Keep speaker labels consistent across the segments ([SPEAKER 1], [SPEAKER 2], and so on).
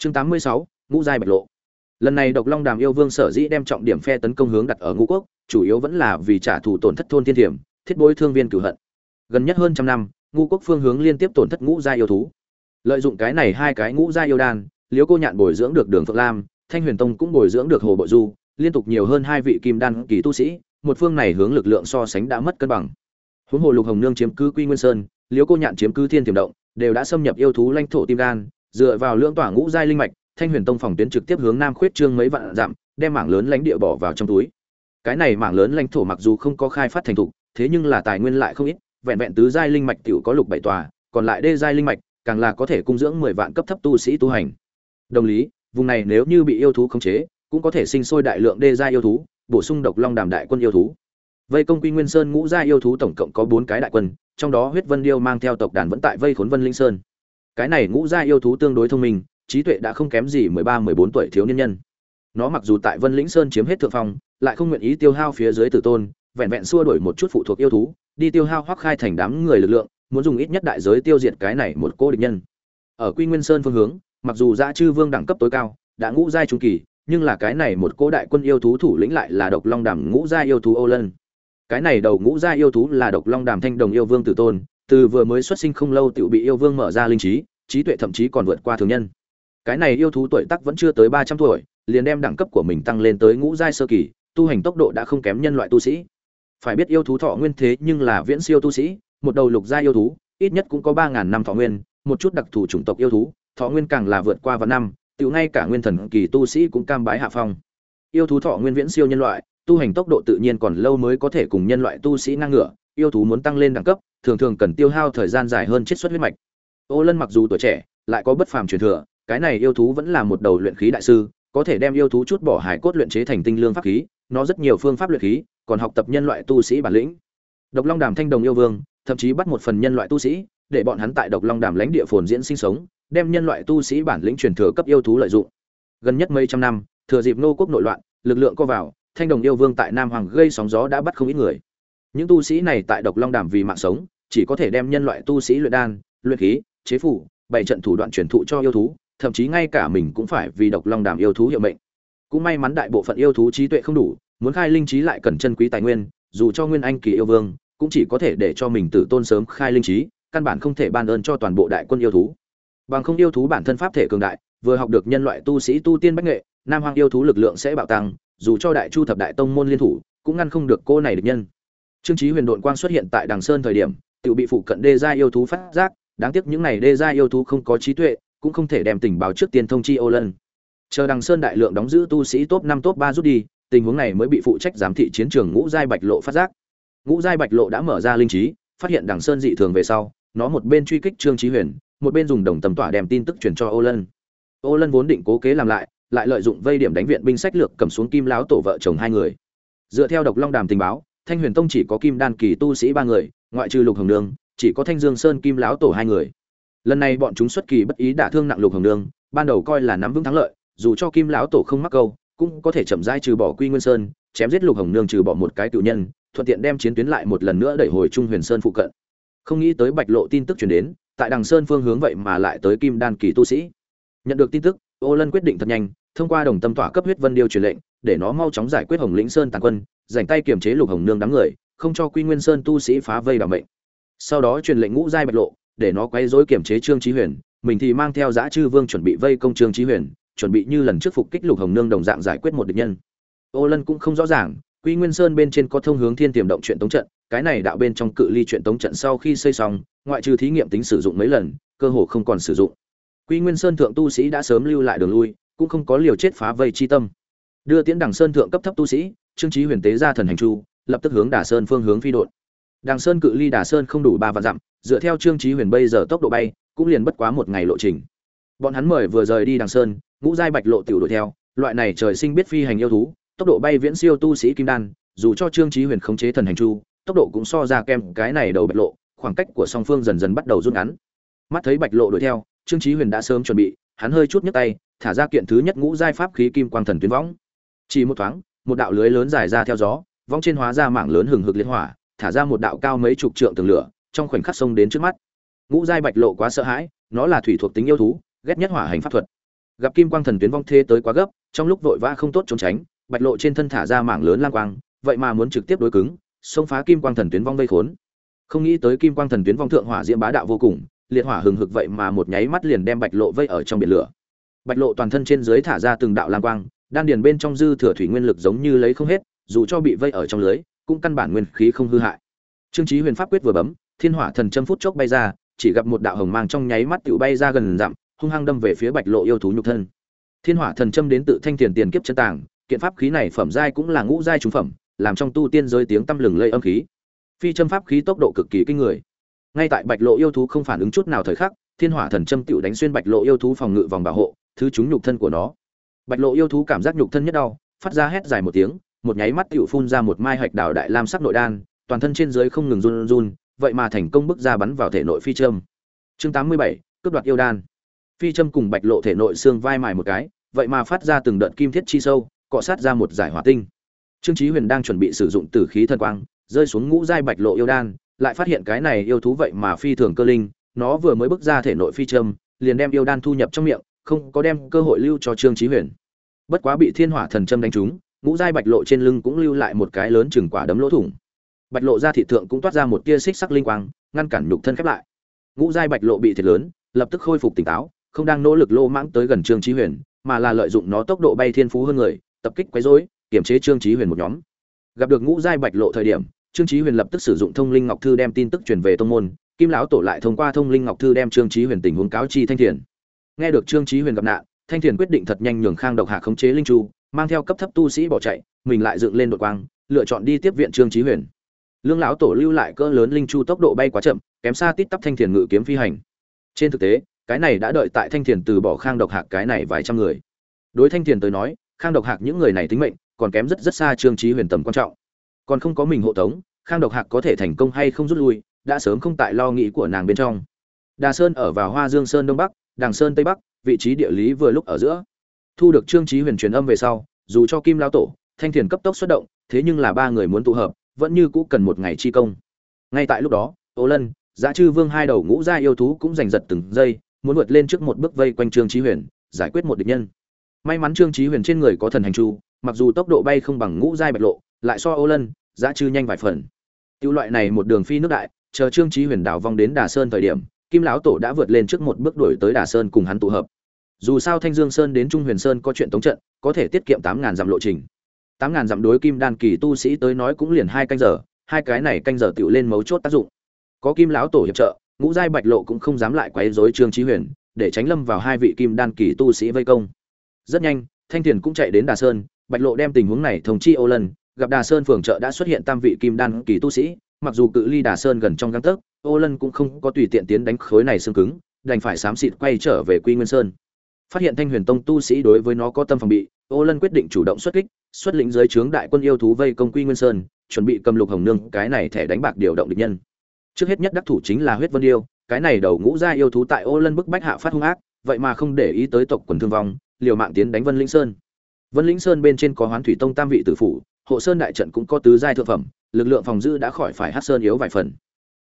[SPEAKER 1] chương tám mươi sáu, ngũ giai bạch lộ. Lần này độc long đàm yêu vương sở dĩ đem trọng điểm phe tấn công hướng đặt ở ngũ quốc, chủ yếu vẫn là vì trả thù tổn thất thôn thiên thiểm, thiết bối thương viên cửu hận. Gần nhất hơn trăm năm, ngũ quốc phương hướng liên tiếp tổn thất ngũ gia yêu thú. Lợi dụng cái này hai cái ngũ gia yêu đan liếu cô nhạn bồi dưỡng được đường phượng lam, thanh huyền tông cũng bồi dưỡng được hồ bội du, liên tục nhiều hơn hai vị kim đan kỳ tu sĩ, một phương này hướng lực lượng so sánh đã mất cân bằng. Huống hồ lục hồng nương chiếm cứ quy nguyên sơn liếu cô nhạn chiếm cứ thiên tiềm động, đều đã xâm nhập yêu thú lãnh thổ tim đan dựa vào lưỡng tỏa ngũ giai linh mạch, thanh huyền tông phòng tuyến trực tiếp hướng nam khuyết trương mấy vạn dặm, đem mảng lớn lãnh địa bỏ vào trong túi. Cái này mảng lớn lãnh thổ mặc dù không có khai phát thành thục, thế nhưng là tài nguyên lại không ít, vẹn vẹn tứ giai linh mạch tiểu có lục bảy tòa, còn lại đê giai linh mạch, càng là có thể cung dưỡng mười vạn cấp thấp tu sĩ tu hành. Đồng lý, vùng này nếu như bị yêu thú khống chế, cũng có thể sinh sôi đại lượng đê giai yêu thú, bổ sung độc long đàm đại quân yêu thú. Vây công quy nguyên sơn ngũ giai yêu thú tổng cộng có bốn cái đại quân, trong đó huyết vân điêu mang theo tộc đàn vẫn tại vây khốn vân linh sơn cái này ngũ giai yêu thú tương đối thông minh, trí tuệ đã không kém gì mười ba, mười bốn tuổi thiếu niên nhân. Nó mặc dù tại vân lĩnh sơn chiếm hết thượng phong, lại không nguyện ý tiêu hao phía dưới tử tôn, vẹn vẹn xua đổi một chút phụ thuộc yêu thú, đi tiêu hao hoắc khai thành đám người lực lượng, muốn dùng ít nhất đại giới tiêu diệt cái này một cô địch nhân. Ở quy nguyên sơn phương hướng, mặc dù dã chư vương đẳng cấp tối cao, đã ngũ giai trung kỳ, nhưng là cái này một cô đại quân yêu thú thủ lĩnh lại là độc long đàm ngũ giai yêu thú ô lân. Cái này đầu ngũ giai yêu thú là độc long đàm thanh đồng yêu vương tử tôn từ vừa mới xuất sinh không lâu tựu bị yêu vương mở ra linh trí trí tuệ thậm chí còn vượt qua thường nhân. Cái này yêu thú tuổi tác vẫn chưa tới ba trăm tuổi, liền đem đẳng cấp của mình tăng lên tới ngũ giai sơ kỳ, tu hành tốc độ đã không kém nhân loại tu sĩ. Phải biết yêu thú thọ nguyên thế nhưng là viễn siêu tu sĩ, một đầu lục giai yêu thú, ít nhất cũng có ba ngàn năm thọ nguyên, một chút đặc thù chủng tộc yêu thú, thọ nguyên càng là vượt qua vạn năm tự ngay cả nguyên thần kỳ tu sĩ cũng cam bái hạ phong. Yêu thú thọ nguyên viễn siêu nhân loại, tu hành tốc độ tự nhiên còn lâu mới có thể cùng nhân loại tu sĩ ngang ngửa, yêu thú muốn tăng lên đẳng cấp thường thường cần tiêu hao thời gian dài hơn chiết xuất huyết mạch. Ô lân mặc dù tuổi trẻ, lại có bất phàm truyền thừa, cái này yêu thú vẫn là một đầu luyện khí đại sư, có thể đem yêu thú chút bỏ hải cốt luyện chế thành tinh lương pháp khí, nó rất nhiều phương pháp luyện khí, còn học tập nhân loại tu sĩ bản lĩnh. Độc long đàm thanh đồng yêu vương, thậm chí bắt một phần nhân loại tu sĩ, để bọn hắn tại độc long đàm lãnh địa phồn diễn sinh sống, đem nhân loại tu sĩ bản lĩnh truyền thừa cấp yêu thú lợi dụng. Gần nhất mấy trăm năm, thừa dịp nô quốc nội loạn, lực lượng co vào, thanh đồng yêu vương tại nam hoàng gây sóng gió đã bắt không ít người những tu sĩ này tại độc long đàm vì mạng sống, chỉ có thể đem nhân loại tu sĩ luyện đan, luyện khí, chế phủ bảy trận thủ đoạn truyền thụ cho yêu thú, thậm chí ngay cả mình cũng phải vì độc long đàm yêu thú hiệu mệnh. Cũng may mắn đại bộ phận yêu thú trí tuệ không đủ, muốn khai linh trí lại cần chân quý tài nguyên, dù cho nguyên anh kỳ yêu vương, cũng chỉ có thể để cho mình tự tôn sớm khai linh trí, căn bản không thể ban ơn cho toàn bộ đại quân yêu thú. Bằng không yêu thú bản thân pháp thể cường đại, vừa học được nhân loại tu sĩ tu tiên bách nghệ, nam hoàng yêu thú lực lượng sẽ bạo tăng, dù cho đại chu thập đại tông môn liên thủ, cũng ngăn không được cô này được nhân trương Chí huyền độn quang xuất hiện tại đằng sơn thời điểm tiểu bị phụ cận đê gia yêu thú phát giác, đáng tiếc những này đê gia yêu thú không có trí tuệ, cũng không thể đem tình báo trước tiên thông chi ô lân. Chờ đằng sơn đại lượng đóng giữ tu sĩ top năm, top ba rút đi, tình huống này mới bị phụ trách giám thị chiến trường ngũ giai bạch lộ phát giác. Ngũ giai bạch lộ đã mở ra linh trí, phát hiện đằng sơn dị thường về sau, nó một bên truy kích trương Chí huyền, một bên dùng đồng tầm tỏa đem tin tức truyền cho ô lân. Ô lân vốn định cố kế làm lại lại lợi dụng vây điểm đánh viện binh sách lược cầm xuống kim láo tổ vợ chồng hai người. Dựa theo độc long đàm tình báo thanh huyền tông chỉ có kim đan kỳ tu sĩ ba người, ngoại trừ lục hồng nương, chỉ có thanh dương sơn kim láo tổ hai người. Lần này bọn chúng xuất kỳ bất ý đả thương nặng lục hồng nương, ban đầu coi là nắm vững thắng lợi, dù cho kim lão tổ không mắc câu, cũng có thể chậm rãi trừ bỏ quy nguyên sơn, chém giết lục hồng nương trừ bỏ một cái cựu nhân, thuận tiện đem chiến tuyến lại một lần nữa đẩy hồi trung huyền sơn phụ cận. Không nghĩ tới bạch lộ tin tức truyền đến, tại đằng sơn phương hướng vậy mà lại tới kim đan kỳ tu sĩ. Nhận được tin tức, ô lân quyết định thật nhanh thông qua đồng tâm tỏa cấp huyết vân điêu truyền lệnh, để nó mau chóng giải quyết hồng lĩnh sơn tàn quân dành tay kiềm chế lục hồng nương đám người, không cho quy nguyên sơn tu sĩ phá vây bảo mệnh. Sau đó truyền lệnh ngũ giai bạch lộ, để nó quay dối kiềm chế trương trí huyền, mình thì mang theo giã chư vương chuẩn bị vây công trương trí huyền, chuẩn bị như lần trước phục kích lục hồng nương đồng dạng giải quyết một địch nhân. Ô lân cũng không rõ ràng, quy nguyên sơn bên trên có thông hướng thiên tiềm động chuyện tống trận, cái này đạo bên trong cự ly chuyện tống trận sau khi xây xong, ngoại trừ thí nghiệm tính sử dụng mấy lần, cơ hồ không còn sử dụng. Quy nguyên sơn thượng tu sĩ đã sớm lưu lại đường lui cũng không có liều chết phá vây chi tâm. Đưa tiễn đằng sơn thượng cấp thấp tu sĩ, trương trí huyền tế ra thần hành chu, lập tức hướng đà sơn phương hướng phi đột đằng sơn cự ly đà sơn không đủ ba vạn dặm, dựa theo trương trí huyền bây giờ tốc độ bay, cũng liền bất quá một ngày lộ trình. Bọn hắn mời vừa rời đi đằng sơn, ngũ giai bạch lộ tiểu đuổi theo, loại này trời sinh biết phi hành yêu thú, tốc độ bay viễn siêu tu sĩ kim đan, dù cho trương trí huyền khống chế thần hành chu, tốc độ cũng so ra kem cái này đầu bạch lộ, khoảng cách của song phương dần dần bắt đầu rút ngắn. Mắt thấy bạch lộ đuổi theo, trương trí huyền đã sớm chuẩn bị hắn hơi chút nhấc tay, thả ra kiện thứ nhất ngũ giai pháp khí kim quang thần tuyến võng. Chỉ một thoáng, một đạo lưới lớn dài ra theo gió vong trên hóa ra mảng lớn hừng hực liên hỏa, thả ra một đạo cao mấy chục trượng tường lửa, trong khoảnh khắc xông đến trước mắt. Ngũ giai bạch lộ quá sợ hãi, nó là thủy thuộc tính yêu thú, ghét nhất hỏa hành pháp thuật. Gặp kim quang thần tuyến vong thế tới quá gấp, trong lúc vội vã không tốt trốn tránh, bạch lộ trên thân thả ra mảng lớn lang quang, vậy mà muốn trực tiếp đối cứng, xông phá kim quang thần tuyến vong vây khốn. Không nghĩ tới kim quang thần tuyến vong thượng hỏa diễm bá đạo vô cùng liệt hỏa hừng hực vậy mà một nháy mắt liền đem bạch lộ vây ở trong biển lửa. Bạch lộ toàn thân trên dưới thả ra từng đạo lang quang, đan điền bên trong dư thừa thủy nguyên lực giống như lấy không hết, dù cho bị vây ở trong lưới, cũng căn bản nguyên khí không hư hại. Trương chí huyền pháp quyết vừa bấm, thiên hỏa thần châm phút chốc bay ra, chỉ gặp một đạo hồng mang trong nháy mắt tự bay ra gần dặm, hung hăng đâm về phía bạch lộ yêu thú nhục thân. Thiên hỏa thần châm đến tự thanh tiền tiền kiếp chân tàng, kiện pháp khí này phẩm giai cũng là ngũ giai trung phẩm, làm trong tu tiên giới tiếng tăm lừng lây âm khí. Phi châm pháp khí tốc độ cực kỳ kinh người ngay tại bạch lộ yêu thú không phản ứng chút nào thời khắc, thiên hỏa thần châm tựu đánh xuyên bạch lộ yêu thú phòng ngự vòng bảo hộ, thứ chúng nhục thân của nó. Bạch lộ yêu thú cảm giác nhục thân nhất đau, phát ra hét dài một tiếng, một nháy mắt tựu phun ra một mai hạch đào đại lam sắc nội đan, toàn thân trên dưới không ngừng run run, vậy mà thành công bức ra bắn vào thể nội phi châm. Chương tám mươi bảy, cướp đoạt yêu đan. Phi châm cùng bạch lộ thể nội xương vai mài một cái, vậy mà phát ra từng đợt kim thiết chi sâu, cọ sát ra một giải hỏa tinh. Trương chí huyền đang chuẩn bị sử dụng tử khí thần quang, rơi xuống ngũ giai bạch lộ yêu đan lại phát hiện cái này yêu thú vậy mà phi thường cơ linh, nó vừa mới bước ra thể nội phi châm, liền đem yêu đan thu nhập trong miệng, không có đem cơ hội lưu cho trương chí huyền. Bất quá bị thiên hỏa thần châm đánh trúng, ngũ giai bạch lộ trên lưng cũng lưu lại một cái lớn chừng quả đấm lỗ thủng. Bạch lộ ra thị thượng cũng toát ra một tia xích sắc linh quang, ngăn cản nhục thân khép lại. Ngũ giai bạch lộ bị thiệt lớn, lập tức khôi phục tỉnh táo, không đang nỗ lực lô mãng tới gần trương chí huyền, mà là lợi dụng nó tốc độ bay thiên phú hơn người, tập kích quấy rối kiểm chế trương chí huyền một nhóm. Gặp được ngũ giai bạch lộ thời điểm trương chí huyền lập tức sử dụng thông linh ngọc thư đem tin tức truyền về tông môn, kim lão tổ lại thông qua thông linh ngọc thư đem trương chí huyền tình huống cáo chi thanh thiền. Nghe được trương chí huyền gặp nạn, thanh thiền quyết định thật nhanh nhường khang độc hạ khống chế linh chu, mang theo cấp thấp tu sĩ bỏ chạy, mình lại dựng lên đội quang, lựa chọn đi tiếp viện trương chí huyền. Lương lão tổ lưu lại cỡ lớn linh chu tốc độ bay quá chậm, kém xa tít tắp thanh thiền ngự kiếm phi hành. Trên thực tế, cái này đã đợi tại thanh thiền từ bỏ khang độc hạc cái này vài trăm người. Đối thanh thiền tới nói, khang độc hạc những người này tính mệnh, còn kém rất rất xa trương Chí huyền tầm quan trọng còn không có mình hộ tống, khang độc hạc có thể thành công hay không rút lui, đã sớm không tại lo nghĩ của nàng bên trong. Đà sơn ở vào hoa dương sơn đông bắc đàng sơn tây bắc, vị trí địa lý vừa lúc ở giữa. Thu được trương trí huyền truyền âm về sau, dù cho kim lao tổ, thanh thiền cấp tốc xuất động, thế nhưng là ba người muốn tụ hợp, vẫn như cũ cần một ngày chi công. Ngay tại lúc đó ô lân giá chư vương hai đầu ngũ gia yêu thú cũng giành giật từng giây, muốn vượt lên trước một bước vây quanh trương trí huyền, giải quyết một địch nhân. May mắn trương trí huyền trên người có thần hành chu mặc dù tốc độ bay không bằng ngũ giai bạch lộ lại so ô lân, giá chư nhanh vài phần. Tiêu loại này một đường phi nước đại, chờ trương trí huyền đảo vong đến đà sơn thời điểm, kim lão tổ đã vượt lên trước một bước đuổi tới đà sơn cùng hắn tụ hợp. Dù sao thanh dương sơn đến trung huyền sơn có chuyện tống trận, có thể tiết kiệm tám ngàn dặm lộ trình. Tám ngàn dặm đối kim đan kỳ tu sĩ tới nói cũng liền hai canh giờ, hai cái này canh giờ tựu lên mấu chốt tác dụng. Có kim lão tổ hiệp trợ, ngũ giai bạch lộ cũng không dám lại quấy rối trương trí huyền, để tránh lâm vào hai vị kim đan kỳ tu sĩ vây công. Rất nhanh, thanh thiền cũng chạy đến đà sơn, bạch lộ đem tình huống này thông chi ô lần gặp đà sơn phường chợ đã xuất hiện tam vị kim đan kỳ tu sĩ mặc dù cự ly đà sơn gần trong gang tấc ô lân cũng không có tùy tiện tiến đánh khối này xương cứng đành phải xám xịt quay trở về quy nguyên sơn. Phát hiện thanh huyền tông tu sĩ đối với nó có tâm phòng bị ô lân quyết định chủ động xuất kích xuất lĩnh dưới trướng đại quân yêu thú vây công quy nguyên sơn chuẩn bị cầm lục hồng nương cái này thẻ đánh bạc điều động địch nhân. Trước hết nhất đắc thủ chính là huyết vân điêu, cái này đầu ngũ gia yêu thú tại ô lân bức bách hạ phát hung ác vậy mà không để ý tới tộc quần thương vong liều mạng tiến đánh vân lĩnh sơn. Vân lĩnh sơn bên trên có hoán thủy tông tam vị tử phủ hộ sơn đại trận cũng có tứ giai thượng phẩm, lực lượng phòng giữ đã khỏi phải hát sơn yếu vài phần.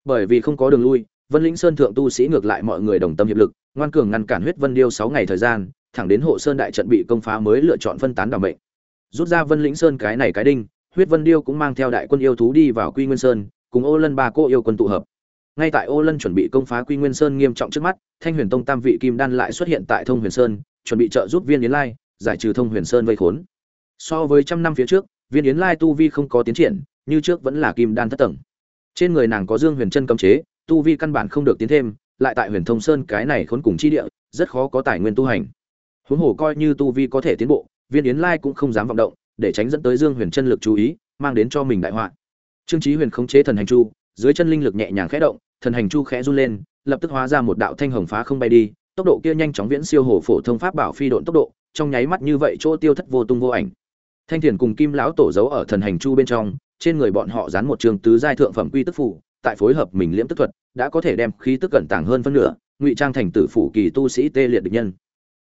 [SPEAKER 1] Bởi vì không có đường lui, vân lĩnh sơn thượng tu sĩ ngược lại mọi người đồng tâm hiệp lực, ngoan cường ngăn cản huyết vân điêu sáu ngày thời gian, thẳng đến hộ sơn đại trận bị công phá mới lựa chọn phân tán đảm mệnh. Rút ra vân lĩnh sơn cái này cái đinh, huyết vân điêu cũng mang theo đại quân yêu thú đi vào quy nguyên sơn, cùng ô lân ba cô yêu quân tụ hợp. Ngay tại ô lân chuẩn bị công phá quy nguyên sơn nghiêm trọng trước mắt, thanh huyền tông tam vị kim đan lại xuất hiện tại thông huyền sơn, chuẩn bị trợ giúp viên yến lai, giải trừ thông huyền sơn vây khốn. So với trăm năm phía trước viên yến lai tu vi không có tiến triển, như trước vẫn là kim đan thất tầng. Trên người nàng có dương huyền chân cấm chế, tu vi căn bản không được tiến thêm, lại tại huyền thông sơn cái này khốn cùng chi địa, rất khó có tài nguyên tu hành. Huống hồ coi như tu vi có thể tiến bộ, viên yến lai cũng không dám vọng động, để tránh dẫn tới dương huyền chân lực chú ý, mang đến cho mình đại họa. Trương trí huyền khống chế thần hành chu, dưới chân linh lực nhẹ nhàng khẽ động, thần hành chu khẽ run lên, lập tức hóa ra một đạo thanh hồng phá không bay đi, tốc độ kia nhanh chóng viễn siêu hồ phổ thông pháp bảo phi độn tốc độ, trong nháy mắt như vậy chỗ tiêu thất vô tung vô ảnh thanh thiền cùng kim lão tổ giấu ở thần hành chu bên trong, trên người bọn họ dán một trường tứ giai thượng phẩm quy tức phủ, tại phối hợp mình liễm tức thuật, đã có thể đem khí tức cẩn tàng hơn phân nửa, ngụy trang thành tử phủ kỳ tu sĩ tê liệt địch nhân.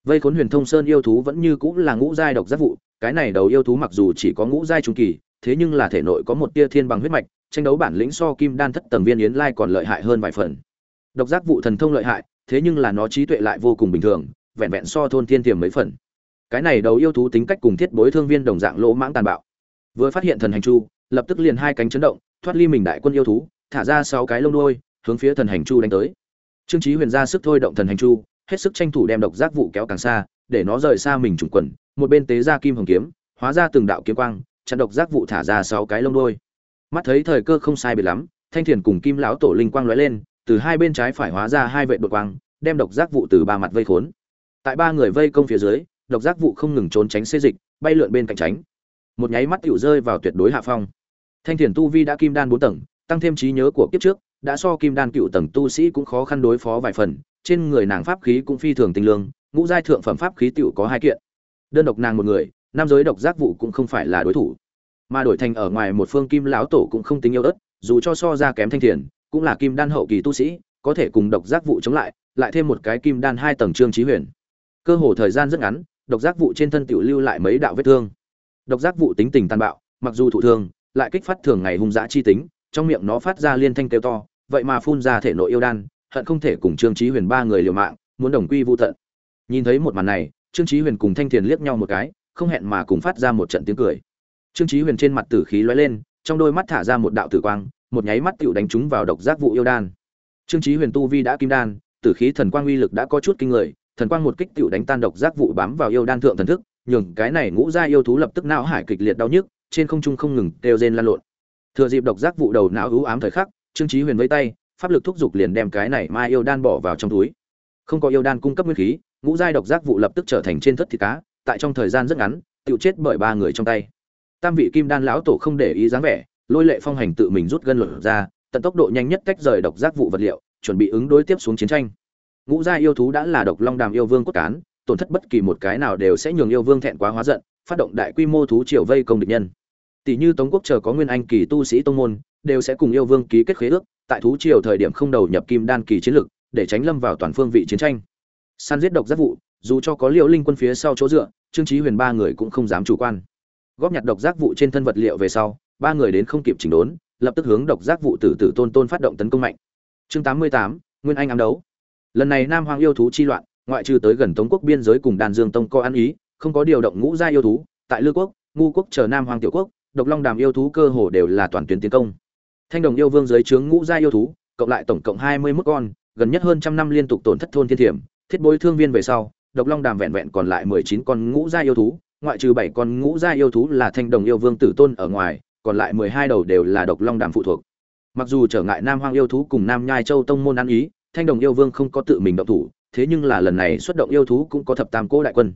[SPEAKER 1] Vây khốn huyền thông sơn yêu thú vẫn như cũng là ngũ giai độc giác vụ, cái này đầu yêu thú mặc dù chỉ có ngũ giai trung kỳ, thế nhưng là thể nội có một tia thiên bằng huyết mạch, tranh đấu bản lĩnh so kim đan thất tầng viên yến lai còn lợi hại hơn vài phần. Độc giác vụ thần thông lợi hại, thế nhưng là nó trí tuệ lại vô cùng bình thường, vẹn vẹn so thôn thiên tiềm mấy phần cái này đầu yêu thú tính cách cùng thiết bối thương viên đồng dạng lỗ mãng tàn bạo. Vừa phát hiện thần hành chu, lập tức liền hai cánh chấn động, thoát ly mình đại quân yêu thú, thả ra sáu cái lông đuôi, hướng phía thần hành chu đánh tới. Trương chí huyền ra sức thôi động thần hành chu, hết sức tranh thủ đem độc giác vụ kéo càng xa, để nó rời xa mình trùng quần, một bên tế ra kim hồng kiếm, hóa ra từng đạo kiếm quang, chặn độc giác vụ thả ra sáu cái lông đuôi. Mắt thấy thời cơ không sai biệt lắm, thanh thiền cùng kim lão tổ linh quang lóe lên, từ hai bên trái phải hóa ra hai vệ đột quang, đem độc giác vụ từ ba mặt vây khốn. Tại ba người vây công phía dưới độc giác vụ không ngừng trốn tránh xê dịch, bay lượn bên cạnh tránh. Một nháy mắt tựu rơi vào tuyệt đối hạ phong. Thanh thiền tu vi đã kim đan bốn tầng, tăng thêm trí nhớ của kiếp trước, đã so kim đan cựu tầng tu sĩ cũng khó khăn đối phó vài phần, trên người nàng pháp khí cũng phi thường tinh lương, ngũ giai thượng phẩm pháp khí tựu có hai kiện. Đơn độc nàng một người, nam giới độc giác vụ cũng không phải là đối thủ. Mà đổi thành ở ngoài một phương kim lão tổ cũng không tính yêu ớt, dù cho so ra kém thanh thiền, cũng là kim đan hậu kỳ tu sĩ, có thể cùng độc giác vụ chống lại lại thêm một cái kim đan hai tầng trương trí huyền. Cơ hồ thời gian rất ngắn độc giác vụ trên thân tiểu lưu lại mấy đạo vết thương. Độc giác vụ tính tình tàn bạo, mặc dù thụ thương, lại kích phát thường ngày hung dã chi tính, trong miệng nó phát ra liên thanh kêu to, vậy mà phun ra thể nội yêu đan, hận không thể cùng trương chí huyền ba người liều mạng, muốn đồng quy vu tận. Nhìn thấy một màn này, trương chí huyền cùng thanh thiền liếc nhau một cái, không hẹn mà cùng phát ra một trận tiếng cười. Trương chí huyền trên mặt tử khí lóe lên, trong đôi mắt thả ra một đạo tử quang, một nháy mắt tiểu đánh trúng vào độc giác vụ yêu đan. Trương chí huyền tu vi đã kim đan, tử khí thần quang uy lực đã có chút kinh người thần quang một kích tựu đánh tan độc giác vụ bám vào yêu đan thượng thần thức, nhường cái này ngũ gia yêu thú lập tức não hải kịch liệt đau nhức, trên không trung không ngừng kêu rên lan lộn. Thừa dịp độc giác vụ đầu não ưu ám thời khắc, trương trí huyền với tay, pháp lực thúc giục liền đem cái này mai yêu đan bỏ vào trong túi. Không có yêu đan cung cấp nguyên khí, ngũ giai độc giác vụ lập tức trở thành trên thất thịt cá, tại trong thời gian rất ngắn tự chết bởi ba người trong tay. Tam vị kim đan lão tổ không để ý dáng vẻ, lôi lệ phong hành tự mình rút gân luật ra, tận tốc độ nhanh nhất tách rời độc giác vụ vật liệu, chuẩn bị ứng đối tiếp xuống chiến tranh ngũ gia yêu thú đã là độc long đàm yêu vương cốt cán, tổn thất bất kỳ một cái nào đều sẽ nhường yêu vương thẹn quá hóa giận, phát động đại quy mô thú triều vây công địch nhân. Tỷ như tống quốc chờ có nguyên anh kỳ tu sĩ tông môn, đều sẽ cùng yêu vương ký kết khế ước, tại thú triều thời điểm không đầu nhập kim đan kỳ chiến lực, để tránh lâm vào toàn phương vị chiến tranh. Săn giết độc giác vụ, dù cho có liệu linh quân phía sau chỗ dựa, trương trí huyền ba người cũng không dám chủ quan. Góp nhặt độc giác vụ trên thân vật liệu về sau, ba người đến không kịp chỉnh đốn, lập tức hướng độc giác vụ tử tử tôn tôn phát động tấn công mạnh. Chương tám mươi tám, nguyên anh ám đấu lần này nam hoàng yêu thú chi loạn, ngoại trừ tới gần tống quốc biên giới cùng đàn dương tông có ăn ý, không có điều động ngũ gia yêu thú, tại lư quốc, ngu quốc chờ nam hoàng tiểu quốc, độc long đàm yêu thú cơ hồ đều là toàn tuyến tiến công. Thanh đồng yêu vương dưới trướng ngũ gia yêu thú, cộng lại tổng cộng hai mươi mức con, gần nhất hơn trăm năm liên tục tổn thất thôn thiên thiểm, thiết bối thương viên về sau, độc long đàm vẹn vẹn còn lại mười chín con ngũ gia yêu thú, ngoại trừ bảy con ngũ gia yêu thú là thanh đồng yêu vương tử tôn ở ngoài, còn lại mười hai đầu đều là độc long đàm phụ thuộc. Mặc dù trở ngại nam hoang yêu thú cùng nam nhai châu tông môn ăn ý thanh đồng yêu vương không có tự mình động thủ, thế nhưng là lần này xuất động yêu thú cũng có thập tam cỗ đại quân.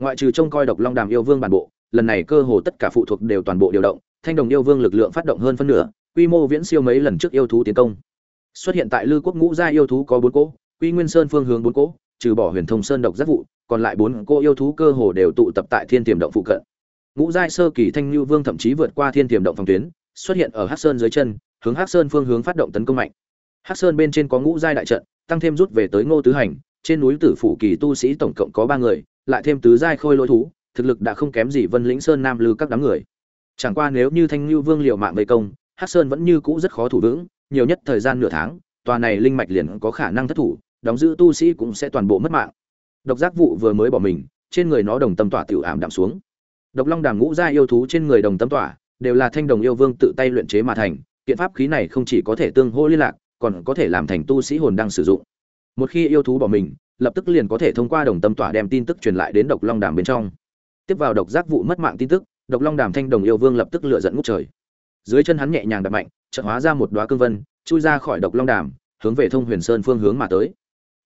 [SPEAKER 1] Ngoại trừ trông coi độc long đàm yêu vương bản bộ, lần này cơ hồ tất cả phụ thuộc đều toàn bộ điều động, thanh đồng yêu vương lực lượng phát động hơn phân nửa, quy mô viễn siêu mấy lần trước yêu thú tiến công. Xuất hiện tại lư quốc ngũ gia yêu thú có bốn cỗ quy nguyên sơn phương hướng bốn cỗ trừ bỏ huyền thông sơn độc giác vụ, còn lại bốn cô yêu thú cơ hồ đều tụ tập tại thiên tiềm động phụ cận. Ngũ giai sơ kỳ thanh lưu vương thậm chí vượt qua thiên tiềm động phòng tuyến, xuất hiện ở hắc sơn dưới chân, hướng hắc sơn phương hướng phát động tấn công mạnh hắc sơn bên trên có ngũ giai đại trận, tăng thêm rút về tới ngô tứ hành, trên núi tử phủ kỳ tu sĩ tổng cộng có ba người, lại thêm tứ giai khôi lỗi thú, thực lực đã không kém gì vân lĩnh sơn nam lư các đám người. Chẳng qua nếu như thanh lưu vương liều mạng vây công, hắc sơn vẫn như cũ rất khó thủ vững, nhiều nhất thời gian nửa tháng, tòa này linh mạch liền có khả năng thất thủ, đóng giữ tu sĩ cũng sẽ toàn bộ mất mạng. Độc giác vụ vừa mới bỏ mình, trên người nó đồng tâm tỏa tiểu ảm đạm xuống. Độc long đàm ngũ gia yêu thú trên người đồng tâm tỏa, đều là thanh đồng yêu vương tự tay luyện chế mà thành, kiện pháp khí này không chỉ có thể tương hỗ liên lạc còn có thể làm thành tu sĩ hồn đang sử dụng. Một khi yêu thú bỏ mình, lập tức liền có thể thông qua đồng tâm tỏa đem tin tức truyền lại đến độc long đàm bên trong. Tiếp vào độc giác vụ mất mạng tin tức, độc long đàm thanh đồng yêu vương lập tức lựa dẫn ngút trời. Dưới chân hắn nhẹ nhàng đập mạnh, chợt hóa ra một đóa cương vân, chui ra khỏi độc long đàm, hướng về thông huyền sơn phương hướng mà tới.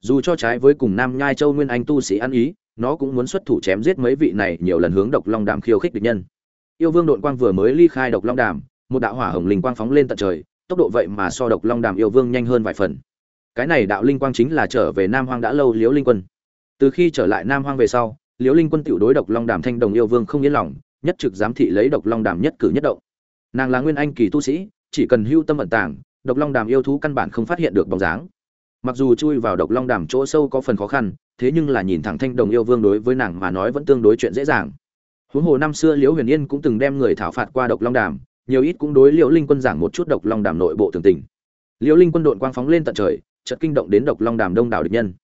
[SPEAKER 1] Dù cho trái với cùng nam nhai châu nguyên anh tu sĩ ăn ý, nó cũng muốn xuất thủ chém giết mấy vị này nhiều lần hướng độc long đàm khiêu khích địch nhân. Yêu vương đội quang vừa mới ly khai độc long đàm, một đạo hỏa hồng linh quang phóng lên tận trời tốc độ vậy mà so độc long đàm yêu vương nhanh hơn vài phần. Cái này đạo linh quang chính là trở về nam hoang đã lâu liễu linh quân. Từ khi trở lại nam hoang về sau, liễu linh quân tiểu đối độc long đàm thanh đồng yêu vương không yên lòng, nhất trực giám thị lấy độc long đàm nhất cử nhất động. Nàng là nguyên anh kỳ tu sĩ, chỉ cần hưu tâm ẩn tàng, độc long đàm yêu thú căn bản không phát hiện được bóng dáng. Mặc dù chui vào độc long đàm chỗ sâu có phần khó khăn, thế nhưng là nhìn thẳng thanh đồng yêu vương đối với nàng mà nói vẫn tương đối chuyện dễ dàng. Huống hồ năm xưa liễu huyền yên cũng từng đem người thảo phạt qua độc long đàm nhiều ít cũng đối liễu linh quân giảng một chút độc long đàm nội bộ tường tình. Liễu linh quân đội quang phóng lên tận trời, chợt kinh động đến độc long đàm đông đảo địch nhân.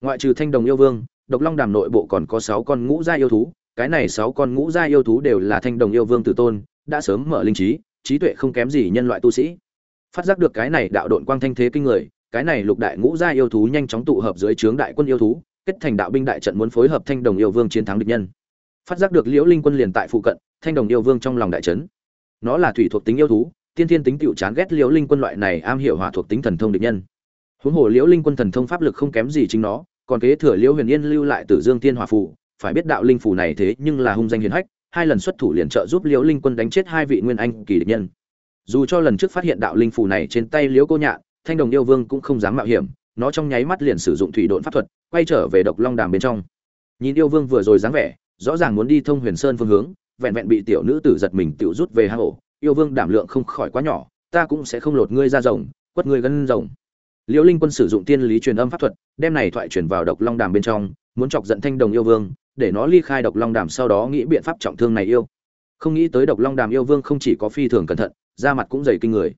[SPEAKER 1] Ngoại trừ thanh đồng yêu vương, độc long đàm nội bộ còn có sáu con ngũ gia yêu thú, cái này sáu con ngũ gia yêu thú đều là thanh đồng yêu vương tử tôn, đã sớm mở linh trí trí tuệ không kém gì nhân loại tu sĩ. Phát giác được cái này đạo đội quang thanh thế kinh người, cái này lục đại ngũ gia yêu thú nhanh chóng tụ hợp dưới trướng đại quân yêu thú, kết thành đạo binh đại trận muốn phối hợp thanh đồng yêu vương chiến thắng địch nhân. Phát giác được liễu linh quân liền tại phụ cận, thanh đồng yêu vương trong lòng đại trấn nó là thủy thuộc tính yêu thú, tiên thiên tính tựu chán ghét liễu linh quân loại này am hiểu hỏa thuộc tính thần thông địch nhân. Huống hồ liễu linh quân thần thông pháp lực không kém gì chính nó, còn kế thừa liễu huyền yên lưu lại từ dương tiên hỏa phù, phải biết đạo linh phù này thế nhưng là hung danh hiền hách, hai lần xuất thủ liền trợ giúp liễu linh quân đánh chết hai vị nguyên anh kỳ địch nhân. Dù cho lần trước phát hiện đạo linh phù này trên tay liễu cô nhạn, thanh đồng yêu vương cũng không dám mạo hiểm, nó trong nháy mắt liền sử dụng thủy độn pháp thuật, quay trở về độc long đàm bên trong. Nhìn yêu vương vừa rồi dáng vẻ, rõ ràng muốn đi thông huyền sơn phương hướng vẹn vẹn bị tiểu nữ tử giật mình tiểu rút về hang ổ. Yêu vương đảm lượng không khỏi quá nhỏ, ta cũng sẽ không lột ngươi ra rồng, quất ngươi gân rồng. Liễu linh quân sử dụng tiên lý truyền âm pháp thuật, đem này thoại truyền vào độc long đàm bên trong, muốn chọc giận thanh đồng yêu vương, để nó ly khai độc long đàm sau đó nghĩ biện pháp trọng thương này yêu. Không nghĩ tới độc long đàm yêu vương không chỉ có phi thường cẩn thận, da mặt cũng dày kinh người.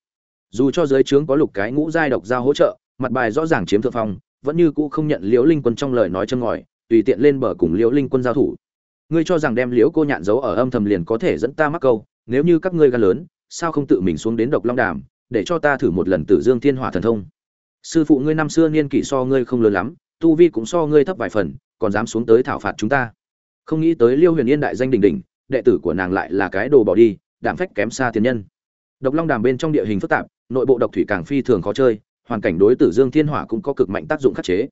[SPEAKER 1] Dù cho dưới trướng có lục cái ngũ giai độc giao hỗ trợ, mặt bài rõ ràng chiếm thượng phong, vẫn như cũ không nhận liễu linh quân trong lời nói châm ngòi, tùy tiện lên bờ cùng liễu linh quân giao thủ ngươi cho rằng đem liễu cô nhạn giấu ở âm thầm liền có thể dẫn ta mắc câu, nếu như các ngươi gan lớn, sao không tự mình xuống đến độc long đàm, để cho ta thử một lần tử dương thiên hỏa thần thông? Sư phụ ngươi năm xưa niên kỷ so ngươi không lớn lắm, tu vi cũng so ngươi thấp vài phần, còn dám xuống tới thảo phạt chúng ta? Không nghĩ tới liêu huyền yên đại danh đỉnh đỉnh, đệ tử của nàng lại là cái đồ bỏ đi, đạm phách kém xa tiền nhân. Độc long đàm bên trong địa hình phức tạp, nội bộ độc thủy càng phi thường khó chơi, hoàn cảnh đối tử dương thiên hỏa cũng có cực mạnh tác dụng khắc chế.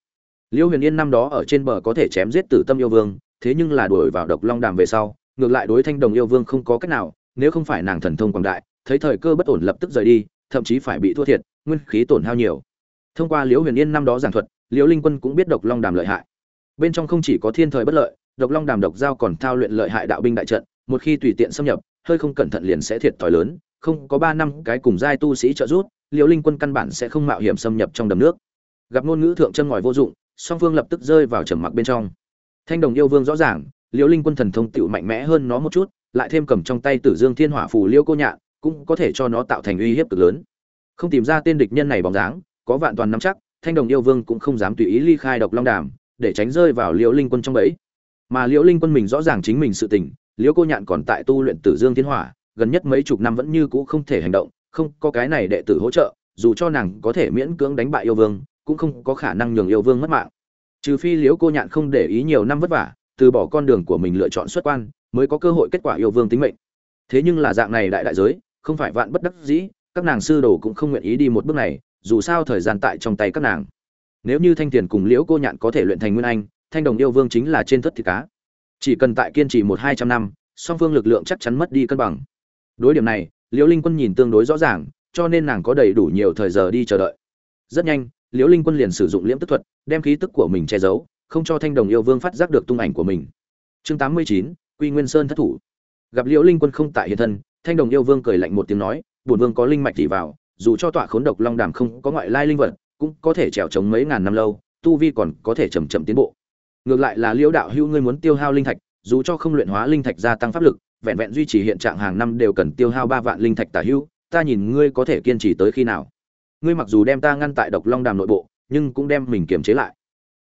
[SPEAKER 1] Liêu huyền yên năm đó ở trên bờ có thể chém giết tử tâm yêu vương thế nhưng là đuổi vào độc long đàm về sau, ngược lại đối thanh đồng yêu vương không có cách nào, nếu không phải nàng thần thông quảng đại, thấy thời cơ bất ổn lập tức rời đi, thậm chí phải bị thua thiệt, nguyên khí tổn hao nhiều. Thông qua liễu huyền yên năm đó giảng thuật, liễu linh quân cũng biết độc long đàm lợi hại. Bên trong không chỉ có thiên thời bất lợi, độc long đàm độc giao còn thao luyện lợi hại đạo binh đại trận, một khi tùy tiện xâm nhập, hơi không cẩn thận liền sẽ thiệt thòi lớn, không có ba năm cái cùng giai tu sĩ trợ giúp, liễu linh quân căn bản sẽ không mạo hiểm xâm nhập trong đầm nước. Gặp ngôn ngữ thượng chân ngòi vô dụng, song phương lập tức rơi vào trầm mặc bên trong thanh đồng yêu vương rõ ràng, liễu linh quân thần thông tựu mạnh mẽ hơn nó một chút, lại thêm cầm trong tay tử dương thiên hỏa phù liễu cô nhạn, cũng có thể cho nó tạo thành uy hiếp cực lớn. Không tìm ra tên địch nhân này bóng dáng, có vạn toàn nắm chắc, thanh đồng yêu vương cũng không dám tùy ý ly khai độc long đàm, để tránh rơi vào liễu linh quân trong bẫy. Mà liễu linh quân mình rõ ràng chính mình sự tình, liễu cô nhạn còn tại tu luyện tử dương thiên hỏa, gần nhất mấy chục năm vẫn như cũ không thể hành động, không có cái này đệ tử hỗ trợ, dù cho nàng có thể miễn cưỡng đánh bại yêu vương, cũng không có khả năng nhường yêu vương mất mạng trừ phi liễu cô nhạn không để ý nhiều năm vất vả, từ bỏ con đường của mình lựa chọn xuất quan, mới có cơ hội kết quả yêu vương tính mệnh. Thế nhưng là dạng này đại đại giới, không phải vạn bất đắc dĩ, các nàng sư đồ cũng không nguyện ý đi một bước này, dù sao thời gian tại trong tay các nàng. Nếu như thanh tiền cùng liễu cô nhạn có thể luyện thành nguyên anh, thanh đồng yêu vương chính là trên thất thịt cá. Chỉ cần tại kiên trì một hai trăm năm, song phương lực lượng chắc chắn mất đi cân bằng. Đối điểm này, liễu linh quân nhìn tương đối rõ ràng, cho nên nàng có đầy đủ nhiều thời giờ đi chờ đợi. Rất nhanh liễu linh quân liền sử dụng liễm tức thuật, đem khí tức của mình che giấu, không cho thanh đồng yêu vương phát giác được tung ảnh của mình. Chương tám mươi chín, quy nguyên sơn thất thủ. Gặp liễu linh quân không tại hiện thân, thanh đồng yêu vương cười lạnh một tiếng nói, bổn vương có linh mạch thì vào, dù cho tọa khốn độc long đàm không có ngoại lai linh vật, cũng có thể trèo trống mấy ngàn năm lâu, tu vi còn có thể chậm chậm tiến bộ. Ngược lại là liễu đạo hữu ngươi muốn tiêu hao linh thạch, dù cho không luyện hóa linh thạch gia tăng pháp lực, vẹn vẹn duy trì hiện trạng hàng năm đều cần tiêu hao ba vạn linh thạch tả hữu, ta nhìn ngươi có thể kiên trì tới khi nào ngươi mặc dù đem ta ngăn tại độc long đàm nội bộ, nhưng cũng đem mình kiềm chế lại.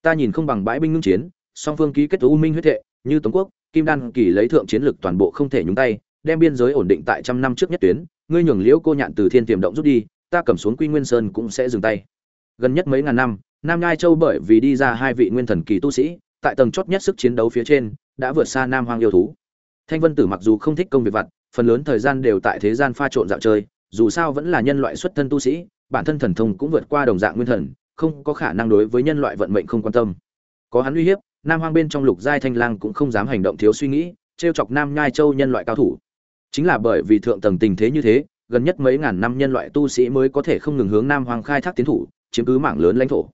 [SPEAKER 1] Ta nhìn không bằng bãi binh ngưng chiến, song phương ký kết u minh huyết thệ, như tống quốc, kim đan kỳ lấy thượng chiến lực toàn bộ không thể nhúng tay, đem biên giới ổn định tại trăm năm trước nhất tuyến, ngươi nhường liễu cô nhạn từ thiên tiềm động rút đi, ta cầm xuống quy nguyên sơn cũng sẽ dừng tay. Gần nhất mấy ngàn năm, nam ngai châu bởi vì đi ra hai vị nguyên thần kỳ tu sĩ, tại tầng chót nhất sức chiến đấu phía trên, đã vượt xa nam hoang yêu thú. Thanh vân tử mặc dù không thích công việc vặt, phần lớn thời gian đều tại thế gian pha trộn dạo chơi, dù sao vẫn là nhân loại xuất thân tu sĩ bản thân thần thông cũng vượt qua đồng dạng nguyên thần, không có khả năng đối với nhân loại vận mệnh không quan tâm. Có hắn uy hiếp, nam hoang bên trong lục giai thanh lang cũng không dám hành động thiếu suy nghĩ, trêu chọc nam nhai châu nhân loại cao thủ. Chính là bởi vì thượng tầng tình thế như thế, gần nhất mấy ngàn năm nhân loại tu sĩ mới có thể không ngừng hướng nam hoang khai thác tiến thủ, chiếm cứ mảng lớn lãnh thổ.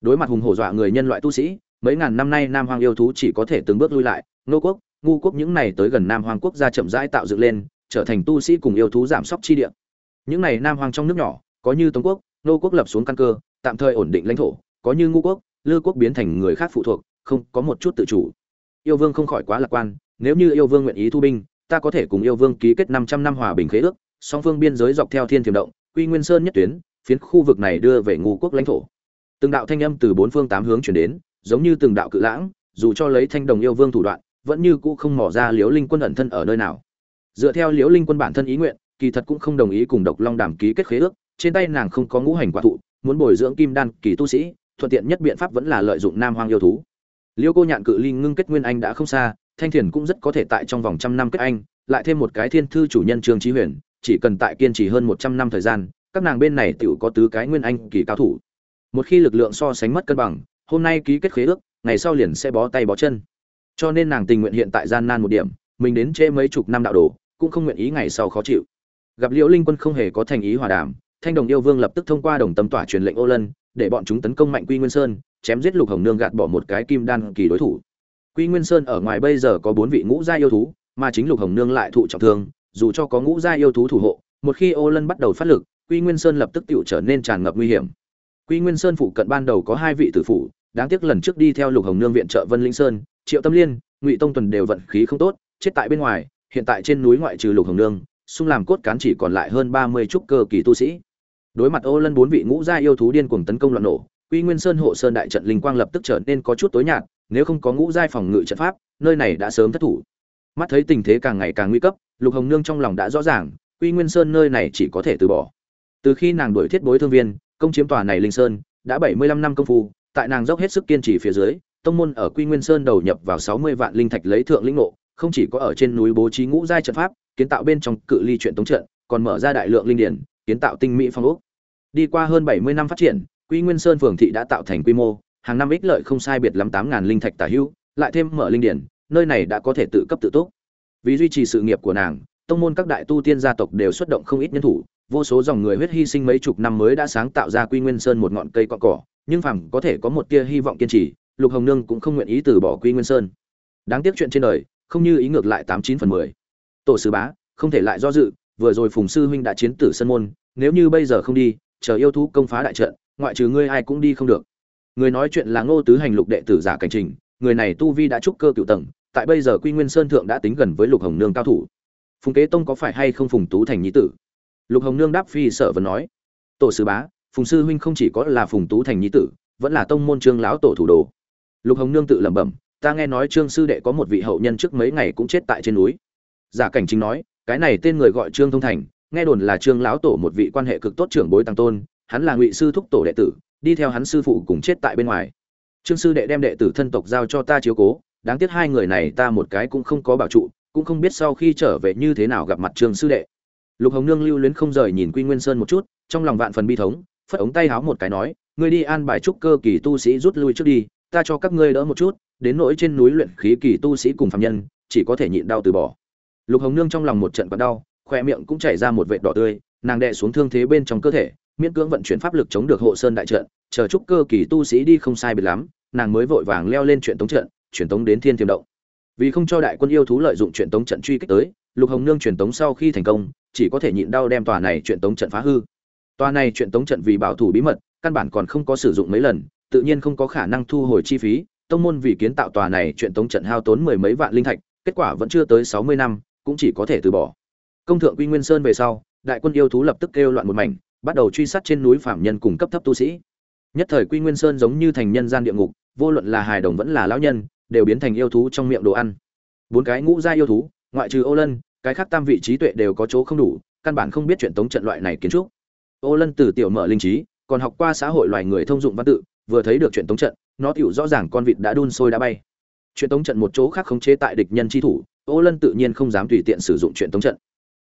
[SPEAKER 1] Đối mặt hùng hổ dọa người nhân loại tu sĩ, mấy ngàn năm nay nam hoang yêu thú chỉ có thể từng bước lui lại nô quốc, ngu quốc những này tới gần nam hoang quốc gia chậm rãi tạo dựng lên, trở thành tu sĩ cùng yêu thú giảm sóc chi địa. Những này nam hoang trong nước nhỏ có như tống quốc, nô quốc lập xuống căn cơ, tạm thời ổn định lãnh thổ, có như ngũ quốc, lư quốc biến thành người khác phụ thuộc, không có một chút tự chủ. Yêu vương không khỏi quá lạc quan, nếu như yêu vương nguyện ý thu binh, ta có thể cùng yêu vương ký kết 500 năm hòa bình khế ước, song phương biên giới dọc theo thiên thiểm động, quy nguyên sơn nhất tuyến, phiến khu vực này đưa về ngũ quốc lãnh thổ. Từng đạo thanh âm từ bốn phương tám hướng chuyển đến, giống như từng đạo cự lãng, dù cho lấy thanh đồng yêu vương thủ đoạn, vẫn như cũ không mỏ ra liễu linh quân ẩn thân ở nơi nào. Dựa theo liễu linh quân bản thân ý nguyện, kỳ thật cũng không đồng ý cùng độc long đàm ký kết khế ước trên tay nàng không có ngũ hành quả thụ, muốn bồi dưỡng kim đan kỳ tu sĩ, thuận tiện nhất biện pháp vẫn là lợi dụng nam hoang yêu thú. Liễu cô nhạn cự ly ngưng kết nguyên anh đã không xa, thanh thiền cũng rất có thể tại trong vòng trăm năm kết anh, lại thêm một cái thiên thư chủ nhân trương trí huyền, chỉ cần tại kiên trì hơn một trăm năm thời gian, các nàng bên này tựu có tứ cái nguyên anh kỳ cao thủ. Một khi lực lượng so sánh mất cân bằng, hôm nay ký kết khế ước, ngày sau liền sẽ bó tay bó chân. Cho nên nàng tình nguyện hiện tại gian nan một điểm, mình đến chê mấy chục năm đạo đồ, cũng không nguyện ý ngày sau khó chịu. Gặp liễu linh quân không hề có thành ý hòa đàm thanh đồng yêu vương lập tức thông qua đồng tâm tỏa truyền lệnh ô lân, để bọn chúng tấn công mạnh quy nguyên sơn, chém giết lục hồng nương gạt bỏ một cái kim đan kỳ đối thủ. Quy nguyên sơn ở ngoài bây giờ có bốn vị ngũ gia yêu thú, mà chính lục hồng nương lại thụ trọng thương, dù cho có ngũ gia yêu thú thủ hộ, một khi ô lân bắt đầu phát lực, quy nguyên sơn lập tức tự trở nên tràn ngập nguy hiểm. Quy nguyên sơn phụ cận ban đầu có hai vị tử phụ đáng tiếc lần trước đi theo lục hồng nương viện trợ vân linh sơn, triệu tâm liên, ngụy tông tuần đều vận khí không tốt, chết tại bên ngoài, hiện tại trên núi ngoại trừ lục hồng nương, xung làm cốt cán chỉ còn lại hơn ba mươi trúc cơ kỳ tu sĩ đối mặt ô lân bốn vị ngũ gia yêu thú điên cuồng tấn công loạn nổ, quy nguyên sơn hộ sơn đại trận linh quang lập tức trở nên có chút tối nhạt, nếu không có ngũ giai phòng ngự trận pháp, nơi này đã sớm thất thủ. Mắt thấy tình thế càng ngày càng nguy cấp, lục hồng nương trong lòng đã rõ ràng, quy nguyên sơn nơi này chỉ có thể từ bỏ. Từ khi nàng đuổi thiết bối thương viên, công chiếm tòa này linh sơn, đã bảy mươi lăm năm công phu, tại nàng dốc hết sức kiên trì phía dưới, tông môn ở quy nguyên sơn đầu nhập vào sáu mươi vạn linh thạch lấy thượng lĩnh ngộ, không chỉ có ở trên núi bố trí ngũ giai trận pháp, kiến tạo bên trong cự ly chuyện tống trận, còn mở ra đại lượng linh điển, kiến tạo tinh mỹ phong ốc đi qua hơn bảy mươi năm phát triển, quy nguyên sơn phường thị đã tạo thành quy mô, hàng năm ích lợi không sai biệt lắm tám ngàn linh thạch tả hữu, lại thêm mở linh điển, nơi này đã có thể tự cấp tự túc. Vì duy trì sự nghiệp của nàng, tông môn các đại tu tiên gia tộc đều xuất động không ít nhân thủ, vô số dòng người huyết hy sinh mấy chục năm mới đã sáng tạo ra quy nguyên sơn một ngọn cây cọn cỏ, nhưng phẳng có thể có một tia hy vọng kiên trì, lục hồng nương cũng không nguyện ý từ bỏ quy nguyên sơn. Đáng tiếc chuyện trên đời, không như ý ngược lại tám chín phần mười. Tổ sư bá, không thể lại do dự, vừa rồi phùng sư huynh đã chiến tử sân môn, nếu như bây giờ không đi chờ yêu thú công phá đại trận, ngoại trừ ngươi ai cũng đi không được. Người nói chuyện là ngô tứ hành lục đệ tử giả cảnh trình, người này tu vi đã trúc cơ cựu tầng, tại bây giờ quy nguyên sơn thượng đã tính gần với lục hồng nương cao thủ. Phùng kế tông có phải hay không phùng tú thành nhi tử? Lục hồng nương đáp phi sở vẫn nói. Tổ sư bá, phùng sư huynh không chỉ có là phùng tú thành nhi tử, vẫn là tông môn trương lão tổ thủ đồ. Lục hồng nương tự lẩm bẩm, ta nghe nói trương sư đệ có một vị hậu nhân trước mấy ngày cũng chết tại trên núi. Giả cảnh chính nói, cái này tên người gọi trương thông thành nghe đồn là trương lão tổ một vị quan hệ cực tốt trưởng bối tăng tôn, hắn là ngụy sư thúc tổ đệ tử, đi theo hắn sư phụ cùng chết tại bên ngoài. Trương sư đệ đem đệ tử thân tộc giao cho ta chiếu cố, đáng tiếc hai người này ta một cái cũng không có bảo trụ, cũng không biết sau khi trở về như thế nào gặp mặt trương sư đệ. Lục hồng nương lưu luyến không rời nhìn quy nguyên sơn một chút, trong lòng vạn phần bi thống, phất ống tay háo một cái nói, ngươi đi an bài trúc cơ kỳ tu sĩ rút lui trước đi, ta cho các ngươi đỡ một chút, đến nỗi trên núi luyện khí kỳ tu sĩ cùng phạm nhân, chỉ có thể nhịn đau từ bỏ. Lục hồng nương trong lòng một trận còn đau khoe miệng cũng chảy ra một vệt đỏ tươi, nàng đệ xuống thương thế bên trong cơ thể, miễn cưỡng vận chuyển pháp lực chống được hộ sơn đại trận, chờ chúc cơ kỳ tu sĩ đi không sai biệt lắm, nàng mới vội vàng leo lên chuyện tống trận, truyền tống đến thiên thiềm động. Vì không cho đại quân yêu thú lợi dụng chuyện tống trận truy kích tới, lục hồng nương truyền tống sau khi thành công, chỉ có thể nhịn đau đem tòa này chuyện tống trận phá hư. Tòa này chuyện tống trận vì bảo thủ bí mật, căn bản còn không có sử dụng mấy lần, tự nhiên không có khả năng thu hồi chi phí, tông môn vì kiến tạo tòa này chuyện tống trận hao tốn mười mấy vạn linh thạch, kết quả vẫn chưa tới sáu mươi năm, cũng chỉ có thể từ bỏ công thượng quy nguyên sơn về sau, đại quân yêu thú lập tức kêu loạn một mảnh, bắt đầu truy sát trên núi phạm nhân cùng cấp thấp tu sĩ. Nhất thời quy nguyên sơn giống như thành nhân gian địa ngục, vô luận là hài đồng vẫn là lão nhân, đều biến thành yêu thú trong miệng đồ ăn. Bốn cái ngũ gia yêu thú, ngoại trừ ô lân, cái khác tam vị trí tuệ đều có chỗ không đủ, căn bản không biết chuyện tống trận loại này kiến trúc. Ô lân từ tiểu mở linh trí, còn học qua xã hội loài người thông dụng văn tự, vừa thấy được chuyện tống trận, nó tựu rõ ràng con vịt đã đun sôi đã bay. Chuyện tống trận một chỗ khác khống chế tại địch nhân chi thủ, ô lân tự nhiên không dám tùy tiện sử dụng chuyện tống trận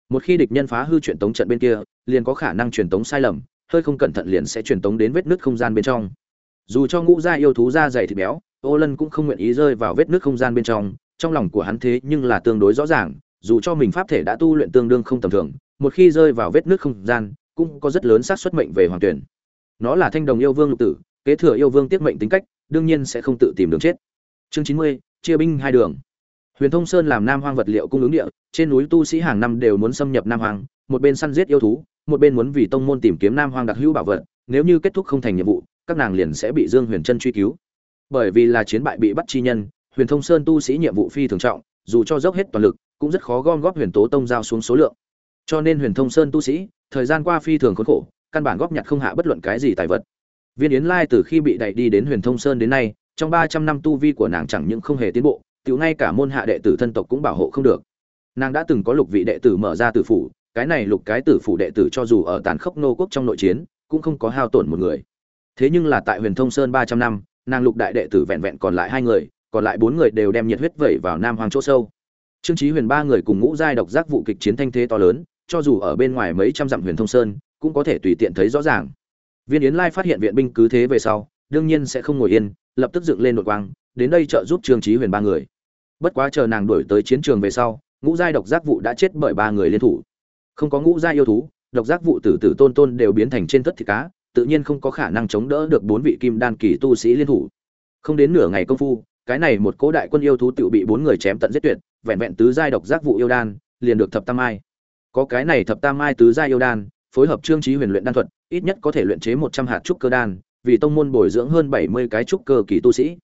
[SPEAKER 1] một khi địch nhân phá hư truyền tống trận bên kia, liền có khả năng truyền tống sai lầm, hơi không cẩn thận liền sẽ truyền tống đến vết nứt không gian bên trong. Dù cho ngũ gia yêu thú da dày thịt béo, ô lân cũng không nguyện ý rơi vào vết nứt không gian bên trong trong lòng của hắn thế nhưng là tương đối rõ ràng, dù cho mình pháp thể đã tu luyện tương đương không tầm thường, một khi rơi vào vết nứt không gian, cũng có rất lớn xác suất mệnh về hoàng tuyển. Nó là thanh đồng yêu vương lục tử, kế thừa yêu vương tiết mệnh tính cách, đương nhiên sẽ không tự tìm đường chết. Chương chín mươi, chia binh hai đường huyền thông sơn làm nam hoang vật liệu cung ứng địa, trên núi tu sĩ hàng năm đều muốn xâm nhập nam hoang, một bên săn giết yêu thú, một bên muốn vì tông môn tìm kiếm nam hoang đặc hữu bảo vật, nếu như kết thúc không thành nhiệm vụ, các nàng liền sẽ bị dương huyền chân truy cứu. Bởi vì là chiến bại bị bắt chi nhân, huyền thông sơn tu sĩ nhiệm vụ phi thường trọng, dù cho dốc hết toàn lực, cũng rất khó gom góp huyền tố tông giao xuống số lượng. Cho nên huyền thông sơn tu sĩ, thời gian qua phi thường khốn khổ, căn bản góp nhặt không hạ bất luận cái gì tài vật. Viên yến lai từ khi bị đẩy đi đến huyền thông sơn đến nay, trong ba trăm năm tu vi của nàng chẳng những không hề tiến bộ tiểu ngay cả môn hạ đệ tử thân tộc cũng bảo hộ không được. Nàng đã từng có lục vị đệ tử mở ra tử phủ, cái này lục cái tử phủ đệ tử cho dù ở tàn khốc nô quốc trong nội chiến, cũng không có hao tổn một người. Thế nhưng là tại huyền thông sơn ba trăm năm, nàng lục đại đệ tử vẹn vẹn còn lại hai người, còn lại bốn người đều đem nhiệt huyết vẩy vào nam hoàng chỗ sâu. Trương chí huyền ba người cùng ngũ giai độc giác vụ kịch chiến thanh thế to lớn, cho dù ở bên ngoài mấy trăm dặm huyền thông sơn, cũng có thể tùy tiện thấy rõ ràng. Viên yến lai phát hiện viện binh cứ thế về sau, đương nhiên sẽ không ngồi yên, lập tức dựng lên nội quang, đến đây trợ giúp trương chí huyền ba người bất quá chờ nàng đuổi tới chiến trường về sau, ngũ giai độc giác vụ đã chết bởi ba người liên thủ. Không có ngũ giai yêu thú, độc giác vụ tử tử tôn tôn đều biến thành trên tất thịt cá, tự nhiên không có khả năng chống đỡ được bốn vị kim đan kỳ tu sĩ liên thủ. Không đến nửa ngày công phu, cái này một cố đại quân yêu thú tự bị bốn người chém tận giết tuyệt, vẹn vẹn tứ giai độc giác vụ yêu đan, liền được thập tam mai. Có cái này thập tam mai tứ giai yêu đan, phối hợp trương trí huyền luyện đan thuật, ít nhất có thể luyện chế một trăm hạt trúc cơ đan, vì tông môn bồi dưỡng hơn bảy mươi cái trúc cơ kỳ tu sĩ.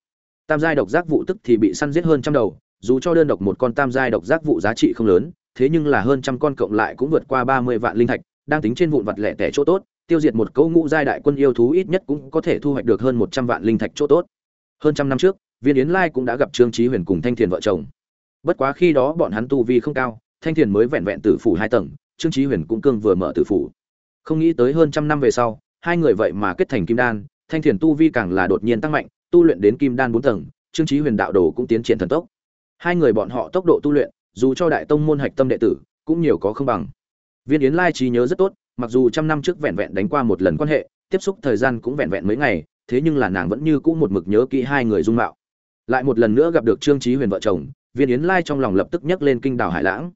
[SPEAKER 1] Tam giai độc giác vụ tức thì bị săn giết hơn trăm đầu dù cho đơn độc một con tam giai độc giác vụ giá trị không lớn, thế nhưng là hơn trăm con cộng lại cũng vượt qua ba mươi vạn linh thạch, đang tính trên vụn vặt lẻ tẻ chỗ tốt, tiêu diệt một cấu ngũ giai đại quân yêu thú ít nhất cũng có thể thu hoạch được hơn một trăm vạn linh thạch chỗ tốt. Hơn trăm năm trước, viên yến lai cũng đã gặp trương Chí huyền cùng thanh thiền vợ chồng. Bất quá khi đó bọn hắn tu vi không cao, thanh thiền mới vẹn vẹn tử phủ hai tầng, trương Chí huyền cũng cương vừa mở tử phủ. Không nghĩ tới hơn trăm năm về sau, hai người vậy mà kết thành kim đan, thanh thiền tu vi càng là đột nhiên tăng mạnh, tu luyện đến kim đan bốn tầng, trương Chí huyền đạo đồ cũng tiến triển thần tốc hai người bọn họ tốc độ tu luyện, dù cho đại tông môn hạch tâm đệ tử, cũng nhiều có không bằng. Viên yến lai trí nhớ rất tốt, mặc dù trăm năm trước vẹn vẹn đánh qua một lần quan hệ, tiếp xúc thời gian cũng vẹn vẹn mấy ngày, thế nhưng là nàng vẫn như cũ một mực nhớ kỹ hai người dung mạo. Lại một lần nữa gặp được trương trí huyền vợ chồng, viên yến lai trong lòng lập tức nhấc lên kinh đảo hải lãng.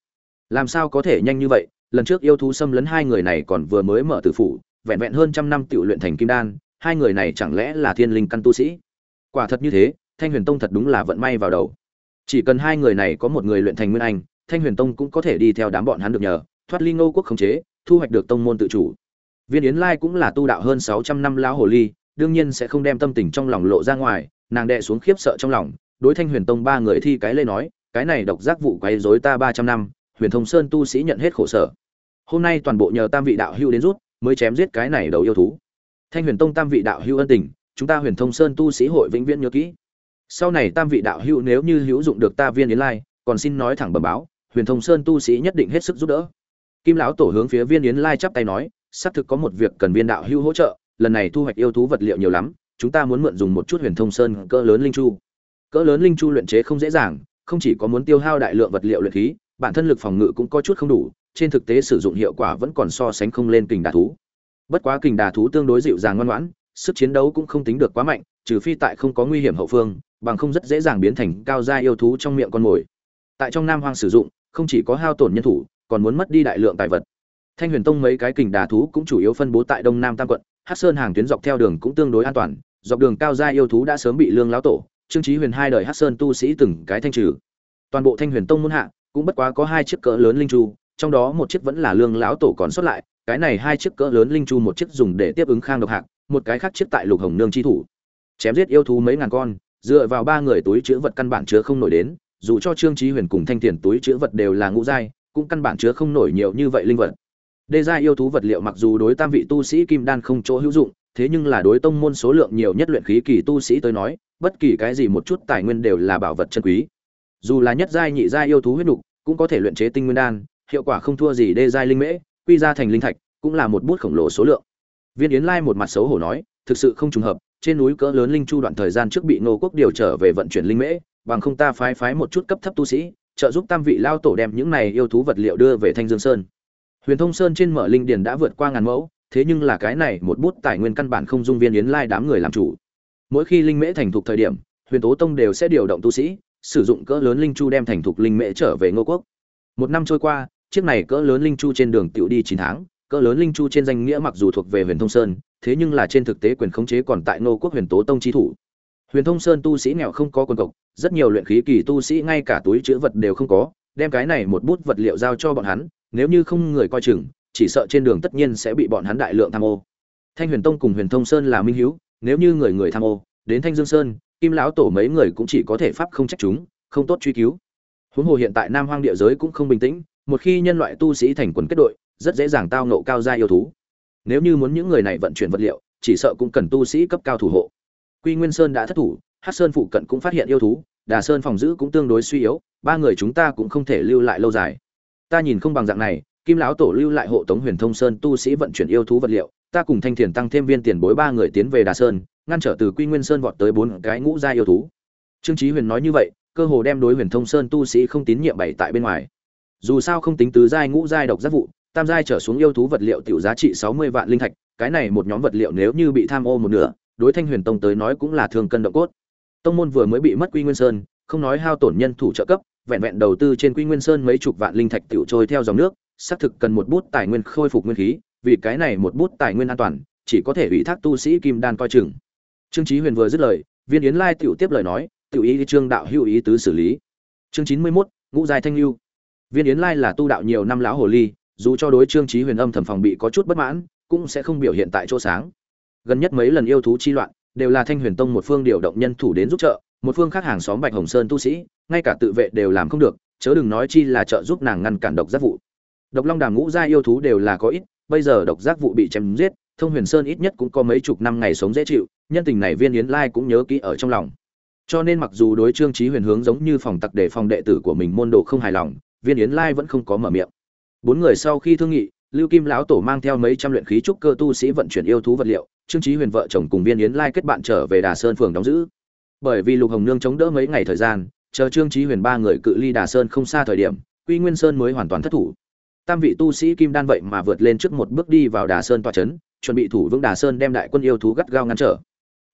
[SPEAKER 1] Làm sao có thể nhanh như vậy, lần trước yêu thú xâm lấn hai người này còn vừa mới mở tử phủ, vẹn vẹn hơn trăm năm tự luyện thành kim đan, hai người này chẳng lẽ là thiên linh căn tu sĩ? Quả thật như thế, thanh huyền tông thật đúng là vận may vào đầu chỉ cần hai người này có một người luyện thành nguyên anh, thanh huyền tông cũng có thể đi theo đám bọn hắn được nhờ, thoát ly ngô quốc khống chế, thu hoạch được tông môn tự chủ. Viên yến lai cũng là tu đạo hơn sáu trăm năm lão hồ ly, đương nhiên sẽ không đem tâm tình trong lòng lộ ra ngoài, nàng đệ xuống khiếp sợ trong lòng, đối thanh huyền tông ba người thi cái lê nói, cái này độc giác vụ quấy rối ta ba trăm năm, huyền thông sơn tu sĩ nhận hết khổ sở. Hôm nay toàn bộ nhờ tam vị đạo hưu đến rút, mới chém giết cái này đầu yêu thú. Thanh huyền tông tam vị đạo hưu ân tình, chúng ta huyền thông sơn tu sĩ hội vĩnh viễn nhớ kỹ sau này tam vị đạo hữu nếu như hữu dụng được ta viên yến lai, còn xin nói thẳng bẩm báo, huyền thông sơn tu sĩ nhất định hết sức giúp đỡ. Kim lão tổ hướng phía viên yến lai chắp tay nói, xác thực có một việc cần viên đạo hữu hỗ trợ, lần này thu hoạch yêu thú vật liệu nhiều lắm, chúng ta muốn mượn dùng một chút huyền thông sơn cỡ lớn linh chu. Cỡ lớn linh chu luyện chế không dễ dàng, không chỉ có muốn tiêu hao đại lượng vật liệu luyện khí, bản thân lực phòng ngự cũng có chút không đủ, trên thực tế sử dụng hiệu quả vẫn còn so sánh không lên kình đà thú. Bất quá kình đà thú tương đối dịu dàng ngoan ngoãn, sức chiến đấu cũng không tính được quá mạnh trừ phi tại không có nguy hiểm hậu phương, bằng không rất dễ dàng biến thành cao gia yêu thú trong miệng con mồi. Tại trong nam hoang sử dụng, không chỉ có hao tổn nhân thủ, còn muốn mất đi đại lượng tài vật. Thanh huyền tông mấy cái kình đà thú cũng chủ yếu phân bố tại đông nam tam quận hát sơn hàng tuyến dọc theo đường cũng tương đối an toàn, dọc đường cao gia yêu thú đã sớm bị lương lão tổ, trương trí huyền hai đời hát sơn tu sĩ từng cái thanh trừ. Toàn bộ thanh huyền tông muốn hạ, cũng bất quá có hai chiếc cỡ lớn linh chu, trong đó một chiếc vẫn là lương lão tổ còn sót lại, cái này hai chiếc cỡ lớn linh chu một chiếc dùng để tiếp ứng khang độc hạc, một cái khác chiếc tại lục hồng nương chi thủ chém giết yêu thú mấy ngàn con dựa vào ba người túi chữ vật căn bản chứa không nổi đến dù cho trương trí huyền cùng thanh tiền túi chữ vật đều là ngũ giai cũng căn bản chứa không nổi nhiều như vậy linh vật Đê giai yêu thú vật liệu mặc dù đối tam vị tu sĩ kim đan không chỗ hữu dụng, thế nhưng là đối tông môn số lượng nhiều nhất luyện khí kỳ tu sĩ tới nói, bất kỳ cái gì một chút tài nguyên đều là bảo vật chân quý. Dù là nhất giai nhị giai yêu thú huyết nục, cũng có thể luyện chế tinh nguyên đan, hiệu quả không thua gì đê giai linh mễ, quy ra thành linh thạch, cũng là một bút khổng lồ số lượng. Viên Yến Lai một mặt xấu hổ nói, thực sự không trùng hợp, trên núi cỡ lớn linh chu đoạn thời gian trước bị Ngô quốc điều trở về vận chuyển linh mễ, bằng không ta phái phái một chút cấp thấp tu sĩ, trợ giúp tam vị lao tổ đem những này yêu thú vật liệu đưa về Thanh Dương Sơn. Huyền Thông Sơn trên mở linh điền đã vượt qua ngàn mẫu, thế nhưng là cái này một bút tài nguyên căn bản không dung viên yến lai đám người làm chủ. Mỗi khi linh mễ thành thục thời điểm, Huyền Tố Tông đều sẽ điều động tu sĩ, sử dụng cỡ lớn linh chu đem thành thục linh mễ trở về Ngô Quốc. Một năm trôi qua, chiếc này cỡ lớn linh chu trên đường tiểu đi 9 tháng, cỡ lớn linh chu trên danh nghĩa mặc dù thuộc về Huyền Thông Sơn, thế nhưng là trên thực tế quyền khống chế còn tại Ngô Quốc Huyền Tố Tông chi thủ. Huyền Thông Sơn tu sĩ nghèo không có quân cộc, rất nhiều luyện khí kỳ tu sĩ ngay cả túi chứa vật đều không có, đem cái này một bút vật liệu giao cho bọn hắn, nếu như không người coi chừng, chỉ sợ trên đường tất nhiên sẽ bị bọn hắn đại lượng tham ô. Thanh Huyền Tông cùng Huyền Thông Sơn là minh hiếu, nếu như người người tham ô, đến Thanh Dương Sơn, Kim lão tổ mấy người cũng chỉ có thể pháp không trách chúng, không tốt truy cứu. Huống hồ hiện tại Nam Hoang địa giới cũng không bình tĩnh, một khi nhân loại tu sĩ thành quần kết đội, rất dễ dàng tao ngộ cao gia yêu thú. Nếu như muốn những người này vận chuyển vật liệu, chỉ sợ cũng cần tu sĩ cấp cao thủ hộ. Quy Nguyên Sơn đã thất thủ, Hát sơn phụ cận cũng phát hiện yêu thú đà sơn phòng giữ cũng tương đối suy yếu ba người chúng ta cũng không thể lưu lại lâu dài. Ta nhìn không bằng dạng này kim lão tổ lưu lại hộ tống huyền thông sơn tu sĩ vận chuyển yêu thú vật liệu ta cùng thanh thiền tăng thêm viên tiền bối ba người tiến về đà sơn ngăn trở từ quy nguyên sơn vọt tới bốn cái ngũ gia yêu thú. Trương trí huyền nói như vậy cơ hồ đem đối huyền thông sơn tu sĩ không tín nhiệm bày tại bên ngoài. Dù sao không tính tứ giai ngũ giai độc giác vụ tam giai trở xuống yêu thú vật liệu tiểu giá trị sáu mươi vạn linh thạch cái này một nhóm vật liệu nếu như bị tham ô một nửa đối thanh huyền tông tới nói cũng là thương cân động cốt. Tông môn vừa mới bị mất quy nguyên sơn không nói hao tổn nhân thủ trợ cấp vẹn vẹn đầu tư trên quy nguyên sơn mấy chục vạn linh thạch tiểu trôi theo dòng nước xác thực cần một bút tài nguyên khôi phục nguyên khí vì cái này một bút tài nguyên an toàn chỉ có thể ủy thác tu sĩ kim đan coi chừng. Trương chí huyền vừa dứt lời viên yến lai tiểu tiếp lời nói tiểu ý trương đạo hữu ý tứ xử lý. Chương chín mươi 91, ngũ giai thanh lưu. Viên yến lai là tu đạo nhiều năm lão hồ ly dù cho đối trương chí huyền âm thầm phòng bị có chút bất mãn, cũng sẽ không biểu hiện tại chỗ sáng. Gần nhất mấy lần yêu thú chi loạn, đều là thanh huyền tông một phương điều động nhân thủ đến giúp trợ, một phương khác hàng xóm bạch hồng sơn tu sĩ, ngay cả tự vệ đều làm không được, chớ đừng nói chi là trợ giúp nàng ngăn cản độc giác vụ. Độc long đàm ngũ gia yêu thú đều là có ít, bây giờ độc giác vụ bị chém giết, thông huyền sơn ít nhất cũng có mấy chục năm ngày sống dễ chịu, nhân tình này viên yến lai cũng nhớ kỹ ở trong lòng. Cho nên mặc dù đối trương trí huyền hướng giống như phòng tặc để phòng đệ tử của mình môn đồ không hài lòng, viên yến lai vẫn không có mở miệng bốn người sau khi thương nghị, lưu kim lão tổ mang theo mấy trăm luyện khí trúc cơ tu sĩ vận chuyển yêu thú vật liệu, trương trí huyền vợ chồng cùng viên yến lai kết bạn trở về đà sơn phường đóng giữ. Bởi vì lục hồng nương chống đỡ mấy ngày thời gian, chờ trương trí huyền ba người cự ly đà sơn không xa thời điểm, quy nguyên sơn mới hoàn toàn thất thủ. Tam vị tu sĩ kim đan vậy mà vượt lên trước một bước đi vào đà sơn tòa trấn chuẩn bị thủ vững đà sơn đem đại quân yêu thú gắt gao ngăn trở.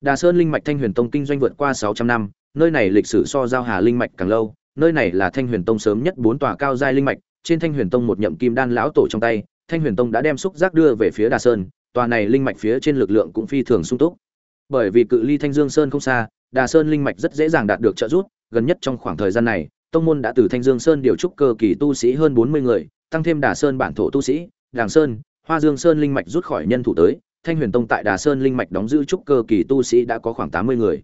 [SPEAKER 1] Đà sơn linh mạch thanh huyền tông kinh doanh vượt qua sáu trăm năm, nơi này lịch sử so giao hà linh mạch càng lâu, nơi này là thanh huyền tông sớm nhất bốn tòa cao giai linh mạch trên thanh huyền tông một nhậm kim đan lão tổ trong tay, thanh huyền tông đã đem xúc giác đưa về phía đà sơn, tòa này linh mạch phía trên lực lượng cũng phi thường sung túc. Bởi vì cự ly thanh dương sơn không xa, đà sơn linh mạch rất dễ dàng đạt được trợ giúp, gần nhất trong khoảng thời gian này, tông môn đã từ thanh dương sơn điều trúc cơ kỳ tu sĩ hơn bốn mươi người, tăng thêm đà sơn bản thổ tu sĩ, đàng sơn, hoa dương sơn linh mạch rút khỏi nhân thủ tới, thanh huyền tông tại đà sơn linh mạch đóng giữ trúc cơ kỳ tu sĩ đã có khoảng tám mươi người.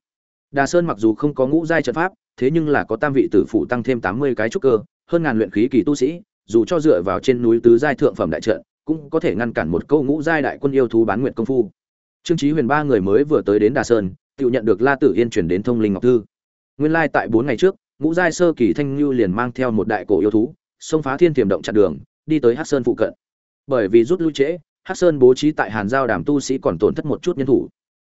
[SPEAKER 1] Đà sơn mặc dù không có ngũ giai trận pháp, thế nhưng là có tam vị tử phụ tăng thêm tám mươi cái trúc cơ, hơn ngàn luyện khí kỳ tu sĩ dù cho dựa vào trên núi tứ giai thượng phẩm đại trận, cũng có thể ngăn cản một câu ngũ giai đại quân yêu thú bán nguyện công phu. Trương chí huyền ba người mới vừa tới đến đà sơn, tự nhận được la tử yên chuyển đến thông linh ngọc thư. Nguyên lai tại bốn ngày trước, ngũ giai sơ kỳ thanh lưu liền mang theo một đại cổ yêu thú, xông phá thiên tiềm động chặn đường, đi tới hắc sơn phụ cận. Bởi vì rút lui trễ, hắc sơn bố trí tại hàn giao đàm tu sĩ còn tổn thất một chút nhân thủ.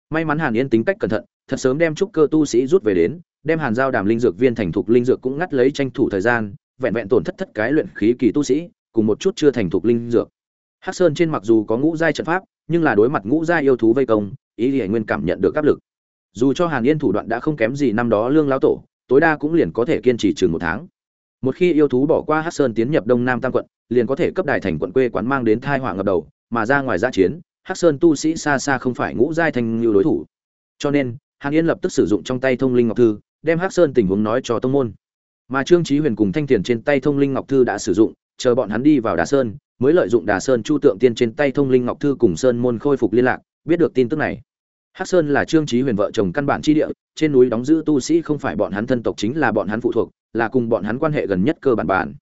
[SPEAKER 1] May mắn hàn yên tính cách cẩn thận, thật sớm đem trúc cơ tu sĩ rút về đến, đem hàn giao đàm linh dược viên thành thục linh dược cũng ngắt lấy tranh thủ thời gian vẹn vẹn tổn thất thất cái luyện khí kỳ tu sĩ, cùng một chút chưa thành thục linh dược. Hắc sơn trên mặc dù có ngũ giai trận pháp, nhưng là đối mặt ngũ giai yêu thú vây công, ý Liễu nguyên cảm nhận được áp lực. Dù cho hàn yên thủ đoạn đã không kém gì năm đó lương lão tổ, tối đa cũng liền có thể kiên trì chừng một tháng. Một khi yêu thú bỏ qua hắc sơn tiến nhập đông nam tam quận, liền có thể cấp đại thành quận quê quán mang đến tai họa ngập đầu, mà ra ngoài ra chiến, hắc sơn tu sĩ xa xa không phải ngũ giai thành nhiều đối thủ. Cho nên, hàn yên lập tức sử dụng trong tay thông linh ngọc thư, đem hắc sơn tình huống nói cho tông môn mà trương chí huyền cùng thanh tiền trên tay thông linh ngọc thư đã sử dụng, chờ bọn hắn đi vào đà sơn, mới lợi dụng đà sơn chu tượng tiên trên tay thông linh ngọc thư cùng sơn môn khôi phục liên lạc, biết được tin tức này. Hắc sơn là trương chí huyền vợ chồng căn bản chi địa, trên núi đóng giữ tu sĩ không phải bọn hắn thân tộc chính là bọn hắn phụ thuộc, là cùng bọn hắn quan hệ gần nhất cơ bản bản.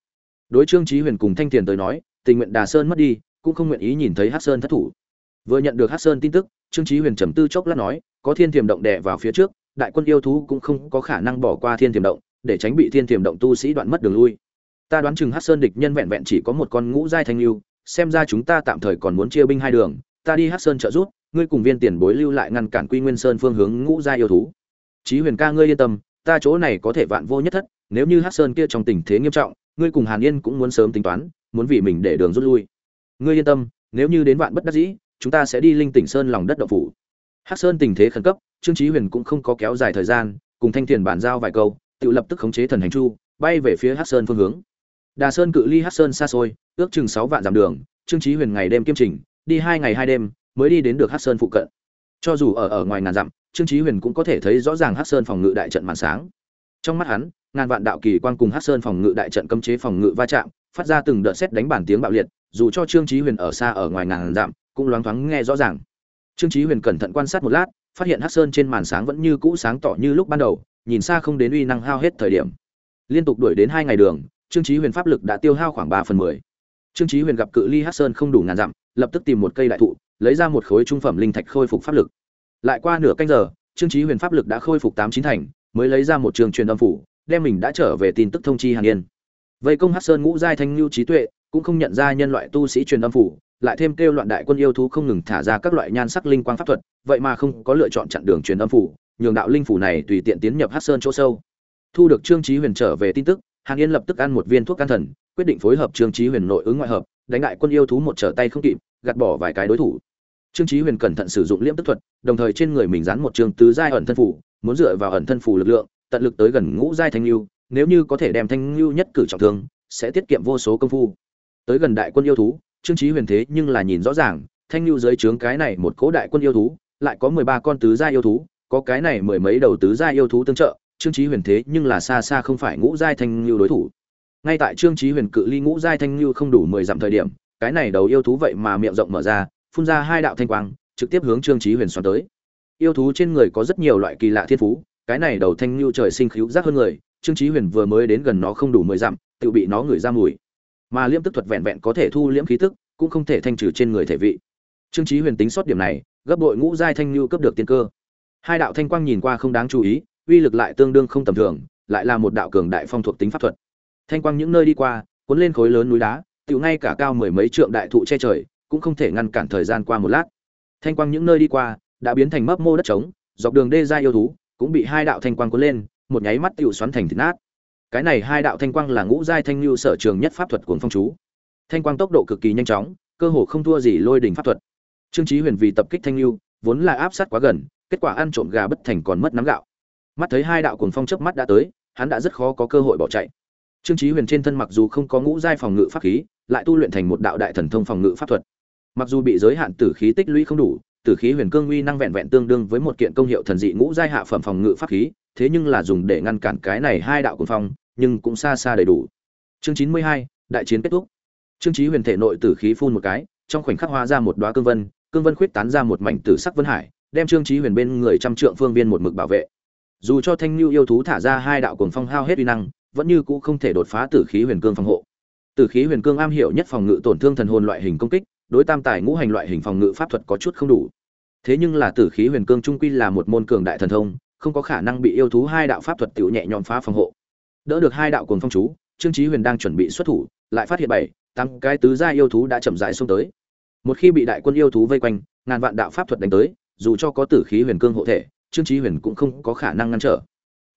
[SPEAKER 1] Đối trương chí huyền cùng thanh tiền tới nói, tình nguyện đà sơn mất đi, cũng không nguyện ý nhìn thấy hắc sơn thất thủ. Vừa nhận được hắc sơn tin tức, trương chí huyền trầm tư chốc lát nói, có thiên tiềm động đè vào phía trước, đại quân yêu thú cũng không có khả năng bỏ qua thiên tiềm động để tránh bị thiên tiềm động tu sĩ đoạn mất đường lui. Ta đoán chừng hắc sơn địch nhân vẹn vẹn chỉ có một con ngũ giai thanh lưu, xem ra chúng ta tạm thời còn muốn chia binh hai đường, ta đi hắc sơn trợ giúp, ngươi cùng viên tiền bối lưu lại ngăn cản quy nguyên sơn phương hướng ngũ giai yêu thú. Chí huyền ca ngươi yên tâm, ta chỗ này có thể vạn vô nhất thất, nếu như hắc sơn kia trong tình thế nghiêm trọng, ngươi cùng hàn yên cũng muốn sớm tính toán, muốn vì mình để đường rút lui. Ngươi yên tâm, nếu như đến vạn bất đắc dĩ, chúng ta sẽ đi linh tỉnh sơn lòng đất đậu phủ. Hắc sơn tình thế khẩn cấp, trương chí huyền cũng không có kéo dài thời gian, cùng thanh tiền bàn giao vài câu tự lập tức khống chế thần hành chu, bay về phía hắc sơn phương hướng. Đà sơn cự ly hắc sơn xa xôi, ước chừng sáu vạn dặm đường, trương chí huyền ngày đêm kiêm trình đi hai ngày hai đêm, mới đi đến được hắc sơn phụ cận. Cho dù ở ở ngoài ngàn dặm, trương chí huyền cũng có thể thấy rõ ràng hắc sơn phòng ngự đại trận màn sáng. Trong mắt hắn, ngàn vạn đạo kỳ quan cùng hắc sơn phòng ngự đại trận cấm chế phòng ngự va chạm, phát ra từng đợt sét đánh bản tiếng bạo liệt, dù cho trương chí huyền ở xa ở ngoài ngàn dặm, cũng loáng thoáng nghe rõ ràng. Trương chí huyền cẩn thận quan sát một lát, phát hiện hắc sơn trên màn sáng vẫn như cũ sáng tỏ như lúc ban đầu nhìn xa không đến uy năng hao hết thời điểm. Liên tục đuổi đến hai ngày đường, trương chí huyền pháp lực đã tiêu hao khoảng ba phần mười. Trương chí huyền gặp cự ly hắc sơn không đủ ngàn dặm, lập tức tìm một cây đại thụ, lấy ra một khối trung phẩm linh thạch khôi phục pháp lực. Lại qua nửa canh giờ, trương chí huyền pháp lực đã khôi phục tám chín thành, mới lấy ra một trường truyền âm phủ, đem mình đã trở về tin tức thông chi hàn yên. Vây công hắc sơn ngũ giai thanh lưu trí tuệ, cũng không nhận ra nhân loại tu sĩ truyền âm phủ, lại thêm kêu loạn đại quân yêu thú không ngừng thả ra các loại nhan sắc linh quang pháp thuật, vậy mà không có lựa chọn chặn đường truyền âm phủ nhường đạo linh phủ này tùy tiện tiến nhập hắc sơn chỗ sâu. Thu được trương chí huyền trở về tin tức, hàn yên lập tức ăn một viên thuốc can thần, quyết định phối hợp trương chí huyền nội ứng ngoại hợp, đánh lại quân yêu thú một trở tay không kịp, gạt bỏ vài cái đối thủ. Trương chí huyền cẩn thận sử dụng liễm tức thuật, đồng thời trên người mình dán một trường tứ giai ẩn thân phủ, muốn dựa vào ẩn thân phủ lực lượng, tận lực tới gần ngũ giai thanh lưu, nếu như có thể đem thanh lưu nhất cử trọng thương, sẽ tiết kiệm vô số công phu. Tới gần đại quân yêu thú, trương chí huyền thế nhưng là nhìn rõ ràng, thanh lưu dưới trướng cái này một cố đại quân yêu thú, lại có mười ba con tứ giai yêu thú có cái này mười mấy đầu tứ giai yêu thú tương trợ, trương chí huyền thế nhưng là xa xa không phải ngũ giai thanh lưu đối thủ. Ngay tại trương chí huyền cự ly ngũ giai thanh lưu không đủ mười dặm thời điểm, cái này đầu yêu thú vậy mà miệng rộng mở ra, phun ra hai đạo thanh quang, trực tiếp hướng trương chí huyền xoắn tới. Yêu thú trên người có rất nhiều loại kỳ lạ thiên phú, cái này đầu thanh lưu trời sinh khiếu giác hơn người, trương chí huyền vừa mới đến gần nó không đủ mười dặm, tự bị nó ngửi ra mùi. Mà liễm tức thuật vẹn vẹn có thể thu liễm khí tức, cũng không thể thanh trừ trên người thể vị. Trương chí huyền tính sót điểm này, gấp bội ngũ giai thanh lưu cấp được tiên cơ hai đạo thanh quang nhìn qua không đáng chú ý, uy lực lại tương đương không tầm thường, lại là một đạo cường đại phong thuộc tính pháp thuật. Thanh quang những nơi đi qua, cuốn lên khối lớn núi đá tự ngay cả cao mười mấy trượng đại thụ che trời, cũng không thể ngăn cản thời gian qua một lát. Thanh quang những nơi đi qua, đã biến thành mấp mô đất trống, dọc đường đê ra yêu thú, cũng bị hai đạo thanh quang cuốn lên, một nháy mắt tự xoắn thành thịt nát. Cái này hai đạo thanh quang là ngũ giai thanh lưu sở trường nhất pháp thuật cuồng phong chú. Thanh quang tốc độ cực kỳ nhanh chóng, cơ hồ không thua gì lôi đỉnh pháp thuật. Trương chí huyền vì tập kích thanh lưu, vốn là áp sát quá gần kết quả ăn trộm gà bất thành còn mất nắm gạo. Mắt thấy hai đạo cuồng phong chớp mắt đã tới, hắn đã rất khó có cơ hội bỏ chạy. Trương chí huyền trên thân mặc dù không có ngũ giai phòng ngự pháp khí, lại tu luyện thành một đạo đại thần thông phòng ngự pháp thuật. Mặc dù bị giới hạn tử khí tích lũy không đủ, tử khí huyền cương uy năng vẹn vẹn tương đương với một kiện công hiệu thần dị ngũ giai hạ phẩm phòng ngự pháp khí, thế nhưng là dùng để ngăn cản cái này hai đạo cuồng phong, nhưng cũng xa xa đầy đủ. Chương chín mươi hai, đại chiến kết thúc. Trương chí huyền thể nội tử khí phun một cái, trong khoảnh khắc hóa ra một đóa cương vân cương vân khuyết tán ra một mảnh tử sắc vân hải đem trương chí huyền bên người trăm trượng phương viên một mực bảo vệ. Dù cho thanh lưu yêu thú thả ra hai đạo cuồng phong hao hết uy năng, vẫn như cũ không thể đột phá tử khí huyền cương phòng hộ. Tử khí huyền cương am hiểu nhất phòng ngự tổn thương thần hồn loại hình công kích, đối tam tài ngũ hành loại hình phòng ngự pháp thuật có chút không đủ. Thế nhưng là tử khí huyền cương trung quy là một môn cường đại thần thông, không có khả năng bị yêu thú hai đạo pháp thuật tiểu nhẹ nhõm phá phòng hộ. Đỡ được hai đạo cuồng phong chú, trương chí huyền đang chuẩn bị xuất thủ, lại phát hiện bảy tăng cái tứ gia yêu thú đã chậm rãi xung tới. Một khi bị đại quân yêu thú vây quanh, ngàn vạn đạo pháp thuật đánh tới dù cho có tử khí huyền cương hộ thể, trương chí huyền cũng không có khả năng ngăn trở.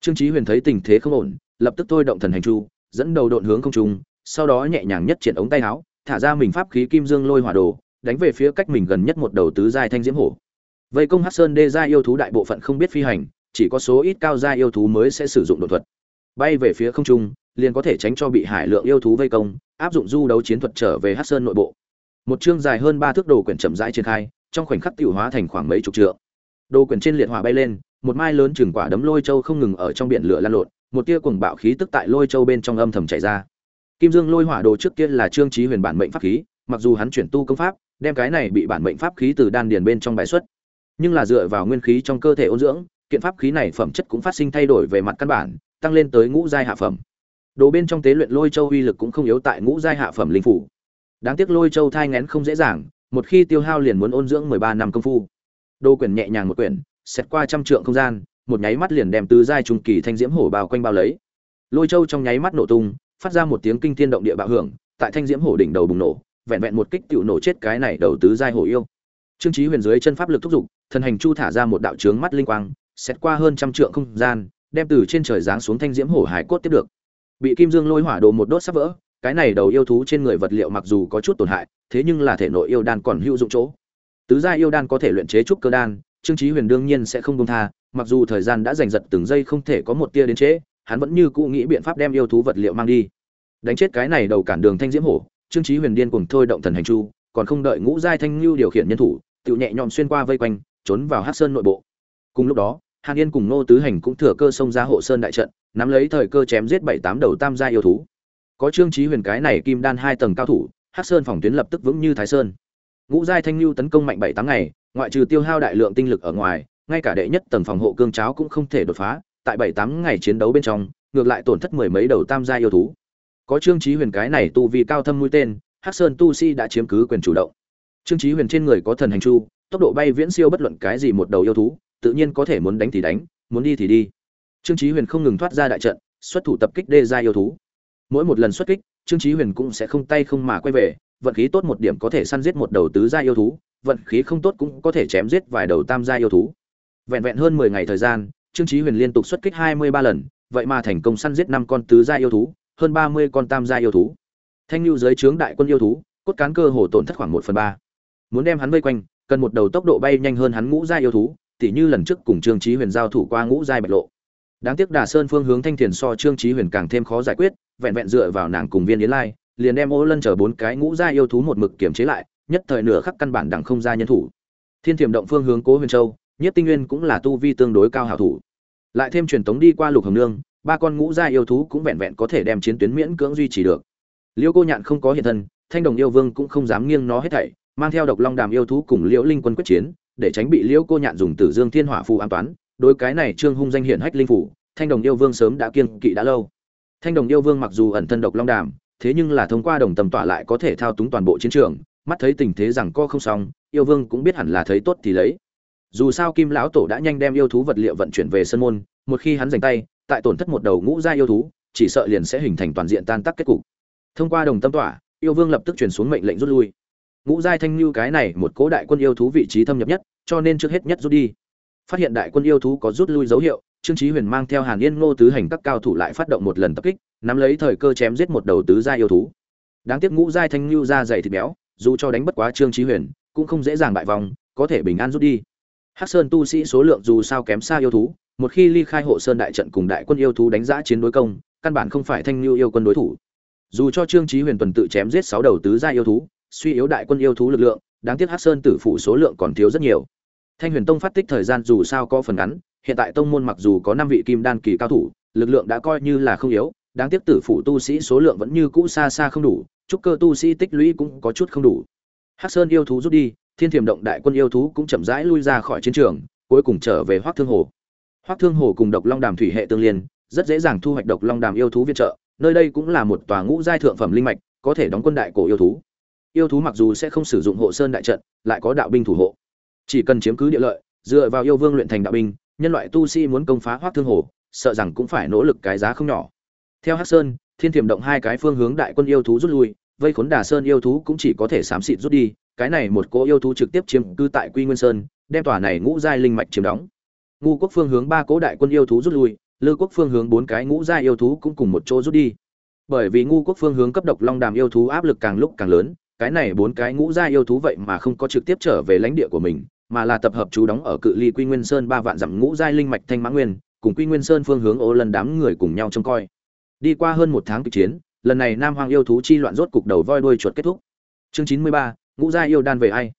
[SPEAKER 1] Trương chí huyền thấy tình thế không ổn, lập tức thôi động thần hành chu, dẫn đầu độn hướng không trung, sau đó nhẹ nhàng nhất triển ống tay áo, thả ra mình pháp khí kim dương lôi hỏa đồ, đánh về phía cách mình gần nhất một đầu tứ giai thanh diễm hổ. Vây công hắc sơn đê giai yêu thú đại bộ phận không biết phi hành, chỉ có số ít cao giai yêu thú mới sẽ sử dụng đột thuật. Bay về phía không trung, liền có thể tránh cho bị hải lượng yêu thú vây công, áp dụng du đấu chiến thuật trở về hắc sơn nội bộ. Một chương dài hơn ba thước đồ quyển chậm rãi triển khai trong khoảnh khắc tiểu hóa thành khoảng mấy chục trượng. Đồ quyển trên liệt hỏa bay lên, một mai lớn chừng quả đấm lôi châu không ngừng ở trong biển lửa lan lộn, một tia cuồng bạo khí tức tại lôi châu bên trong âm thầm chảy ra. Kim dương lôi hỏa đồ trước kia là trương trí huyền bản mệnh pháp khí, mặc dù hắn chuyển tu công pháp, đem cái này bị bản mệnh pháp khí từ đan điền bên trong bài xuất, nhưng là dựa vào nguyên khí trong cơ thể ôn dưỡng, kiện pháp khí này phẩm chất cũng phát sinh thay đổi về mặt căn bản, tăng lên tới ngũ giai hạ phẩm. Đồ bên trong tế luyện lôi châu uy lực cũng không yếu tại ngũ giai hạ phẩm linh phủ. Đáng tiếc lôi châu thai ngén không dễ dàng một khi tiêu hao liền muốn ôn dưỡng mười ba năm công phu. Đồ quyển nhẹ nhàng một quyển xét qua trăm trượng không gian, một nháy mắt liền đem tứ giai trung kỳ thanh diễm hổ bao quanh bao lấy. Lôi châu trong nháy mắt nổ tung, phát ra một tiếng kinh thiên động địa bạo hưởng, tại thanh diễm hổ đỉnh đầu bùng nổ, vẹn vẹn một kích tiểu nổ chết cái này đầu tứ giai hổ yêu. Trương chí huyền dưới chân pháp lực thúc giục thần hành chu thả ra một đạo trướng mắt linh quang xét qua hơn trăm trượng không gian, đem từ trên trời giáng xuống thanh diễm hổ hải cốt tiếp được. Bị kim dương lôi hỏa đồ một đốt sắp vỡ, cái này đầu yêu thú trên người vật liệu mặc dù có chút tổn hại thế nhưng là thể nội yêu đan còn hữu dụng chỗ. Tứ gia yêu đan có thể luyện chế trúc cơ đan trương chí huyền đương nhiên sẽ không buông tha mặc dù thời gian đã giành giật từng giây không thể có một tia đến chế, hắn vẫn như cũ nghĩ biện pháp đem yêu thú vật liệu mang đi. Đánh chết cái này đầu cản đường thanh diễm hổ trương chí huyền điên cuồng thôi động thần hành chu còn không đợi ngũ giai thanh lưu điều khiển nhân thủ tự nhẹ nhõm xuyên qua vây quanh trốn vào hắc sơn nội bộ. Cùng lúc đó hàn yên cùng nô tứ hành cũng thừa cơ xông ra hộ sơn đại trận nắm lấy thời cơ chém giết bảy tám đầu tam gia yêu thú. Có trương chí huyền cái này kim đan hai tầng cao thủ hắc sơn phòng tuyến lập tức vững như thái sơn. Ngũ giai thanh lưu tấn công mạnh bảy tám ngày, ngoại trừ tiêu hao đại lượng tinh lực ở ngoài, ngay cả đệ nhất tầng phòng hộ cương cháo cũng không thể đột phá, tại bảy tám ngày chiến đấu bên trong, ngược lại tổn thất mười mấy đầu tam gia yêu thú. Có trương chí huyền cái này tu vi cao thâm mũi tên, hắc sơn tu si đã chiếm cứ quyền chủ động. Trương chí huyền trên người có thần hành chu, tốc độ bay viễn siêu bất luận cái gì một đầu yêu thú, tự nhiên có thể muốn đánh thì đánh, muốn đi thì đi. Trương chí huyền không ngừng thoát ra đại trận, xuất thủ tập kích đê gia yêu thú. Mỗi một lần xuất kích trương chí huyền cũng sẽ không tay không mà quay về, vận khí tốt một điểm có thể săn giết một đầu tứ gia yêu thú, vận khí không tốt cũng có thể chém giết vài đầu tam gia yêu thú. Vẹn vẹn hơn mười ngày thời gian, trương chí huyền liên tục xuất kích hai mươi ba lần, vậy mà thành công săn giết năm con tứ gia yêu thú, hơn ba mươi con tam gia yêu thú. Thanh lưu dưới trướng đại quân yêu thú, cốt cán cơ hồ tổn thất khoảng một phần ba. Muốn đem hắn vây quanh, cần một đầu tốc độ bay nhanh hơn hắn ngũ gia yêu thú, tỉ như lần trước cùng trương chí huyền giao thủ qua ngũ giai bạch lộ. Đáng tiếc đà sơn phương hướng thanh thiền so trương chí huyền càng thêm khó giải quyết vẹn vẹn dựa vào nàng cùng viên yến lai, liền đem ô lân chờ bốn cái ngũ gia yêu thú một mực kiểm chế lại, nhất thời nửa khắc căn bản đẳng không ra nhân thủ. Thiên thiểm động phương hướng cố huyền châu nhất tinh nguyên cũng là tu vi tương đối cao hảo thủ. Lại thêm truyền tống đi qua lục hồng nương, ba con ngũ gia yêu thú cũng vẹn vẹn có thể đem chiến tuyến miễn cưỡng duy trì được. Liêu cô nhạn không có hiện thân, thanh đồng yêu vương cũng không dám nghiêng nó hết thảy, mang theo độc long đàm yêu thú cùng liễu linh quân quyết chiến, để tránh bị liễu cô nhạn dùng tử dương thiên hỏa phù an toán. Đối cái này trương hung danh hiển hách linh phủ, thanh đồng yêu vương sớm đã kiêng kỵ đã lâu thanh đồng yêu vương mặc dù ẩn thân độc long đàm, thế nhưng là thông qua đồng tầm tỏa lại có thể thao túng toàn bộ chiến trường, mắt thấy tình thế rằng co không xong, yêu vương cũng biết hẳn là thấy tốt thì lấy. Dù sao kim lão tổ đã nhanh đem yêu thú vật liệu vận chuyển về sân môn, một khi hắn giành tay, tại tổn thất một đầu ngũ gia yêu thú, chỉ sợ liền sẽ hình thành toàn diện tan tác kết cục. Thông qua đồng tâm tỏa, yêu vương lập tức truyền xuống mệnh lệnh rút lui. Ngũ giai thanh lưu cái này một cố đại quân yêu thú vị trí thâm nhập nhất, cho nên trước hết nhất rút đi. Phát hiện đại quân yêu thú có rút lui dấu hiệu trương chí huyền mang theo hàn yên ngô tứ hành các cao thủ lại phát động một lần tập kích, nắm lấy thời cơ chém giết một đầu tứ gia yêu thú. Đáng tiếc ngũ giai thanh lưu ra dày thịt béo, dù cho đánh bất quá trương chí huyền, cũng không dễ dàng bại vòng có thể bình an rút đi. Hắc sơn tu sĩ số lượng dù sao kém xa yêu thú, một khi ly khai hộ sơn đại trận cùng đại quân yêu thú đánh giá chiến đối công, căn bản không phải thanh lưu yêu quân đối thủ. Dù cho trương chí huyền tuần tự chém giết sáu đầu tứ gia yêu thú, suy yếu đại quân yêu thú lực lượng, đáng tiếc hắc sơn tử phụ số lượng còn thiếu rất nhiều. Thanh huyền tông phát tích thời gian dù sao có phần ngắn hiện tại tông môn mặc dù có năm vị kim đan kỳ cao thủ, lực lượng đã coi như là không yếu, đáng tiếc tử phủ tu sĩ số lượng vẫn như cũ xa xa không đủ, trúc cơ tu sĩ tích lũy cũng có chút không đủ. Hắc sơn yêu thú rút đi, thiên thiểm động đại quân yêu thú cũng chậm rãi lui ra khỏi chiến trường, cuối cùng trở về hoắc thương hồ. Hoắc thương hồ cùng độc long đàm thủy hệ tương liên, rất dễ dàng thu hoạch độc long đàm yêu thú viện trợ, nơi đây cũng là một tòa ngũ giai thượng phẩm linh mạch, có thể đóng quân đại cổ yêu thú. Yêu thú mặc dù sẽ không sử dụng hộ sơn đại trận, lại có đạo binh thủ hộ. Chỉ cần chiếm cứ địa lợi, dựa vào yêu vương luyện thành đạo binh nhân loại tu sĩ muốn công phá hoác thương hồ sợ rằng cũng phải nỗ lực cái giá không nhỏ. Theo hắc sơn thiên thiểm động hai cái phương hướng đại quân yêu thú rút lui vây khốn đà sơn yêu thú cũng chỉ có thể xám xịt rút đi cái này một cỗ yêu thú trực tiếp chiếm cư tại quy nguyên sơn đem tòa này ngũ giai linh mạch chiếm đóng. Ngu quốc phương hướng ba cỗ đại quân yêu thú rút lui lư quốc phương hướng bốn cái ngũ giai yêu thú cũng cùng một chỗ rút đi. Bởi vì ngu quốc phương hướng cấp độc long đàm yêu thú áp lực càng lúc càng lớn cái này bốn cái ngũ gia yêu thú vậy mà không có trực tiếp trở về lãnh địa của mình, mà là tập hợp chú đóng ở cự ly Quy Nguyên Sơn ba vạn dặm ngũ giai linh mạch thanh mã nguyên, cùng Quy Nguyên Sơn phương hướng Ô Lân đám người cùng nhau trông coi. Đi qua hơn một tháng kịch chiến, lần này Nam Hoang yêu thú chi loạn rốt cục đầu voi đuôi chuột kết thúc. Chương chín mươi ba, ngũ gia yêu đan về ai?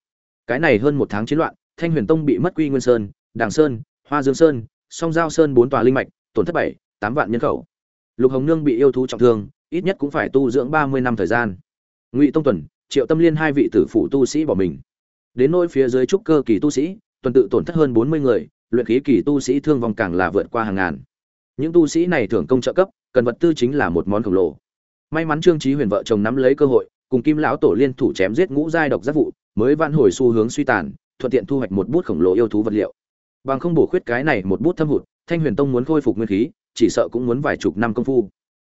[SPEAKER 1] Cái này hơn một tháng chiến loạn, Thanh Huyền Tông bị mất Quy Nguyên Sơn, Đàng Sơn, Hoa Dương Sơn, Song Giao Sơn bốn tòa linh mạch, tổn thất bảy, tám vạn nhân khẩu. Lục Hồng Nương bị yêu thú trọng thương, ít nhất cũng phải tu dưỡng ba mươi năm thời gian. Ngụy Tông Tuần, triệu tâm liên hai vị tử phụ tu sĩ bỏ mình đến nỗi phía dưới trúc cơ kỳ tu sĩ, tuần tự tổn thất hơn bốn mươi người, luyện khí kỳ tu sĩ thương vong càng là vượt qua hàng ngàn. Những tu sĩ này thưởng công trợ cấp, cần vật tư chính là một món khổng lồ. May mắn trương trí huyền vợ chồng nắm lấy cơ hội, cùng kim lão tổ liên thủ chém giết ngũ giai độc giác vụ, mới vãn hồi xu hướng suy tàn, thuận tiện thu hoạch một bút khổng lồ yêu thú vật liệu. Bằng không bổ khuyết cái này một bút thâm hụt, thanh huyền tông muốn khôi phục nguyên khí, chỉ sợ cũng muốn vài chục năm công phu.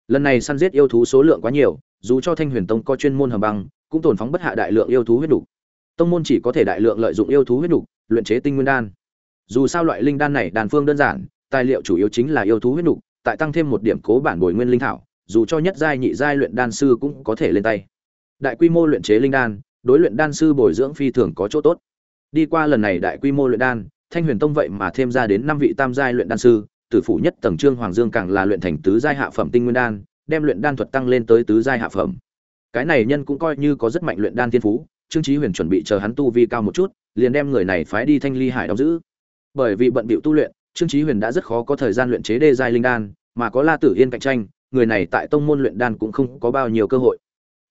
[SPEAKER 1] Lần này săn giết yêu thú số lượng quá nhiều, dù cho thanh huyền tông có chuyên môn hầm băng, cũng tồn phóng bất hạ đại lượng yêu thú huyết đủ. Tông môn chỉ có thể đại lượng lợi dụng yêu thú huyết nục luyện chế tinh nguyên đan. Dù sao loại linh đan này đàn phương đơn giản, tài liệu chủ yếu chính là yêu thú huyết nục tại tăng thêm một điểm cố bản bồi nguyên linh thảo, dù cho nhất giai nhị giai luyện đan sư cũng có thể lên tay. Đại quy mô luyện chế linh đan, đối luyện đan sư bồi dưỡng phi thường có chỗ tốt. Đi qua lần này đại quy mô luyện đan, Thanh Huyền Tông vậy mà thêm ra đến năm vị tam giai luyện đan sư, tử phụ nhất tầng Trương Hoàng Dương càng là luyện thành tứ giai hạ phẩm tinh nguyên đan, đem luyện đan thuật tăng lên tới tứ giai hạ phẩm cái này nhân cũng coi như có rất mạnh luyện đan thiên phú trương chí huyền chuẩn bị chờ hắn tu vi cao một chút, liền đem người này phái đi thanh ly hải đóng giữ. Bởi vì bận bịu tu luyện, trương chí huyền đã rất khó có thời gian luyện chế đê giai linh đan, mà có la tử yên cạnh tranh, người này tại tông môn luyện đan cũng không có bao nhiêu cơ hội.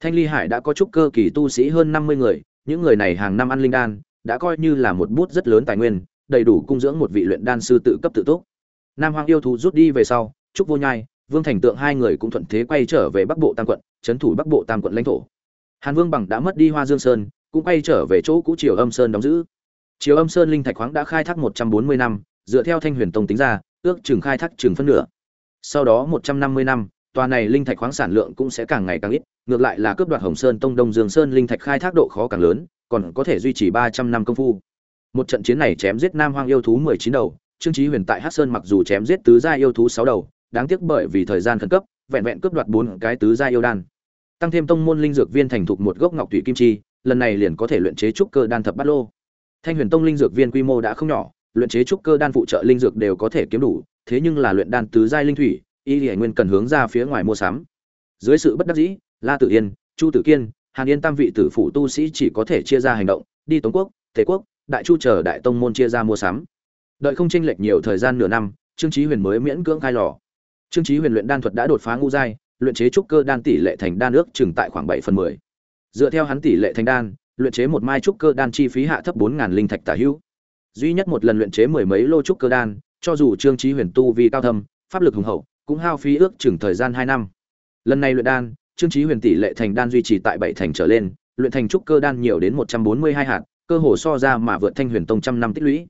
[SPEAKER 1] Thanh ly hải đã có chút cơ kỳ tu sĩ hơn năm mươi người, những người này hàng năm ăn linh đan, đã coi như là một bút rất lớn tài nguyên, đầy đủ cung dưỡng một vị luyện đan sư tự cấp tự túc. Nam hoàng yêu thú rút đi về sau, trúc vô nhai, vương thành tượng hai người cũng thuận thế quay trở về bắc bộ tam quận, trấn thủ bắc bộ tam quận lãnh thổ hàn vương bằng đã mất đi hoa dương sơn cũng quay trở về chỗ cũ triều âm sơn đóng giữ Triều Âm Sơn linh thạch khoáng đã khai thác 140 năm, dựa theo Thanh Huyền Tông tính ra, ước chừng khai thác chừng phân nửa. Sau đó 150 năm, tòa này linh thạch khoáng sản lượng cũng sẽ càng ngày càng ít, ngược lại là cướp đoạt Hồng Sơn Tông Đông Dương Sơn linh thạch khai thác độ khó càng lớn, còn có thể duy trì 300 năm công phu. Một trận chiến này chém giết Nam Hoang yêu thú 19 đầu, Trương Chí Huyền tại Hắc Sơn mặc dù chém giết tứ gia yêu thú 6 đầu, đáng tiếc bởi vì thời gian khẩn cấp, vẹn vẹn cướp đoạt 4 cái tứ gia yêu đan. Tăng thêm tông môn linh dược viên thành thục một gốc ngọc thủy kim chi, lần này liền có thể luyện chế trúc cơ đan thập bát lô. Thanh Huyền Tông linh dược viên quy mô đã không nhỏ, luyện chế trúc cơ đan phụ trợ linh dược đều có thể kiếm đủ, thế nhưng là luyện đan tứ giai linh thủy, y hải Nguyên cần hướng ra phía ngoài mua sắm. Dưới sự bất đắc dĩ, La Tử Yên, Chu Tử Kiên, Hàn Yên tam vị tử phụ tu sĩ chỉ có thể chia ra hành động, đi Tống quốc, Tề quốc, Đại Chu chờ đại tông môn chia ra mua sắm. Đợi không tranh lệch nhiều thời gian nửa năm, Trương Chí Huyền mới miễn cưỡng khai lò. Trương Chí Huyền luyện đan thuật đã đột phá ngũ giai, luyện chế trúc cơ đan tỷ lệ thành đan ước chừng tại khoảng 7 phần 10. Dựa theo hắn tỷ lệ thành đan, luyện chế một mai trúc cơ đan chi phí hạ thấp 4000 linh thạch tả hữu. Duy nhất một lần luyện chế mười mấy lô trúc cơ đan, cho dù Trương Chí Huyền tu vi cao thâm, pháp lực hùng hậu, cũng hao phí ước chừng thời gian 2 năm. Lần này luyện đan, Trương Chí Huyền tỷ lệ thành đan duy trì tại 7 thành trở lên, luyện thành trúc cơ đan nhiều đến 142 hạt, cơ hồ so ra mà vượt Thanh Huyền Tông trăm năm tích lũy.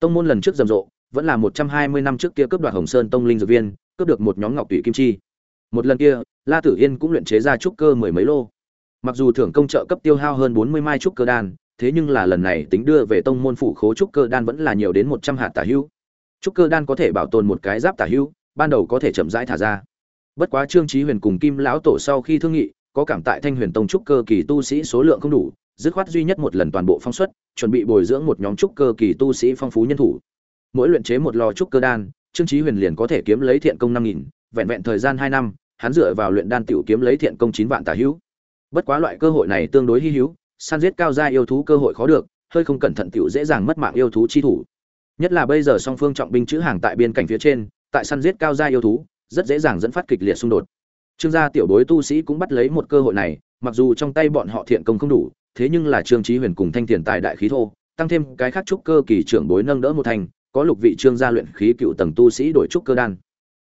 [SPEAKER 1] Tông môn lần trước rầm rộ, vẫn là 120 năm trước kia cướp đoạt Hồng Sơn Tông linh dược viên, cướp được một nhóm ngọc tụy kim chi. Một lần kia, La Tử Yên cũng luyện chế ra trúc cơ mười mấy lô. Mặc dù thưởng công trợ cấp tiêu hao hơn 40 mai trúc cơ đan, thế nhưng là lần này tính đưa về tông môn phủ khố trúc cơ đan vẫn là nhiều đến 100 hạt tả hữu. Trúc cơ đan có thể bảo tồn một cái giáp tả hữu, ban đầu có thể chậm rãi thả ra. Bất quá Trương trí Huyền cùng Kim lão tổ sau khi thương nghị, có cảm tại Thanh Huyền Tông trúc cơ kỳ tu sĩ số lượng không đủ, dứt khoát duy nhất một lần toàn bộ phong suất, chuẩn bị bồi dưỡng một nhóm trúc cơ kỳ tu sĩ phong phú nhân thủ. Mỗi luyện chế một lò trúc cơ đan, Trương trí Huyền liền có thể kiếm lấy thiện công 5000, vẹn vẹn thời gian hai năm, hắn dựa vào luyện đan tiểu kiếm lấy thiện công 9 vạn tà hữu. Bất quá loại cơ hội này tương đối hi hữu, săn giết cao gia yêu thú cơ hội khó được, hơi không cẩn thận tiểu dễ dàng mất mạng yêu thú chi thủ. Nhất là bây giờ song phương trọng binh chữ hàng tại biên cảnh phía trên, tại săn giết cao gia yêu thú, rất dễ dàng dẫn phát kịch liệt xung đột. Trương gia tiểu bối tu sĩ cũng bắt lấy một cơ hội này, mặc dù trong tay bọn họ thiện công không đủ, thế nhưng là Trương Chí Huyền cùng Thanh Tiền tài đại khí thô, tăng thêm cái khác trúc cơ kỳ trưởng bối nâng đỡ một thành, có lục vị trương gia luyện khí cựu tầng tu sĩ đổi trúc cơ đan.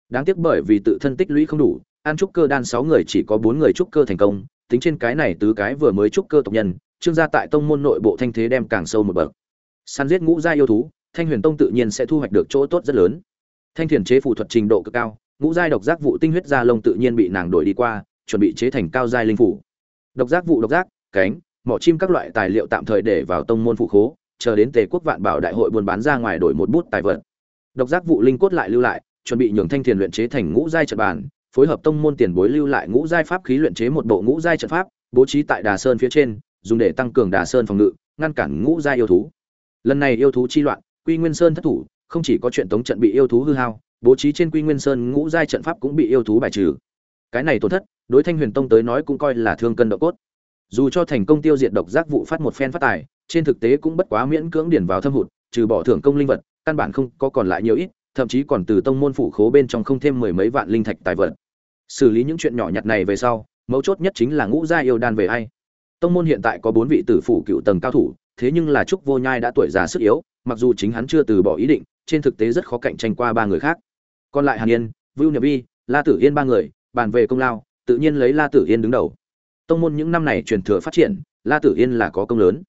[SPEAKER 1] Đáng tiếc bởi vì tự thân tích lũy không đủ, an trúc cơ đan 6 người chỉ có 4 người trúc cơ thành công, tính trên cái này tứ cái vừa mới trúc cơ tộc nhân, trương gia tại tông môn nội bộ thanh thế đem càng sâu một bậc. Săn giết ngũ gia yêu thú, Thanh Huyền Tông tự nhiên sẽ thu hoạch được chỗ tốt rất lớn. Thanh thiền chế phù thuật trình độ cực cao, ngũ giai độc giác vụ tinh huyết gia lông tự nhiên bị nàng đổi đi qua, chuẩn bị chế thành cao giai linh phủ. Độc giác vụ độc giác, cánh, mỏ chim các loại tài liệu tạm thời để vào tông môn phụ khố, chờ đến Tề Quốc Vạn Bảo đại hội buôn bán ra ngoài đổi một bút tài vật. Độc giác vụ linh cốt lại lưu lại, chuẩn bị nhường Thanh Thiền luyện chế thành ngũ giai trận bàn, phối hợp tông môn tiền bối lưu lại ngũ giai pháp khí luyện chế một bộ ngũ giai trận pháp, bố trí tại Đà Sơn phía trên, dùng để tăng cường Đà Sơn phòng ngự, ngăn cản ngũ giai yêu thú. Lần này yêu thú chi loạn, Quy Nguyên Sơn thất thủ, không chỉ có chuyện tống trận bị yêu thú hư hao, bố trí trên Quy Nguyên Sơn ngũ giai trận pháp cũng bị yêu thú bài trừ. Cái này tổn thất, đối Thanh Huyền Tông tới nói cũng coi là thương cân độ cốt. Dù cho thành công tiêu diệt độc giác vụ phát một phen phát tài, trên thực tế cũng bất quá miễn cưỡng điển vào thâm hụt, trừ bỏ thưởng công linh vật, căn bản không có còn lại nhiều ít, thậm chí còn từ tông môn phủ khố bên trong không thêm mười mấy vạn linh thạch tài vật. Xử lý những chuyện nhỏ nhặt này về sau, mấu chốt nhất chính là ngũ gia yêu đan về ai. Tông môn hiện tại có bốn vị tử phủ cựu tầng cao thủ, thế nhưng là trúc vô nhai đã tuổi già sức yếu, mặc dù chính hắn chưa từ bỏ ý định, trên thực tế rất khó cạnh tranh qua ba người khác. Còn lại Hàn Yên, Vưu nhập Vi, La Tử Yên ba người, bàn về công lao, tự nhiên lấy La Tử Yên đứng đầu. Tông môn những năm này truyền thừa phát triển, La Tử Yên là có công lớn.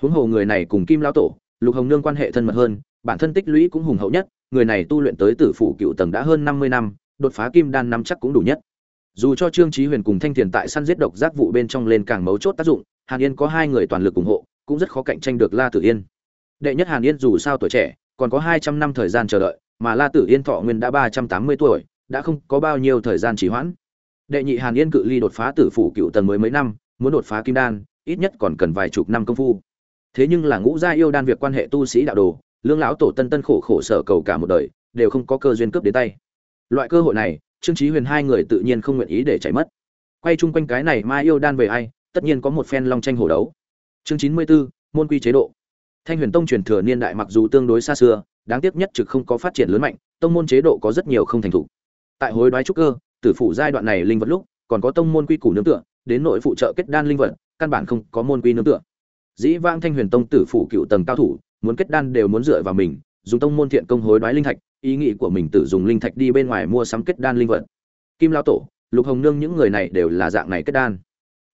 [SPEAKER 1] Huống hồ người này cùng Kim lão tổ, Lục Hồng Nương quan hệ thân mật hơn, bản thân tích lũy cũng hùng hậu nhất, người này tu luyện tới tử phủ cựu tầng đã hơn 50 năm, đột phá kim đan năm chắc cũng đủ nhất. Dù cho Trương Chí Huyền cùng Thanh Tiền tại săn giết độc giác vụ bên trong lên càng mấu chốt tác dụng, Hàn Yên có hai người toàn lực ủng hộ, cũng rất khó cạnh tranh được La Tử Yên. Đệ nhất Hàn Yên dù sao tuổi trẻ, còn có 200 năm thời gian chờ đợi, mà La Tử Yên thọ nguyên đã 380 tuổi, đã không có bao nhiêu thời gian trì hoãn. Đệ nhị Hàn Yên cự ly đột phá tử phủ cựu tầng mới mấy năm, muốn đột phá kim đan, ít nhất còn cần vài chục năm công phu. Thế nhưng là ngũ gia yêu đan việc quan hệ tu sĩ đạo đồ, lương lão tổ tân tân khổ khổ sở cầu cả một đời, đều không có cơ duyên cướp đến tay. Loại cơ hội này, Trương trí Huyền hai người tự nhiên không nguyện ý để chạy mất. Quay chung quanh cái này mai yêu đan về ai, tất nhiên có một phen long tranh hổ đấu. Chương 94, môn quy chế độ. Thanh Huyền Tông truyền thừa niên đại mặc dù tương đối xa xưa, đáng tiếc nhất trực không có phát triển lớn mạnh, tông môn chế độ có rất nhiều không thành thủ. Tại hối đoái trúc cơ, tử phủ giai đoạn này linh vật lúc, còn có tông môn quy củ nương tựa, đến nội phụ trợ kết đan linh vật, căn bản không có môn quy nương tựa. Dĩ vãng Thanh Huyền Tông tử phủ cựu tầng cao thủ, muốn kết đan đều muốn dựa vào mình, dùng tông môn thiện công hối đoái linh thạch, ý nghĩ của mình tự dùng linh thạch đi bên ngoài mua sắm kết đan linh vật. Kim lão tổ, Lục Hồng Nương những người này đều là dạng này kết đan.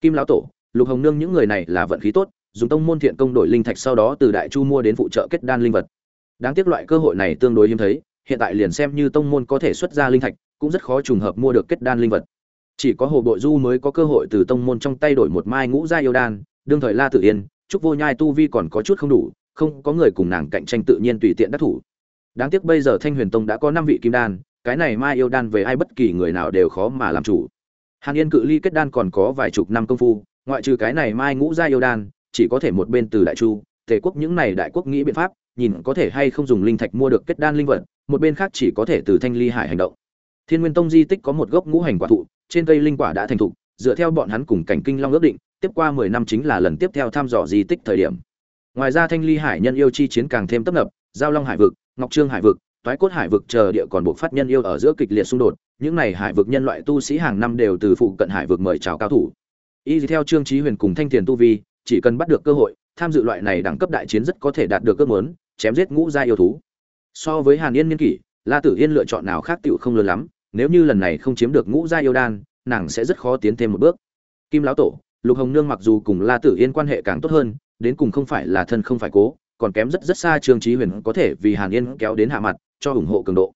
[SPEAKER 1] Kim lão tổ, Lục Hồng Nương những người này là vận khí tốt, dùng tông môn thiện công đổi linh thạch sau đó từ đại chu mua đến phụ trợ kết đan linh vật đáng tiếc loại cơ hội này tương đối hiếm thấy hiện tại liền xem như tông môn có thể xuất ra linh thạch cũng rất khó trùng hợp mua được kết đan linh vật chỉ có hồ bội du mới có cơ hội từ tông môn trong tay đổi một mai ngũ gia yêu đan đương thời la tử yên trúc vô nhai tu vi còn có chút không đủ không có người cùng nàng cạnh tranh tự nhiên tùy tiện đắc thủ. Đáng tiếc bây giờ thanh huyền tông đã có năm vị kim đan, cái này mai yêu đan về ai bất kỳ người nào đều khó mà làm chủ. Hàn yên cự ly kết đan còn có vài chục năm công phu, ngoại trừ cái này mai ngũ gia yêu đan, chỉ có thể một bên từ đại chu, tề quốc những này đại quốc nghĩ biện pháp, nhìn có thể hay không dùng linh thạch mua được kết đan linh vật, một bên khác chỉ có thể từ thanh ly hải hành động. Thiên nguyên tông di tích có một gốc ngũ hành quả thụ, trên cây linh quả đã thành thục, dựa theo bọn hắn cùng cảnh kinh long ước định, tiếp qua mười năm chính là lần tiếp theo thăm dò di tích thời điểm ngoài ra thanh ly hải nhân yêu chi chiến càng thêm tấp nập, giao long hải vực, ngọc trương hải vực, toái cốt hải vực chờ địa còn buộc phát nhân yêu ở giữa kịch liệt xung đột, những này hải vực nhân loại tu sĩ hàng năm đều từ phụ cận hải vực mời chào cao thủ. Y theo trương trí huyền cùng thanh tiền tu vi, chỉ cần bắt được cơ hội, tham dự loại này đẳng cấp đại chiến rất có thể đạt được ước muốn, chém giết ngũ gia yêu thú. So với hàn yên niên kỷ, la tử yên lựa chọn nào khác tựu không lớn lắm, nếu như lần này không chiếm được ngũ gia yêu đan, nàng sẽ rất khó tiến thêm một bước. Kim lão tổ, lục hồng nương mặc dù cùng la tử yên quan hệ càng tốt hơn đến cùng không phải là thân không phải cố, còn kém rất rất xa trương Chí huyền có thể vì hàn yên kéo đến hạ mặt, cho ủng hộ cường độ.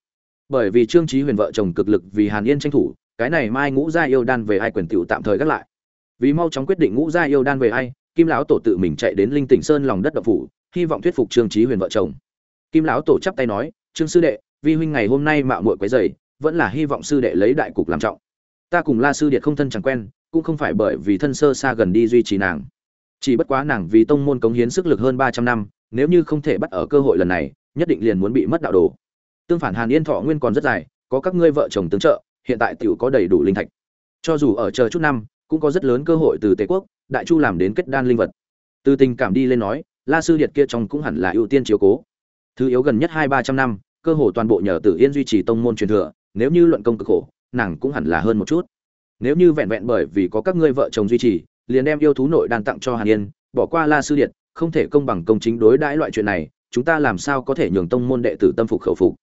[SPEAKER 1] Bởi vì trương Chí huyền vợ chồng cực lực vì hàn yên tranh thủ, cái này mai ngũ gia yêu đan về ai quyền tiểu tạm thời gác lại. Vì mau chóng quyết định ngũ gia yêu đan về ai, kim lão tổ tự mình chạy đến linh tỉnh sơn lòng đất đậu phủ, hy vọng thuyết phục trương Chí huyền vợ chồng. Kim lão tổ chắp tay nói, trương sư đệ, vi huynh ngày hôm nay mạo muội quấy rầy, vẫn là hy vọng sư đệ lấy đại cục làm trọng. Ta cùng la sư điệt không thân chẳng quen, cũng không phải bởi vì thân sơ xa gần đi duy trì nàng chỉ bất quá nàng vì tông môn cống hiến sức lực hơn ba trăm năm, nếu như không thể bắt ở cơ hội lần này, nhất định liền muốn bị mất đạo đồ. Tương phản hàn yên thọ nguyên còn rất dài, có các ngươi vợ chồng tương trợ, hiện tại tiểu có đầy đủ linh thạch. Cho dù ở chờ chút năm, cũng có rất lớn cơ hội từ tề quốc, đại chu làm đến kết đan linh vật. Từ tình cảm đi lên nói, la sư điệt kia trong cũng hẳn là ưu tiên chiếu cố. Thứ yếu gần nhất hai ba trăm năm, cơ hồ toàn bộ nhờ tử yên duy trì tông môn truyền thừa, nếu như luận công cực khổ, nàng cũng hẳn là hơn một chút. Nếu như vẹn vẹn bởi vì có các ngươi vợ chồng duy trì liền đem yêu thú nội đan tặng cho hàn yên, bỏ qua la sư điệt, không thể công bằng công chính đối đãi loại chuyện này, chúng ta làm sao có thể nhường tông môn đệ tử tâm phục khẩu phục.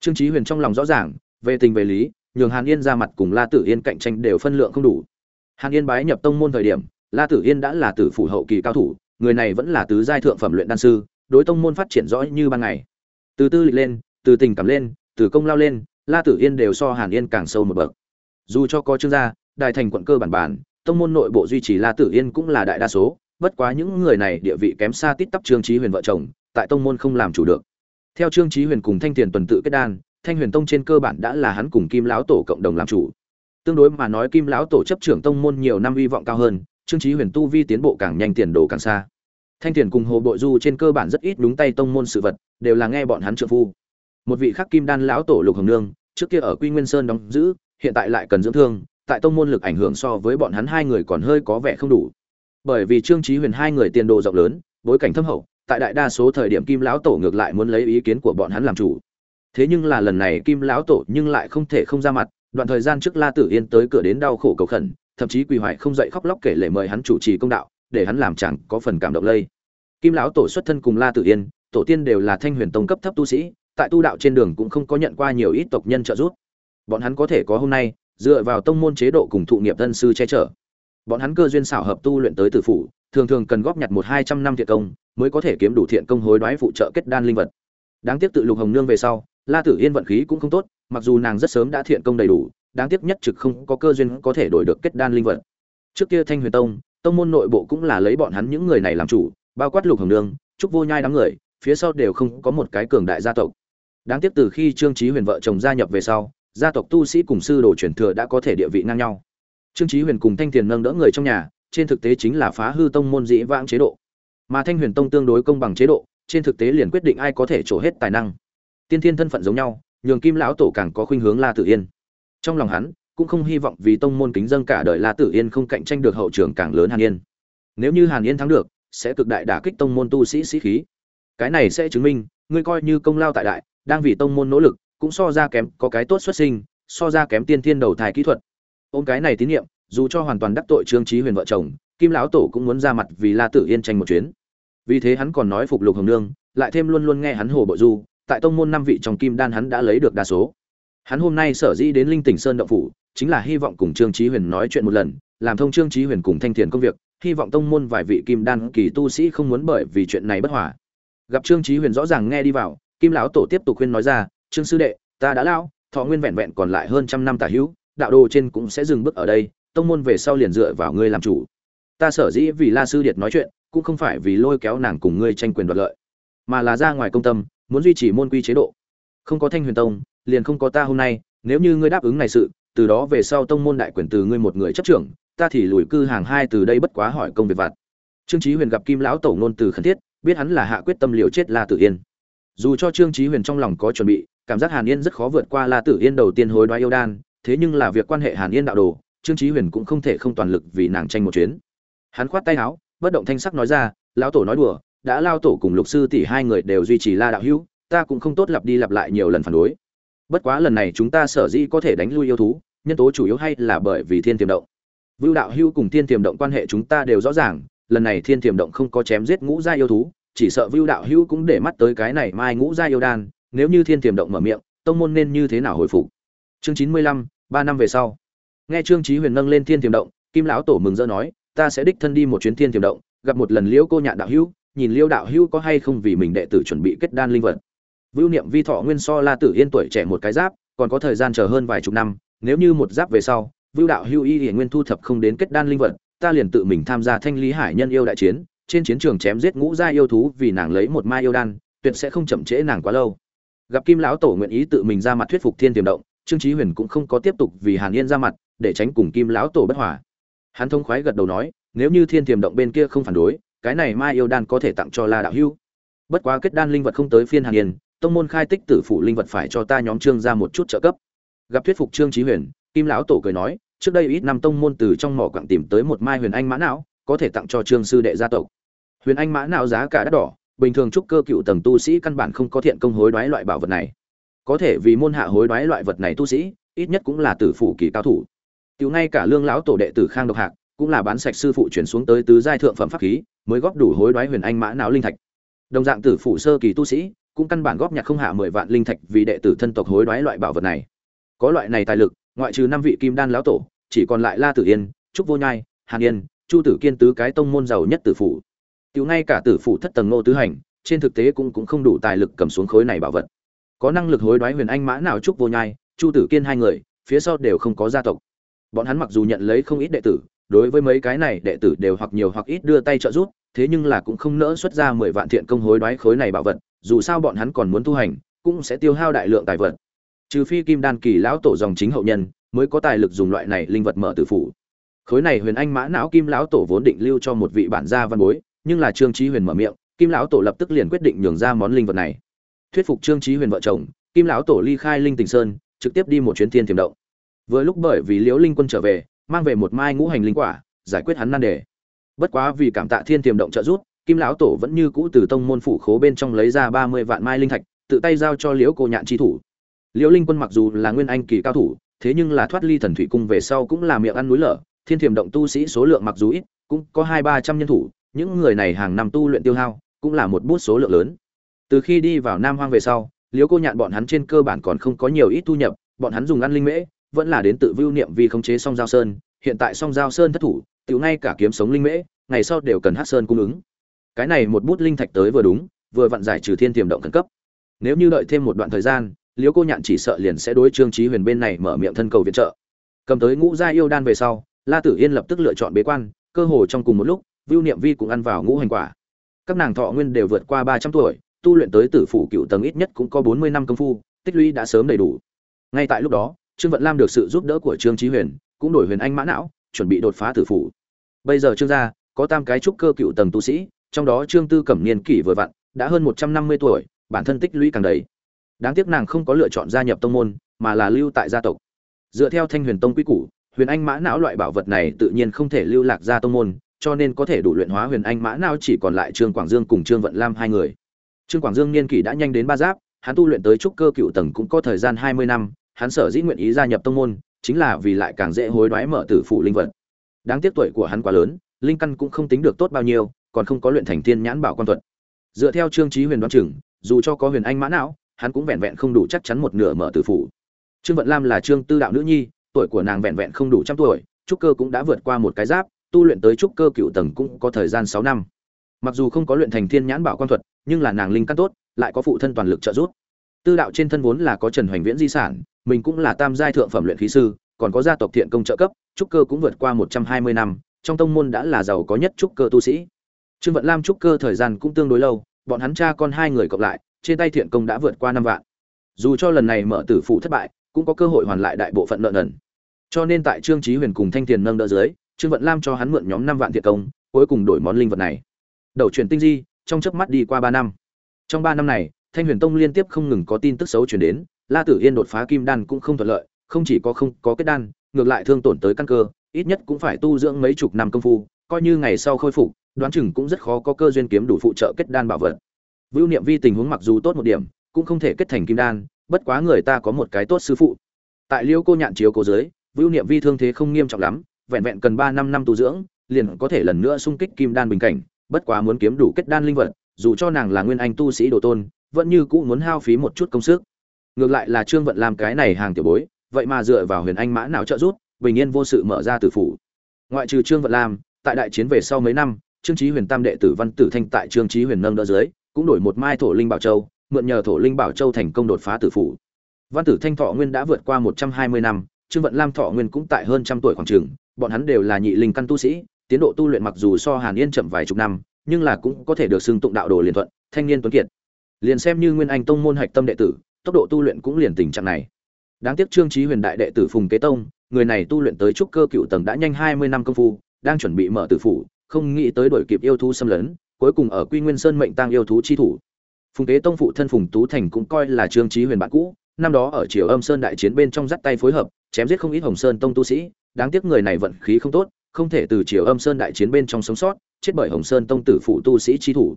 [SPEAKER 1] Trương chí huyền trong lòng rõ ràng, về tình về lý, nhường hàn yên ra mặt cùng la tử yên cạnh tranh đều phân lượng không đủ. Hàn yên bái nhập tông môn thời điểm, la tử yên đã là tử phủ hậu kỳ cao thủ, người này vẫn là tứ giai thượng phẩm luyện đan sư, đối tông môn phát triển rõ như ban ngày. Từ tư lịch lên, từ tình cảm lên, từ công lao lên, la tử yên đều so hàn yên càng sâu một bậc. Dù cho có trương gia đại thành quận cơ bản bản tông môn nội bộ duy trì la tử yên cũng là đại đa số, bất quá những người này địa vị kém xa tít tắp trương Chí huyền vợ chồng, tại tông môn không làm chủ được. Theo trương Chí huyền cùng thanh tiền tuần tự kết đan, thanh huyền tông trên cơ bản đã là hắn cùng kim lão tổ cộng đồng làm chủ. Tương đối mà nói kim lão tổ chấp trưởng tông môn nhiều năm hy vọng cao hơn, trương Chí huyền tu vi tiến bộ càng nhanh tiền đồ càng xa. Thanh tiền cùng hồ bội du trên cơ bản rất ít đúng tay tông môn sự vật, đều là nghe bọn hắn trợ phu. Một vị khác kim đan lão tổ lục hồng nương, trước kia ở quy nguyên sơn đóng giữ, hiện tại lại cần dưỡng thương tại tông môn lực ảnh hưởng so với bọn hắn hai người còn hơi có vẻ không đủ. Bởi vì trương trí huyền hai người tiền đồ rộng lớn, bối cảnh thâm hậu, tại đại đa số thời điểm kim lão tổ ngược lại muốn lấy ý kiến của bọn hắn làm chủ. Thế nhưng là lần này kim lão tổ nhưng lại không thể không ra mặt, đoạn thời gian trước la tử yên tới cửa đến đau khổ cầu khẩn, thậm chí quỳ hoài không dậy khóc lóc kể lể mời hắn chủ trì công đạo, để hắn làm chẳng có phần cảm động lây. Kim lão tổ xuất thân cùng la tử yên, tổ tiên đều là thanh huyền tông cấp thấp tu sĩ, tại tu đạo trên đường cũng không có nhận qua nhiều ít tộc nhân trợ giúp. Bọn hắn có thể có hôm nay dựa vào tông môn chế độ cùng thụ nghiệp thân sư che chở. Bọn hắn cơ duyên xảo hợp tu luyện tới tử phủ, thường thường cần góp nhặt một hai trăm năm thiện công, mới có thể kiếm đủ thiện công hối đoái phụ trợ kết đan linh vật. Đáng tiếc tự lục hồng nương về sau, la tử yên vận khí cũng không tốt, mặc dù nàng rất sớm đã thiện công đầy đủ, đáng tiếc nhất trực không có cơ duyên có thể đổi được kết đan linh vật. Trước kia thanh huyền tông tông môn nội bộ cũng là lấy bọn hắn những người này làm chủ, bao quát lục hồng nương, trúc vô nhai đám người, phía sau đều không có một cái cường đại gia tộc. Đáng tiếc từ khi trương trí huyền vợ chồng gia nhập về sau gia tộc tu sĩ cùng sư đồ truyền thừa đã có thể địa vị ngang nhau. Trương trí huyền cùng thanh tiền nâng đỡ người trong nhà, trên thực tế chính là phá hư tông môn dĩ vãng chế độ. Mà thanh huyền tông tương đối công bằng chế độ, trên thực tế liền quyết định ai có thể trổ hết tài năng. Tiên thiên thân phận giống nhau, nhường kim lão tổ càng có khuynh hướng la tử yên. Trong lòng hắn, cũng không hy vọng vì tông môn kính dân cả đời la tử yên không cạnh tranh được hậu trường càng lớn hàn yên. Nếu như hàn yên thắng được, sẽ cực đại đả kích tông môn tu sĩ sĩ khí. Cái này sẽ chứng minh, ngươi coi như công lao tại đại, đang vì tông môn nỗ lực cũng so ra kém, có cái tốt xuất sinh, so ra kém tiên thiên đầu thai kỹ thuật. Ôm cái này tín nhiệm, dù cho hoàn toàn đắc tội trương trí huyền vợ chồng, kim lão tổ cũng muốn ra mặt vì la tử yên tranh một chuyến. Vì thế hắn còn nói phục lục hồng nương, lại thêm luôn luôn nghe hắn hồ bội du, tại tông môn năm vị trong kim đan hắn đã lấy được đa số. Hắn hôm nay sở dĩ đến linh tỉnh sơn động phủ, chính là hy vọng cùng trương trí huyền nói chuyện một lần, làm thông trương trí huyền cùng thanh thiền công việc, hy vọng tông môn vài vị kim đan kỳ tu sĩ không muốn bởi vì chuyện này bất hòa. Gặp trương trí huyền rõ ràng nghe đi vào, kim lão tổ tiếp tục khuyên nói ra trương sư đệ, ta đã lao, thọ nguyên vẹn vẹn còn lại hơn trăm năm tả hữu, đạo đồ trên cũng sẽ dừng bước ở đây, tông môn về sau liền dựa vào ngươi làm chủ. Ta sở dĩ vì la sư điệt nói chuyện, cũng không phải vì lôi kéo nàng cùng ngươi tranh quyền đoạt lợi, mà là ra ngoài công tâm, muốn duy trì môn quy chế độ. Không có thanh huyền tông, liền không có ta hôm nay, nếu như ngươi đáp ứng này sự, từ đó về sau tông môn đại quyền từ ngươi một người chấp trưởng, ta thì lùi cư hàng hai từ đây bất quá hỏi công việc vặt. Trương chí huyền gặp kim lão tổ nôn từ khẩn thiết, biết hắn là hạ quyết tâm liều chết la tử yên. Dù cho trương chí huyền trong lòng có chuẩn bị cảm giác hàn yên rất khó vượt qua la tử yên đầu tiên hối đoái yêu đan, thế nhưng là việc quan hệ hàn yên đạo đồ, trương chí huyền cũng không thể không toàn lực vì nàng tranh một chuyến. Hắn khoát tay áo, bất động thanh sắc nói ra, lão tổ nói đùa, đã lao tổ cùng lục sư tỷ hai người đều duy trì la đạo hữu, ta cũng không tốt lặp đi lặp lại nhiều lần phản đối. Bất quá lần này chúng ta sở dĩ có thể đánh lui yêu thú, nhân tố chủ yếu hay là bởi vì thiên tiềm động. Vưu đạo hữu cùng thiên tiềm động quan hệ chúng ta đều rõ ràng, lần này thiên tiềm động không có chém giết ngũ gia yêu thú, chỉ sợ vưu đạo hữu cũng để mắt tới cái này mai ngũ gia yêu đan nếu như thiên tiềm động mở miệng, tông môn nên như thế nào hồi phục? Chương chín mươi lăm, ba năm về sau. Nghe trương trí huyền nâng lên thiên tiềm động, kim lão tổ mừng rỡ nói, ta sẽ đích thân đi một chuyến thiên tiềm động, gặp một lần liễu cô nhạn đạo hữu, nhìn liễu đạo hữu có hay không vì mình đệ tử chuẩn bị kết đan linh vật. Vưu niệm vi thọ nguyên so la tử yên tuổi trẻ một cái giáp, còn có thời gian chờ hơn vài chục năm, nếu như một giáp về sau vưu đạo hữu y hiển nguyên thu thập không đến kết đan linh vật, ta liền tự mình tham gia thanh lý hải nhân yêu đại chiến, trên chiến trường chém giết ngũ gia yêu thú vì nàng lấy một mai yêu đan, tuyệt sẽ không chậm trễ nàng quá lâu gặp kim lão tổ nguyện ý tự mình ra mặt thuyết phục thiên tiềm động, trương chí huyền cũng không có tiếp tục vì hàn yên ra mặt, để tránh cùng kim lão tổ bất hòa. Hắn thông khoái gật đầu nói, nếu như thiên tiềm động bên kia không phản đối, cái này mai yêu đan có thể tặng cho la đạo hưu. Bất quá kết đan linh vật không tới phiên hàn yên, tông môn khai tích tử phụ linh vật phải cho ta nhóm trương ra một chút trợ cấp. Gặp thuyết phục trương chí huyền, kim lão tổ cười nói, trước đây ít năm tông môn từ trong mỏ quặng tìm tới một mai huyền anh mã não, có thể tặng cho trương sư đệ gia tộc. Huyền anh mã não giá cả đắt đỏ bình thường trúc cơ cựu tầng tu sĩ căn bản không có thiện công hối đoái loại bảo vật này. Có thể vì môn hạ hối đoái loại vật này tu sĩ, ít nhất cũng là tử phụ kỳ cao thủ. Tiểu ngay cả lương lão tổ đệ tử khang độc hạc cũng là bán sạch sư phụ chuyển xuống tới tứ giai thượng phẩm pháp khí, mới góp đủ hối đoái huyền anh mã não linh thạch. Đồng dạng tử phụ sơ kỳ tu sĩ cũng căn bản góp nhặt không hạ mười vạn linh thạch vì đệ tử thân tộc hối đoái loại bảo vật này. Có loại này tài lực, ngoại trừ năm vị kim đan lão tổ, chỉ còn lại la tử yên, trúc vô nhai, hàn yên, chu tử kiên tứ cái tông môn giàu nhất tử phủ tiểu ngay cả tử phủ thất tầng nô tứ hành, trên thực tế cũng cũng không đủ tài lực cầm xuống khối này bảo vật. Có năng lực hối đoái huyền anh mã nào trúc vô nhai, chu tử kiên hai người, phía sau đều không có gia tộc. Bọn hắn mặc dù nhận lấy không ít đệ tử, đối với mấy cái này đệ tử đều hoặc nhiều hoặc ít đưa tay trợ giúp, thế nhưng là cũng không nỡ xuất ra mười vạn thiện công hối đoái khối này bảo vật, dù sao bọn hắn còn muốn tu hành, cũng sẽ tiêu hao đại lượng tài vật. Trừ phi kim đan kỳ lão tổ dòng chính hậu nhân, mới có tài lực dùng loại này linh vật mở tử phủ. Khối này huyền anh mã não kim lão tổ vốn định lưu cho một vị bản gia văn bối nhưng là trương chí huyền mở miệng, kim lão tổ lập tức liền quyết định nhường ra món linh vật này. Thuyết phục trương chí huyền vợ chồng, kim lão tổ ly khai linh tình sơn, trực tiếp đi một chuyến thiên tiềm động. Vừa lúc bởi vì liễu linh quân trở về, mang về một mai ngũ hành linh quả, giải quyết hắn nan đề. Bất quá vì cảm tạ thiên tiềm động trợ giúp, kim lão tổ vẫn như cũ từ tông môn phủ khố bên trong lấy ra ba mươi vạn mai linh thạch, tự tay giao cho liễu cô nhạn chi thủ. Liễu linh quân mặc dù là nguyên anh kỳ cao thủ, thế nhưng là thoát ly thần thủy cung về sau cũng là miệng ăn núi lở, thiên thiềm động tu sĩ số lượng mặc dù ít, cũng có hai ba trăm nhân thủ những người này hàng năm tu luyện tiêu hao, cũng là một bút số lượng lớn. Từ khi đi vào nam hoang về sau, liễu cô nhạn bọn hắn trên cơ bản còn không có nhiều ít thu nhập, bọn hắn dùng ăn linh mễ, vẫn là đến tự vưu niệm vì khống chế song giao sơn. Hiện tại song giao sơn thất thủ tự ngay cả kiếm sống linh mễ, ngày sau đều cần hát sơn cung ứng. Cái này một bút linh thạch tới vừa đúng, vừa vặn giải trừ thiên tiềm động khẩn cấp. Nếu như đợi thêm một đoạn thời gian, liễu cô nhạn chỉ sợ liền sẽ đối trương trí huyền bên này mở miệng thân cầu viện trợ. Cầm tới ngũ gia yêu đan về sau, la tử yên lập tức lựa chọn bế quan, cơ hồ trong cùng một lúc vưu niệm vi cũng ăn vào ngũ hành quả. Các nàng thọ nguyên đều vượt qua ba trăm tuổi, tu luyện tới tử phủ cựu tầng ít nhất cũng có bốn mươi năm công phu, tích lũy đã sớm đầy đủ. Ngay tại lúc đó, trương vận lam được sự giúp đỡ của trương trí huyền, cũng đổi huyền anh mã não, chuẩn bị đột phá tử phủ. Bây giờ trương gia, có tam cái trúc cơ cựu tầng tu sĩ, trong đó trương tư cẩm niên kỷ vừa vặn, đã hơn một trăm năm mươi tuổi, bản thân tích lũy càng đầy. Đáng tiếc nàng không có lựa chọn gia nhập tông môn, mà là lưu tại gia tộc. Dựa theo thanh huyền tông quy củ, huyền anh mã não loại bảo vật này tự nhiên không thể lưu lạc ra tông môn cho nên có thể đủ luyện hóa huyền anh mã não chỉ còn lại trương quảng dương cùng trương vận lam hai người. Trương quảng dương niên kỷ đã nhanh đến ba giáp, hắn tu luyện tới trúc cơ cựu tầng cũng có thời gian hai mươi năm, hắn sở dĩ nguyện ý gia nhập tông môn, chính là vì lại càng dễ hối đoái mở tử phụ linh vật. Đáng tiếc tuổi của hắn quá lớn, linh căn cũng không tính được tốt bao nhiêu, còn không có luyện thành tiên nhãn bảo quan thuật. Dựa theo trương trí huyền đoán chừng, dù cho có huyền anh mã não hắn cũng vẹn vẹn không đủ chắc chắn một nửa mở tử phụ trương vận lam là trương tư đạo nữ nhi, tuổi của nàng vẹn vẹn không đủ trăm tuổi, trúc cơ cũng đã vượt qua một cái giáp tu luyện tới trúc cơ cựu tầng cũng có thời gian sáu năm. Mặc dù không có luyện thành thiên nhãn bảo quan thuật, nhưng là nàng linh căn tốt, lại có phụ thân toàn lực trợ giúp. Tư đạo trên thân vốn là có trần hoành viễn di sản, mình cũng là tam giai thượng phẩm luyện khí sư, còn có gia tộc thiện công trợ cấp, trúc cơ cũng vượt qua một trăm hai mươi năm, trong tông môn đã là giàu có nhất trúc cơ tu sĩ. Trương vận lam trúc cơ thời gian cũng tương đối lâu, bọn hắn cha con hai người cộng lại, trên tay thiện công đã vượt qua năm vạn. Dù cho lần này mở tử phụ thất bại, cũng có cơ hội hoàn lại đại bộ phận nợ nần. Cho nên tại trương trí huyền cùng thanh tiền nâng đỡ dưới trương vận lam cho hắn mượn nhóm năm vạn thiện công, cuối cùng đổi món linh vật này. Đầu chuyển tinh di, trong chớp mắt đi qua ba năm. Trong ba năm này, thanh huyền tông liên tiếp không ngừng có tin tức xấu chuyển đến, la tử yên đột phá kim đan cũng không thuận lợi, không chỉ có không có kết đan, ngược lại thương tổn tới căn cơ, ít nhất cũng phải tu dưỡng mấy chục năm công phu, coi như ngày sau khôi phục, đoán chừng cũng rất khó có cơ duyên kiếm đủ phụ trợ kết đan bảo vật. Vưu niệm vi tình huống mặc dù tốt một điểm, cũng không thể kết thành kim đan, bất quá người ta có một cái tốt sư phụ. Tại liêu cô nhạn chiếu cô dưới vưu niệm vi thương thế không nghiêm trọng lắm vẹn vẹn cần ba năm năm tu dưỡng, liền có thể lần nữa xung kích kim đan bình cảnh, bất quá muốn kiếm đủ kết đan linh vật, dù cho nàng là nguyên anh tu sĩ đồ tôn, vẫn như cũ muốn hao phí một chút công sức. Ngược lại là trương vận làm cái này hàng tiểu bối, vậy mà dựa vào huyền anh mã não trợ giúp, bình yên vô sự mở ra tử phủ. Ngoại trừ trương vận lam tại đại chiến về sau mấy năm, trương trí huyền tam đệ tử văn tử thanh tại trương trí huyền nâng đỡ dưới, cũng đổi một mai thổ linh bảo châu, mượn nhờ thổ linh bảo châu thành công đột phá tử phủ. Văn tử thanh thọ nguyên đã vượt qua một trăm hai mươi năm, trương vận lam thọ nguyên cũng tại hơn trăm tuổi khoảng trường bọn hắn đều là nhị linh căn tu sĩ, tiến độ tu luyện mặc dù so hàn yên chậm vài chục năm, nhưng là cũng có thể được xưng tụng đạo đồ liền thuận, thanh niên tuấn kiệt. Liền xem như nguyên anh tông môn hạch tâm đệ tử, tốc độ tu luyện cũng liền tình trạng này. Đáng tiếc trương trí huyền đại đệ tử phùng kế tông, người này tu luyện tới trúc cơ cựu tầng đã nhanh hai mươi năm công phu, đang chuẩn bị mở tử phủ, không nghĩ tới đổi kịp yêu thú xâm lấn, cuối cùng ở quy nguyên sơn mệnh tăng yêu thú chi thủ. Phùng kế tông phụ thân phùng tú thành cũng coi là trương trí huyền bạn cũ, năm đó ở triều âm sơn đại chiến bên trong dắt tay phối hợp, chém giết không ít hồng sơn tông tu sĩ đáng tiếc người này vận khí không tốt, không thể từ chiều âm sơn đại chiến bên trong sống sót, chết bởi hồng sơn tông tử phụ tu sĩ chi thủ.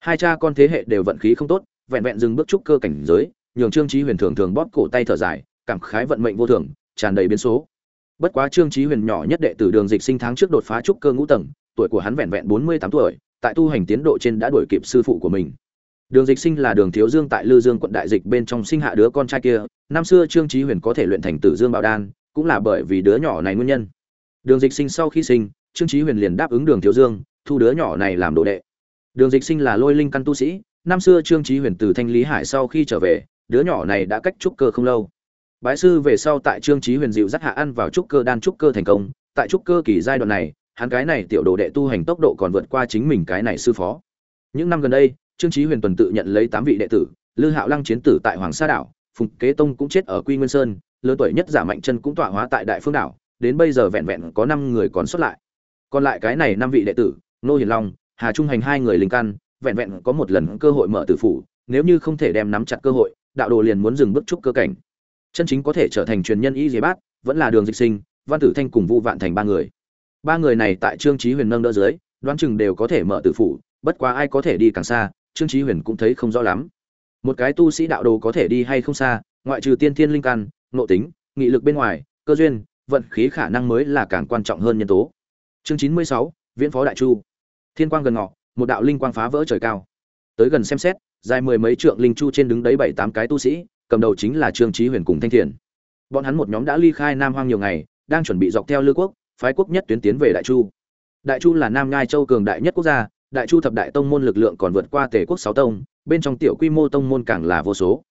[SPEAKER 1] Hai cha con thế hệ đều vận khí không tốt, vẹn vẹn dừng bước trúc cơ cảnh giới, nhường trương chí huyền thường thường bóp cổ tay thở dài, cảm khái vận mệnh vô thường, tràn đầy biến số. Bất quá trương chí huyền nhỏ nhất đệ tử đường dịch sinh tháng trước đột phá trúc cơ ngũ tầng, tuổi của hắn vẹn vẹn bốn mươi tám tuổi, tại tu hành tiến độ trên đã đuổi kịp sư phụ của mình. Đường dịch sinh là đường thiếu dương tại lư dương quận đại dịch bên trong sinh hạ đứa con trai kia, năm xưa trương chí huyền có thể luyện thành tử dương bảo đan cũng là bởi vì đứa nhỏ này nguyên nhân. Đường dịch sinh sau khi sinh, trương trí huyền liền đáp ứng đường thiếu dương, thu đứa nhỏ này làm đồ đệ. Đường dịch sinh là lôi linh căn tu sĩ, năm xưa trương trí huyền từ thanh lý hải sau khi trở về, đứa nhỏ này đã cách trúc cơ không lâu. Bái sư về sau tại trương trí huyền dịu dắt hạ ăn vào trúc cơ đan trúc cơ thành công, tại trúc cơ kỳ giai đoạn này, hắn cái này tiểu đồ đệ tu hành tốc độ còn vượt qua chính mình cái này sư phó. Những năm gần đây, trương trí huyền tuần tự nhận lấy tám vị đệ tử, lư hạo lăng chiến tử tại hoàng sa đảo, phùng kế tông cũng chết ở quy nguyên sơn lớn tuổi nhất giả mạnh chân cũng tọa hóa tại đại phương đảo, đến bây giờ vẹn vẹn có năm người còn xuất lại. Còn lại cái này năm vị đệ tử nô hiền long, hà trung hành hai người linh căn, vẹn vẹn có một lần cơ hội mở tử phủ, nếu như không thể đem nắm chặt cơ hội, đạo đồ liền muốn dừng bước trúc cơ cảnh. Chân chính có thể trở thành truyền nhân y dế bát, vẫn là đường dịch sinh, văn tử thanh cùng vu vạn thành ba người. Ba người này tại trương trí huyền nâng đỡ dưới, đoán chừng đều có thể mở tử phủ, bất quá ai có thể đi càng xa, trương trí huyền cũng thấy không rõ lắm. Một cái tu sĩ đạo đồ có thể đi hay không xa, ngoại trừ tiên thiên linh căn nội tính, nghị lực bên ngoài, cơ duyên, vận khí khả năng mới là càng quan trọng hơn nhân tố. Chương chín mươi sáu, viễn phó đại chu. Thiên quang gần ngọ, một đạo linh quang phá vỡ trời cao. Tới gần xem xét, dài mười mấy trượng linh chu trên đứng đấy bảy tám cái tu sĩ, cầm đầu chính là trương trí huyền cùng thanh thiền. Bọn hắn một nhóm đã ly khai nam hoang nhiều ngày, đang chuẩn bị dọc theo lư quốc, phái quốc nhất tuyến tiến về đại chu. Đại chu là nam ngai châu cường đại nhất quốc gia, đại chu thập đại tông môn lực lượng còn vượt qua tề quốc sáu tông, bên trong tiểu quy mô tông môn càng là vô số.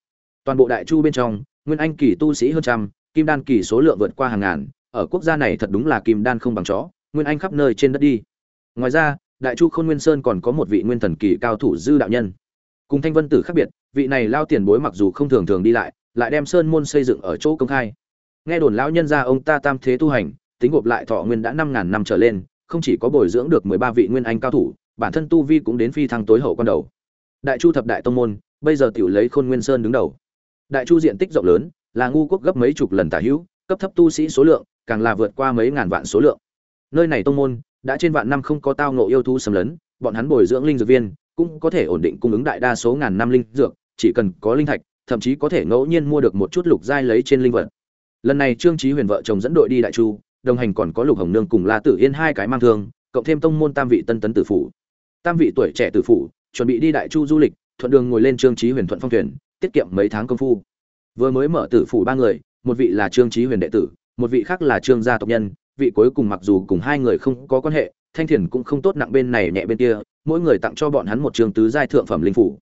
[SPEAKER 1] Toàn bộ đại chu bên trong nguyên anh kỳ tu sĩ hơn trăm, kim đan kỳ số lượng vượt qua hàng ngàn, ở quốc gia này thật đúng là kim đan không bằng chó, nguyên anh khắp nơi trên đất đi. Ngoài ra, đại chu khôn nguyên sơn còn có một vị nguyên thần kỳ cao thủ dư đạo nhân. Cùng thanh vân tử khác biệt, vị này lao tiền bối mặc dù không thường thường đi lại lại đem sơn môn xây dựng ở chỗ công khai. Nghe đồn lão nhân ra ông ta tam thế tu hành, tính gộp lại thọ nguyên đã năm ngàn năm trở lên, không chỉ có bồi dưỡng được mười ba vị nguyên anh cao thủ, bản thân tu vi cũng đến phi thăng tối hậu con đầu. Đại chu thập đại tông môn, bây giờ tiểu lấy khôn nguyên sơn đứng đầu đại chu diện tích rộng lớn, là ngu quốc gấp mấy chục lần tả hữu, cấp thấp tu sĩ số lượng, càng là vượt qua mấy ngàn vạn số lượng. Nơi này tông môn, đã trên vạn năm không có tao ngộ yêu thú xâm lấn, bọn hắn bồi dưỡng linh dược viên, cũng có thể ổn định cung ứng đại đa số ngàn năm linh dược, chỉ cần có linh thạch, thậm chí có thể ngẫu nhiên mua được một chút lục giai lấy trên linh vật. Lần này trương trí huyền vợ chồng dẫn đội đi đại chu, đồng hành còn có lục hồng nương cùng la tử yên hai cái mang thương, cộng thêm tông môn tam vị tân tấn tử phủ. Tam vị tuổi trẻ tử phủ, chuẩn bị đi đại chu du lịch, thuận đường ngồi lên trương trí huyền thuận phong thuyền tiết kiệm mấy tháng công phu. Vừa mới mở tử phủ ba người, một vị là trương trí huyền đệ tử, một vị khác là trương gia tộc nhân, vị cuối cùng mặc dù cùng hai người không có quan hệ, thanh thiền cũng không tốt nặng bên này nhẹ bên kia, mỗi người tặng cho bọn hắn một trường tứ giai thượng phẩm linh phủ.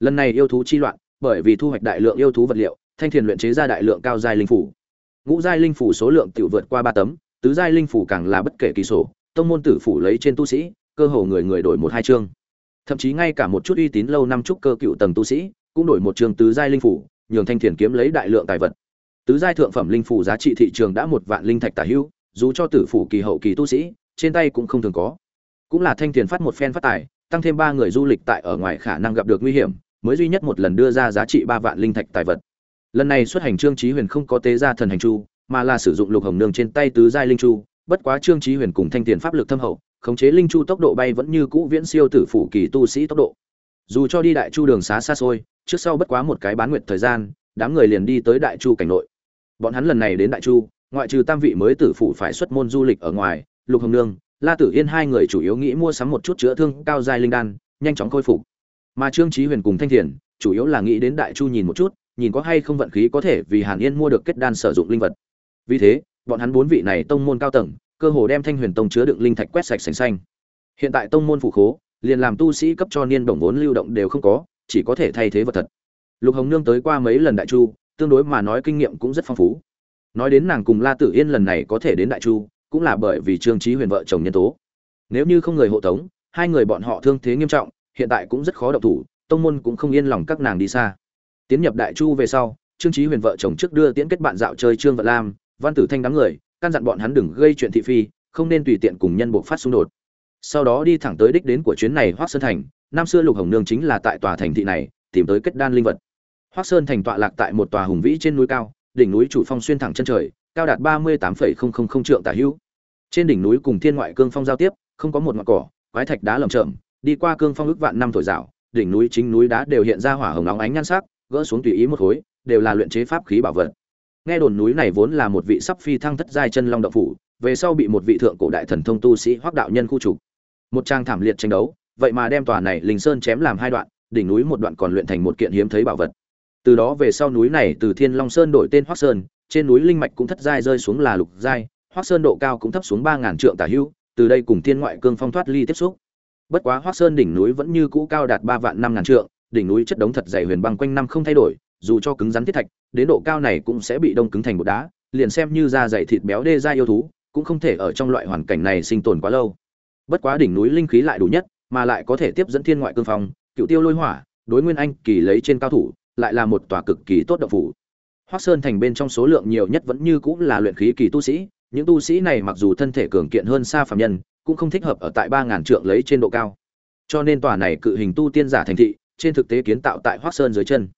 [SPEAKER 1] Lần này yêu thú chi loạn, bởi vì thu hoạch đại lượng yêu thú vật liệu, thanh thiền luyện chế ra đại lượng cao giai linh phủ. Ngũ giai linh phủ số lượng tiểu vượt qua ba tấm, tứ giai linh phủ càng là bất kể kỳ số tông môn tử phủ lấy trên tu sĩ, cơ hồ người người đổi một hai chương. Thậm chí ngay cả một chút uy tín lâu năm trúc cơ cựu tầng tu sĩ cũng đổi một trường tứ giai linh phủ, nhường thanh thiền kiếm lấy đại lượng tài vật. Tứ giai thượng phẩm linh phủ giá trị thị trường đã một vạn linh thạch tả hữu dù cho tử phủ kỳ hậu kỳ tu sĩ, trên tay cũng không thường có. Cũng là thanh thiền phát một phen phát tài, tăng thêm ba người du lịch tại ở ngoài khả năng gặp được nguy hiểm, mới duy nhất một lần đưa ra giá trị ba vạn linh thạch tài vật. Lần này xuất hành trương trí huyền không có tế ra thần hành chu, mà là sử dụng lục hồng nương trên tay tứ giai linh chu, bất quá trương trí huyền cùng thanh tiền pháp lực thâm hậu, khống chế linh chu tốc độ bay vẫn như cũ viễn siêu tử phủ kỳ tu sĩ tốc độ. Dù cho đi đại chu đường xá xa xôi trước sau bất quá một cái bán nguyệt thời gian, đám người liền đi tới đại chu cảnh nội. Bọn hắn lần này đến đại chu, ngoại trừ tam vị mới tử phủ phải xuất môn du lịch ở ngoài, lục hồng nương, la tử yên hai người chủ yếu nghĩ mua sắm một chút chữa thương cao giai linh đan, nhanh chóng khôi phục. Mà trương trí huyền cùng thanh thiền, chủ yếu là nghĩ đến đại chu nhìn một chút, nhìn có hay không vận khí có thể vì hàn yên mua được kết đan sử dụng linh vật. Vì thế, bọn hắn bốn vị này tông môn cao tầng, cơ hồ đem thanh huyền tông chứa đựng linh thạch quét sạch sành xanh. Hiện tại tông môn phủ khố, liền làm tu sĩ cấp cho niên đồng vốn lưu động đều không có chỉ có thể thay thế vật thật. Lục hồng nương tới qua mấy lần đại chu, tương đối mà nói kinh nghiệm cũng rất phong phú. Nói đến nàng cùng la tử yên lần này có thể đến đại chu, cũng là bởi vì trương trí huyền vợ chồng nhân tố. Nếu như không người hộ tống, hai người bọn họ thương thế nghiêm trọng, hiện tại cũng rất khó động thủ, tông môn cũng không yên lòng các nàng đi xa. Tiến nhập đại chu về sau, trương trí huyền vợ chồng trước đưa tiễn kết bạn dạo chơi trương vận lam, văn tử thanh đám người, căn dặn bọn hắn đừng gây chuyện thị phi, không nên tùy tiện cùng nhân bộ phát xung đột. Sau đó đi thẳng tới đích đến của chuyến này hoác sơn thành năm xưa lục hồng nương chính là tại tòa thành thị này, tìm tới kết đan linh vật. Hoác sơn thành tọa lạc tại một tòa hùng vĩ trên núi cao, đỉnh núi chủ phong xuyên thẳng chân trời, cao đạt ba mươi tám trượng tả hữu. Trên đỉnh núi cùng thiên ngoại cương phong giao tiếp, không có một ngọn cỏ, quái thạch đá lầm chậm đi qua cương phong ước vạn năm thổi rào, đỉnh núi chính núi đá đều hiện ra hỏa hồng nóng ánh nhan sắc, gỡ xuống tùy ý một khối, đều là luyện chế pháp khí bảo vật. Nghe đồn núi này vốn là một vị sắp phi thăng thất giai chân long động phủ, về sau bị một vị thượng cổ đại thần thông tu sĩ hoác đạo nhân khu trục. Một trang thảm liệt tranh đấu vậy mà đem tòa này linh sơn chém làm hai đoạn, đỉnh núi một đoạn còn luyện thành một kiện hiếm thấy bảo vật. Từ đó về sau núi này từ thiên long sơn đổi tên hoác sơn, trên núi linh mạch cũng thất giai rơi xuống là lục giai hoác sơn độ cao cũng thấp xuống ba ngàn trượng tả hữu, từ đây cùng thiên ngoại cương phong thoát ly tiếp xúc. Bất quá hoác sơn đỉnh núi vẫn như cũ cao đạt ba vạn năm ngàn trượng, đỉnh núi chất đống thật dày huyền băng quanh năm không thay đổi, dù cho cứng rắn thiết thạch, đến độ cao này cũng sẽ bị đông cứng thành bột đá, liền xem như da dày thịt béo đê da yêu thú, cũng không thể ở trong loại hoàn cảnh này sinh tồn quá lâu. Bất quá đỉnh núi linh khí lại đủ nhất mà lại có thể tiếp dẫn thiên ngoại cương phong, cựu tiêu lôi hỏa, đối nguyên anh kỳ lấy trên cao thủ, lại là một tòa cực kỳ tốt động phủ. Hoác sơn thành bên trong số lượng nhiều nhất vẫn như cũng là luyện khí kỳ tu sĩ, những tu sĩ này mặc dù thân thể cường kiện hơn xa phàm nhân, cũng không thích hợp ở tại ba ngàn trượng lấy trên độ cao. Cho nên tòa này cự hình tu tiên giả thành thị, trên thực tế kiến tạo tại hoác sơn dưới chân.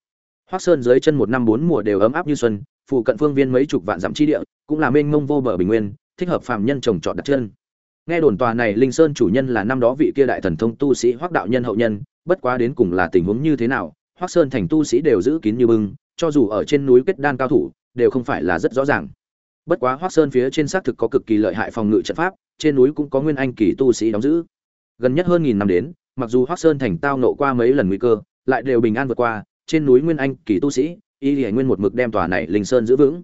[SPEAKER 1] Hoác sơn dưới chân một năm bốn mùa đều ấm áp như xuân, phụ cận phương viên mấy chục vạn dặm chi địa, cũng là mênh mông vô bờ bình nguyên, thích hợp phàm nhân trồng trọt đặt chân nghe đồn tòa này linh sơn chủ nhân là năm đó vị kia đại thần thông tu sĩ hoác đạo nhân hậu nhân, bất quá đến cùng là tình huống như thế nào hoác sơn thành tu sĩ đều giữ kín như bưng, cho dù ở trên núi kết đan cao thủ, đều không phải là rất rõ ràng. Bất quá hoác sơn phía trên xác thực có cực kỳ lợi hại phòng ngự trận pháp, trên núi cũng có nguyên anh kỳ tu sĩ đóng giữ. Gần nhất hơn nghìn năm đến, mặc dù hoác sơn thành tao nộ qua mấy lần nguy cơ, lại đều bình an vượt qua, trên núi nguyên anh kỳ tu sĩ, y hải nguyên một mực đem tòa này linh sơn giữ vững.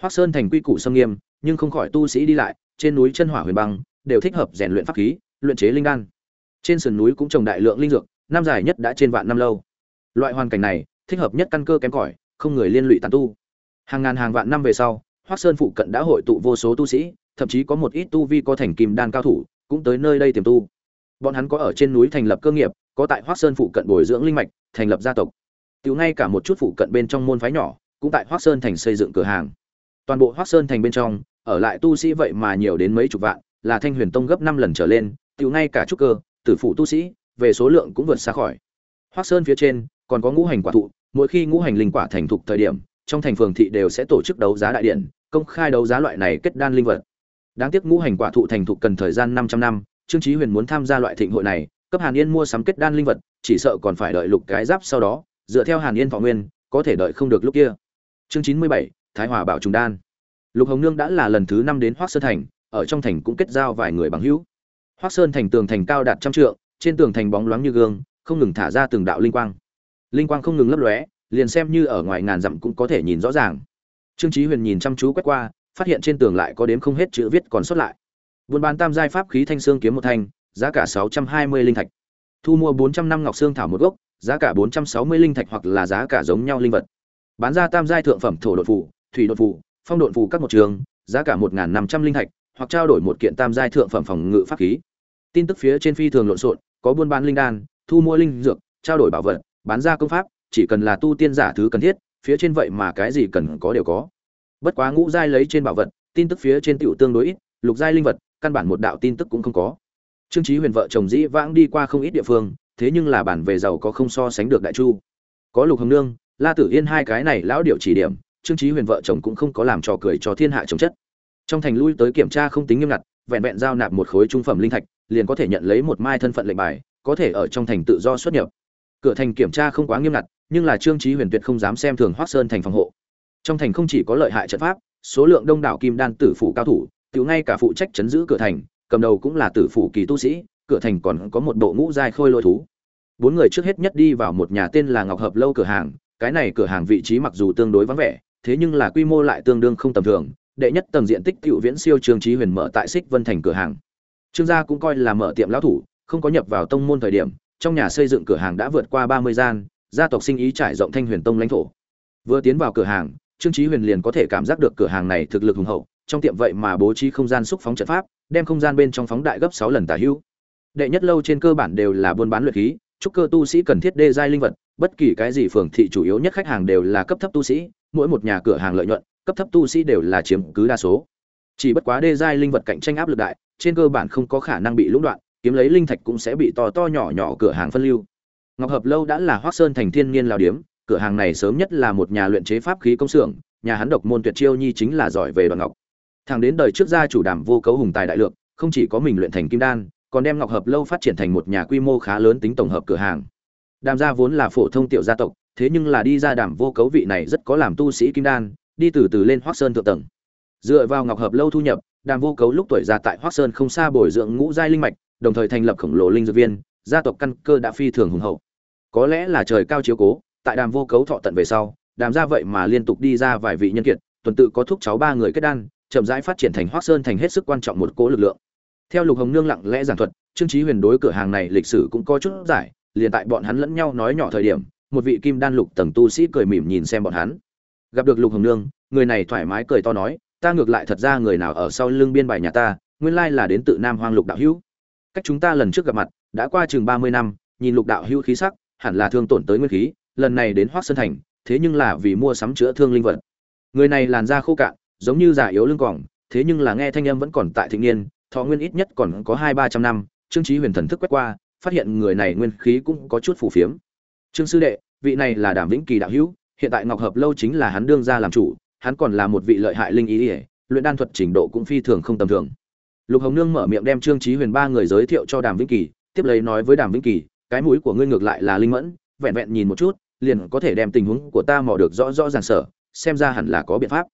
[SPEAKER 1] Hoác sơn thành quy củ xâm nghiêm, nhưng không khỏi tu sĩ đi lại, trên núi chân hỏa huyền băng đều thích hợp rèn luyện pháp khí, luyện chế linh đan. Trên sườn núi cũng trồng đại lượng linh dược, năm dài nhất đã trên vạn năm lâu. Loại hoàn cảnh này, thích hợp nhất căn cơ kém cỏi, không người liên lụy tàn tu. Hàng ngàn hàng vạn năm về sau, Hoắc sơn phụ cận đã hội tụ vô số tu sĩ, thậm chí có một ít tu vi có thành kim đan cao thủ, cũng tới nơi đây tiềm tu. Bọn hắn có ở trên núi thành lập cơ nghiệp, có tại Hoắc sơn phụ cận bồi dưỡng linh mạch, thành lập gia tộc. Tiểu ngay cả một chút phụ cận bên trong môn phái nhỏ, cũng tại Hoắc sơn thành xây dựng cửa hàng. Toàn bộ Hoắc sơn thành bên trong, ở lại tu sĩ vậy mà nhiều đến mấy chục vạn là thanh huyền tông gấp năm lần trở lên tiểu ngay cả trúc cơ tử phụ tu sĩ về số lượng cũng vượt xa khỏi. Hoác sơn phía trên còn có ngũ hành quả thụ mỗi khi ngũ hành linh quả thành thục thời điểm trong thành phường thị đều sẽ tổ chức đấu giá đại điện công khai đấu giá loại này kết đan linh vật. Đáng tiếc ngũ hành quả thụ thành thục cần thời gian 500 năm trương chí huyền muốn tham gia loại thịnh hội này cấp hàn yên mua sắm kết đan linh vật chỉ sợ còn phải đợi lục cái giáp sau đó dựa theo hàn yên thọ nguyên có thể đợi không được lúc kia. Chương 97, thái hòa bảo trùng đan. Lục hồng nương đã là lần thứ năm đến hoắc sơn thành ở trong thành cũng kết giao vài người bằng hữu. Hoắc sơn thành tường thành cao đạt trăm trượng trên tường thành bóng loáng như gương không ngừng thả ra từng đạo linh quang. Linh quang không ngừng lấp lóe liền xem như ở ngoài ngàn dặm cũng có thể nhìn rõ ràng. Trương chí huyền nhìn chăm chú quét qua phát hiện trên tường lại có đếm không hết chữ viết còn sót lại. Buôn bán tam giai pháp khí thanh xương kiếm một thanh giá cả sáu trăm hai mươi linh thạch. Thu mua bốn trăm năm ngọc xương thảo một gốc giá cả bốn trăm sáu mươi linh thạch hoặc là giá cả giống nhau linh vật. Bán ra tam giai thượng phẩm thổ đột phù, thủy đột phù, phong đột phù các một trường giá cả một năm trăm linh thạch hoặc trao đổi một kiện tam giai thượng phẩm phòng ngự pháp khí. Tin tức phía trên phi thường lộn xộn, có buôn bán linh đan, thu mua linh dược, trao đổi bảo vật, bán ra công pháp, chỉ cần là tu tiên giả thứ cần thiết, phía trên vậy mà cái gì cần có đều có. Bất quá ngũ giai lấy trên bảo vật, tin tức phía trên tiểu tương đối ít, lục giai linh vật, căn bản một đạo tin tức cũng không có. Trương chí huyền vợ chồng dĩ vãng đi qua không ít địa phương, thế nhưng là bản về giàu có không so sánh được đại chu. Có lục hồng nương, la tử yên hai cái này lão điệu chỉ điểm, trương chí huyền vợ chồng cũng không có làm trò cười cho thiên hạ chống chất trong thành lui tới kiểm tra không tính nghiêm ngặt, vẹn vẹn giao nạp một khối trung phẩm linh thạch, liền có thể nhận lấy một mai thân phận lệnh bài, có thể ở trong thành tự do xuất nhập. Cửa thành kiểm tra không quá nghiêm ngặt, nhưng là trương trí huyền tuyệt không dám xem thường hoắc sơn thành phòng hộ. Trong thành không chỉ có lợi hại trận pháp, số lượng đông đảo kim đan tử phủ cao thủ, tiểu ngay cả phụ trách chấn giữ cửa thành, cầm đầu cũng là tử phủ kỳ tu sĩ, cửa thành còn có một bộ ngũ giai khôi lôi thú. Bốn người trước hết nhất đi vào một nhà tên là ngọc hợp lâu cửa hàng, cái này cửa hàng vị trí mặc dù tương đối vắng vẻ, thế nhưng là quy mô lại tương đương không tầm thường đệ nhất tầng diện tích cựu viễn siêu trương trí huyền mở tại xích vân thành cửa hàng. Trương gia cũng coi là mở tiệm lão thủ, không có nhập vào tông môn thời điểm, trong nhà xây dựng cửa hàng đã vượt qua ba mươi gian, gia tộc sinh ý trải rộng thanh huyền tông lãnh thổ. Vừa tiến vào cửa hàng, trương trí huyền liền có thể cảm giác được cửa hàng này thực lực hùng hậu, trong tiệm vậy mà bố trí không gian xúc phóng trận pháp, đem không gian bên trong phóng đại gấp sáu lần tả hữu. Đệ nhất lâu trên cơ bản đều là buôn bán luyện khí trúc cơ tu sĩ cần thiết đê giai linh vật, bất kỳ cái gì phường thị chủ yếu nhất khách hàng đều là cấp thấp tu sĩ, mỗi một nhà cửa hàng lợi nhuận cấp thấp tu sĩ đều là chiếm cứ đa số. Chỉ bất quá đê giai linh vật cạnh tranh áp lực đại, trên cơ bản không có khả năng bị lũng đoạn, kiếm lấy linh thạch cũng sẽ bị to to nhỏ nhỏ cửa hàng phân lưu. Ngọc hợp lâu đã là hoác sơn thành thiên niên lao điếm, cửa hàng này sớm nhất là một nhà luyện chế pháp khí công xưởng, nhà hắn độc môn tuyệt chiêu nhi chính là giỏi về đoàn ngọc. Thằng đến đời trước gia chủ đàm vô cấu hùng tài đại lượng, không chỉ có mình luyện thành kim đan, còn đem ngọc hợp lâu phát triển thành một nhà quy mô khá lớn tính tổng hợp cửa hàng. Đàm gia vốn là phổ thông tiểu gia tộc, thế nhưng là đi ra đàm vô cấu vị này rất có làm tu sĩ kim đan đi từ từ lên hoác sơn thượng tầng. Dựa vào ngọc hợp lâu thu nhập, đàm vô cấu lúc tuổi già tại hoác sơn không xa bồi dưỡng ngũ giai linh mạch, đồng thời thành lập khổng lồ linh dược viên, gia tộc căn cơ đã phi thường hùng hậu. Có lẽ là trời cao chiếu cố, tại đàm vô cấu thọ tận về sau, đàm ra vậy mà liên tục đi ra vài vị nhân kiệt, tuần tự có thúc cháu ba người kết đan, chậm rãi phát triển thành hoác sơn thành hết sức quan trọng một cố lực lượng. Theo lục hồng nương lặng lẽ giảng thuật, trương trí huyền đối cửa hàng này lịch sử cũng có chút giải, liền tại bọn hắn lẫn nhau nói nhỏ thời điểm, một vị kim đan lục tầng tu sĩ cười mỉm nhìn xem bọn hắn gặp được lục hồng nương, người này thoải mái cười to nói, ta ngược lại thật ra người nào ở sau lưng biên bài nhà ta, nguyên lai là đến tự nam hoang lục đạo hữu. Cách chúng ta lần trước gặp mặt, đã qua chừng ba mươi năm, nhìn lục đạo hữu khí sắc, hẳn là thương tổn tới nguyên khí, lần này đến hoác sơn thành, thế nhưng là vì mua sắm chữa thương linh vật. Người này làn da khô cạn, giống như già yếu lưng cỏng thế nhưng là nghe thanh âm vẫn còn tại thịnh niên, thọ nguyên ít nhất còn có hai ba trăm năm, trương trí huyền thần thức quét qua, phát hiện người này nguyên khí cũng có chút phù phiếm. Trương sư đệ, vị này là đàm vĩnh kỳ đạo hữu hiện tại ngọc hợp lâu chính là hắn đương ra làm chủ, hắn còn là một vị lợi hại linh ý ỉa luyện đan thuật trình độ cũng phi thường không tầm thường. Lục hồng nương mở miệng đem trương trí huyền ba người giới thiệu cho đàm vĩnh kỳ, tiếp lấy nói với đàm vĩnh kỳ, cái mũi của ngươi ngược lại là linh mẫn, vẹn vẹn nhìn một chút, liền có thể đem tình huống của ta mò được rõ rõ ràng sở, xem ra hẳn là có biện pháp.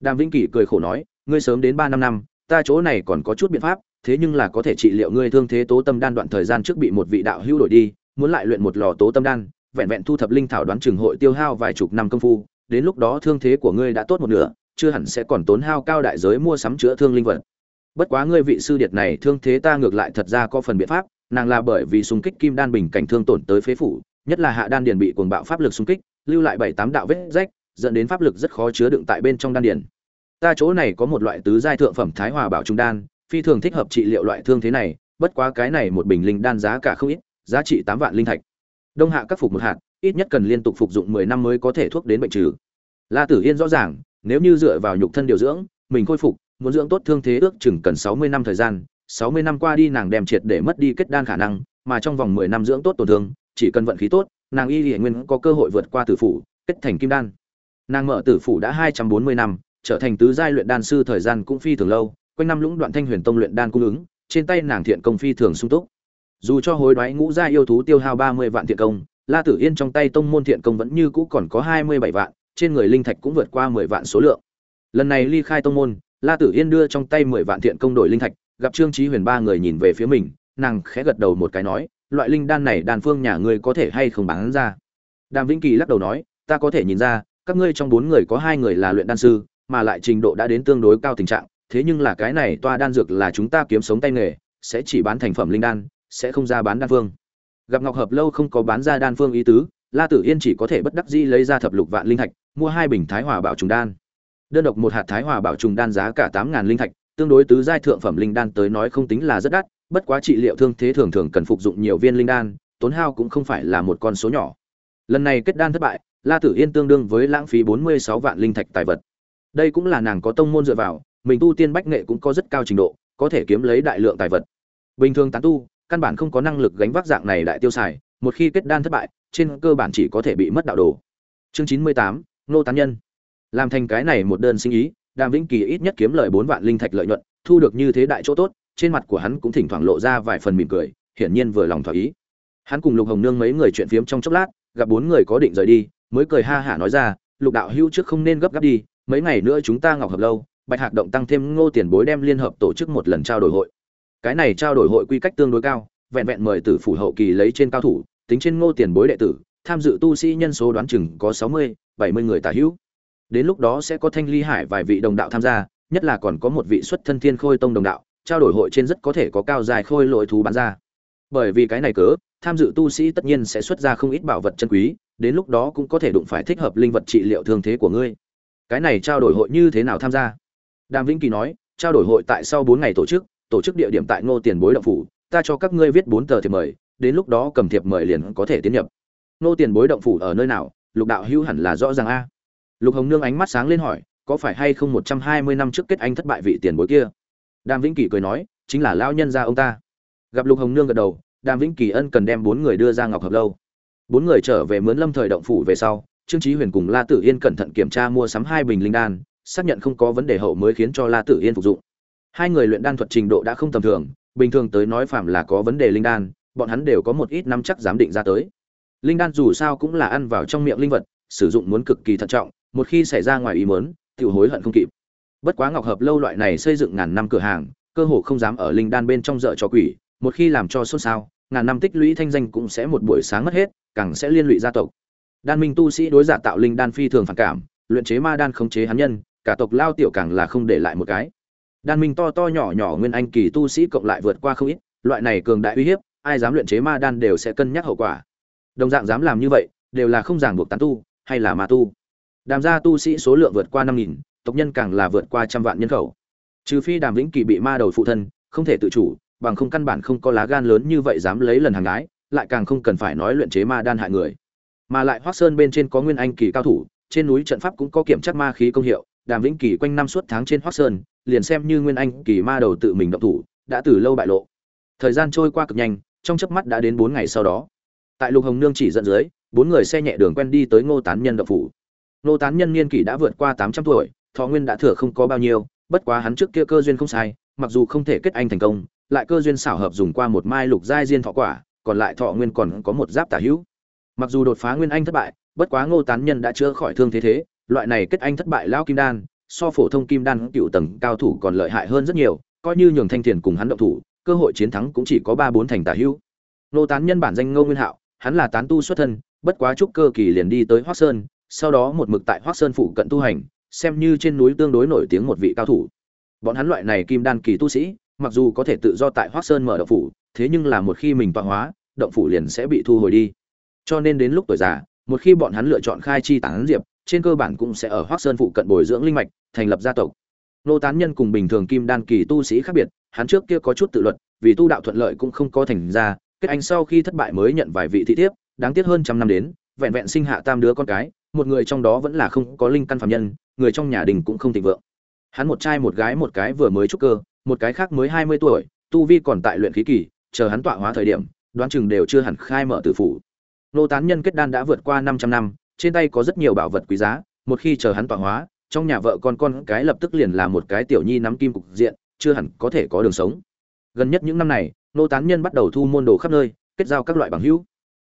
[SPEAKER 1] Đàm vĩnh kỳ cười khổ nói, ngươi sớm đến ba năm năm, ta chỗ này còn có chút biện pháp, thế nhưng là có thể trị liệu ngươi thương thế tố tâm đan đoạn thời gian trước bị một vị đạo hữu đổi đi, muốn lại luyện một lò tố tâm đan vẹn vẹn thu thập linh thảo đoán chừng hội tiêu hao vài chục năm công phu, đến lúc đó thương thế của ngươi đã tốt một nửa, chưa hẳn sẽ còn tốn hao cao đại giới mua sắm chữa thương linh vật. Bất quá ngươi vị sư điệt này thương thế ta ngược lại thật ra có phần biện pháp, nàng là bởi vì xung kích kim đan bình cảnh thương tổn tới phế phủ, nhất là hạ đan điền bị cuồng bạo pháp lực xung kích, lưu lại bảy tám đạo vết rách, dẫn đến pháp lực rất khó chứa đựng tại bên trong đan điền. Ta chỗ này có một loại tứ giai thượng phẩm thái hòa bảo trung đan, phi thường thích hợp trị liệu loại thương thế này, bất quá cái này một bình linh đan giá cả không ít, giá trị tám vạn linh thạch đông hạ các phục một hạt, ít nhất cần liên tục phục dụng mười năm mới có thể thuốc đến bệnh trừ. La tử yên rõ ràng, nếu như dựa vào nhục thân điều dưỡng, mình khôi phục, muốn dưỡng tốt thương thế ước chừng cần sáu mươi năm thời gian, sáu mươi năm qua đi nàng đem triệt để mất đi kết đan khả năng, mà trong vòng mười năm dưỡng tốt tổn thương, chỉ cần vận khí tốt, nàng y hiển nguyên có cơ hội vượt qua tử phủ, kết thành kim đan. Nàng mở tử phủ đã hai trăm bốn mươi năm, trở thành tứ giai luyện đan sư thời gian cũng phi thường lâu, quanh năm lũng đoạn thanh huyền tông luyện đan cung ứng, trên tay nàng thiện công phi thường sung túc dù cho hối đoái ngũ gia yêu thú tiêu hao ba mươi vạn thiện công, la tử yên trong tay tông môn thiện công vẫn như cũ còn có hai mươi bảy vạn, trên người linh thạch cũng vượt qua mười vạn số lượng. Lần này ly khai tông môn, la tử yên đưa trong tay mười vạn thiện công đổi linh thạch, gặp trương trí huyền ba người nhìn về phía mình, nàng khẽ gật đầu một cái nói, loại linh đan này đàn phương nhà ngươi có thể hay không bán ra? Đàm vĩnh kỳ lắc đầu nói, ta có thể nhìn ra, các ngươi trong bốn người có hai người là luyện đan sư, mà lại trình độ đã đến tương đối cao tình trạng, thế nhưng là cái này toa đan dược là chúng ta kiếm sống tay nghề, sẽ chỉ bán thành phẩm linh đan sẽ không ra bán đan phương. Gặp ngọc hợp lâu không có bán ra đan phương ý tứ, la tử yên chỉ có thể bất đắc dĩ lấy ra thập lục vạn linh thạch, mua hai bình thái hòa bảo trùng đan. Đơn độc một hạt thái hòa bảo trùng đan giá cả tám ngàn linh thạch, tương đối tứ giai thượng phẩm linh đan tới nói không tính là rất đắt, bất quá trị liệu thương thế thường thường cần phục dụng nhiều viên linh đan, tốn hao cũng không phải là một con số nhỏ. Lần này kết đan thất bại, la tử yên tương đương với lãng phí bốn mươi sáu vạn linh thạch tài vật. Đây cũng là nàng có tông môn dựa vào, mình tu tiên bách nghệ cũng có rất cao trình độ, có thể kiếm lấy đại lượng tài vật. Bình thường tán tu căn bản không có năng lực gánh vác dạng này đại tiêu xài, một khi kết đan thất bại, trên cơ bản chỉ có thể bị mất đạo đồ. Chương chín mươi tám, nô tán nhân. Làm thành cái này một đơn sinh ý, đàm vĩnh kỳ ít nhất kiếm lời bốn vạn linh thạch lợi nhuận, thu được như thế đại chỗ tốt, trên mặt của hắn cũng thỉnh thoảng lộ ra vài phần mỉm cười, hiển nhiên vừa lòng thỏa ý. Hắn cùng lục hồng nương mấy người chuyện phiếm trong chốc lát, gặp bốn người có định rời đi, mới cười ha hả nói ra, lục đạo hưu trước không nên gấp gáp đi, mấy ngày nữa chúng ta ngọc hợp lâu, bạch hạc động tăng thêm ngô tiền bối đem liên hợp tổ chức một lần trao đổi hội cái này trao đổi hội quy cách tương đối cao, vẹn vẹn mời tử phủ hậu kỳ lấy trên cao thủ, tính trên ngô tiền bối đệ tử, tham dự tu sĩ nhân số đoán chừng có sáu mươi, bảy mươi người tả hữu. Đến lúc đó sẽ có thanh ly hải vài vị đồng đạo tham gia, nhất là còn có một vị xuất thân thiên khôi tông đồng đạo, trao đổi hội trên rất có thể có cao dài khôi lội thú bán ra. Bởi vì cái này cớ, tham dự tu sĩ tất nhiên sẽ xuất ra không ít bảo vật chân quý, đến lúc đó cũng có thể đụng phải thích hợp linh vật trị liệu thương thế của ngươi. Cái này trao đổi hội như thế nào tham gia? Đàm vĩnh kỳ nói, trao đổi hội tại sau bốn ngày tổ chức tổ chức địa điểm tại ngô tiền bối động phủ, ta cho các ngươi viết bốn tờ thiệp mời, đến lúc đó cầm thiệp mời liền có thể tiến nhập. Ngô tiền bối động phủ ở nơi nào? Lục đạo hữu hẳn là rõ ràng a. Lục hồng nương ánh mắt sáng lên hỏi, có phải hay không một trăm hai mươi năm trước kết anh thất bại vị tiền bối kia? Đàm vĩnh kỳ cười nói, chính là lão nhân gia ông ta. Gặp lục hồng nương gật đầu, đàm vĩnh kỳ ân cần đem bốn người đưa ra ngọc hợp lâu. Bốn người trở về mướn lâm thời động phủ về sau, trương Chí huyền cùng la tử yên cẩn thận kiểm tra mua sắm hai bình linh đan, xác nhận không có vấn đề hậu mới khiến cho la tử yên phục dụng hai người luyện đan thuật trình độ đã không tầm thường, bình thường tới nói phạm là có vấn đề linh đan, bọn hắn đều có một ít nắm chắc giám định ra tới. Linh đan dù sao cũng là ăn vào trong miệng linh vật, sử dụng muốn cực kỳ thận trọng, một khi xảy ra ngoài ý muốn tự hối hận không kịp. Bất quá ngọc hợp lâu loại này xây dựng ngàn năm cửa hàng, cơ hồ không dám ở linh đan bên trong dở cho quỷ, một khi làm cho xôn xao, ngàn năm tích lũy thanh danh cũng sẽ một buổi sáng mất hết, càng sẽ liên lụy gia tộc. Đan minh tu sĩ đối giả tạo linh đan phi thường phản cảm, luyện chế ma đan khống chế hắn nhân, cả tộc lao tiểu càng là không để lại một cái đan minh to to nhỏ nhỏ nguyên anh kỳ tu sĩ cộng lại vượt qua không ít, loại này cường đại uy hiếp, ai dám luyện chế ma đan đều sẽ cân nhắc hậu quả. Đồng dạng dám làm như vậy, đều là không ràng buộc tán tu, hay là ma tu. Đàm gia tu sĩ số lượng vượt qua năm nghìn, tộc nhân càng là vượt qua trăm vạn nhân khẩu. Trừ phi đàm vĩnh kỳ bị ma đầu phụ thân, không thể tự chủ, bằng không căn bản không có lá gan lớn như vậy dám lấy lần hàng gái, lại càng không cần phải nói luyện chế ma đan hại người. Mà lại hoác sơn bên trên có nguyên anh kỳ cao thủ, trên núi trận pháp cũng có kiểm tra ma khí công hiệu đàm vĩnh kỳ quanh năm suốt tháng trên hoác sơn, liền xem như nguyên anh kỳ ma đầu tự mình động thủ, đã từ lâu bại lộ. Thời gian trôi qua cực nhanh, trong chớp mắt đã đến bốn ngày sau đó. Tại lục hồng nương chỉ dẫn dưới, bốn người xe nhẹ đường quen đi tới ngô tán nhân động phủ. Ngô tán nhân niên kỷ đã vượt qua tám trăm tuổi, thọ nguyên đã thừa không có bao nhiêu, bất quá hắn trước kia cơ duyên không sai, mặc dù không thể kết anh thành công, lại cơ duyên xảo hợp dùng qua một mai lục giai diên thọ quả, còn lại thọ nguyên còn có một giáp tả hữu. Mặc dù đột phá nguyên anh thất bại, bất quá ngô tán nhân đã chữa khỏi thương thế thế loại này kết anh thất bại lao kim đan, so phổ thông kim đan cựu tầng cao thủ còn lợi hại hơn rất nhiều, coi như nhường thanh thiền cùng hắn động thủ, cơ hội chiến thắng cũng chỉ có ba bốn thành tả hữu. Ngô tán nhân bản danh ngô nguyên hạo, hắn là tán tu xuất thân, bất quá trúc cơ kỳ liền đi tới hoác sơn, sau đó một mực tại hoác sơn phụ cận tu hành, xem như trên núi tương đối nổi tiếng một vị cao thủ. Bọn hắn loại này kim đan kỳ tu sĩ, mặc dù có thể tự do tại hoác sơn mở động phủ, thế nhưng là một khi mình tọa hóa, động phủ liền sẽ bị thu hồi đi. Cho nên đến lúc tuổi già, một khi bọn hắn lựa chọn khai chi tán diệp trên cơ bản cũng sẽ ở Hoắc sơn phụ cận bồi dưỡng linh mạch, thành lập gia tộc. Nô tán nhân cùng bình thường kim đan kỳ tu sĩ khác biệt, hắn trước kia có chút tự luật vì tu đạo thuận lợi cũng không có thành ra, kết anh sau khi thất bại mới nhận vài vị thị thiếp, đáng tiếc hơn trăm năm đến, vẹn vẹn sinh hạ tam đứa con cái, một người trong đó vẫn là không có linh căn phạm nhân, người trong nhà đình cũng không thịnh vượng. Hắn một trai một gái một cái vừa mới trúc cơ, một cái khác mới hai mươi tuổi, tu vi còn tại luyện khí kỳ, chờ hắn tọa hóa thời điểm, đoán chừng đều chưa hẳn khai mở tử phủ. Nô tán nhân kết đan đã vượt qua 500 năm trên tay có rất nhiều bảo vật quý giá, một khi chờ hắn tọa hóa, trong nhà vợ con con cái lập tức liền là một cái tiểu nhi nắm kim cục diện, chưa hẳn có thể có đường sống. Gần nhất những năm này, nô tán nhân bắt đầu thu môn đồ khắp nơi, kết giao các loại bằng hữu.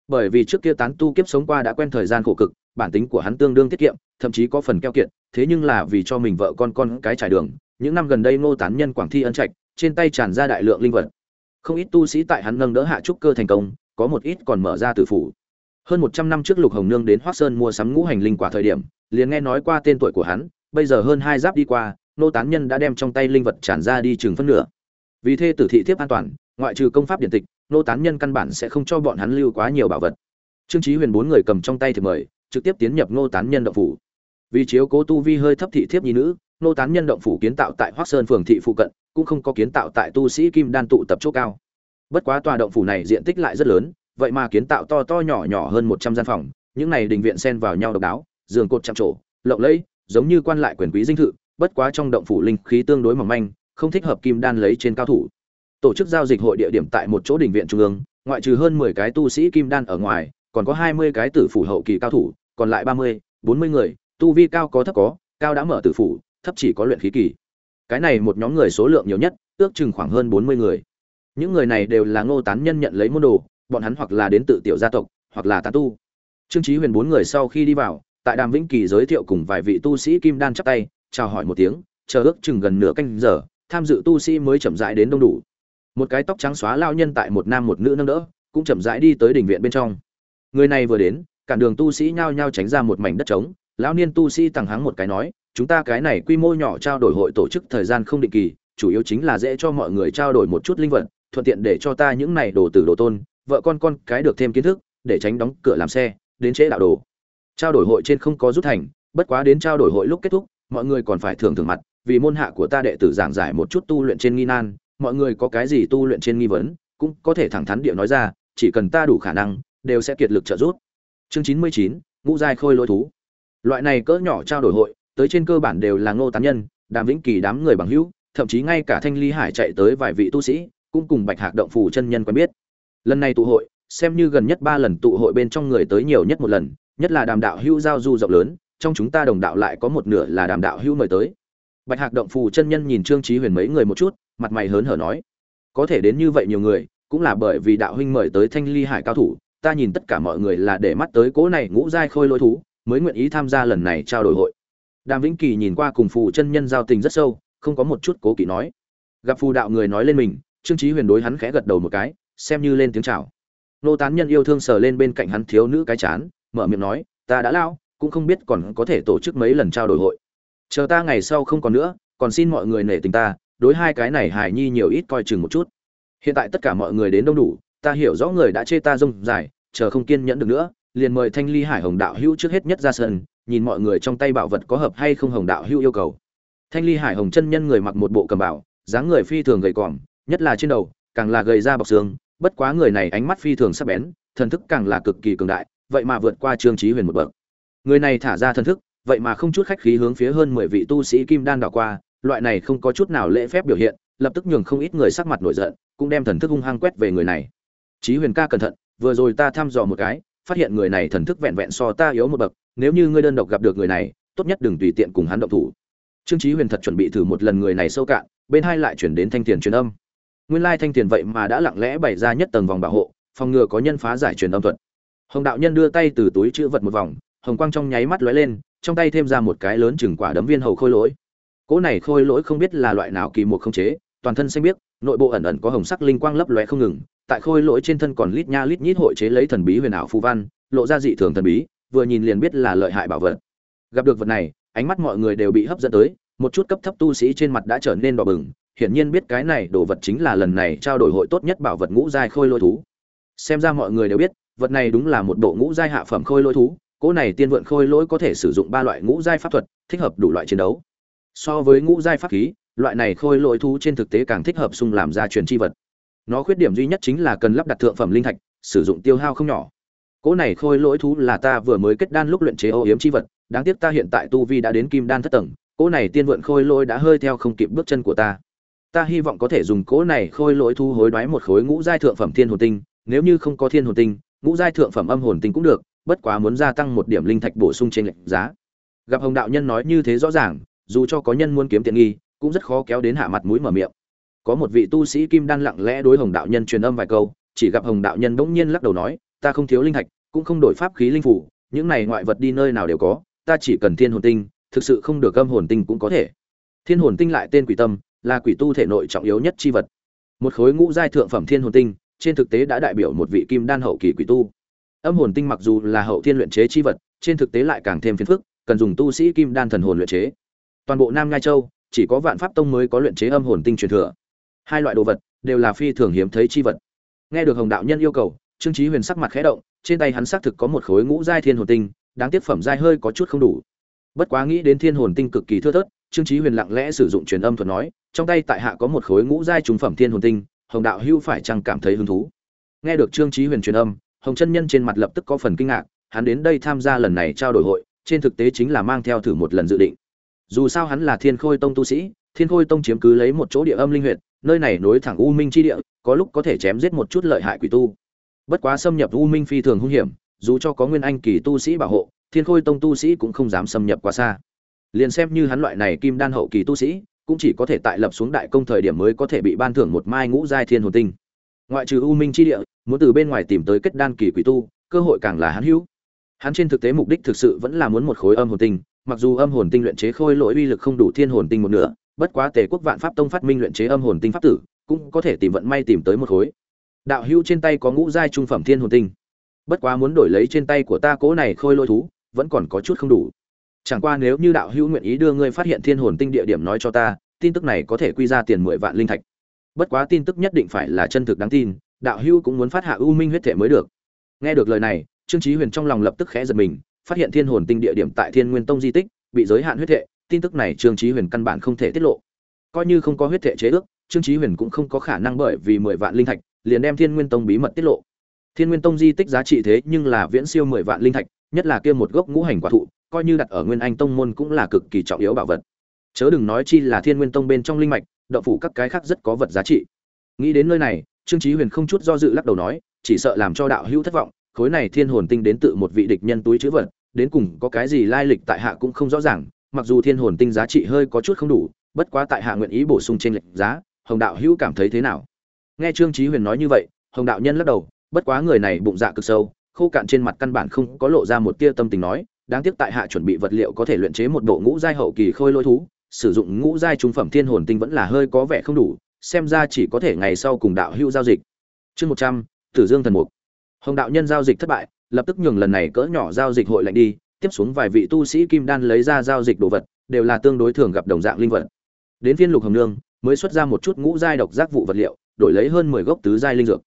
[SPEAKER 1] Bởi vì trước kia tán tu kiếp sống qua đã quen thời gian khổ cực, bản tính của hắn tương đương tiết kiệm, thậm chí có phần keo kiệt, thế nhưng là vì cho mình vợ con con cái trải đường, những năm gần đây nô tán nhân quảng thi ân trạch, trên tay tràn ra đại lượng linh vật. Không ít tu sĩ tại hắn nâng đỡ hạ trúc cơ thành công, có một ít còn mở ra tử phủ hơn một trăm năm trước lục hồng nương đến hoác sơn mua sắm ngũ hành linh quả thời điểm, liền nghe nói qua tên tuổi của hắn, bây giờ hơn hai giáp đi qua, nô tán nhân đã đem trong tay linh vật tràn ra đi chừng phân nửa. Vì thê tử thị thiếp an toàn, ngoại trừ công pháp điện tịch, nô tán nhân căn bản sẽ không cho bọn hắn lưu quá nhiều bảo vật. Trương trí huyền bốn người cầm trong tay thì mời, trực tiếp tiến nhập nô tán nhân động phủ. Vì chiếu cố tu vi hơi thấp thị thiếp nhi nữ, nô tán nhân động phủ kiến tạo tại hoác sơn phường thị phụ cận, cũng không có kiến tạo tại tu sĩ kim đan tụ tập chỗ cao. Bất quá tòa động phủ này diện tích lại rất lớn vậy mà kiến tạo to to nhỏ nhỏ hơn một trăm gian phòng, những này đình viện xen vào nhau độc đáo, giường cột chạm trổ, lộng lẫy, giống như quan lại quyền quý dinh thự, bất quá trong động phủ linh khí tương đối mỏng manh, không thích hợp kim đan lấy trên cao thủ. Tổ chức giao dịch hội địa điểm tại một chỗ đình viện trung ương, ngoại trừ hơn mười cái tu sĩ kim đan ở ngoài, còn có hai mươi cái tử phủ hậu kỳ cao thủ, còn lại ba mươi, bốn mươi người, tu vi cao có thấp có, cao đã mở tử phủ, thấp chỉ có luyện khí kỳ. Cái này một nhóm người số lượng nhiều nhất, ước chừng khoảng hơn bốn mươi người. Những người này đều là ngô tán nhân nhận lấy môn đồ bọn hắn hoặc là đến tự tiểu gia tộc, hoặc là tán tu. Trương trí huyền bốn người sau khi đi vào, tại đàm vĩnh kỳ giới thiệu cùng vài vị tu sĩ kim đan chắp tay, chào hỏi một tiếng, chờ ước chừng gần nửa canh giờ, tham dự tu sĩ mới chậm rãi đến đông đủ. Một cái tóc trắng xóa lao nhân tại một nam một nữ nâng đỡ, cũng chậm rãi đi tới đình viện bên trong. Người này vừa đến cản đường tu sĩ nhao nhao tránh ra một mảnh đất trống, lão niên tu sĩ tằng hắng một cái nói, chúng ta cái này quy mô nhỏ trao đổi hội tổ chức thời gian không định kỳ, chủ yếu chính là dễ cho mọi người trao đổi một chút linh vật, thuận tiện để cho ta những này đồ tử đồ tôn vợ con con cái được thêm kiến thức, để tránh đóng cửa làm xe, đến trễ đạo đồ. Trao đổi hội trên không có rút thành, bất quá đến trao đổi hội lúc kết thúc, mọi người còn phải thường thường mặt, vì môn hạ của ta đệ tử giảng giải một chút tu luyện trên nghi nan, mọi người có cái gì tu luyện trên nghi vấn, cũng có thể thẳng thắn địa nói ra, chỉ cần ta đủ khả năng, đều sẽ kiệt lực trợ giúp. Chương chín mươi chín, ngũ giai khôi lỗi thú. Loại này cỡ nhỏ trao đổi hội, tới trên cơ bản đều là ngô tán nhân, đàm vĩnh kỳ đám người bằng hữu, thậm chí ngay cả thanh ly hải chạy tới vài vị tu sĩ, cũng cùng bạch hạc động phủ chân nhân quen biết lần này tụ hội, xem như gần nhất ba lần tụ hội bên trong người tới nhiều nhất một lần, nhất là đàm đạo hữu giao du rộng lớn, trong chúng ta đồng đạo lại có một nửa là đàm đạo hữu mời tới. Bạch hạc động phù chân nhân nhìn trương trí huyền mấy người một chút, mặt mày hớn hở nói, có thể đến như vậy nhiều người, cũng là bởi vì đạo huynh mời tới thanh ly hải cao thủ, ta nhìn tất cả mọi người là để mắt tới cố này ngũ giai khôi lỗi thú, mới nguyện ý tham gia lần này trao đổi hội. Đàm vĩnh kỳ nhìn qua cùng phù chân nhân giao tình rất sâu, không có một chút cố kỵ nói. Gặp phù đạo người nói lên mình, trương trí huyền đối hắn khẽ gật đầu một cái xem như lên tiếng chào. Nô tán nhân yêu thương sờ lên bên cạnh hắn thiếu nữ cái chán, mở miệng nói, ta đã lao, cũng không biết còn có thể tổ chức mấy lần trao đổi hội. Chờ ta ngày sau không còn nữa, còn xin mọi người nể tình ta, đối hai cái này hài nhi nhiều ít coi chừng một chút. Hiện tại tất cả mọi người đến đông đủ, ta hiểu rõ người đã chê ta rông dài, chờ không kiên nhẫn được nữa, liền mời thanh ly hải hồng đạo hữu trước hết nhất ra sân, nhìn mọi người trong tay bảo vật có hợp hay không hồng đạo hữu yêu cầu. Thanh ly hải hồng chân nhân người mặc một bộ cầm bảo, dáng người phi thường gầy còm, nhất là trên đầu, càng là gầy ra bọc xương bất quá người này ánh mắt phi thường sắc bén thần thức càng là cực kỳ cường đại vậy mà vượt qua trương trí huyền một bậc người này thả ra thần thức vậy mà không chút khách khí hướng phía hơn mười vị tu sĩ kim đan đảo qua loại này không có chút nào lễ phép biểu hiện lập tức nhường không ít người sắc mặt nổi giận cũng đem thần thức hung hăng quét về người này Chí Huyền ca cẩn thận, vừa rồi ta thăm dò một cái, phát hiện người này thần thức vẹn vẹn so ta yếu một bậc, nếu như ngươi đơn độc gặp được người này, tốt nhất đừng tùy tiện cùng hắn động thủ. Trương Chí Huyền thật chuẩn bị thử một lần người này sâu cạn, bên hai lại chuyển đến thanh tiền truyền âm. Nguyên lai thanh tiền vậy mà đã lặng lẽ bày ra nhất tầng vòng bảo hộ, phòng ngừa có nhân phá giải truyền âm thuật. Hồng đạo nhân đưa tay từ túi chữ vật một vòng, hồng quang trong nháy mắt lóe lên, trong tay thêm ra một cái lớn chừng quả đấm viên hầu khôi lỗi. Cỗ này khôi lỗi không biết là loại nào kỳ một không chế, toàn thân xanh biếc, nội bộ ẩn ẩn có hồng sắc linh quang lấp lóe không ngừng, tại khôi lỗi trên thân còn lít nha lít nhít hội chế lấy thần bí huyền ảo phù văn, lộ ra dị thường thần bí, vừa nhìn liền biết là lợi hại bảo vật. Gặp được vật này, ánh mắt mọi người đều bị hấp dẫn tới, một chút cấp thấp tu sĩ trên mặt đã trở nên đỏ bừng, hiển nhiên biết cái này đồ vật chính là lần này trao đổi hội tốt nhất bảo vật ngũ giai khôi lôi thú. Xem ra mọi người đều biết, vật này đúng là một bộ ngũ giai hạ phẩm khôi lôi thú, cỗ này tiên vượn khôi lỗi có thể sử dụng ba loại ngũ giai pháp thuật, thích hợp đủ loại chiến đấu. So với ngũ giai pháp khí, loại này khôi lỗi thú trên thực tế càng thích hợp xung làm ra truyền chi vật. Nó khuyết điểm duy nhất chính là cần lắp đặt thượng phẩm linh thạch, sử dụng tiêu hao không nhỏ. Cỗ này khôi lỗi thú là ta vừa mới kết đan lúc luyện chế ô yếm chi vật, đáng tiếc ta hiện tại tu vi đã đến kim đan thất tầng, cỗ này tiên vượn khôi lỗi đã hơi theo không kịp bước chân của ta. Ta hy vọng có thể dùng cỗ này khôi lỗi thu hối đoái một khối ngũ giai thượng phẩm thiên hồn tinh, nếu như không có thiên hồn tinh, ngũ giai thượng phẩm âm hồn tinh cũng được, bất quá muốn gia tăng một điểm linh thạch bổ sung trên lệnh giá. Gặp Hồng đạo nhân nói như thế rõ ràng, dù cho có nhân muốn kiếm tiện nghi, cũng rất khó kéo đến hạ mặt mũi mở miệng có một vị tu sĩ kim đan lặng lẽ đối hồng đạo nhân truyền âm vài câu chỉ gặp hồng đạo nhân bỗng nhiên lắc đầu nói ta không thiếu linh thạch cũng không đổi pháp khí linh phủ những này ngoại vật đi nơi nào đều có ta chỉ cần thiên hồn tinh thực sự không được âm hồn tinh cũng có thể thiên hồn tinh lại tên quỷ tâm là quỷ tu thể nội trọng yếu nhất chi vật. Một khối ngũ giai thượng phẩm thiên hồn tinh, trên thực tế đã đại biểu một vị kim đan hậu kỳ quỷ tu. Âm hồn tinh mặc dù là hậu thiên luyện chế chi vật, trên thực tế lại càng thêm phiền phức, cần dùng tu sĩ kim đan thần hồn luyện chế. Toàn bộ nam ngai châu, chỉ có vạn pháp tông mới có luyện chế âm hồn tinh truyền thừa. Hai loại đồ vật đều là phi thường hiếm thấy chi vật. Nghe được hồng đạo nhân yêu cầu, trương chí huyền sắc mặt khẽ động, trên tay hắn xác thực có một khối ngũ giai thiên hồn tinh, đáng tiếc phẩm giai hơi có chút không đủ. Bất quá nghĩ đến thiên hồn tinh cực kỳ thưa thớt, trương chí huyền lặng lẽ sử dụng truyền âm thuật nói trong tay tại hạ có một khối ngũ giai trung phẩm thiên hồn tinh, hồng đạo hưu phải chăng cảm thấy hứng thú? Nghe được trương chí huyền truyền âm, hồng chân nhân trên mặt lập tức có phần kinh ngạc, hắn đến đây tham gia lần này trao đổi hội, trên thực tế chính là mang theo thử một lần dự định. Dù sao hắn là thiên khôi tông tu sĩ, thiên khôi tông chiếm cứ lấy một chỗ địa âm linh huyệt, nơi này nối thẳng u minh chi địa, có lúc có thể chém giết một chút lợi hại quỷ tu. Bất quá xâm nhập u minh phi thường hung hiểm, dù cho có nguyên anh kỳ tu sĩ bảo hộ, thiên khôi tông tu sĩ cũng không dám xâm nhập quá xa. Liền xem như hắn loại này kim đan hậu kỳ tu sĩ cũng chỉ có thể tại lập xuống đại công thời điểm mới có thể bị ban thưởng một mai ngũ giai thiên hồn tinh. Ngoại trừ u minh chi địa, muốn từ bên ngoài tìm tới kết đan kỳ quỷ tu, cơ hội càng là hắn hữu. Hắn trên thực tế mục đích thực sự vẫn là muốn một khối âm hồn tinh, mặc dù âm hồn tinh luyện chế khôi lỗi uy lực không đủ thiên hồn tinh một nửa, bất quá tề quốc vạn pháp tông phát minh luyện chế âm hồn tinh pháp tử, cũng có thể tìm vận may tìm tới một khối. Đạo hữu trên tay có ngũ giai trung phẩm thiên hồn tinh. Bất quá muốn đổi lấy trên tay của ta cố này khôi lỗi thú, vẫn còn có chút không đủ chẳng qua nếu như đạo hữu nguyện ý đưa ngươi phát hiện thiên hồn tinh địa điểm nói cho ta, tin tức này có thể quy ra tiền mười vạn linh thạch. Bất quá tin tức nhất định phải là chân thực đáng tin, đạo hữu cũng muốn phát hạ u minh huyết thể mới được. Nghe được lời này, trương chí huyền trong lòng lập tức khẽ giật mình, phát hiện thiên hồn tinh địa điểm tại thiên nguyên tông di tích, bị giới hạn huyết thể, tin tức này trương chí huyền căn bản không thể tiết lộ. Coi như không có huyết thể chế ước, trương chí huyền cũng không có khả năng bởi vì mười vạn linh thạch, liền đem thiên nguyên tông bí mật tiết lộ. Thiên nguyên tông di tích giá trị thế nhưng là viễn siêu mười vạn linh thạch, nhất là kia một gốc ngũ hành quả thụ coi như đặt ở nguyên anh tông môn cũng là cực kỳ trọng yếu bảo vật. Chớ đừng nói chi là thiên nguyên tông bên trong linh mạch, động phủ các cái khác rất có vật giá trị. Nghĩ đến nơi này, trương chí huyền không chút do dự lắc đầu nói, chỉ sợ làm cho đạo hữu thất vọng, khối này thiên hồn tinh đến tự một vị địch nhân túi chứa vật, đến cùng có cái gì lai lịch tại hạ cũng không rõ ràng, mặc dù thiên hồn tinh giá trị hơi có chút không đủ, bất quá tại hạ nguyện ý bổ sung trên lệnh giá, hồng đạo hữu cảm thấy thế nào? Nghe trương chí huyền nói như vậy, hồng đạo nhân lắc đầu, bất quá người này bụng dạ cực sâu, khô cạn trên mặt căn bản không có lộ ra một tia tâm tình nói đáng tiếc tại hạ chuẩn bị vật liệu có thể luyện chế một bộ ngũ giai hậu kỳ khôi lôi thú, sử dụng ngũ giai trung phẩm thiên hồn tinh vẫn là hơi có vẻ không đủ, xem ra chỉ có thể ngày sau cùng đạo hữu giao dịch. Chương một trăm, tử dương thần mục. Hồng đạo nhân giao dịch thất bại, lập tức nhường lần này cỡ nhỏ giao dịch hội lạnh đi, tiếp xuống vài vị tu sĩ kim đan lấy ra giao dịch đồ vật, đều là tương đối thường gặp đồng dạng linh vật. Đến phiên lục hồng nương, mới xuất ra một chút ngũ giai độc giác vụ vật liệu, đổi lấy hơn mười gốc tứ giai linh dược.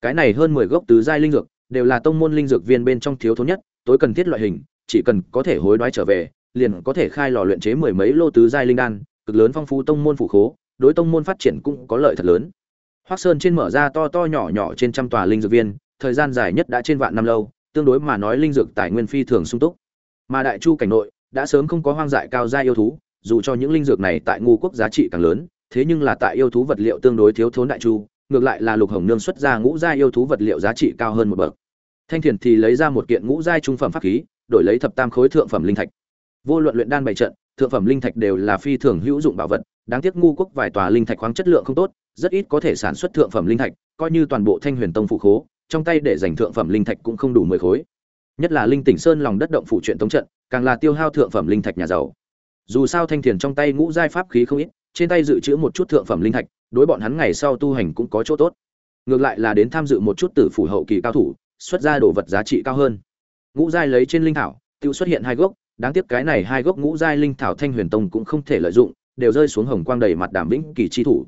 [SPEAKER 1] Cái này hơn mười gốc tứ giai linh dược, đều là tông môn linh dược viên bên trong thiếu thốn nhất, tối cần thiết loại hình chỉ cần có thể hối đoái trở về, liền có thể khai lò luyện chế mười mấy lô tứ giai linh đan, cực lớn phong phú tông môn phủ khố, đối tông môn phát triển cũng có lợi thật lớn. Hoắc sơn trên mở ra to to nhỏ nhỏ trên trăm tòa linh dược viên, thời gian dài nhất đã trên vạn năm lâu, tương đối mà nói linh dược tài nguyên phi thường sung túc. Mà đại chu cảnh nội, đã sớm không có hoang dại cao gia yêu thú, dù cho những linh dược này tại ngu quốc giá trị càng lớn, thế nhưng là tại yêu thú vật liệu tương đối thiếu thốn đại chu, ngược lại là lục hồng nương xuất ra ngũ gia yêu thú vật liệu giá trị cao hơn một bậc. Thanh thiền thì lấy ra một kiện ngũ giai trung phẩm pháp khí đổi lấy thập tam khối thượng phẩm linh thạch. Vô luận luyện đan bày trận, thượng phẩm linh thạch đều là phi thường hữu dụng bảo vật, đáng tiếc ngu quốc vài tòa linh thạch khoáng chất lượng không tốt, rất ít có thể sản xuất thượng phẩm linh thạch, coi như toàn bộ thanh huyền tông phụ khố, trong tay để dành thượng phẩm linh thạch cũng không đủ mười khối. Nhất là linh tỉnh sơn lòng đất động phụ truyện tống trận, càng là tiêu hao thượng phẩm linh thạch nhà giàu. Dù sao thanh thiền trong tay ngũ giai pháp khí không ít, trên tay dự trữ một chút thượng phẩm linh thạch, đối bọn hắn ngày sau tu hành cũng có chỗ tốt. Ngược lại là đến tham dự một chút tử phủ hậu kỳ cao thủ, xuất ra đồ vật giá trị cao hơn ngũ giai lấy trên linh thảo, tiêu xuất hiện hai gốc, đáng tiếc cái này hai gốc ngũ giai linh thảo thanh huyền tông cũng không thể lợi dụng, đều rơi xuống hồng quang đầy mặt Đàm vĩnh kỳ chi thủ.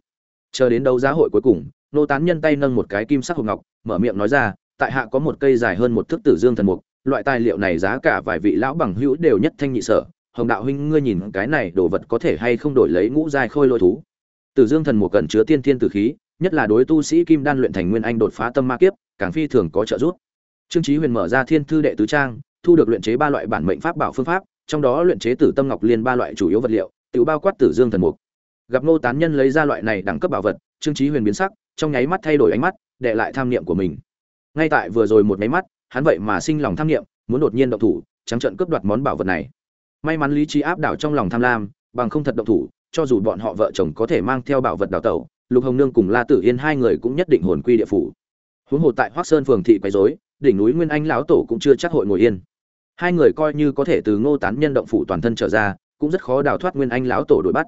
[SPEAKER 1] Chờ đến đấu giá hội cuối cùng, nô tán nhân tay nâng một cái kim sắc hộp ngọc, mở miệng nói ra, tại hạ có một cây dài hơn một thước tử dương thần mục, loại tài liệu này giá cả vài vị lão bằng hữu đều nhất thanh nhị sở, hồng đạo huynh ngươi nhìn cái này đồ vật có thể hay không đổi lấy ngũ giai khôi lôi thú? Tử dương thần mục cần chứa tiên thiên tử khí, nhất là đối tu sĩ kim đan luyện thành nguyên anh đột phá tâm ma kiếp, càng phi thường có trợ giúp trương chí huyền mở ra thiên thư đệ tứ trang, thu được luyện chế ba loại bản mệnh pháp bảo phương pháp, trong đó luyện chế tử tâm ngọc liên ba loại chủ yếu vật liệu, tự bao quát tử dương thần mục. Gặp Ngô tán nhân lấy ra loại này đẳng cấp bảo vật, trương chí huyền biến sắc, trong nháy mắt thay đổi ánh mắt đệ lại tham niệm của mình. Ngay tại vừa rồi một nháy mắt, hắn vậy mà sinh lòng tham niệm, muốn đột nhiên động thủ, trắng trợn cướp đoạt món bảo vật này. May mắn lý trí áp đảo trong lòng tham lam, bằng không thật động thủ, cho dù bọn họ vợ chồng có thể mang theo bảo vật đào tẩu, lục hồng nương cùng la tử yên hai người cũng nhất định hồn quy địa phủ. Huống hồ tại hoắc sơn phường thị quấy rối đỉnh núi nguyên anh lão tổ cũng chưa chắc hội ngồi yên. Hai người coi như có thể từ ngô tán nhân động phủ toàn thân trở ra, cũng rất khó đào thoát nguyên anh lão tổ đuổi bắt.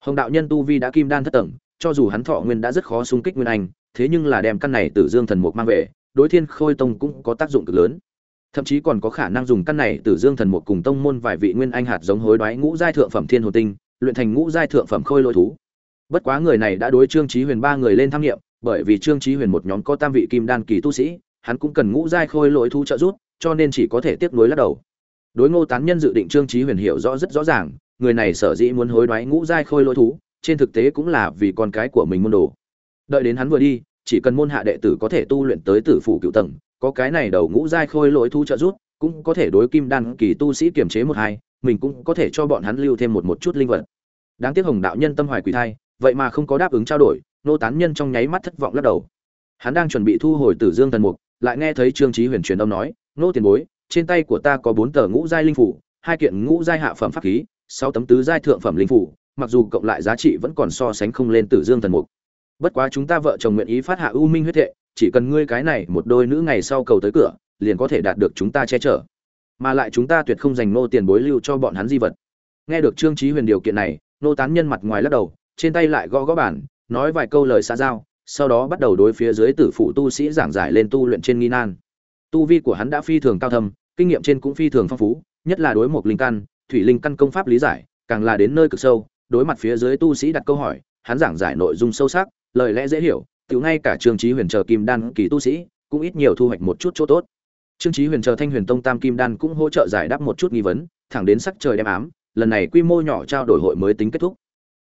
[SPEAKER 1] Hồng đạo nhân tu vi đã kim đan thất tầng, cho dù hắn thọ nguyên đã rất khó xung kích nguyên anh, thế nhưng là đem căn này tử dương thần mục mang về, đối thiên khôi tông cũng có tác dụng cực lớn. Thậm chí còn có khả năng dùng căn này tử dương thần mục cùng tông môn vài vị nguyên anh hạt giống hối đoái ngũ giai thượng phẩm thiên hồ tinh, luyện thành ngũ giai thượng phẩm khôi lôi thú. Bất quá người này đã đối trương trí huyền ba người lên tham nghiệm, bởi vì trương trí huyền một nhóm có tam vị kim đan kỳ tu sĩ hắn cũng cần ngũ giai khôi lỗi thú trợ giúp, cho nên chỉ có thể tiếp nối lắc đầu. Đối ngô tán nhân dự định trương chí huyền hiểu rõ rất rõ ràng, người này sở dĩ muốn hối đoái ngũ giai khôi lỗi thú, trên thực tế cũng là vì con cái của mình môn đồ. Đợi đến hắn vừa đi, chỉ cần môn hạ đệ tử có thể tu luyện tới tử phủ cựu tầng, có cái này đầu ngũ giai khôi lỗi thú trợ giúp, cũng có thể đối kim đan kỳ tu sĩ kiềm chế một hai, mình cũng có thể cho bọn hắn lưu thêm một một chút linh vật. Đáng tiếc hồng đạo nhân tâm hoài quỷ thai, vậy mà không có đáp ứng trao đổi nô tán nhân trong nháy mắt thất vọng lắc đầu. Hắn đang chuẩn bị thu hồi tử dương thần mục lại nghe thấy trương chí huyền truyền âm nói, nô tiền bối, trên tay của ta có bốn tờ ngũ giai linh phủ, hai kiện ngũ giai hạ phẩm pháp khí, sáu tấm tứ giai thượng phẩm linh phủ, mặc dù cộng lại giá trị vẫn còn so sánh không lên tử dương thần mục. Bất quá chúng ta vợ chồng nguyện ý phát hạ ưu minh huyết thệ, chỉ cần ngươi cái này một đôi nữ ngày sau cầu tới cửa, liền có thể đạt được chúng ta che chở. Mà lại chúng ta tuyệt không dành nô tiền bối lưu cho bọn hắn di vật. Nghe được trương chí huyền điều kiện này, nô tán nhân mặt ngoài lắc đầu, trên tay lại gõ gõ bàn, nói vài câu lời xã giao sau đó bắt đầu đối phía dưới tử phụ tu sĩ giảng giải lên tu luyện trên nghi nan. Tu vi của hắn đã phi thường cao thâm, kinh nghiệm trên cũng phi thường phong phú, nhất là đối một linh căn, thủy linh căn công pháp lý giải, càng là đến nơi cực sâu, đối mặt phía dưới tu sĩ đặt câu hỏi, hắn giảng giải nội dung sâu sắc, lời lẽ dễ hiểu tự ngay cả trương trí huyền chờ kim đan kỳ tu sĩ, cũng ít nhiều thu hoạch một chút chỗ tốt. Trương trí huyền chờ thanh huyền tông tam kim đan cũng hỗ trợ giải đáp một chút nghi vấn, thẳng đến sắc trời đem ám, lần này quy mô nhỏ trao đổi hội mới tính kết thúc.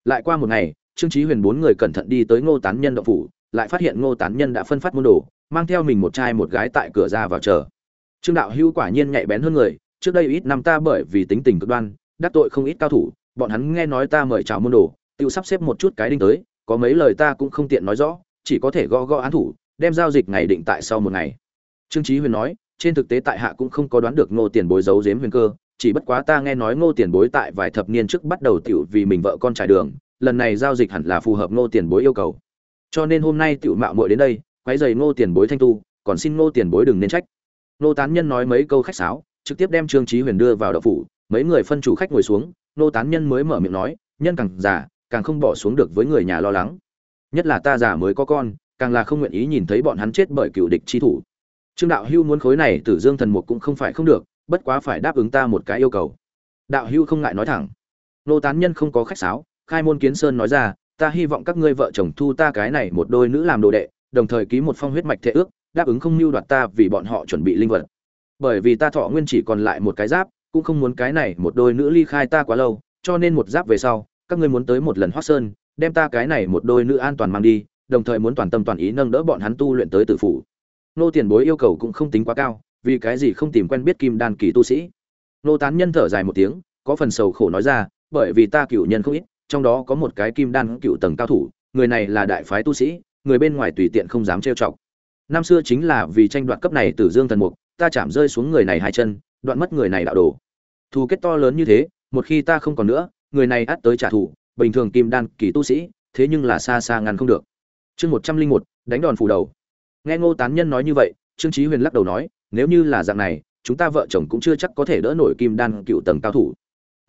[SPEAKER 1] Lại qua một ngày trương Chí huyền bốn người cẩn thận đi tới ngô tán nhân động phủ, lại phát hiện ngô tán nhân đã phân phát môn đồ, mang theo mình một trai một gái tại cửa ra vào chờ. Trương đạo hữu quả nhiên nhạy bén hơn người, trước đây ít năm ta bởi vì tính tình cực đoan, đắc tội không ít cao thủ, bọn hắn nghe nói ta mời chào môn đồ, tự sắp xếp một chút cái đinh tới, có mấy lời ta cũng không tiện nói rõ, chỉ có thể gõ gõ án thủ, đem giao dịch ngày định tại sau một ngày. Trương Chí huyền nói, trên thực tế tại hạ cũng không có đoán được ngô tiền bối giấu giếm huyền cơ, chỉ bất quá ta nghe nói ngô tiền bối tại vài thập niên trước bắt đầu tiểu vì mình vợ con trải đường lần này giao dịch hẳn là phù hợp ngô tiền bối yêu cầu. Cho nên hôm nay tiểu mạo muội đến đây, quấy giày ngô tiền bối thanh tu, còn xin ngô tiền bối đừng nên trách. Ngô tán nhân nói mấy câu khách sáo, trực tiếp đem trương trí huyền đưa vào đậu phủ, mấy người phân chủ khách ngồi xuống, ngô tán nhân mới mở miệng nói, nhân càng già, càng không bỏ xuống được với người nhà lo lắng. Nhất là ta già mới có con, càng là không nguyện ý nhìn thấy bọn hắn chết bởi cựu địch chi thủ. Trương đạo hưu muốn khối này tử dương thần mục cũng không phải không được, bất quá phải đáp ứng ta một cái yêu cầu. Đạo hưu không ngại nói thẳng. Nô tán nhân không có khách sáo khai môn kiến sơn nói ra, ta hy vọng các ngươi vợ chồng thu ta cái này một đôi nữ làm đồ đệ, đồng thời ký một phong huyết mạch thệ ước, đáp ứng không mưu đoạt ta vì bọn họ chuẩn bị linh vật. Bởi vì ta thọ nguyên chỉ còn lại một cái giáp, cũng không muốn cái này một đôi nữ ly khai ta quá lâu, cho nên một giáp về sau, các ngươi muốn tới một lần hoác sơn, đem ta cái này một đôi nữ an toàn mang đi, đồng thời muốn toàn tâm toàn ý nâng đỡ bọn hắn tu luyện tới tử phủ. Nô tiền bối yêu cầu cũng không tính quá cao, vì cái gì không tìm quen biết kim đan kỳ tu sĩ. Nô tán nhân thở dài một tiếng, có phần sầu khổ nói ra, bởi vì ta cựu nhân không ít trong đó có một cái kim đan cựu tầng cao thủ, người này là đại phái tu sĩ, người bên ngoài tùy tiện không dám trêu chọc. Năm xưa chính là vì tranh đoạt cấp này từ dương thần mục, ta chạm rơi xuống người này hai chân, đoạn mất người này đạo đồ. Thù kết to lớn như thế, một khi ta không còn nữa, người này ắt tới trả thù, bình thường kim đan kỳ tu sĩ, thế nhưng là xa xa ngăn không được. Chương một trăm linh một, đánh đòn phủ đầu. Nghe ngô tán nhân nói như vậy, trương trí huyền lắc đầu nói, nếu như là dạng này, chúng ta vợ chồng cũng chưa chắc có thể đỡ nổi kim đan cựu tầng cao thủ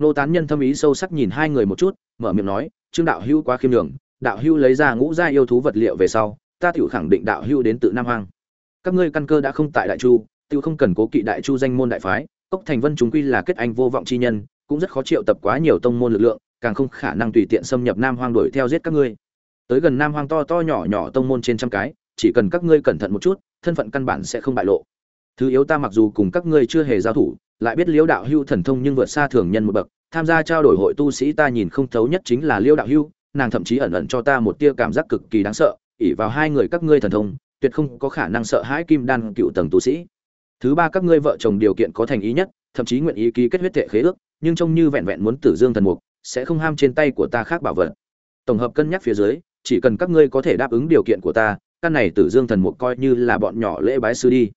[SPEAKER 1] nô tán nhân thâm ý sâu sắc nhìn hai người một chút, mở miệng nói, trương đạo hưu quá khiêm nhường, đạo hưu lấy ra ngũ gia yêu thú vật liệu về sau, ta tiểu khẳng định đạo hưu đến tự nam hoang. Các ngươi căn cơ đã không tại đại chu, tiểu không cần cố kỵ đại chu danh môn đại phái, cốc thành vân chúng quy là kết anh vô vọng chi nhân, cũng rất khó triệu tập quá nhiều tông môn lực lượng, càng không khả năng tùy tiện xâm nhập nam hoang đuổi theo giết các ngươi. Tới gần nam hoang to to nhỏ nhỏ tông môn trên trăm cái, chỉ cần các ngươi cẩn thận một chút, thân phận căn bản sẽ không bại lộ. Thứ yếu ta mặc dù cùng các ngươi chưa hề giao thủ lại biết liễu đạo hưu thần thông nhưng vượt xa thường nhân một bậc. Tham gia trao đổi hội tu sĩ ta nhìn không thấu nhất chính là liễu đạo hưu, nàng thậm chí ẩn ẩn cho ta một tia cảm giác cực kỳ đáng sợ ỉ vào hai người các ngươi thần thông, tuyệt không có khả năng sợ hãi kim đan cựu tầng tu sĩ. Thứ ba các ngươi vợ chồng điều kiện có thành ý nhất, thậm chí nguyện ý ký kết huyết thệ khế ước, nhưng trông như vẹn vẹn muốn tử dương thần mục, sẽ không ham trên tay của ta khác bảo vật. Tổng hợp cân nhắc phía dưới, chỉ cần các ngươi có thể đáp ứng điều kiện của ta, căn này tử dương thần mục coi như là bọn nhỏ lễ bái sư đi.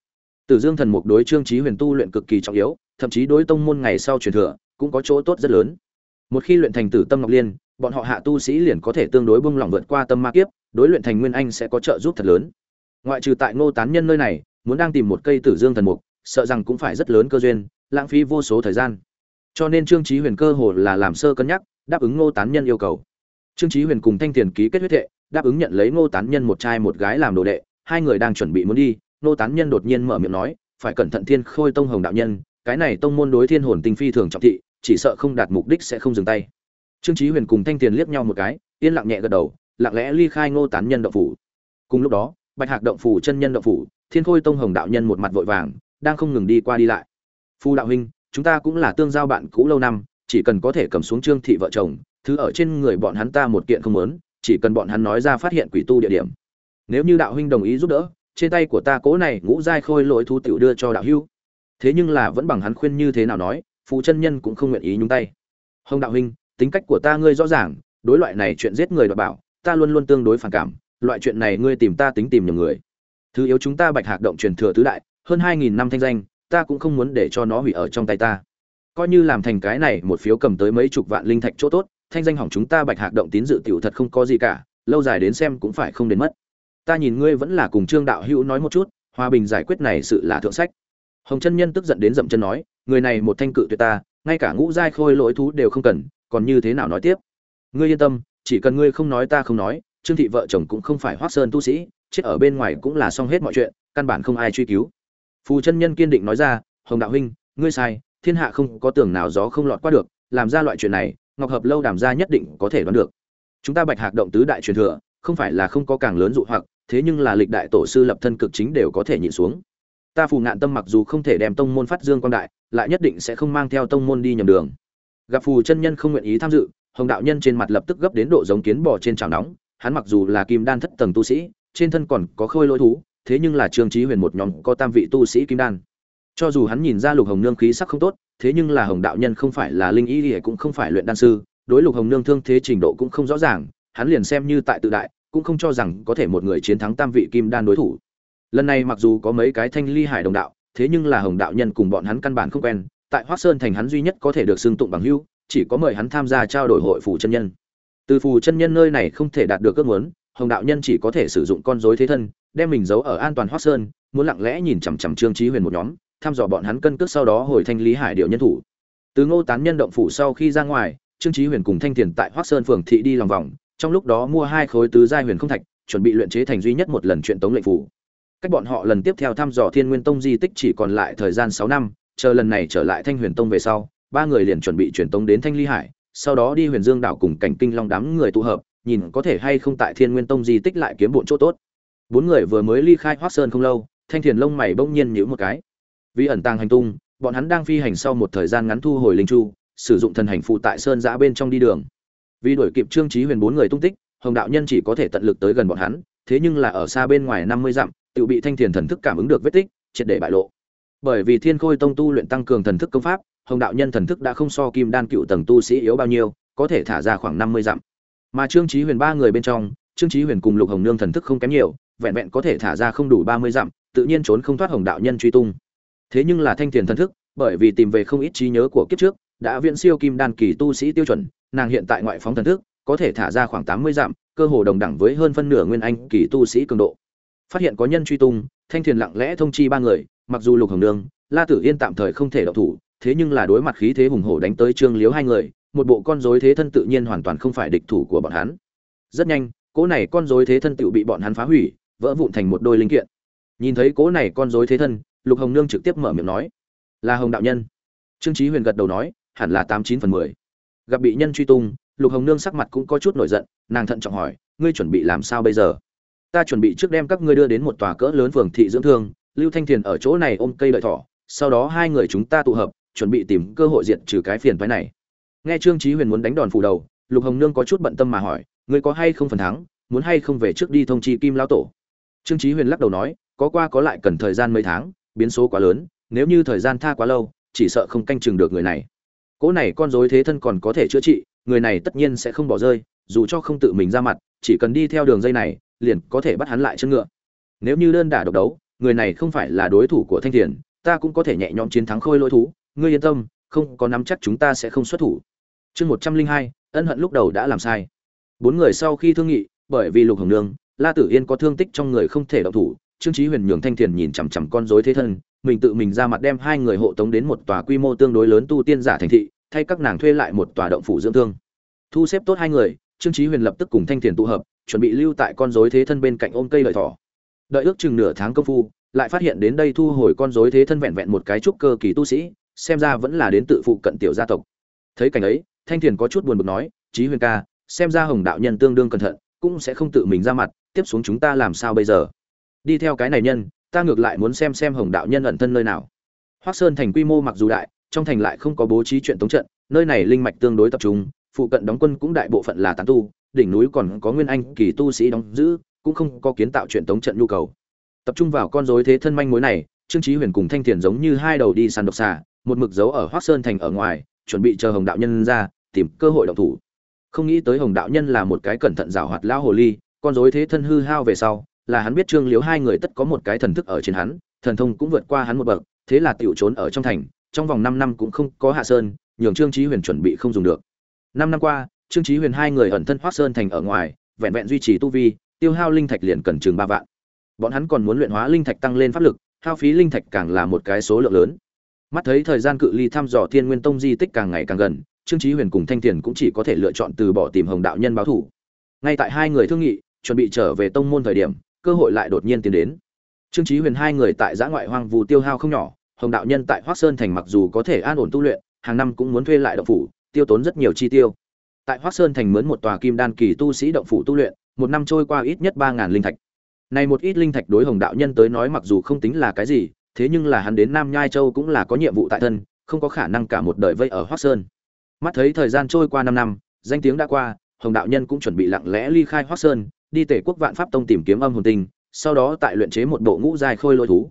[SPEAKER 1] Tử dương thần mục đối trương trí huyền tu luyện cực kỳ trọng yếu thậm chí đối tông môn ngày sau truyền thừa cũng có chỗ tốt rất lớn. Một khi luyện thành tử tâm ngọc liên, bọn họ hạ tu sĩ liền có thể tương đối bung lòng vượt qua tâm ma kiếp, đối luyện thành nguyên anh sẽ có trợ giúp thật lớn. Ngoại trừ tại ngô tán nhân nơi này, muốn đang tìm một cây tử dương thần mục, sợ rằng cũng phải rất lớn cơ duyên, lãng phí vô số thời gian. Cho nên trương chí huyền cơ hồ là làm sơ cân nhắc, đáp ứng ngô tán nhân yêu cầu. Trương Chí huyền cùng thanh tiền ký kết huyết thệ, đáp ứng nhận lấy ngô tán nhân một trai một gái làm đồ đệ, hai người đang chuẩn bị muốn đi, ngô tán nhân đột nhiên mở miệng nói, phải cẩn thận thiên khôi tông hồng đạo nhân cái này tông môn đối thiên hồn tinh phi thường trọng thị, chỉ sợ không đạt mục đích sẽ không dừng tay. Trương chí huyền cùng thanh tiền liếc nhau một cái, yên lặng nhẹ gật đầu, lặng lẽ ly khai ngô tán nhân động phủ. Cùng lúc đó, bạch hạc động phủ, chân nhân động phủ, thiên khôi tông hồng đạo nhân một mặt vội vàng, đang không ngừng đi qua đi lại. Phu đạo huynh, chúng ta cũng là tương giao bạn cũ lâu năm, chỉ cần có thể cầm xuống trương thị vợ chồng, thứ ở trên người bọn hắn ta một kiện không muốn, chỉ cần bọn hắn nói ra phát hiện quỷ tu địa điểm. Nếu như đạo huynh đồng ý giúp đỡ, trên tay của ta cố này ngũ giai khôi lỗi thú tiểu đưa cho đạo hưu thế nhưng là vẫn bằng hắn khuyên như thế nào nói phụ chân nhân cũng không nguyện ý nhúng tay. Hồng đạo huynh, tính cách của ta ngươi rõ ràng, đối loại này chuyện giết người đoạt bảo, ta luôn luôn tương đối phản cảm, loại chuyện này ngươi tìm ta tính tìm nhiều người. Thứ yếu chúng ta bạch hạc động truyền thừa tứ đại, hơn hai nghìn năm thanh danh, ta cũng không muốn để cho nó hủy ở trong tay ta. Coi như làm thành cái này một phiếu cầm tới mấy chục vạn linh thạch chỗ tốt, thanh danh hỏng chúng ta bạch hạc động tín dự tiểu thật không có gì cả, lâu dài đến xem cũng phải không đến mất. Ta nhìn ngươi vẫn là cùng trương đạo hữu nói một chút, hòa bình giải quyết này sự là thượng sách hồng chân nhân tức giận đến dậm chân nói, người này một thanh cự tuyệt ta, ngay cả ngũ giai khôi lỗi thú đều không cần, còn như thế nào nói tiếp? Ngươi yên tâm, chỉ cần ngươi không nói ta không nói, trương thị vợ chồng cũng không phải hoác sơn tu sĩ, chết ở bên ngoài cũng là xong hết mọi chuyện, căn bản không ai truy cứu. Phù chân nhân kiên định nói ra, hồng đạo huynh, ngươi sai, thiên hạ không có tưởng nào gió không lọt qua được, làm ra loại chuyện này, ngọc hợp lâu đàm ra nhất định có thể đoán được. Chúng ta bạch hạc động tứ đại truyền thừa, không phải là không có càng lớn dụ hoặc, thế nhưng là lịch đại tổ sư lập thân cực chính đều có thể nhịn xuống ta phù ngạn tâm mặc dù không thể đem tông môn phát dương quang đại, lại nhất định sẽ không mang theo tông môn đi nhầm đường. Gặp phù chân nhân không nguyện ý tham dự, hồng đạo nhân trên mặt lập tức gấp đến độ giống kiến bò trên chảo nóng, hắn mặc dù là kim đan thất tầng tu sĩ, trên thân còn có khôi lỗi thú, thế nhưng là trương trí huyền một nhóm có tam vị tu sĩ kim đan. Cho dù hắn nhìn ra lục hồng nương khí sắc không tốt, thế nhưng là hồng đạo nhân không phải là linh ý ỉa cũng không phải luyện đan sư, đối lục hồng nương thương thế trình độ cũng không rõ ràng, hắn liền xem như tại tự đại, cũng không cho rằng có thể một người chiến thắng tam vị kim đan đối thủ lần này mặc dù có mấy cái thanh ly hải đồng đạo, thế nhưng là hồng đạo nhân cùng bọn hắn căn bản không quen, tại hoác sơn thành hắn duy nhất có thể được xưng tụng bằng hưu chỉ có mời hắn tham gia trao đổi hội phù chân nhân. Từ phù chân nhân nơi này không thể đạt được ước muốn, hồng đạo nhân chỉ có thể sử dụng con dối thế thân, đem mình giấu ở an toàn hoác sơn, muốn lặng lẽ nhìn chằm chằm trương trí huyền một nhóm, thăm dò bọn hắn cân cước sau đó hồi thanh lý hải điệu nhân thủ. Từ ngô tán nhân động phủ sau khi ra ngoài, trương trí huyền cùng thanh thiền tại hoác sơn phường thị đi lòng vòng, trong lúc đó mua hai khối tứ giai huyền không thạch, chuẩn bị luyện chế thành duy nhất một lần chuyện tống lệnh phủ cách bọn họ lần tiếp theo thăm dò thiên nguyên tông di tích chỉ còn lại thời gian sáu năm, chờ lần này trở lại thanh huyền tông về sau, ba người liền chuẩn bị chuyển tống đến thanh ly hải, sau đó đi huyền dương đảo cùng cảnh kinh long đám người tụ hợp, nhìn có thể hay không tại thiên nguyên tông di tích lại kiếm bộn chỗ tốt. Bốn người vừa mới ly khai hoác sơn không lâu, thanh thiền lông mày bỗng nhiên nhíu một cái. Vì ẩn tàng hành tung, bọn hắn đang phi hành sau một thời gian ngắn thu hồi linh chu, sử dụng thần hành phụ tại sơn giã bên trong đi đường. Vì đuổi kịp trương trí huyền bốn người tung tích, hồng đạo nhân chỉ có thể tận lực tới gần bọn hắn, thế nhưng là ở xa bên ngoài năm mươi dặm tự bị thanh thiền thần thức cảm ứng được vết tích, triệt để bại lộ. Bởi vì thiên khôi tông tu luyện tăng cường thần thức công pháp, hồng đạo nhân thần thức đã không so kim đan cựu tầng tu sĩ yếu bao nhiêu, có thể thả ra khoảng năm mươi dặm. Mà trương trí huyền ba người bên trong, trương trí huyền cùng lục hồng nương thần thức không kém nhiều, vẹn vẹn có thể thả ra không đủ ba mươi dặm, tự nhiên trốn không thoát hồng đạo nhân truy tung. Thế nhưng là thanh thiền thần thức, bởi vì tìm về không ít trí nhớ của kiếp trước, đã viễn siêu kim đan kỳ tu sĩ tiêu chuẩn, nàng hiện tại ngoại phóng thần thức, có thể thả ra khoảng tám mươi dặm, cơ hồ đồng đẳng với hơn phân nửa nguyên anh kỳ tu sĩ cường độ phát hiện có nhân truy tung, thanh thiền lặng lẽ thông chi ba người, mặc dù lục hồng nương, la tử yên tạm thời không thể động thủ, thế nhưng là đối mặt khí thế hùng hổ đánh tới trương liếu hai người, một bộ con rối thế thân tự nhiên hoàn toàn không phải địch thủ của bọn hắn. Rất nhanh, cỗ này con rối thế thân tự bị bọn hắn phá hủy, vỡ vụn thành một đôi linh kiện. Nhìn thấy cỗ này con rối thế thân, lục hồng nương trực tiếp mở miệng nói, là hồng đạo nhân. Trương trí huyền gật đầu nói, hẳn là tám chín phần mười. Gặp bị nhân truy tung, lục hồng nương sắc mặt cũng có chút nổi giận, nàng thận trọng hỏi, ngươi chuẩn bị làm sao bây giờ? Ta chuẩn bị trước đem các ngươi đưa đến một tòa cỡ lớn phường thị dưỡng thương, lưu thanh thiền ở chỗ này ôm cây lợi thỏ, sau đó hai người chúng ta tụ hợp, chuẩn bị tìm cơ hội diệt trừ cái phiền phái này. Nghe trương chí huyền muốn đánh đòn phủ đầu, lục hồng nương có chút bận tâm mà hỏi, ngươi có hay không phần thắng, muốn hay không về trước đi thông chi kim lão tổ? Trương chí huyền lắc đầu nói, có qua có lại cần thời gian mấy tháng, biến số quá lớn, nếu như thời gian tha quá lâu, chỉ sợ không canh chừng được người này. Cỗ này con rối thế thân còn có thể chữa trị, người này tất nhiên sẽ không bỏ rơi, dù cho không tự mình ra mặt, chỉ cần đi theo đường dây này liền có thể bắt hắn lại chân ngựa. Nếu như đơn đả độc đấu, người này không phải là đối thủ của thanh thiền, ta cũng có thể nhẹ nhõm chiến thắng khôi lỗi thú. Ngươi yên tâm, không có nắm chắc chúng ta sẽ không xuất thủ. Chương một trăm linh hai, ân hận lúc đầu đã làm sai. Bốn người sau khi thương nghị, bởi vì lục hồng nương, la tử yên có thương tích trong người không thể động thủ, trương chí huyền nhường thanh thiền nhìn chằm chằm con rối thế thân, mình tự mình ra mặt đem hai người hộ tống đến một tòa quy mô tương đối lớn tu tiên giả thành thị, thay các nàng thuê lại một tòa động phủ dưỡng thương. Thu xếp tốt hai người, trương chí huyền lập tức cùng thanh thiền tụ hợp chuẩn bị lưu tại con rối thế thân bên cạnh ôm cây lợi thỏ đợi ước chừng nửa tháng công phu lại phát hiện đến đây thu hồi con rối thế thân vẹn vẹn một cái trúc cơ kỳ tu sĩ xem ra vẫn là đến tự phụ cận tiểu gia tộc thấy cảnh ấy thanh thiền có chút buồn bực nói Chí Huyền ca, xem ra Hồng đạo nhân tương đương cẩn thận, cũng sẽ không tự mình ra mặt, tiếp xuống chúng ta làm sao bây giờ? Đi theo cái này nhân, ta ngược lại muốn xem xem Hồng đạo nhân ẩn thân nơi nào. Hoắc Sơn thành quy mô mặc dù đại, trong thành lại không có bố trí chuyện tống trận, nơi này linh mạch tương đối tập trung, phụ cận đóng quân cũng đại bộ phận là tán tu, đỉnh núi còn có nguyên anh kỳ tu sĩ đóng giữ, cũng không có kiến tạo chuyện tống trận nhu cầu. Tập trung vào con rối thế thân manh mối này, Trương Chí Huyền cùng Thanh Tiền giống như hai đầu đi săn độc xà, một mực giấu ở Hoắc Sơn thành ở ngoài, chuẩn bị chờ Hồng đạo nhân ra, tìm cơ hội động thủ. Không nghĩ tới Hồng đạo nhân là một cái cẩn thận dảo hoạt lão hồ ly, con rối thế thân hư hao về sau, là hắn biết Trương Liếu hai người tất có một cái thần thức ở trên hắn, thần thông cũng vượt qua hắn một bậc, thế là tiểu trốn ở trong thành, trong vòng 5 năm cũng không có hạ sơn, nhường Trương Chí Huyền chuẩn bị không dùng được. 5 năm qua, Trương Chí Huyền hai người ẩn thân Hoắc Sơn thành ở ngoài, vẹn vẹn duy trì tu vi, tiêu hao linh thạch liền cần chừng 3 vạn. Bọn hắn còn muốn luyện hóa linh thạch tăng lên pháp lực, hao phí linh thạch càng là một cái số lượng lớn. Mắt thấy thời gian cự ly thăm dò Thiên Nguyên Tông di tích càng ngày càng gần, Trương Chí Huyền cùng Thanh Tiền cũng chỉ có thể lựa chọn từ bỏ tìm Hồng đạo nhân báo thủ. Ngay tại hai người thương nghị, chuẩn bị trở về tông môn thời điểm, cơ hội lại đột nhiên tiến đến. Trương Chí Huyền hai người tại giã ngoại hoang vu tiêu hao không nhỏ, Hồng đạo nhân tại Hoắc Sơn thành mặc dù có thể an ổn tu luyện, hàng năm cũng muốn thuê lại động phủ, tiêu tốn rất nhiều chi tiêu. Tại Hoắc Sơn thành mướn một tòa kim đan kỳ tu sĩ động phủ tu luyện, một năm trôi qua ít nhất 3000 linh thạch. Này một ít linh thạch đối Hồng đạo nhân tới nói mặc dù không tính là cái gì, thế nhưng là hắn đến Nam Nhai Châu cũng là có nhiệm vụ tại thân, không có khả năng cả một đời vây ở Hoắc Sơn. Mắt thấy thời gian trôi qua 5 năm, danh tiếng đã qua, Hồng đạo nhân cũng chuẩn bị lặng lẽ ly khai Hoắc Sơn, đi Tề Quốc Vạn Pháp Tông tìm kiếm âm hồn tinh, sau đó tại luyện chế một bộ ngũ giai khôi lôi thú.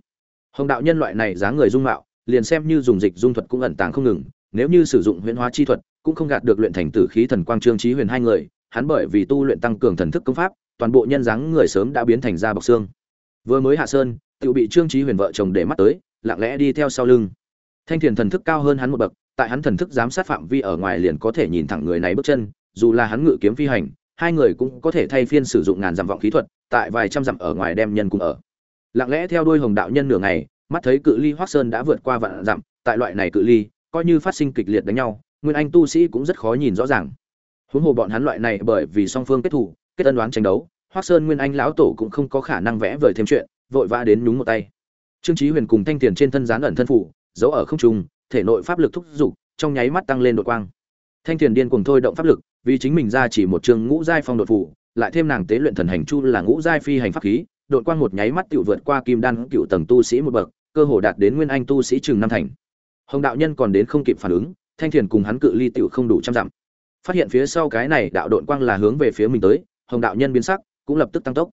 [SPEAKER 1] Hồng đạo nhân loại này dáng người dung mạo, liền xem như dùng dịch dung thuật cũng ẩn tàng không ngừng, nếu như sử dụng huyễn hóa chi thuật, cũng không gạt được luyện thành tử khí thần quang trương trí huyền hai người, hắn bởi vì tu luyện tăng cường thần thức công pháp, toàn bộ nhân dáng người sớm đã biến thành da bọc xương. Vừa mới hạ sơn, tự bị trương trí huyền vợ chồng để mắt tới, lặng lẽ đi theo sau lưng. Thanh thiền thần thức cao hơn hắn một bậc, tại hắn thần thức giám sát phạm vi ở ngoài liền có thể nhìn thẳng người này bước chân, dù là hắn ngự kiếm phi hành, hai người cũng có thể thay phiên sử dụng ngàn dặm vọng khí thuật, tại vài trăm dặm ở ngoài đem nhân cùng ở. Lặng lẽ theo đuôi Hồng đạo nhân nửa ngày, mắt thấy cự ly hoác Sơn đã vượt qua vạn dặm, tại loại này cự ly, coi như phát sinh kịch liệt đánh nhau, nguyên anh tu sĩ cũng rất khó nhìn rõ ràng. Huống hồ bọn hắn loại này bởi vì song phương kết thủ, kết ân đoán tranh đấu, hoác Sơn nguyên anh lão tổ cũng không có khả năng vẽ vời thêm chuyện, vội vã đến nhúng một tay. Trương Chí Huyền cùng Thanh Tiền trên thân gián ẩn thân phủ, giấu ở không trung, thể nội pháp lực thúc giục trong nháy mắt tăng lên đột quang. Thanh Tiền điên cuồng thôi động pháp lực, vì chính mình ra chỉ một trường ngũ giai phong đột phủ, lại thêm nàng tế luyện thần hành chu là ngũ giai phi hành pháp khí, đột quang một nháy mắt tự vượt qua kim đan cựu tầng tu sĩ một bậc, cơ hồ đạt đến nguyên anh tu sĩ trường năm thành. Hồng đạo nhân còn đến không kịp phản ứng, Thanh Thiền cùng hắn cự ly tiểu không đủ trăm dặm. Phát hiện phía sau cái này đạo độn quang là hướng về phía mình tới, Hồng đạo nhân biến sắc, cũng lập tức tăng tốc.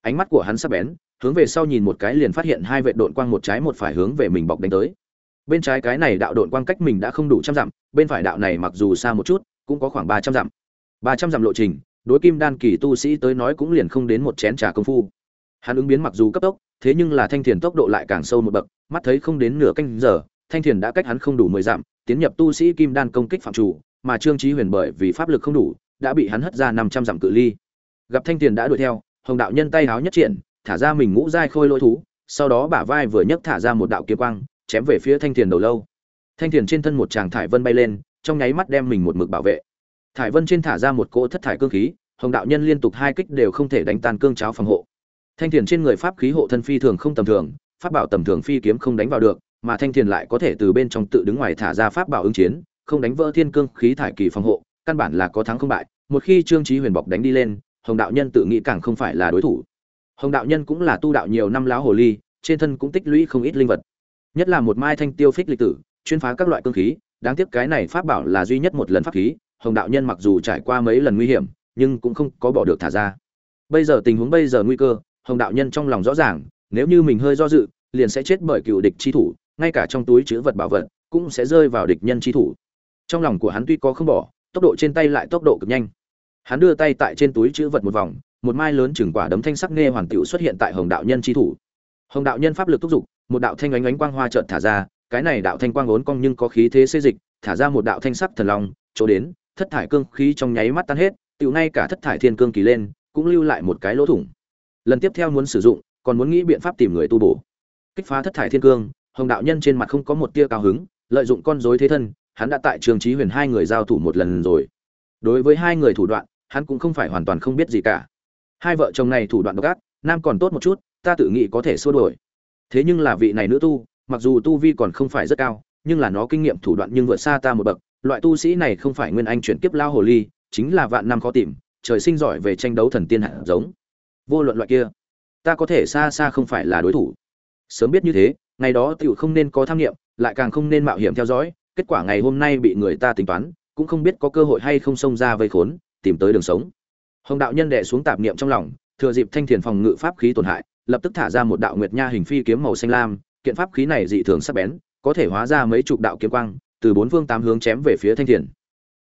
[SPEAKER 1] Ánh mắt của hắn sắc bén, hướng về sau nhìn một cái liền phát hiện hai vệ độn quang một trái một phải hướng về mình bọc đánh tới. Bên trái cái này đạo độn quang cách mình đã không đủ trăm dặm, bên phải đạo này mặc dù xa một chút, cũng có khoảng ba trăm dặm. ba trăm dặm lộ trình, đối kim đan kỳ tu sĩ tới nói cũng liền không đến một chén trà công phu hắn ứng biến mặc dù cấp tốc thế nhưng là thanh thiền tốc độ lại càng sâu một bậc mắt thấy không đến nửa canh giờ thanh thiền đã cách hắn không đủ mười dặm, tiến nhập tu sĩ kim đan công kích phạm chủ, mà trương trí huyền bởi vì pháp lực không đủ, đã bị hắn hất ra năm trăm dặm cự ly. Gặp thanh thiền đã đuổi theo, hồng đạo nhân tay háo nhất triển, thả ra mình ngũ giai khôi lôi thú, sau đó bả vai vừa nhấc thả ra một đạo kiếm quang, chém về phía thanh thiền đầu lâu. Thanh thiền trên thân một tràng thải vân bay lên, trong nháy mắt đem mình một mực bảo vệ. Thải vân trên thả ra một cỗ thất thải cương khí, hồng đạo nhân liên tục hai kích đều không thể đánh tan cương cháo phòng hộ. Thanh thiền trên người pháp khí hộ thân phi thường không tầm thường, pháp bảo tầm thường phi kiếm không đánh vào được mà thanh thiền lại có thể từ bên trong tự đứng ngoài thả ra pháp bảo ứng chiến, không đánh vỡ thiên cương khí thải kỳ phòng hộ, căn bản là có thắng không bại. Một khi trương trí huyền bọc đánh đi lên, hồng đạo nhân tự nghĩ càng không phải là đối thủ. Hồng đạo nhân cũng là tu đạo nhiều năm láo hồ ly, trên thân cũng tích lũy không ít linh vật. Nhất là một mai thanh tiêu phích lịch tử, chuyên phá các loại cương khí, đáng tiếc cái này pháp bảo là duy nhất một lần pháp khí, hồng đạo nhân mặc dù trải qua mấy lần nguy hiểm, nhưng cũng không có bỏ được thả ra. Bây giờ tình huống bây giờ nguy cơ, hồng đạo nhân trong lòng rõ ràng, nếu như mình hơi do dự, liền sẽ chết bởi cựu địch chi thủ ngay cả trong túi chứa vật bảo vật cũng sẽ rơi vào địch nhân chi thủ. Trong lòng của hắn tuy có không bỏ, tốc độ trên tay lại tốc độ cực nhanh. Hắn đưa tay tại trên túi chứa vật một vòng, một mai lớn chừng quả đấm thanh sắc nghe hoàn tiểu xuất hiện tại hồng đạo nhân chi thủ. Hồng đạo nhân pháp lực thúc giục, một đạo thanh ánh ánh quang hoa chợt thả ra, cái này đạo thanh quang ốn cong nhưng có khí thế xê dịch, thả ra một đạo thanh sắc thần long, chỗ đến, thất thải cương khí trong nháy mắt tan hết tiểu ngay cả thất thải thiên cương kỳ lên, cũng lưu lại một cái lỗ thủng. Lần tiếp theo muốn sử dụng, còn muốn nghĩ biện pháp tìm người tu bổ. Kích phá thất thải thiên cương hồng đạo nhân trên mặt không có một tia cao hứng, lợi dụng con rối thế thân, hắn đã tại trường trí huyền hai người giao thủ một lần rồi. Đối với hai người thủ đoạn, hắn cũng không phải hoàn toàn không biết gì cả. Hai vợ chồng này thủ đoạn độc ác, nam còn tốt một chút, ta tự nghĩ có thể xua đuổi. Thế nhưng là vị này nữ tu, mặc dù tu vi còn không phải rất cao, nhưng là nó kinh nghiệm thủ đoạn nhưng vượt xa ta một bậc. Loại tu sĩ này không phải nguyên anh chuyển kiếp lao hồ ly, chính là vạn năm khó tìm, trời sinh giỏi về tranh đấu thần tiên hạt giống. Vô luận loại kia, ta có thể xa xa không phải là đối thủ. Sớm biết như thế ngày đó tiểu không nên có tham nghiệm lại càng không nên mạo hiểm theo dõi, kết quả ngày hôm nay bị người ta tính toán, cũng không biết có cơ hội hay không xông ra vây khốn, tìm tới đường sống. Hồng đạo nhân đệ xuống tạp niệm trong lòng, thừa dịp thanh thiền phòng ngự pháp khí tổn hại, lập tức thả ra một đạo nguyệt nha hình phi kiếm màu xanh lam, kiện pháp khí này dị thường sắc bén, có thể hóa ra mấy chục đạo kiếm quang, từ bốn phương tám hướng chém về phía thanh thiền.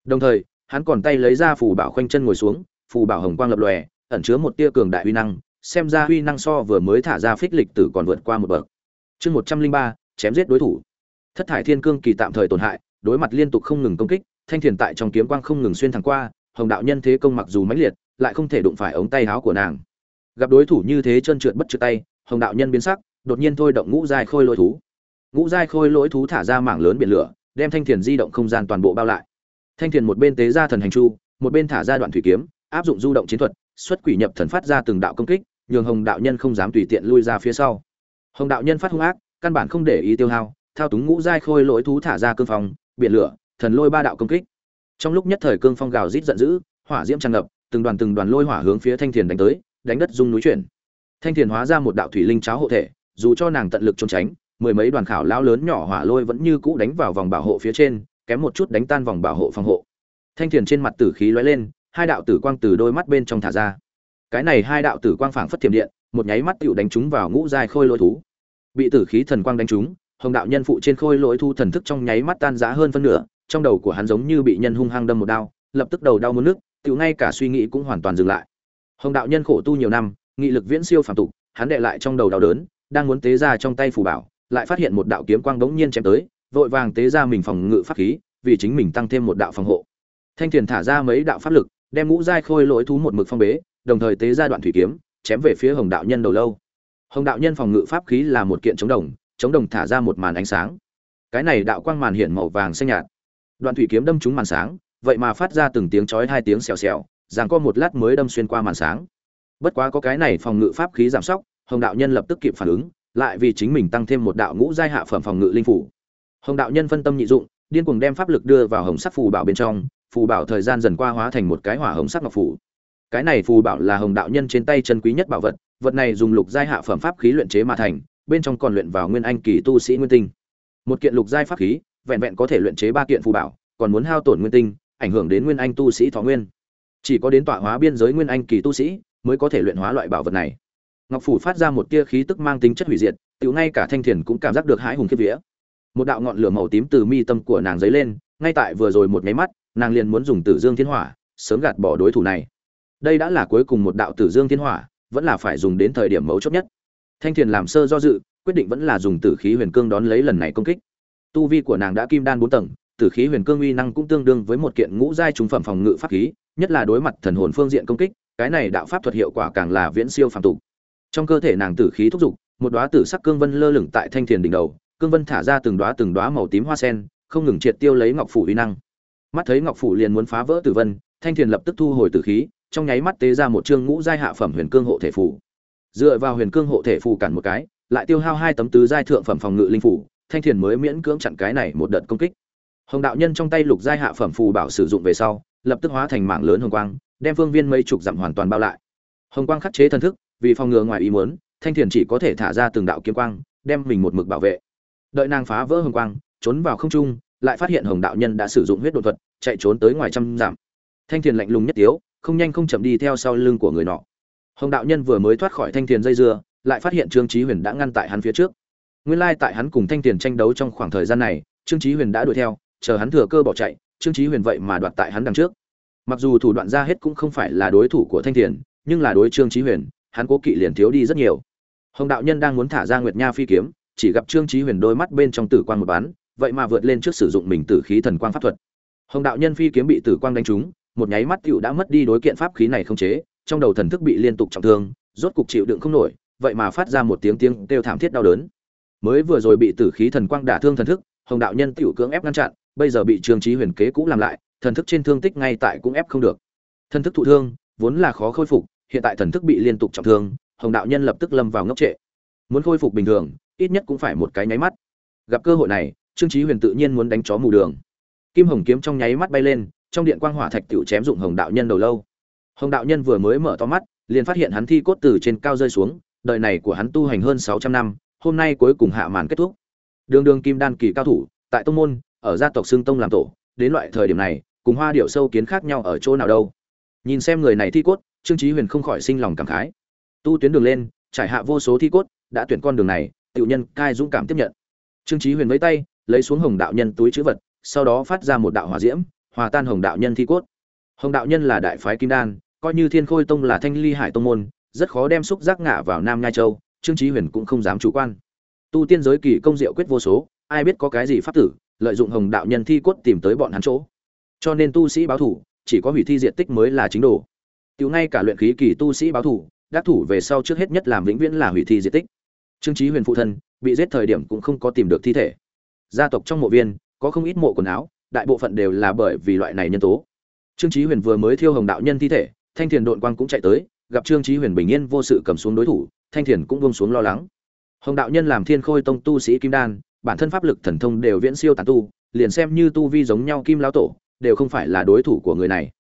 [SPEAKER 1] Đồng thời, hắn còn tay lấy ra phù bảo khoanh chân ngồi xuống, phù bảo hồng quang lập lòe, ẩn chứa một tia cường đại uy năng, xem ra uy năng so vừa mới thả ra phích lịch tử còn vượt qua một bậc chương một trăm linh ba, chém giết đối thủ. Thất thải thiên cương kỳ tạm thời tổn hại, đối mặt liên tục không ngừng công kích, thanh thiền tại trong kiếm quang không ngừng xuyên thẳng qua, hồng đạo nhân thế công mặc dù mãnh liệt, lại không thể đụng phải ống tay áo của nàng. Gặp đối thủ như thế chân trượt bất trượt tay, hồng đạo nhân biến sắc, đột nhiên thôi động ngũ giai khôi lỗi thú. Ngũ giai khôi lỗi thú thả ra mảng lớn biển lửa, đem thanh thiền di động không gian toàn bộ bao lại. Thanh thiền một bên tế ra thần hành chu, một bên thả ra đoạn thủy kiếm, áp dụng du động chiến thuật, xuất quỷ nhập thần phát ra từng đạo công kích, nhường hồng đạo nhân không dám tùy tiện lui ra phía sau hồng đạo nhân phát hung ác, căn bản không để ý tiêu hao, thao túng ngũ giai khôi lỗi thú thả ra cương phong, biển lửa, thần lôi ba đạo công kích. Trong lúc nhất thời cương phong gào rít giận dữ, hỏa diễm tràn ngập, từng đoàn từng đoàn lôi hỏa hướng phía thanh thiền đánh tới, đánh đất rung núi chuyển. Thanh thiền hóa ra một đạo thủy linh cháo hộ thể, dù cho nàng tận lực trốn tránh, mười mấy đoàn khảo lao lớn nhỏ hỏa lôi vẫn như cũ đánh vào vòng bảo hộ phía trên, kém một chút đánh tan vòng bảo hộ phòng hộ. Thanh thiền trên mặt tử khí lóe lên, hai đạo tử quang từ đôi mắt bên trong thả ra. Cái này hai đạo tử quang phảng phất thiểm điện một nháy mắt tựu đánh trúng vào ngũ giai khôi lỗi thú. Bị tử khí thần quang đánh trúng, hồng đạo nhân phụ trên khôi lỗi thu thần thức trong nháy mắt tan rã hơn phân nửa, trong đầu của hắn giống như bị nhân hung hăng đâm một đao, lập tức đầu đau muốn nước tựu ngay cả suy nghĩ cũng hoàn toàn dừng lại. Hồng đạo nhân khổ tu nhiều năm, nghị lực viễn siêu phàm tục, hắn đệ lại trong đầu đau đớn, đang muốn tế ra trong tay phù bảo, lại phát hiện một đạo kiếm quang bỗng nhiên chém tới, vội vàng tế ra mình phòng ngự pháp khí, vì chính mình tăng thêm một đạo phòng hộ. Thanh thiền thả ra mấy đạo pháp lực, đem ngũ giai khôi lỗi thú một mực phong bế, đồng thời tế ra đoạn thủy kiếm chém về phía hồng đạo nhân đầu lâu. Hồng đạo nhân phòng ngự pháp khí là một kiện chống đồng chống đồng thả ra một màn ánh sáng. Cái này đạo quang màn hiển màu vàng xanh nhạt. Đoạn thủy kiếm đâm trúng màn sáng, vậy mà phát ra từng tiếng chói hai tiếng xèo xèo rằng có một lát mới đâm xuyên qua màn sáng. Bất quá có cái này phòng ngự pháp khí giảm sóc, hồng đạo nhân lập tức kịp phản ứng, lại vì chính mình tăng thêm một đạo ngũ giai hạ phẩm phòng ngự linh phủ. Hồng đạo nhân phân tâm nhị dụng, điên cuồng đem pháp lực đưa vào hồng sắc phù bảo bên trong, phù bảo thời gian dần qua hóa thành một cái hỏa hồng sắc ngọc phủ cái này phù bảo là hồng đạo nhân trên tay chân quý nhất bảo vật vật này dùng lục giai hạ phẩm pháp khí luyện chế mà thành, bên trong còn luyện vào nguyên anh kỳ tu sĩ nguyên tinh. Một kiện lục giai pháp khí, vẹn vẹn có thể luyện chế ba kiện phù bảo, còn muốn hao tổn nguyên tinh, ảnh hưởng đến nguyên anh tu sĩ thọ nguyên. Chỉ có đến tọa hóa biên giới nguyên anh kỳ tu sĩ, mới có thể luyện hóa loại bảo vật này. Ngọc phủ phát ra một tia khí tức mang tính chất hủy diệt, tự ngay cả thanh thiền cũng cảm giác được hãi hùng khiếp vía. Một đạo ngọn lửa màu tím từ mi tâm của nàng dấy lên, ngay tại vừa rồi một máy mắt, nàng liền muốn dùng tử dương thiên hỏa, sớm gạt bỏ đối thủ này đây đã là cuối cùng một đạo tử dương thiên hỏa, vẫn là phải dùng đến thời điểm mấu chốt nhất. Thanh thiền làm sơ do dự, quyết định vẫn là dùng tử khí huyền cương đón lấy lần này công kích. Tu vi của nàng đã kim đan bốn tầng, tử khí huyền cương uy năng cũng tương đương với một kiện ngũ giai trung phẩm phòng ngự pháp khí, nhất là đối mặt thần hồn phương diện công kích, cái này đạo pháp thuật hiệu quả càng là viễn siêu phàm tục. Trong cơ thể nàng tử khí thúc giục một đóa tử sắc cương vân lơ lửng tại thanh thiền đỉnh đầu, cương vân thả ra từng đóa từng đóa màu tím hoa sen, không ngừng triệt tiêu lấy ngọc phủ uy năng. Mắt thấy ngọc phủ liền muốn phá vỡ tử vân, thanh thiền lập tức thu hồi tử khí trong nháy mắt tế ra một chương ngũ giai hạ phẩm huyền cương hộ thể phù. Dựa vào huyền cương hộ thể phù cản một cái, lại tiêu hao hai tấm tứ giai thượng phẩm phòng ngự linh phù, thanh thiền mới miễn cưỡng chặn cái này một đợt công kích. Hồng đạo nhân trong tay lục giai hạ phẩm phù bảo sử dụng về sau, lập tức hóa thành mảng lớn hồng quang, đem phương viên mây trục dặm hoàn toàn bao lại. Hồng quang khắc chế thần thức, vì phòng ngừa ngoài ý muốn, thanh thiền chỉ có thể thả ra từng đạo kiếm quang, đem mình một mực bảo vệ. Đợi nàng phá vỡ hồng quang, trốn vào không trung, lại phát hiện hồng đạo nhân đã sử dụng huyết đột thuật, chạy trốn tới ngoài trăm dặm. Thanh thiền lạnh lùng nhất tiếu không nhanh không chậm đi theo sau lưng của người nọ. Hồng đạo nhân vừa mới thoát khỏi thanh thiền dây dưa, lại phát hiện trương chí huyền đã ngăn tại hắn phía trước. Nguyên lai tại hắn cùng thanh thiền tranh đấu trong khoảng thời gian này, trương chí huyền đã đuổi theo, chờ hắn thừa cơ bỏ chạy, trương chí huyền vậy mà đoạt tại hắn đằng trước. Mặc dù thủ đoạn ra hết cũng không phải là đối thủ của thanh thiền, nhưng là đối trương chí huyền, hắn cố kỵ liền thiếu đi rất nhiều. Hồng đạo nhân đang muốn thả ra nguyệt nha phi kiếm, chỉ gặp trương chí huyền đôi mắt bên trong tử quang một bán vậy mà vượt lên trước sử dụng mình tử khí thần quang pháp thuật. Hồng đạo nhân phi kiếm bị tử quang đánh trúng một nháy mắt tiểu đã mất đi đối kiện pháp khí này không chế, trong đầu thần thức bị liên tục trọng thương, rốt cục chịu đựng không nổi, vậy mà phát ra một tiếng tiếng kêu thảm thiết đau đớn. Mới vừa rồi bị tử khí thần quang đả thương thần thức, hồng đạo nhân tiểu cưỡng ép ngăn chặn, bây giờ bị trương chí huyền kế cũ làm lại, thần thức trên thương tích ngay tại cũng ép không được. Thần thức thụ thương, vốn là khó khôi phục, hiện tại thần thức bị liên tục trọng thương, hồng đạo nhân lập tức lâm vào ngốc trệ. Muốn khôi phục bình thường, ít nhất cũng phải một cái nháy mắt. Gặp cơ hội này, trương chí huyền tự nhiên muốn đánh chó mù đường. Kim hồng kiếm trong nháy mắt bay lên trong điện quang hỏa thạch tiểu chém dụng hồng đạo nhân đầu lâu. Hồng đạo nhân vừa mới mở to mắt, liền phát hiện hắn thi cốt từ trên cao rơi xuống, đời này của hắn tu hành hơn sáu trăm năm, hôm nay cuối cùng hạ màn kết thúc. Đường đường kim đan kỳ cao thủ, tại tông môn, ở gia tộc xương tông làm tổ, đến loại thời điểm này, cùng hoa điểu sâu kiến khác nhau ở chỗ nào đâu. Nhìn xem người này thi cốt, trương chí huyền không khỏi sinh lòng cảm khái. Tu tuyến đường lên, trải hạ vô số thi cốt, đã tuyển con đường này, tiểu nhân cai dũng cảm tiếp nhận. Trương chí huyền với tay, lấy xuống hồng đạo nhân túi chứa vật, sau đó phát ra một đạo hỏa diễm hòa tan hồng đạo nhân thi cốt. Hồng đạo nhân là đại phái kim đan, coi như thiên khôi tông là thanh ly hải tông môn, rất khó đem xúc giác ngã vào nam Ngai châu, trương chí huyền cũng không dám chủ quan. Tu tiên giới kỳ công diệu quyết vô số, ai biết có cái gì pháp tử lợi dụng hồng đạo nhân thi cốt tìm tới bọn hắn chỗ. Cho nên tu sĩ báo thủ, chỉ có hủy thi diện tích mới là chính đồ. Tiểu ngay cả luyện khí kỳ tu sĩ báo thủ, đắc thủ về sau trước hết nhất làm vĩnh viễn là hủy thi diện tích. Trương chí huyền phụ thân, bị giết thời điểm cũng không có tìm được thi thể. Gia tộc trong mộ viên, có không ít mộ quần áo đại bộ phận đều là bởi vì loại này nhân tố. Trương chí huyền vừa mới thiêu hồng đạo nhân thi thể, thanh thiền đội quang cũng chạy tới, gặp trương chí huyền bình yên vô sự cầm xuống đối thủ, thanh thiền cũng buông xuống lo lắng. Hồng đạo nhân làm thiên khôi tông tu sĩ kim đan, bản thân pháp lực thần thông đều viễn siêu tán tu, liền xem như tu vi giống nhau kim lão tổ, đều không phải là đối thủ của người này.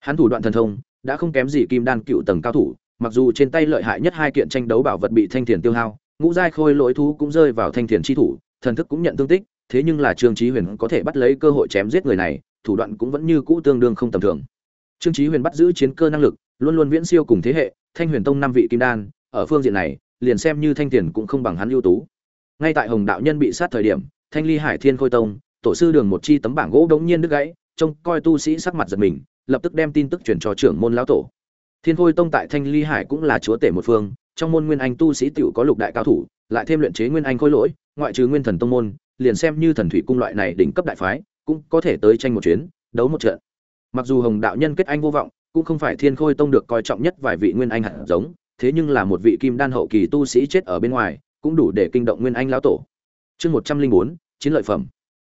[SPEAKER 1] Hắn thủ đoạn thần thông, đã không kém gì kim đan cựu tầng cao thủ, mặc dù trên tay lợi hại nhất hai kiện tranh đấu bảo vật bị thanh thiền tiêu hao, ngũ giai khôi lỗi thú cũng rơi vào thanh thiền chi thủ, thần thức cũng nhận thương tích thế nhưng là trương chí huyền có thể bắt lấy cơ hội chém giết người này, thủ đoạn cũng vẫn như cũ tương đương không tầm thường. Trương chí huyền bắt giữ chiến cơ năng lực, luôn luôn viễn siêu cùng thế hệ, thanh huyền tông năm vị kim đan, ở phương diện này, liền xem như thanh tiền cũng không bằng hắn ưu tú. Ngay tại hồng đạo nhân bị sát thời điểm, thanh ly hải thiên khôi tông, tổ sư đường một chi tấm bảng gỗ đống nhiên đứt gãy, trông coi tu sĩ sắc mặt giật mình, lập tức đem tin tức truyền cho trưởng môn lão tổ. Thiên khôi tông tại thanh ly hải cũng là chúa tể một phương, trong môn nguyên anh tu sĩ tiểu có lục đại cao thủ, lại thêm luyện chế nguyên anh khôi lỗi, ngoại trừ nguyên thần tông môn liền xem như thần thủy cung loại này đỉnh cấp đại phái, cũng có thể tới tranh một chuyến, đấu một trận. Mặc dù hồng đạo nhân kết anh vô vọng, cũng không phải thiên khôi tông được coi trọng nhất vài vị nguyên anh hạt giống, thế nhưng là một vị kim đan hậu kỳ tu sĩ chết ở bên ngoài, cũng đủ để kinh động nguyên anh lão tổ. Chương một trăm linh bốn, chiến lợi phẩm.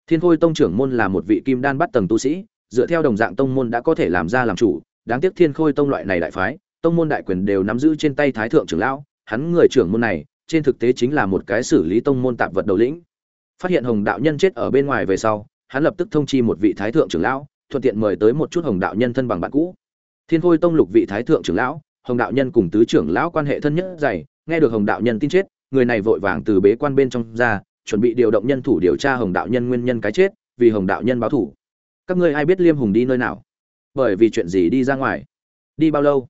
[SPEAKER 1] Thiên khôi tông trưởng môn là một vị kim đan bắt tầng tu sĩ, dựa theo đồng dạng tông môn đã có thể làm ra làm chủ, đáng tiếc thiên khôi tông loại này đại phái, tông môn đại quyền đều nắm giữ trên tay thái thượng trưởng lão, hắn người trưởng môn này, trên thực tế chính là một cái xử lý tông môn tạp vật đầu lĩnh phát hiện hồng đạo nhân chết ở bên ngoài về sau, hắn lập tức thông chi một vị thái thượng trưởng lão, thuận tiện mời tới một chút hồng đạo nhân thân bằng bạn cũ. Thiên khôi tông lục vị thái thượng trưởng lão, hồng đạo nhân cùng tứ trưởng lão quan hệ thân nhất dày, nghe được hồng đạo nhân tin chết, người này vội vàng từ bế quan bên trong ra, chuẩn bị điều động nhân thủ điều tra hồng đạo nhân nguyên nhân cái chết, vì hồng đạo nhân báo thủ. Các ngươi ai biết liêm hùng đi nơi nào? Bởi vì chuyện gì đi ra ngoài? Đi bao lâu?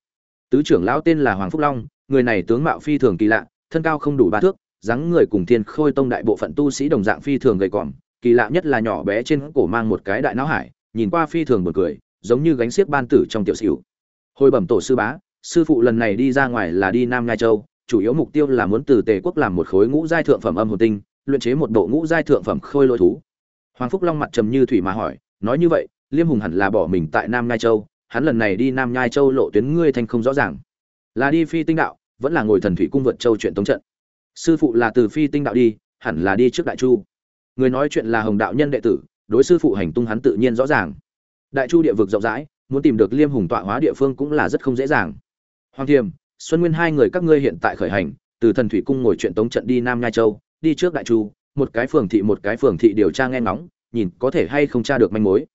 [SPEAKER 1] Tứ trưởng lão tên là hoàng phúc long, người này tướng mạo phi thường kỳ lạ, thân cao không đủ ba thước dáng người cùng thiên khôi tông đại bộ phận tu sĩ đồng dạng phi thường gầy còm, kỳ lạ nhất là nhỏ bé trên cổ mang một cái đại não hải, nhìn qua phi thường buồn cười, giống như gánh xiếc ban tử trong tiểu xỉu. Hồi bẩm tổ sư bá, sư phụ lần này đi ra ngoài là đi nam ngai châu, chủ yếu mục tiêu là muốn từ tề quốc làm một khối ngũ giai thượng phẩm âm hồn tinh, luyện chế một bộ ngũ giai thượng phẩm khôi lôi thú. Hoàng phúc long mặt trầm như thủy mà hỏi, nói như vậy, liêm hùng hẳn là bỏ mình tại nam ngai châu, hắn lần này đi nam ngai châu lộ tuyến ngươi thành không rõ ràng. Là đi phi tinh đạo, vẫn là ngồi thần thủy cung vượt châu chuyện tống trận sư phụ là từ phi tinh đạo đi, hẳn là đi trước đại chu. Người nói chuyện là hồng đạo nhân đệ tử, đối sư phụ hành tung hắn tự nhiên rõ ràng. Đại chu địa vực rộng rãi, muốn tìm được liêm hùng tọa hóa địa phương cũng là rất không dễ dàng. Hoàng thiềm, xuân nguyên hai người các ngươi hiện tại khởi hành, từ thần thủy cung ngồi chuyện tống trận đi nam nha châu, đi trước đại chu, một cái phường thị một cái phường thị điều tra nghe ngóng, nhìn có thể hay không tra được manh mối.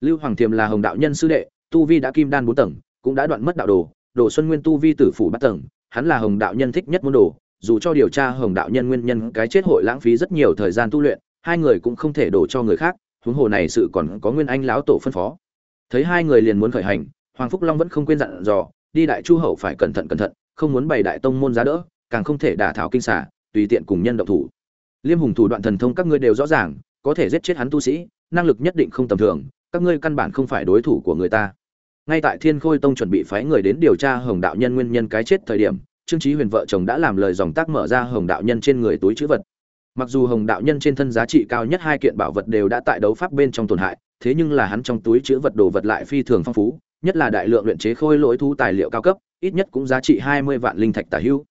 [SPEAKER 1] Lưu hoàng thiềm là hồng đạo nhân sư đệ, tu vi đã kim đan bốn tầng, cũng đã đoạn mất đạo đồ đồ xuân nguyên tu vi tử phủ bắt tầng, hắn là hồng đạo nhân thích nhất môn đồ dù cho điều tra hồng đạo nhân nguyên nhân cái chết hội lãng phí rất nhiều thời gian tu luyện, hai người cũng không thể đổ cho người khác, huống hồ này sự còn có nguyên anh lão tổ phân phó. Thấy hai người liền muốn khởi hành, hoàng phúc long vẫn không quên dặn dò, đi đại chu hậu phải cẩn thận cẩn thận, không muốn bày đại tông môn giá đỡ, càng không thể đả thảo kinh xả, tùy tiện cùng nhân động thủ. Liêm hùng thủ đoạn thần thông các ngươi đều rõ ràng, có thể giết chết hắn tu sĩ, năng lực nhất định không tầm thường, các ngươi căn bản không phải đối thủ của người ta. Ngay tại thiên khôi tông chuẩn bị phái người đến điều tra hồng đạo nhân nguyên nhân cái chết thời điểm trương trí huyền vợ chồng đã làm lời dòng tác mở ra hồng đạo nhân trên người túi chữ vật. Mặc dù hồng đạo nhân trên thân giá trị cao nhất hai kiện bảo vật đều đã tại đấu pháp bên trong tổn hại, thế nhưng là hắn trong túi chữ vật đồ vật lại phi thường phong phú, nhất là đại lượng luyện chế khôi lỗi thu tài liệu cao cấp, ít nhất cũng giá trị hai mươi vạn linh thạch tả hữu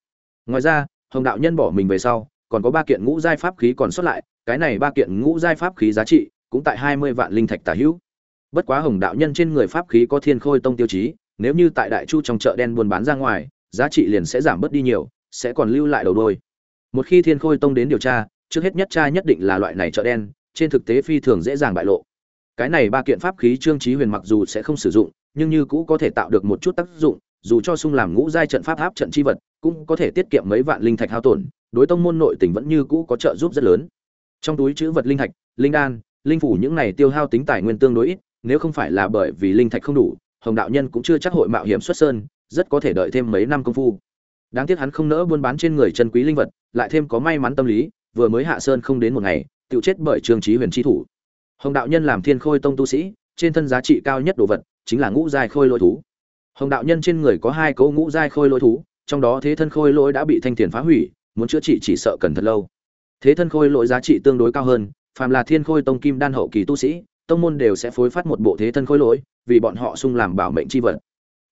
[SPEAKER 1] ngoài ra, hồng đạo nhân bỏ mình về sau, còn có ba kiện ngũ giai pháp khí còn xuất lại, cái này ba kiện ngũ giai pháp khí giá trị cũng tại hai mươi vạn linh thạch tả hữu bất quá hồng đạo nhân trên người pháp khí có thiên khôi tông tiêu chí, nếu như tại đại chu trong chợ đen buôn bán ra ngoài giá trị liền sẽ giảm bớt đi nhiều, sẽ còn lưu lại đầu đôi. Một khi thiên khôi tông đến điều tra, trước hết nhất tra nhất định là loại này chợ đen, trên thực tế phi thường dễ dàng bại lộ. Cái này ba kiện pháp khí trương chí huyền mặc dù sẽ không sử dụng, nhưng như cũ có thể tạo được một chút tác dụng, dù cho sung làm ngũ giai trận pháp áp trận chi vật, cũng có thể tiết kiệm mấy vạn linh thạch hao tổn, đối tông môn nội tình vẫn như cũ có trợ giúp rất lớn. Trong túi chữ vật linh thạch, linh đan, linh phủ những này tiêu hao tính tài nguyên tương đối ít, nếu không phải là bởi vì linh thạch không đủ, hồng đạo nhân cũng chưa chắc hội mạo hiểm xuất sơn rất có thể đợi thêm mấy năm công phu. Đáng tiếc hắn không nỡ buôn bán trên người chân quý linh vật, lại thêm có may mắn tâm lý, vừa mới hạ sơn không đến một ngày, tự chết bởi trương trí huyền chi thủ. Hồng đạo nhân làm thiên khôi tông tu sĩ, trên thân giá trị cao nhất đồ vật chính là ngũ giai khôi lôi thú. Hồng đạo nhân trên người có hai cấu ngũ giai khôi lôi thú, trong đó thế thân khôi lỗi đã bị thanh tiền phá hủy, muốn chữa trị chỉ sợ cần thật lâu. Thế thân khôi lỗi giá trị tương đối cao hơn, phàm là thiên khôi tông kim đan hậu kỳ tu sĩ, tông môn đều sẽ phối phát một bộ thế thân khôi lỗi, vì bọn họ sung làm bảo mệnh chi vật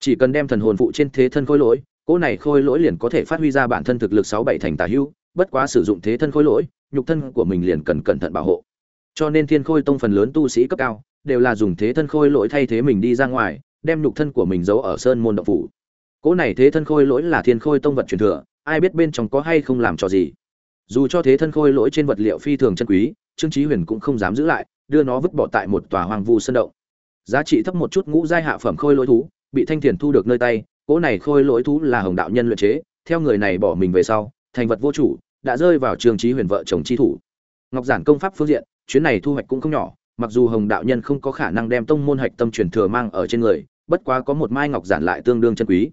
[SPEAKER 1] chỉ cần đem thần hồn phụ trên thế thân khôi lỗi, cỗ này khôi lỗi liền có thể phát huy ra bản thân thực lực sáu bảy thành tà hưu bất quá sử dụng thế thân khôi lỗi, nhục thân của mình liền cần cẩn thận bảo hộ. Cho nên thiên khôi tông phần lớn tu sĩ cấp cao, đều là dùng thế thân khôi lỗi thay thế mình đi ra ngoài, đem nhục thân của mình giấu ở sơn môn động phủ. Cỗ này thế thân khôi lỗi là thiên khôi tông vật truyền thừa, ai biết bên trong có hay không làm cho gì. Dù cho thế thân khôi lỗi trên vật liệu phi thường chân quý, trương chí huyền cũng không dám giữ lại, đưa nó vứt bỏ tại một tòa hoang vu sân động. Giá trị thấp một chút ngũ giai hạ phẩm khôi lỗi thú bị thanh thiền thu được nơi tay, cỗ này khôi lỗi thú là hồng đạo nhân luyện chế, theo người này bỏ mình về sau, thành vật vô chủ, đã rơi vào trường trí huyền vợ chồng chi thủ. Ngọc giản công pháp phương diện, chuyến này thu hoạch cũng không nhỏ, mặc dù hồng đạo nhân không có khả năng đem tông môn hạch tâm truyền thừa mang ở trên người, bất quá có một mai ngọc giản lại tương đương chân quý.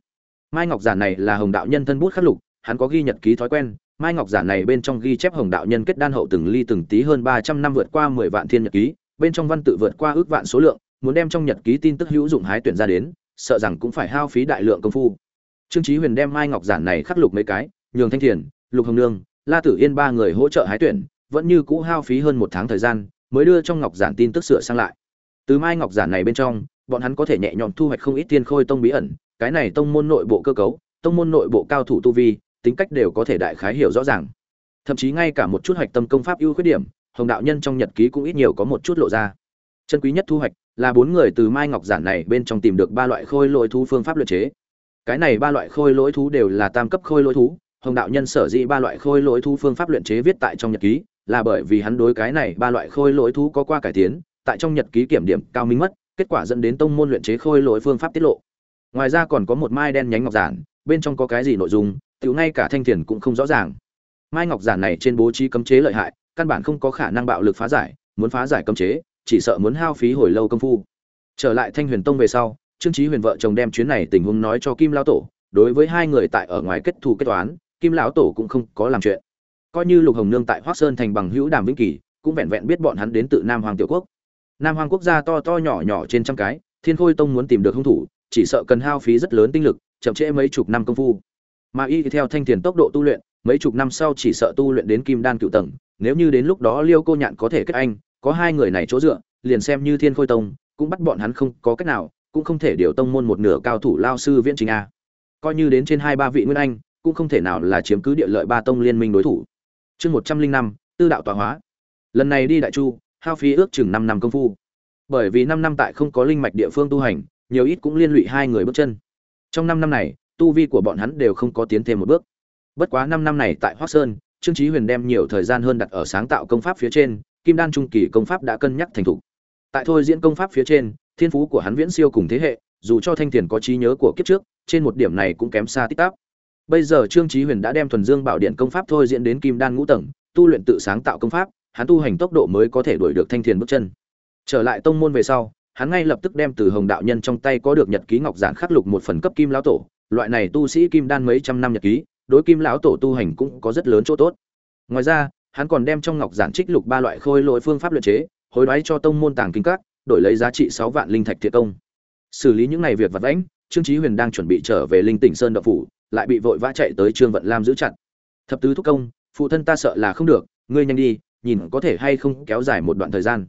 [SPEAKER 1] Mai ngọc giản này là hồng đạo nhân thân bút khắc lục, hắn có ghi nhật ký thói quen, mai ngọc giản này bên trong ghi chép hồng đạo nhân kết đan hậu từng ly từng tí hơn ba trăm năm vượt qua mười vạn thiên nhật ký, bên trong văn tự vượt qua ước vạn số lượng, muốn đem trong nhật ký tin tức hữu dụng hái tuyển ra đến sợ rằng cũng phải hao phí đại lượng công phu. Trương chí huyền đem mai ngọc giản này khắc lục mấy cái, nhường thanh thiền, lục hồng nương, la tử yên ba người hỗ trợ hái tuyển, vẫn như cũ hao phí hơn một tháng thời gian, mới đưa trong ngọc giản tin tức sửa sang lại. Từ mai ngọc giản này bên trong, bọn hắn có thể nhẹ nhõm thu hoạch không ít tiên khôi tông bí ẩn, cái này tông môn nội bộ cơ cấu, tông môn nội bộ cao thủ tu vi, tính cách đều có thể đại khái hiểu rõ ràng. Thậm chí ngay cả một chút hoạch tâm công pháp ưu khuyết điểm, hồng đạo nhân trong nhật ký cũng ít nhiều có một chút lộ ra chân quý nhất thu hoạch là bốn người từ mai ngọc giản này bên trong tìm được ba loại khôi lỗi thú phương pháp luyện chế. Cái này ba loại khôi lỗi thú đều là tam cấp khôi lỗi thú, hồng đạo nhân sở dĩ ba loại khôi lỗi thú phương pháp luyện chế viết tại trong nhật ký, là bởi vì hắn đối cái này ba loại khôi lỗi thú có qua cải tiến, tại trong nhật ký kiểm điểm cao minh mất, kết quả dẫn đến tông môn luyện chế khôi lỗi phương pháp tiết lộ. Ngoài ra còn có một mai đen nhánh ngọc giản, bên trong có cái gì nội dung, tiểu ngay cả thanh thiền cũng không rõ ràng. Mai ngọc giản này trên bố trí cấm chế lợi hại, căn bản không có khả năng bạo lực phá giải, muốn phá giải cấm chế chỉ sợ muốn hao phí hồi lâu công phu. Trở lại thanh huyền tông về sau, trương trí huyền vợ chồng đem chuyến này tình huống nói cho kim lão tổ, đối với hai người tại ở ngoài kết thù kết toán, kim lão tổ cũng không có làm chuyện. Coi như lục hồng nương tại hoác sơn thành bằng hữu đàm vĩnh kỳ, cũng vẹn vẹn biết bọn hắn đến từ nam hoàng tiểu quốc. Nam hoàng quốc gia to to nhỏ nhỏ trên trăm cái, thiên khôi tông muốn tìm được hung thủ, chỉ sợ cần hao phí rất lớn tinh lực, chậm trễ mấy chục năm công phu. Mà y theo thanh thiền tốc độ tu luyện, mấy chục năm sau chỉ sợ tu luyện đến kim đan cựu tầng, nếu như đến lúc đó liêu cô nhạn có thể kết anh có hai người này chỗ dựa, liền xem như thiên khôi tông, cũng bắt bọn hắn không có cách nào, cũng không thể điều tông môn một nửa cao thủ lao sư viễn chính a. Coi như đến trên hai ba vị nguyên anh, cũng không thể nào là chiếm cứ địa lợi ba tông liên minh đối thủ. Chương một trăm linh năm, tư đạo tọa hóa. Lần này đi đại chu, hao phí ước chừng năm năm công phu. Bởi vì năm năm tại không có linh mạch địa phương tu hành, nhiều ít cũng liên lụy hai người bước chân. Trong năm năm này, tu vi của bọn hắn đều không có tiến thêm một bước. Bất quá năm năm này tại hoác sơn, trương trí huyền đem nhiều thời gian hơn đặt ở sáng tạo công pháp phía trên kim đan trung kỳ công pháp đã cân nhắc thành thục. Tại thôi diễn công pháp phía trên, thiên phú của hắn viễn siêu cùng thế hệ, dù cho thanh thiền có trí nhớ của kiếp trước, trên một điểm này cũng kém xa tích tắc. Bây giờ trương trí huyền đã đem thuần dương bảo điện công pháp thôi diễn đến kim đan ngũ tầng, tu luyện tự sáng tạo công pháp, hắn tu hành tốc độ mới có thể đuổi được thanh thiền bước chân. Trở lại tông môn về sau, hắn ngay lập tức đem từ hồng đạo nhân trong tay có được nhật ký ngọc giản khắc lục một phần cấp kim lão tổ, loại này tu sĩ kim đan mấy trăm năm nhật ký, đối kim lão tổ tu hành cũng có rất lớn chỗ tốt. Ngoài ra hắn còn đem trong ngọc giản trích lục ba loại khôi lỗi phương pháp luyện chế, hối đoái cho tông môn tàng kinh các, đổi lấy giá trị sáu vạn linh thạch thiệt công. Xử lý những này việc vật vãnh, trương chí huyền đang chuẩn bị trở về linh tỉnh sơn đậu phủ, lại bị vội vã chạy tới trương vận lam giữ chặt. Thập tứ thúc công, phụ thân ta sợ là không được, ngươi nhanh đi, nhìn có thể hay không kéo dài một đoạn thời gian.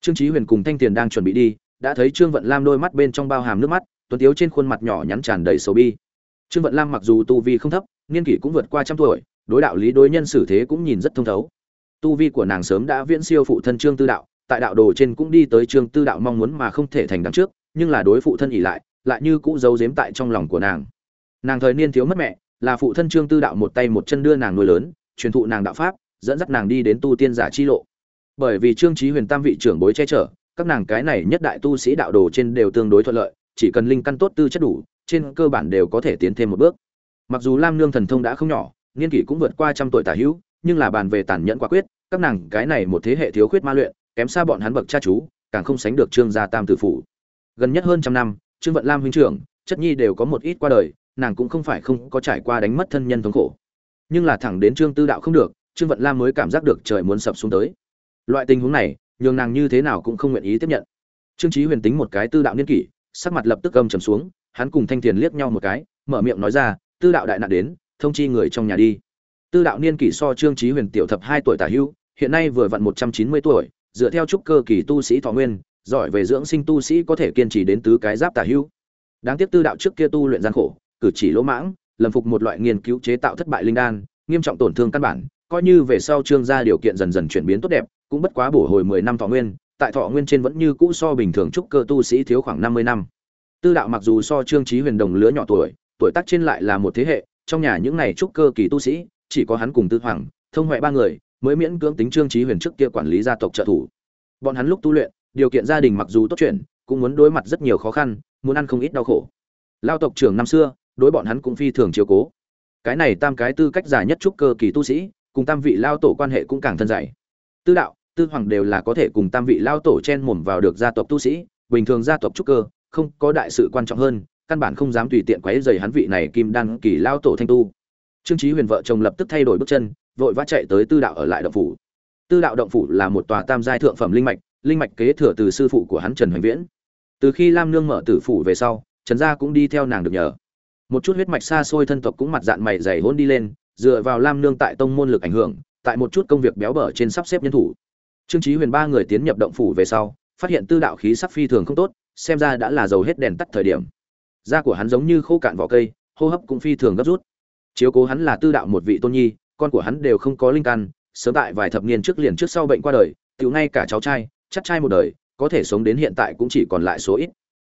[SPEAKER 1] Trương chí huyền cùng thanh tiền đang chuẩn bị đi, đã thấy trương vận lam đôi mắt bên trong bao hàm nước mắt, tuấn tiếu trên khuôn mặt nhỏ nhắn tràn đầy sầu bi. Trương vận lam mặc dù tu vi không thấp, niên kỷ cũng vượt qua trăm tuổi đối đạo lý đối nhân xử thế cũng nhìn rất thông thấu. Tu vi của nàng sớm đã viễn siêu phụ thân trương tư đạo, tại đạo đồ trên cũng đi tới trương tư đạo mong muốn mà không thể thành đằng trước, nhưng là đối phụ thân ỉ lại lại như cũ giấu giếm tại trong lòng của nàng. Nàng thời niên thiếu mất mẹ, là phụ thân trương tư đạo một tay một chân đưa nàng nuôi lớn, truyền thụ nàng đạo pháp, dẫn dắt nàng đi đến tu tiên giả chi lộ. Bởi vì trương trí huyền tam vị trưởng bối che chở, các nàng cái này nhất đại tu sĩ đạo đồ trên đều tương đối thuận lợi, chỉ cần linh căn tốt tư chất đủ, trên cơ bản đều có thể tiến thêm một bước. Mặc dù lam nương thần thông đã không nhỏ niên kỷ cũng vượt qua trăm tuổi tả hữu, nhưng là bàn về tàn nhẫn quả quyết, các nàng cái này một thế hệ thiếu khuyết ma luyện, kém xa bọn hắn bậc cha chú, càng không sánh được trương gia tam tử phủ. Gần nhất hơn trăm năm, trương vận lam huynh trưởng, chất nhi đều có một ít qua đời, nàng cũng không phải không có trải qua đánh mất thân nhân thống khổ. Nhưng là thẳng đến trương tư đạo không được, trương vận lam mới cảm giác được trời muốn sập xuống tới. Loại tình huống này, nhường nàng như thế nào cũng không nguyện ý tiếp nhận. Trương trí huyền tính một cái tư đạo niên kỷ, sắc mặt lập tức âm trầm xuống, hắn cùng thanh thiền liếc nhau một cái, mở miệng nói ra, tư đạo đại nạn đến thông chi người trong nhà đi. Tư đạo niên kỷ so trương trí huyền tiểu thập hai tuổi tả hưu, hiện nay vừa vặn một trăm chín mươi tuổi, dựa theo trúc cơ kỳ tu sĩ thọ nguyên, giỏi về dưỡng sinh tu sĩ có thể kiên trì đến tứ cái giáp tả hưu. Đáng tiếc tư đạo trước kia tu luyện gian khổ, cử chỉ lỗ mãng, lầm phục một loại nghiên cứu chế tạo thất bại linh đan, nghiêm trọng tổn thương căn bản, coi như về sau trương gia điều kiện dần dần chuyển biến tốt đẹp, cũng bất quá bổ hồi mười năm thọ nguyên, tại thọ nguyên trên vẫn như cũ so bình thường trúc cơ tu sĩ thiếu khoảng năm mươi năm. Tư đạo mặc dù so trương trí huyền đồng lứa nhỏ tuổi tuổi tác trên lại là một thế hệ trong nhà những này trúc cơ kỳ tu sĩ, chỉ có hắn cùng tư hoàng, thông huệ ba người, mới miễn cưỡng tính trương trí huyền trước kia quản lý gia tộc trợ thủ. Bọn hắn lúc tu luyện, điều kiện gia đình mặc dù tốt chuyện, cũng muốn đối mặt rất nhiều khó khăn, muốn ăn không ít đau khổ. Lao tộc trưởng năm xưa, đối bọn hắn cũng phi thường chiếu cố. Cái này tam cái tư cách giả nhất trúc cơ kỳ tu sĩ, cùng tam vị lao tổ quan hệ cũng càng thân dày. Tư đạo, tư hoàng đều là có thể cùng tam vị lao tổ chen mồm vào được gia tộc tu sĩ, bình thường gia tộc trúc cơ, không có đại sự quan trọng hơn căn bản không dám tùy tiện quấy rầy hắn vị này kim đan kỳ lao tổ thanh tu. Trương chí huyền vợ chồng lập tức thay đổi bước chân, vội vã chạy tới tư đạo ở lại động phủ. Tư đạo động phủ là một tòa tam giai thượng phẩm linh mạch linh mạch kế thừa từ sư phụ của hắn trần hoành viễn. Từ khi lam nương mở tử phủ về sau, trần gia cũng đi theo nàng được nhờ. Một chút huyết mạch xa xôi thân tộc cũng mặt dạng mày dày hôn đi lên, dựa vào lam nương tại tông môn lực ảnh hưởng, tại một chút công việc béo bở trên sắp xếp nhân thủ. Trương chí huyền ba người tiến nhập động phủ về sau, phát hiện tư đạo khí sắc phi thường không tốt, xem ra đã là dầu hết đèn tắt thời điểm da của hắn giống như khô cạn vỏ cây, hô hấp cũng phi thường gấp rút. Chiếu cố hắn là tư đạo một vị tôn nhi, con của hắn đều không có linh căn, sớm tại vài thập niên trước liền trước sau bệnh qua đời, tiểu ngay cả cháu trai, chắc trai một đời, có thể sống đến hiện tại cũng chỉ còn lại số ít.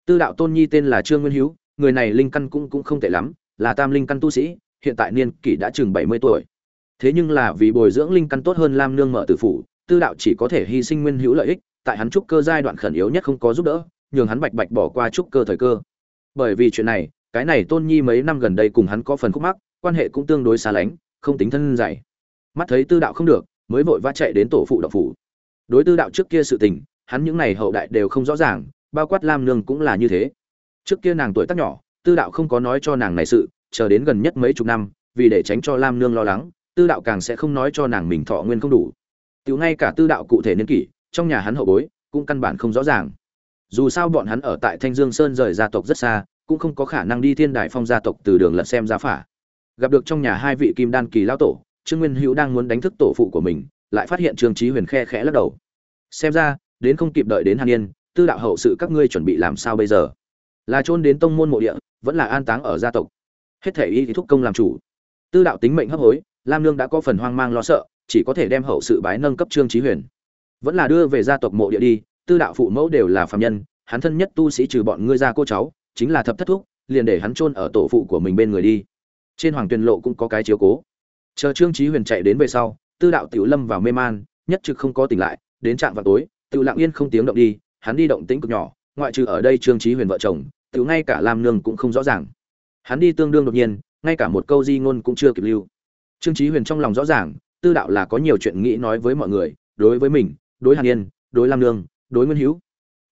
[SPEAKER 1] Tư đạo tôn nhi tên là trương nguyên hữu người này linh căn cũng cũng không tệ lắm, là tam linh căn tu sĩ, hiện tại niên kỷ đã chừng bảy mươi tuổi. Thế nhưng là vì bồi dưỡng linh căn tốt hơn lam nương mở tử phủ, tư đạo chỉ có thể hy sinh nguyên hữu lợi ích, tại hắn trúc cơ giai đoạn khẩn yếu nhất không có giúp đỡ, nhường hắn bạch bạch bỏ qua trúc cơ thời cơ bởi vì chuyện này, cái này tôn nhi mấy năm gần đây cùng hắn có phần khúc mắc, quan hệ cũng tương đối xa lánh, không tính thân dày mắt thấy tư đạo không được, mới vội vã chạy đến tổ phụ đạo phủ. Đối tư đạo trước kia sự tình, hắn những này hậu đại đều không rõ ràng, bao quát lam nương cũng là như thế. Trước kia nàng tuổi tác nhỏ, tư đạo không có nói cho nàng này sự, chờ đến gần nhất mấy chục năm, vì để tránh cho lam nương lo lắng, tư đạo càng sẽ không nói cho nàng mình thọ nguyên không đủ. Tiểu ngay cả tư đạo cụ thể niên kỷ, trong nhà hắn hậu bối, cũng căn bản không rõ ràng dù sao bọn hắn ở tại thanh dương sơn rời gia tộc rất xa, cũng không có khả năng đi thiên đài phong gia tộc từ đường lật xem giá phả. Gặp được trong nhà hai vị kim đan kỳ lao tổ, trương nguyên hữu đang muốn đánh thức tổ phụ của mình, lại phát hiện trương trí huyền khe khẽ lắc đầu. Xem ra, đến không kịp đợi đến hàn yên, tư đạo hậu sự các ngươi chuẩn bị làm sao bây giờ? Là trôn đến tông môn mộ địa, vẫn là an táng ở gia tộc. Hết thể y thì thúc công làm chủ. Tư đạo tính mệnh hấp hối, lam nương đã có phần hoang mang lo sợ, chỉ có thể đem hậu sự bái nâng cấp trương trí huyền. Vẫn là đưa về gia tộc mộ địa đi tư đạo phụ mẫu đều là phạm nhân, hắn thân nhất tu sĩ trừ bọn ngươi ra cô cháu, chính là thập thất thúc, liền để hắn chôn ở tổ phụ của mình bên người đi. Trên hoàng tuyền lộ cũng có cái chiếu cố. Chờ trương trí huyền chạy đến về sau, tư đạo tiểu lâm vào mê man, nhất trực không có tỉnh lại, đến trạm vào tối, tiểu lặng yên không tiếng động đi, hắn đi động tĩnh cực nhỏ, ngoại trừ ở đây trương trí huyền vợ chồng, tiểu ngay cả lam nương cũng không rõ ràng. Hắn đi tương đương đột nhiên, ngay cả một câu di ngôn cũng chưa kịp lưu. Trương trí huyền trong lòng rõ ràng, tư đạo là có nhiều chuyện nghĩ nói với mọi người, đối với mình, đối hàn yên, đối lam nương đối nguyên hữu.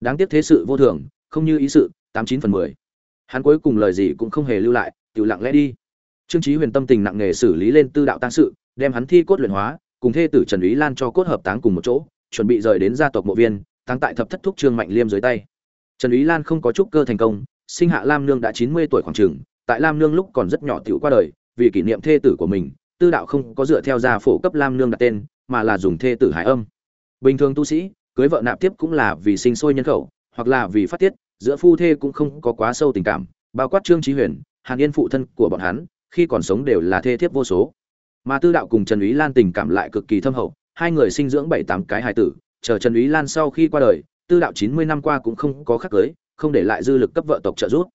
[SPEAKER 1] Đáng tiếc thế sự vô thường, không như ý sự, tám chín phần mười. Hắn cuối cùng lời gì cũng không hề lưu lại tự lặng lẽ đi. Trương trí huyền tâm tình nặng nề xử lý lên tư đạo tăng sự, đem hắn thi cốt luyện hóa, cùng thê tử trần ý lan cho cốt hợp táng cùng một chỗ, chuẩn bị rời đến gia tộc mộ viên tăng tại thập thất thúc trương mạnh liêm dưới tay. Trần ý lan không có chút cơ thành công, sinh hạ lam nương đã chín mươi tuổi khoảng trường, tại lam nương lúc còn rất nhỏ tiểu qua đời, vì kỷ niệm thê tử của mình, tư đạo không có dựa theo gia phổ cấp lam nương đặt tên, mà là dùng thê tử hải âm. Bình thường tu sĩ cưới vợ nạp tiếp cũng là vì sinh sôi nhân khẩu, hoặc là vì phát tiết, giữa phu thê cũng không có quá sâu tình cảm, bao quát trương trí huyền, hàn yên phụ thân của bọn hắn, khi còn sống đều là thê thiếp vô số. Mà tư đạo cùng trần úy lan tình cảm lại cực kỳ thâm hậu, hai người sinh dưỡng bảy tám cái hài tử, chờ trần úy lan sau khi qua đời, tư đạo chín mươi năm qua cũng không có khắc cưới, không để lại dư lực cấp vợ tộc trợ giúp.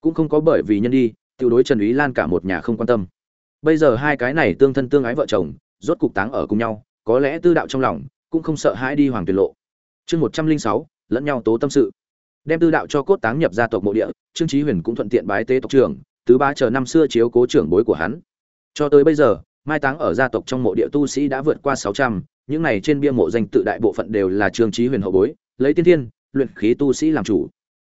[SPEAKER 1] Cũng không có bởi vì nhân đi, tiêu đối trần úy lan cả một nhà không quan tâm. Bây giờ hai cái này tương thân tương ái vợ chồng, rốt cục táng ở cùng nhau, có lẽ tư đạo trong lòng cũng không sợ hãi đi hoàng tuyệt lộ chương một trăm linh sáu lẫn nhau tố tâm sự. Đem tư đạo cho cốt táng nhập gia tộc mộ địa trương chí huyền cũng thuận tiện bái tế tộc trưởng tứ ba chờ năm xưa chiếu cố trưởng bối của hắn. Cho tới bây giờ mai táng ở gia tộc trong mộ địa tu sĩ đã vượt qua 600, những này trên bia mộ danh tự đại bộ phận đều là trương chí huyền hậu bối lấy tiên thiên luyện khí tu sĩ làm chủ.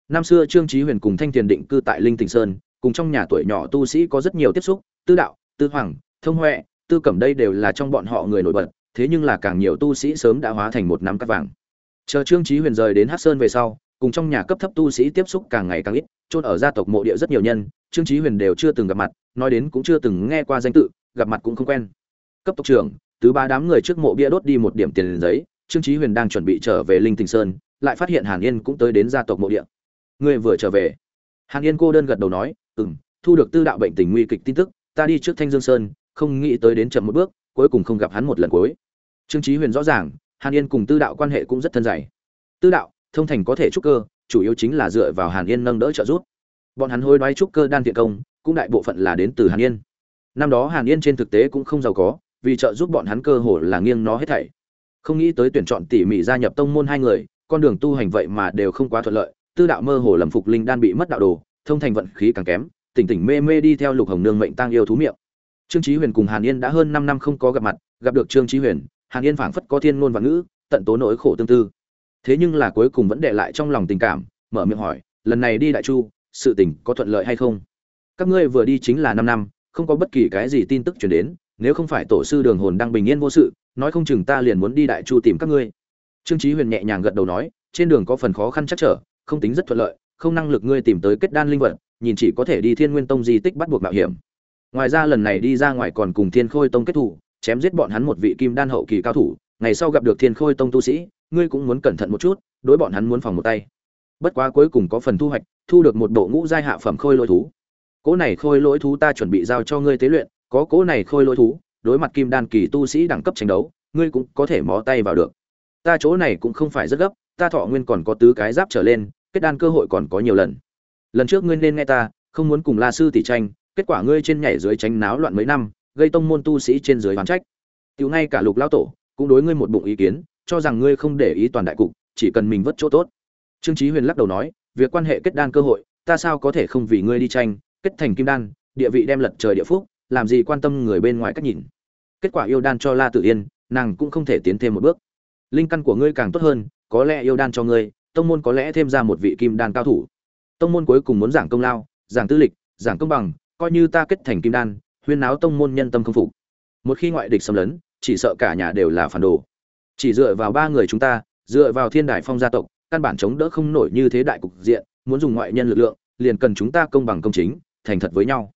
[SPEAKER 1] Năm xưa trương chí huyền cùng thanh tiền định cư tại linh tỉnh sơn cùng trong nhà tuổi nhỏ tu sĩ có rất nhiều tiếp xúc tư đạo tư hoàng thông huệ tư cẩm đây đều là trong bọn họ người nổi bật thế nhưng là càng nhiều tu sĩ sớm đã hóa thành một nắm cát vàng chờ trương chí huyền rời đến hắc sơn về sau, cùng trong nhà cấp thấp tu sĩ tiếp xúc càng ngày càng ít, chôn ở gia tộc mộ địa rất nhiều nhân, trương chí huyền đều chưa từng gặp mặt, nói đến cũng chưa từng nghe qua danh tự, gặp mặt cũng không quen. Cấp tộc trưởng tứ ba đám người trước mộ bia đốt đi một điểm tiền giấy, trương chí huyền đang chuẩn bị trở về linh tình sơn, lại phát hiện hàn yên cũng tới đến gia tộc mộ địa. Ngươi vừa trở về. Hàn yên cô đơn gật đầu nói, ừm, thu được tư đạo bệnh tình nguy kịch tin tức, ta đi trước thanh dương sơn, không nghĩ tới đến chậm một bước, cuối cùng không gặp hắn một lần cuối. Trương chí huyền rõ ràng hàn yên cùng tư đạo quan hệ cũng rất thân dày. Tư đạo, thông thành có thể trúc cơ, chủ yếu chính là dựa vào hàn yên nâng đỡ trợ giúp. Bọn hắn hối đoái trúc cơ đan thiện công, cũng đại bộ phận là đến từ hàn yên. Năm đó hàn yên trên thực tế cũng không giàu có, vì trợ giúp bọn hắn cơ hồ là nghiêng nó hết thảy. Không nghĩ tới tuyển chọn tỉ mỉ gia nhập tông môn hai người, con đường tu hành vậy mà đều không quá thuận lợi. Tư đạo mơ hồ lầm phục linh đan bị mất đạo đồ, thông thành vận khí càng kém, tỉnh tỉnh mê mê đi theo lục hồng nương mệnh tăng yêu thú miệng. Trương chí huyền cùng hàn yên đã hơn 5 năm không có gặp mặt, gặp được trương chí huyền hàn yên phảng phất có thiên ngôn và ngữ, tận tố nỗi khổ tương tư. Thế nhưng là cuối cùng vẫn để lại trong lòng tình cảm, mở miệng hỏi, lần này đi đại chu, sự tình có thuận lợi hay không? Các ngươi vừa đi chính là năm năm, không có bất kỳ cái gì tin tức truyền đến, nếu không phải tổ sư đường hồn đang bình yên vô sự, nói không chừng ta liền muốn đi đại chu tìm các ngươi. Trương chí huyền nhẹ nhàng gật đầu nói, trên đường có phần khó khăn chắc trở, không tính rất thuận lợi, không năng lực ngươi tìm tới kết đan linh vật, nhìn chỉ có thể đi thiên nguyên tông di tích bắt buộc mạo hiểm. Ngoài ra lần này đi ra ngoài còn cùng thiên khôi tông kết thủ chém giết bọn hắn một vị kim đan hậu kỳ cao thủ, ngày sau gặp được thiên khôi tông tu sĩ, ngươi cũng muốn cẩn thận một chút, đối bọn hắn muốn phòng một tay. Bất quá cuối cùng có phần thu hoạch, thu được một bộ ngũ giai hạ phẩm khôi lỗi thú. Cỗ này khôi lỗi thú ta chuẩn bị giao cho ngươi tế luyện, có cỗ này khôi lỗi thú, đối mặt kim đan kỳ tu sĩ đẳng cấp tranh đấu, ngươi cũng có thể mó tay vào được. Ta chỗ này cũng không phải rất gấp, ta thọ nguyên còn có tứ cái giáp trở lên, kết đan cơ hội còn có nhiều lần. Lần trước ngươi nên nghe ta, không muốn cùng la sư tỷ tranh, kết quả ngươi trên nhảy dưới tránh náo loạn mấy năm gây tông môn tu sĩ trên dưới oán trách. Tiểu ngay cả lục lão tổ cũng đối ngươi một bụng ý kiến, cho rằng ngươi không để ý toàn đại cục, chỉ cần mình vất chỗ tốt. Trương chí huyền lắc đầu nói, việc quan hệ kết đan cơ hội, ta sao có thể không vì ngươi đi tranh, kết thành kim đan, địa vị đem lật trời địa phúc, làm gì quan tâm người bên ngoài cách nhìn. Kết quả yêu đan cho la tử yên, nàng cũng không thể tiến thêm một bước. Linh căn của ngươi càng tốt hơn, có lẽ yêu đan cho ngươi, tông môn có lẽ thêm ra một vị kim đan cao thủ. Tông môn cuối cùng muốn giảng công lao, giảng tư lịch, giảng công bằng, coi như ta kết thành kim đan huyên náo tông môn nhân tâm không phục. Một khi ngoại địch xâm lấn, chỉ sợ cả nhà đều là phản đồ. Chỉ dựa vào ba người chúng ta, dựa vào thiên đại phong gia tộc, căn bản chống đỡ không nổi như thế đại cục diện, muốn dùng ngoại nhân lực lượng, liền cần chúng ta công bằng công chính, thành thật với nhau.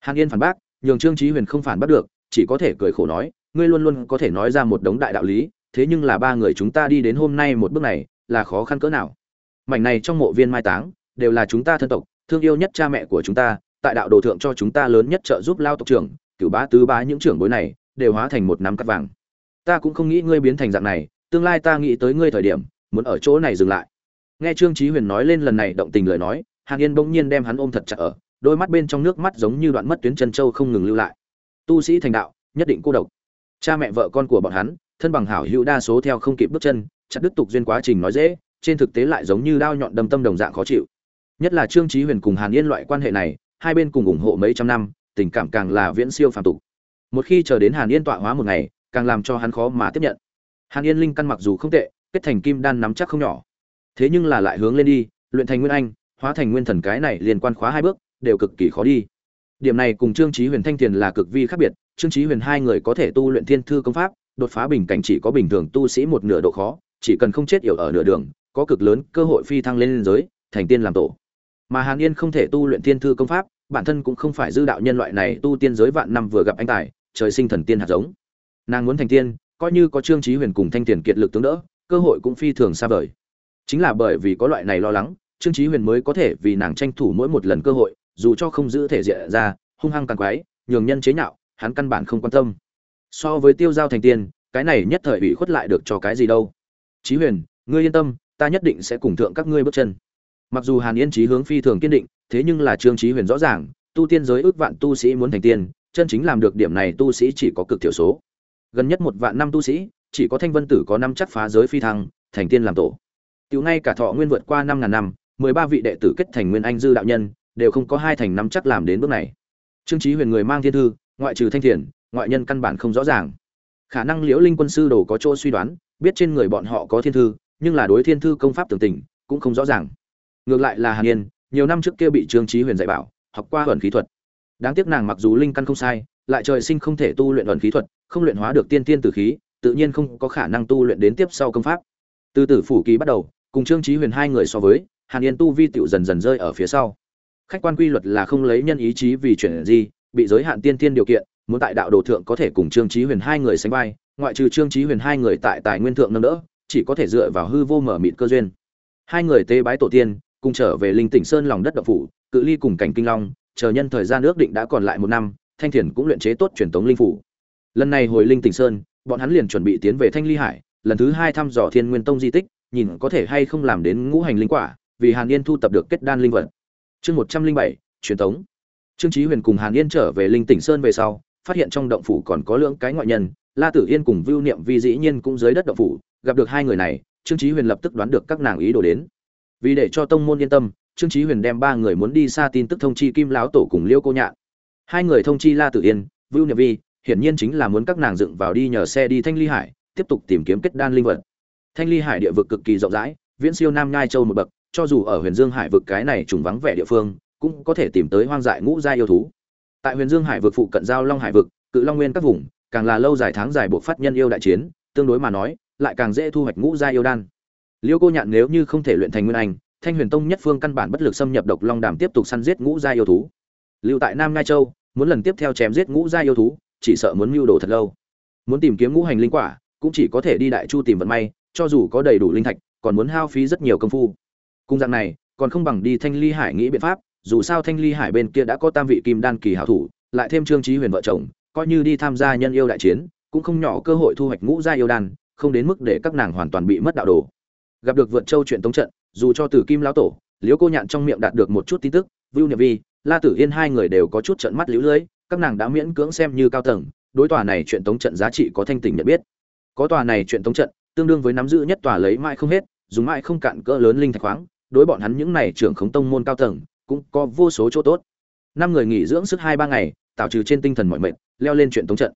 [SPEAKER 1] Hàn yên phản bác, nhường trương trí huyền không phản bắt được, chỉ có thể cười khổ nói, ngươi luôn luôn có thể nói ra một đống đại đạo lý, thế nhưng là ba người chúng ta đi đến hôm nay một bước này, là khó khăn cỡ nào? Mảnh này trong mộ viên mai táng, đều là chúng ta thân tộc, thương yêu nhất cha mẹ của chúng ta tại đạo đồ thượng cho chúng ta lớn nhất trợ giúp lao tộc trưởng, cửu bá, tứ bá, những trưởng bối này, đều hóa thành một nắm cắt vàng. Ta cũng không nghĩ ngươi biến thành dạng này, tương lai ta nghĩ tới ngươi thời điểm, muốn ở chỗ này dừng lại. Nghe trương chí huyền nói lên lần này động tình lời nói, hàn yên bỗng nhiên đem hắn ôm thật chặt ở, đôi mắt bên trong nước mắt giống như đoạn mất tuyến chân châu không ngừng lưu lại. Tu sĩ thành đạo, nhất định cô độc. Cha mẹ vợ con của bọn hắn, thân bằng hảo hữu đa số theo không kịp bước chân, chặt đứt tục duyên quá trình nói dễ, trên thực tế lại giống như đao nhọn đâm tâm đồng dạng khó chịu. Nhất là trương chí huyền cùng hàn yên loại quan hệ này hai bên cùng ủng hộ mấy trăm năm, tình cảm càng là viễn siêu phàm tục. Một khi chờ đến hàn yên tọa hóa một ngày, càng làm cho hắn khó mà tiếp nhận. Hàn yên linh căn mặc dù không tệ, kết thành kim đan nắm chắc không nhỏ. Thế nhưng là lại hướng lên đi, luyện thành nguyên anh, hóa thành nguyên thần cái này liên quan khóa hai bước, đều cực kỳ khó đi. Điểm này cùng trương chí huyền thanh tiền là cực vi khác biệt, trương chí huyền hai người có thể tu luyện thiên thư công pháp, đột phá bình cảnh chỉ có bình thường tu sĩ một nửa độ khó, chỉ cần không chết yểu ở nửa đường, có cực lớn cơ hội phi thăng lên giới, thành tiên làm tổ. Mà hàn yên không thể tu luyện thiên thư công pháp bản thân cũng không phải dư đạo nhân loại này tu tiên giới vạn năm vừa gặp anh tài, trời sinh thần tiên hạt giống. Nàng muốn thành tiên, coi như có trương trí huyền cùng thanh tiền kiệt lực tướng đỡ, cơ hội cũng phi thường xa vời. Chính là bởi vì có loại này lo lắng, trương trí huyền mới có thể vì nàng tranh thủ mỗi một lần cơ hội, dù cho không giữ thể diện ra, hung hăng càng quái, nhường nhân chế nhạo, hắn căn bản không quan tâm. So với tiêu giao thành tiên, cái này nhất thời bị khuất lại được cho cái gì đâu. Trí huyền, ngươi yên tâm, ta nhất định sẽ cùng thượng các ngươi bước chân mặc dù hàn yên trí hướng phi thường kiên định, thế nhưng là trương trí huyền rõ ràng, tu tiên giới ước vạn tu sĩ muốn thành tiên, chân chính làm được điểm này tu sĩ chỉ có cực thiểu số. Gần nhất một vạn năm tu sĩ, chỉ có thanh vân tử có năm chắc phá giới phi thăng, thành tiên làm tổ. Tiểu ngay cả thọ nguyên vượt qua năm ngàn năm, mười ba vị đệ tử kết thành nguyên anh dư đạo nhân, đều không có hai thành năm chắc làm đến bước này. Trương trí huyền người mang thiên thư, ngoại trừ thanh thiền, ngoại nhân căn bản không rõ ràng. Khả năng liễu linh quân sư đồ có chỗ suy đoán, biết trên người bọn họ có thiên thư, nhưng là đối thiên thư công pháp tưởng tình, cũng không rõ ràng ngược lại là hàn yên, nhiều năm trước kia bị trương trí huyền dạy bảo, học qua ẩn khí thuật. Đáng tiếc nàng mặc dù linh căn không sai, lại trời sinh không thể tu luyện ẩn khí thuật, không luyện hóa được tiên tiên tử khí, tự nhiên không có khả năng tu luyện đến tiếp sau công pháp. Từ tử phủ kỳ bắt đầu, cùng trương trí huyền hai người so với, hàn yên tu vi tựu dần dần rơi ở phía sau. Khách quan quy luật là không lấy nhân ý chí vì chuyển gì, bị giới hạn tiên tiên điều kiện, muốn tại đạo đồ thượng có thể cùng trương trí huyền hai người sánh vai, ngoại trừ trương trí huyền hai người tại tài nguyên thượng nâng đỡ, chỉ có thể dựa vào hư vô mở mịt cơ duyên. Hai người tế bái tổ tiên cùng trở về linh tỉnh sơn lòng đất đậu phủ, cự ly cùng cảnh kinh long, chờ nhân thời gian ước định đã còn lại một năm, thanh thiền cũng luyện chế tốt truyền thống linh phủ. Lần này hồi linh tỉnh sơn, bọn hắn liền chuẩn bị tiến về thanh ly hải, lần thứ hai thăm dò thiên nguyên tông di tích, nhìn có thể hay không làm đến ngũ hành linh quả, vì hàn yên thu tập được kết đan linh vật. Chương một trăm linh bảy, truyền thống trương trí huyền cùng hàn yên trở về linh tỉnh sơn về sau, phát hiện trong động phủ còn có lưỡng cái ngoại nhân, la tử yên cùng vưu niệm vi dĩ nhiên cũng dưới đất động phủ, gặp được hai người này, trương trí huyền lập tức đoán được các nàng ý đồ đến vì để cho tông môn yên tâm, trương Chí huyền đem ba người muốn đi xa tin tức thông chi kim lão tổ cùng liêu cô nhạn. Hai người thông chi la tử yên, vưu niệm vi, hiển nhiên chính là muốn các nàng dựng vào đi nhờ xe đi thanh ly hải, tiếp tục tìm kiếm kết đan linh vật. Thanh ly hải địa vực cực kỳ rộng rãi, viễn siêu nam nhai châu một bậc, cho dù ở huyền dương hải vực cái này trùng vắng vẻ địa phương, cũng có thể tìm tới hoang dại ngũ gia yêu thú. Tại huyền dương hải vực phụ cận giao long hải vực, cự long nguyên các vùng, càng là lâu dài tháng dài buộc phát nhân yêu đại chiến, tương đối mà nói, lại càng dễ thu hoạch ngũ gia yêu đan liêu cô nhạn nếu như không thể luyện thành nguyên anh, thanh huyền tông nhất phương căn bản bất lực xâm nhập độc long đàm tiếp tục săn giết ngũ gia yêu thú. Lưu tại nam ngai châu, muốn lần tiếp theo chém giết ngũ gia yêu thú, chỉ sợ muốn mưu đồ thật lâu. Muốn tìm kiếm ngũ hành linh quả, cũng chỉ có thể đi đại chu tìm vận may, cho dù có đầy đủ linh thạch, còn muốn hao phí rất nhiều công phu. Cung dạng này, còn không bằng đi thanh ly hải nghĩ biện pháp, dù sao thanh ly hải bên kia đã có tam vị kim đan kỳ hảo thủ, lại thêm trương trí huyền vợ chồng, coi như đi tham gia nhân yêu đại chiến, cũng không nhỏ cơ hội thu hoạch ngũ gia yêu đan, không đến mức để các nàng hoàn toàn bị mất đạo đồ gặp được vượt châu chuyện tống trận, dù cho tử kim lão tổ, liễu cô nhạn trong miệng đạt được một chút tin tức, vưu niệm vi, la tử yên hai người đều có chút trận mắt liễu lưới, các nàng đã miễn cưỡng xem như cao tầng, đối tòa này chuyện tống trận giá trị có thanh tình nhận biết. Có tòa này chuyện tống trận, tương đương với nắm giữ nhất tòa lấy mãi không hết, dùng mãi không cạn cỡ lớn linh thạch khoáng, đối bọn hắn những này trưởng khống tông môn cao tầng, cũng có vô số chỗ tốt. Năm người nghỉ dưỡng sức hai ba ngày tạo trừ trên tinh thần mọi mệnh leo lên chuyện tống trận.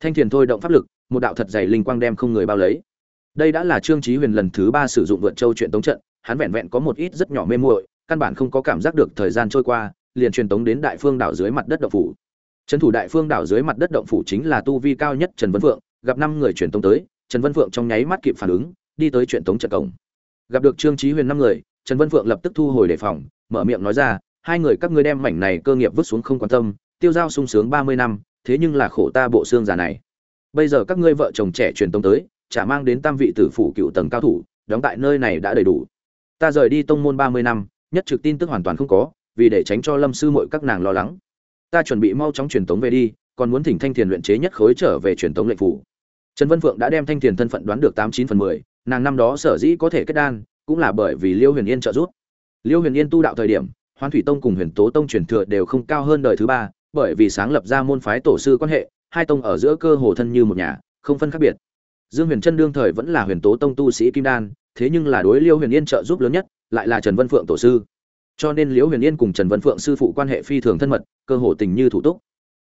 [SPEAKER 1] Thanh thiền thôi động pháp lực, một đạo thật dày linh quang đem không người bao lấy đây đã là trương chí huyền lần thứ ba sử dụng vượt châu truyền tống trận, hắn vẹn vẹn có một ít rất nhỏ mê muội, căn bản không có cảm giác được thời gian trôi qua, liền truyền tống đến đại phương đảo dưới mặt đất động phủ. Trấn thủ đại phương đảo dưới mặt đất động phủ chính là tu vi cao nhất trần vân phượng, gặp năm người truyền tống tới, trần vân phượng trong nháy mắt kịp phản ứng, đi tới truyền tống trận cổng. Gặp được trương chí huyền năm người, trần vân phượng lập tức thu hồi đề phòng, mở miệng nói ra, hai người các ngươi đem mảnh này cơ nghiệp vứt xuống không quan tâm, tiêu giao sung sướng ba mươi năm, thế nhưng là khổ ta bộ xương già này. Bây giờ các ngươi vợ chồng trẻ truyền tống tới chả mang đến tam vị tử phủ cựu tầng cao thủ, đóng tại nơi này đã đầy đủ. Ta rời đi tông môn ba mươi năm, nhất trực tin tức hoàn toàn không có, vì để tránh cho lâm sư muội các nàng lo lắng. Ta chuẩn bị mau chóng truyền tống về đi, còn muốn thỉnh thanh thiền luyện chế nhất khối trở về truyền tống lệnh phủ. Trần vân phượng đã đem thanh thiền thân phận đoán được tám chín phần mười, nàng năm đó sở dĩ có thể kết đan, cũng là bởi vì liêu huyền yên trợ giúp. Liêu huyền yên tu đạo thời điểm, hoan thủy tông cùng huyền tố tông truyền thừa đều không cao hơn đời thứ ba, bởi vì sáng lập ra môn phái tổ sư quan hệ, hai tông ở giữa cơ hồ thân như một nhà, không phân khác biệt dương huyền trân đương thời vẫn là huyền tố tông tu sĩ kim đan, thế nhưng là đối liêu huyền yên trợ giúp lớn nhất, lại là trần vân phượng tổ sư. Cho nên liễu huyền yên cùng trần vân phượng sư phụ quan hệ phi thường thân mật, cơ hồ tình như thủ túc.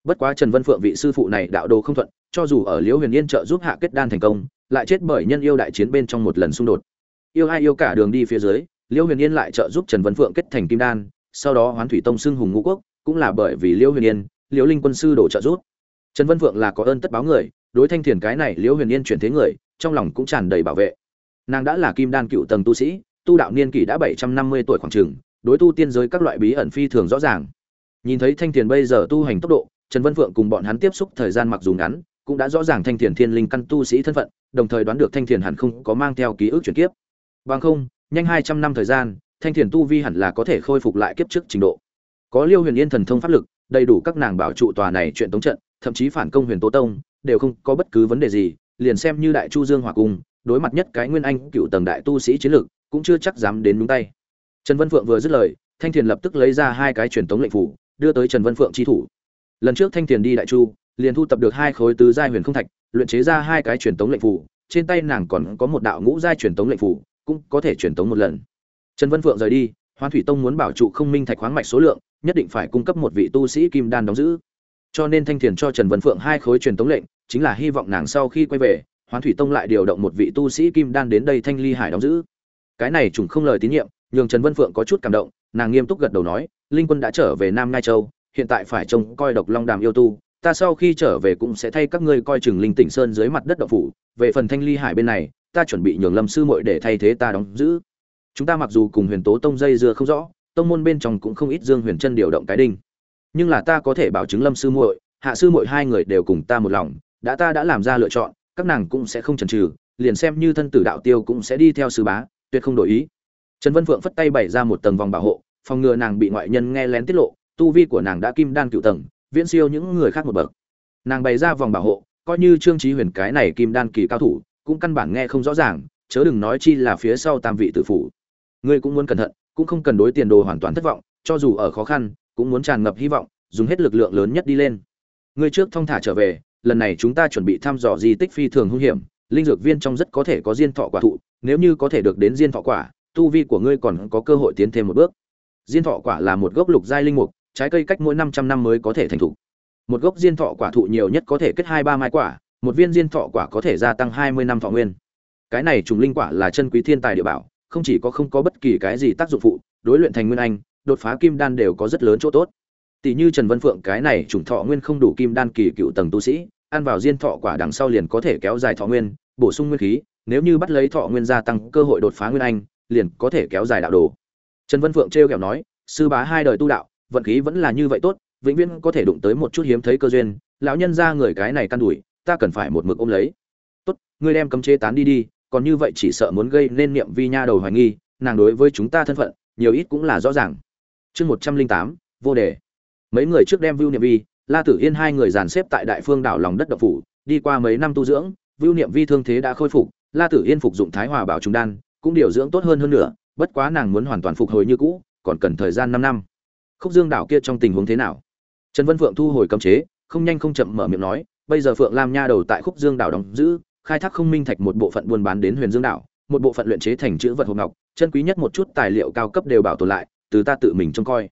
[SPEAKER 1] Bất quá trần vân phượng vị sư phụ này đạo đồ không thuận, cho dù ở liễu huyền yên trợ giúp hạ kết đan thành công, lại chết bởi nhân yêu đại chiến bên trong một lần xung đột. Yêu ai yêu cả đường đi phía dưới liễu huyền yên lại trợ giúp trần vân phượng kết thành kim đan, sau đó hoán thủy tông xưng hùng ngũ quốc, cũng là bởi vì liễu huyền yên liễu linh quân sư đổ trợ giúp. Trần vân phượng là có ơn tất báo người đối thanh thiền cái này liễu huyền yên chuyển thế người, trong lòng cũng tràn đầy bảo vệ. Nàng đã là kim đan cựu tầng tu sĩ, tu đạo niên kỷ đã bảy trăm năm mươi tuổi khoảng trường đối tu tiên giới các loại bí ẩn phi thường rõ ràng. Nhìn thấy thanh thiền bây giờ tu hành tốc độ, trần vân phượng cùng bọn hắn tiếp xúc thời gian mặc dù ngắn, cũng đã rõ ràng thanh thiền thiên linh căn tu sĩ thân phận, đồng thời đoán được thanh thiền hẳn không có mang theo ký ức chuyển kiếp. Bằng không, nhanh hai trăm năm thời gian, thanh thiền tu vi hẳn là có thể khôi phục lại kiếp trước trình độ. Có liêu huyền yên thần thông pháp lực, đầy đủ các nàng bảo trụ tòa này chuyện tống trận, thậm chí phản công huyền tố tông đều không có bất cứ vấn đề gì, liền xem như đại chu dương hòa cung, đối mặt nhất cái nguyên anh cựu tầng đại tu sĩ chiến lực cũng chưa chắc dám đến đúng tay. Trần vân phượng vừa dứt lời, thanh thiền lập tức lấy ra hai cái truyền tống lệnh phủ, đưa tới trần vân phượng chi thủ. Lần trước thanh thiền đi đại chu, liền thu tập được hai khối tứ giai huyền không thạch, luyện chế ra hai cái truyền tống lệnh phủ, trên tay nàng còn có một đạo ngũ giai truyền tống lệnh phủ, cũng có thể truyền tống một lần. Trần vân phượng rời đi, Hoan thủy tông muốn bảo trụ không minh thạch khoáng mạch số lượng, nhất định phải cung cấp một vị tu sĩ kim đan đóng giữ. Cho nên thanh thiền cho trần vân phượng hai khối truyền tống lệnh chính là hy vọng nàng sau khi quay về, hoán thủy tông lại điều động một vị tu sĩ kim đan đến đây thanh ly hải đóng giữ. Cái này trùng không lời tín nhiệm, nhường trần vân phượng có chút cảm động, nàng nghiêm túc gật đầu nói, linh quân đã trở về nam ngai châu, hiện tại phải trông coi độc long đàm yêu tu, ta sau khi trở về cũng sẽ thay các ngươi coi chừng linh tỉnh sơn dưới mặt đất độc phủ, về phần thanh ly hải bên này, ta chuẩn bị nhường lâm sư muội để thay thế ta đóng giữ. Chúng ta mặc dù cùng huyền tố tông dây dưa không rõ, tông môn bên trong cũng không ít dương huyền chân điều động cái đinh. Nhưng là ta có thể bảo chứng lâm sư muội, hạ sư muội hai người đều cùng ta một lòng đã ta đã làm ra lựa chọn, các nàng cũng sẽ không chần chừ, liền xem như thân tử đạo tiêu cũng sẽ đi theo sư bá, tuyệt không đổi ý. Trần vân phượng phất tay bày ra một tầng vòng bảo hộ, phòng ngừa nàng bị ngoại nhân nghe lén tiết lộ, tu vi của nàng đã kim đan cựu tầng, viễn siêu những người khác một bậc. Nàng bày ra vòng bảo hộ, coi như trương trí huyền cái này kim đan kỳ cao thủ, cũng căn bản nghe không rõ ràng, chớ đừng nói chi là phía sau tam vị tử phủ. Ngươi cũng muốn cẩn thận, cũng không cần đối tiền đồ hoàn toàn thất vọng, cho dù ở khó khăn, cũng muốn tràn ngập hy vọng, dùng hết lực lượng lớn nhất đi lên. Ngươi trước thong thả trở về lần này chúng ta chuẩn bị thăm dò di tích phi thường hung hiểm, linh dược viên trong rất có thể có diên thọ quả thụ, nếu như có thể được đến diên thọ quả, tu vi của ngươi còn có cơ hội tiến thêm một bước. Diên thọ quả là một gốc lục giai linh mục, trái cây cách mỗi 500 năm mới có thể thành thục một gốc diên thọ quả thụ nhiều nhất có thể kết hai ba mai quả, một viên diên thọ quả có thể gia tăng 20 năm thọ nguyên. Cái này trùng linh quả là chân quý thiên tài địa bảo, không chỉ có không có bất kỳ cái gì tác dụng phụ, đối luyện thành nguyên anh, đột phá kim đan đều có rất lớn chỗ tốt tỷ như trần vân phượng, cái này trùng thọ nguyên không đủ kim đan kỳ cựu tầng tu sĩ, ăn vào diên thọ quả đằng sau liền có thể kéo dài thọ nguyên, bổ sung nguyên khí, nếu như bắt lấy thọ nguyên gia tăng, cơ hội đột phá nguyên anh, liền có thể kéo dài đạo đồ. Trần vân phượng trêu ghẹo nói, sư bá hai đời tu đạo, vận khí vẫn là như vậy tốt, vĩnh viễn có thể đụng tới một chút hiếm thấy cơ duyên, lão nhân ra người cái này căn đuổi, ta cần phải một mực ôm lấy. Tốt, ngươi đem cấm chế tán đi đi, còn như vậy chỉ sợ muốn gây nên niệm vi nha đầu hoài nghi, nàng đối với chúng ta thân phận, nhiều ít cũng là rõ ràng. Chương một trăm linh tám, vô đề mấy người trước đem vưu niệm vi, la tử yên hai người dàn xếp tại đại phương đảo lòng đất độc phủ, đi qua mấy năm tu dưỡng, vưu niệm vi thương thế đã khôi phục, la tử yên phục dụng thái hòa bảo Trung đan, cũng điều dưỡng tốt hơn hơn nữa, bất quá nàng muốn hoàn toàn phục hồi như cũ, còn cần thời gian năm năm. Khúc dương đảo kia trong tình huống thế nào? Trần vân phượng thu hồi cấm chế, không nhanh không chậm mở miệng nói, bây giờ phượng lam nha đầu tại khúc dương đảo đóng giữ, khai thác không minh thạch một bộ phận buôn bán đến huyền dương đảo, một bộ phận luyện chế thành chữ vật hộp ngọc, chân quý nhất một chút tài liệu cao cấp đều bảo tồn lại, từ ta tự mình trông coi.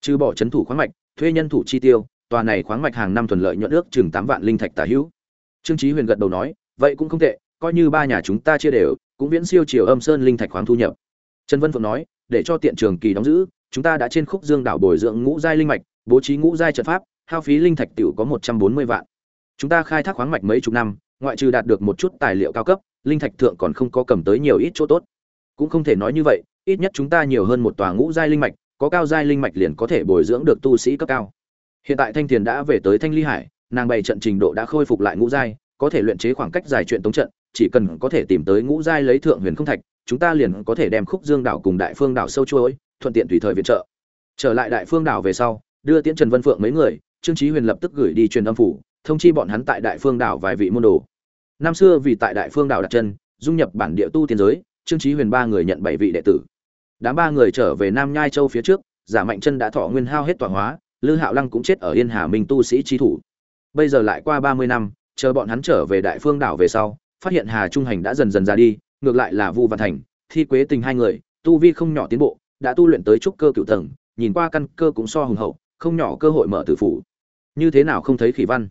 [SPEAKER 1] Trừ bỏ Trấn thủ khoáng mạch thuê nhân thủ chi tiêu, tòa này khoáng mạch hàng năm thuần lợi nhuận ước chừng tám vạn linh thạch tả hữu. Trương trí huyền gật đầu nói, vậy cũng không tệ, coi như ba nhà chúng ta chia đều, cũng viễn siêu chiều âm sơn linh thạch khoáng thu nhập. Trần vân phượng nói, để cho tiện trường kỳ đóng giữ, chúng ta đã trên khúc dương đảo bồi dưỡng ngũ giai linh mạch, bố trí ngũ giai trận pháp, hao phí linh thạch tiểu có một trăm bốn mươi vạn. Chúng ta khai thác khoáng mạch mấy chục năm, ngoại trừ đạt được một chút tài liệu cao cấp, linh thạch thượng còn không có cầm tới nhiều ít chỗ tốt. Cũng không thể nói như vậy, ít nhất chúng ta nhiều hơn một tòa ngũ giai linh mạch có cao giai linh mạch liền có thể bồi dưỡng được tu sĩ cấp cao. Hiện tại thanh tiền đã về tới thanh ly hải, nàng bày trận trình độ đã khôi phục lại ngũ giai, có thể luyện chế khoảng cách dài chuyện tống trận, chỉ cần có thể tìm tới ngũ giai lấy thượng huyền không thạch, chúng ta liền có thể đem khúc dương đảo cùng đại phương đảo sâu chuối thuận tiện tùy thời viện trợ. Trở lại đại phương đảo về sau, đưa tiễn trần vân phượng mấy người, trương chí huyền lập tức gửi đi truyền âm phủ, thông chi bọn hắn tại đại phương đảo vài vị môn đồ. Năm xưa vì tại đại phương đảo đặt chân, dung nhập bản địa tu tiên giới, trương chí huyền ba người nhận bảy vị đệ tử đám ba người trở về nam nhai châu phía trước, giả mạnh chân đã thọ nguyên hao hết tọa hóa, lư hạo lăng cũng chết ở yên hà minh tu sĩ trí thủ. Bây giờ lại qua ba mươi năm, chờ bọn hắn trở về đại phương đảo về sau, phát hiện hà trung hành đã dần dần ra đi, ngược lại là vu văn thành, thi quế tình hai người, tu vi không nhỏ tiến bộ, đã tu luyện tới trúc cơ cựu tầng, nhìn qua căn cơ cũng so hùng hậu, không nhỏ cơ hội mở tử phủ. Như thế nào không thấy khỉ văn?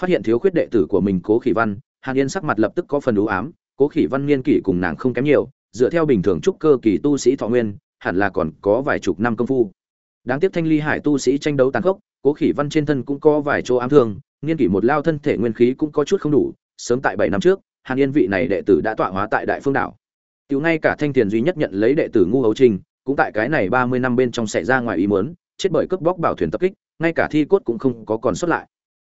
[SPEAKER 1] Phát hiện thiếu khuyết đệ tử của mình cố khỉ văn, hàn yên sắc mặt lập tức có phần ưu ám, cố khỉ văn niên kỷ cùng nàng không kém nhiều dựa theo bình thường trúc cơ kỳ tu sĩ thọ nguyên, hẳn là còn có vài chục năm công phu. Đáng tiếc thanh ly hải tu sĩ tranh đấu tàn khốc, cố khỉ văn trên thân cũng có vài chỗ ám thương niên kỷ một lao thân thể nguyên khí cũng có chút không đủ, sớm tại bảy năm trước, hàn yên vị này đệ tử đã tọa hóa tại đại phương đảo. Tiểu ngay cả thanh tiền duy nhất nhận lấy đệ tử ngu hấu trình, cũng tại cái này ba mươi năm bên trong xảy ra ngoài ý muốn, chết bởi cướp bóc bảo thuyền tập kích, ngay cả thi cốt cũng không có còn xuất lại.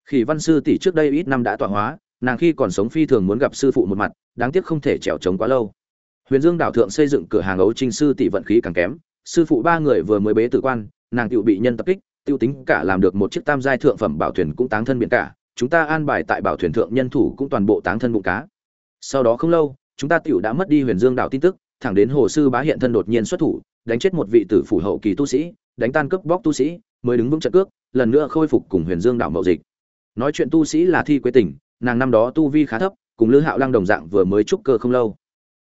[SPEAKER 1] Khỉ văn sư tỷ trước đây ít năm đã tọa hóa, nàng khi còn sống phi thường muốn gặp sư phụ một mặt, đáng tiếc không thể trèo trống quá lâu huyền dương đảo thượng xây dựng cửa hàng ấu trinh sư tỷ vận khí càng kém, sư phụ ba người vừa mới bế tử quan, nàng tiểu bị nhân tập kích, tiêu tính cả làm được một chiếc tam giai thượng phẩm bảo thuyền cũng táng thân biển cả, chúng ta an bài tại bảo thuyền thượng nhân thủ cũng toàn bộ táng thân bụng cá. Sau đó không lâu, chúng ta tiểu đã mất đi huyền dương đảo tin tức, thẳng đến hồ sư bá hiện thân đột nhiên xuất thủ, đánh chết một vị tử phủ hậu kỳ tu sĩ, đánh tan cướp bóc tu sĩ, mới đứng vững trận cước, lần nữa khôi phục cùng huyền dương đảo mậu dịch. Nói chuyện tu sĩ là thi quế tỉnh, nàng năm đó tu vi khá thấp, cùng lữ hạo lăng đồng dạng vừa mới trúc cơ không lâu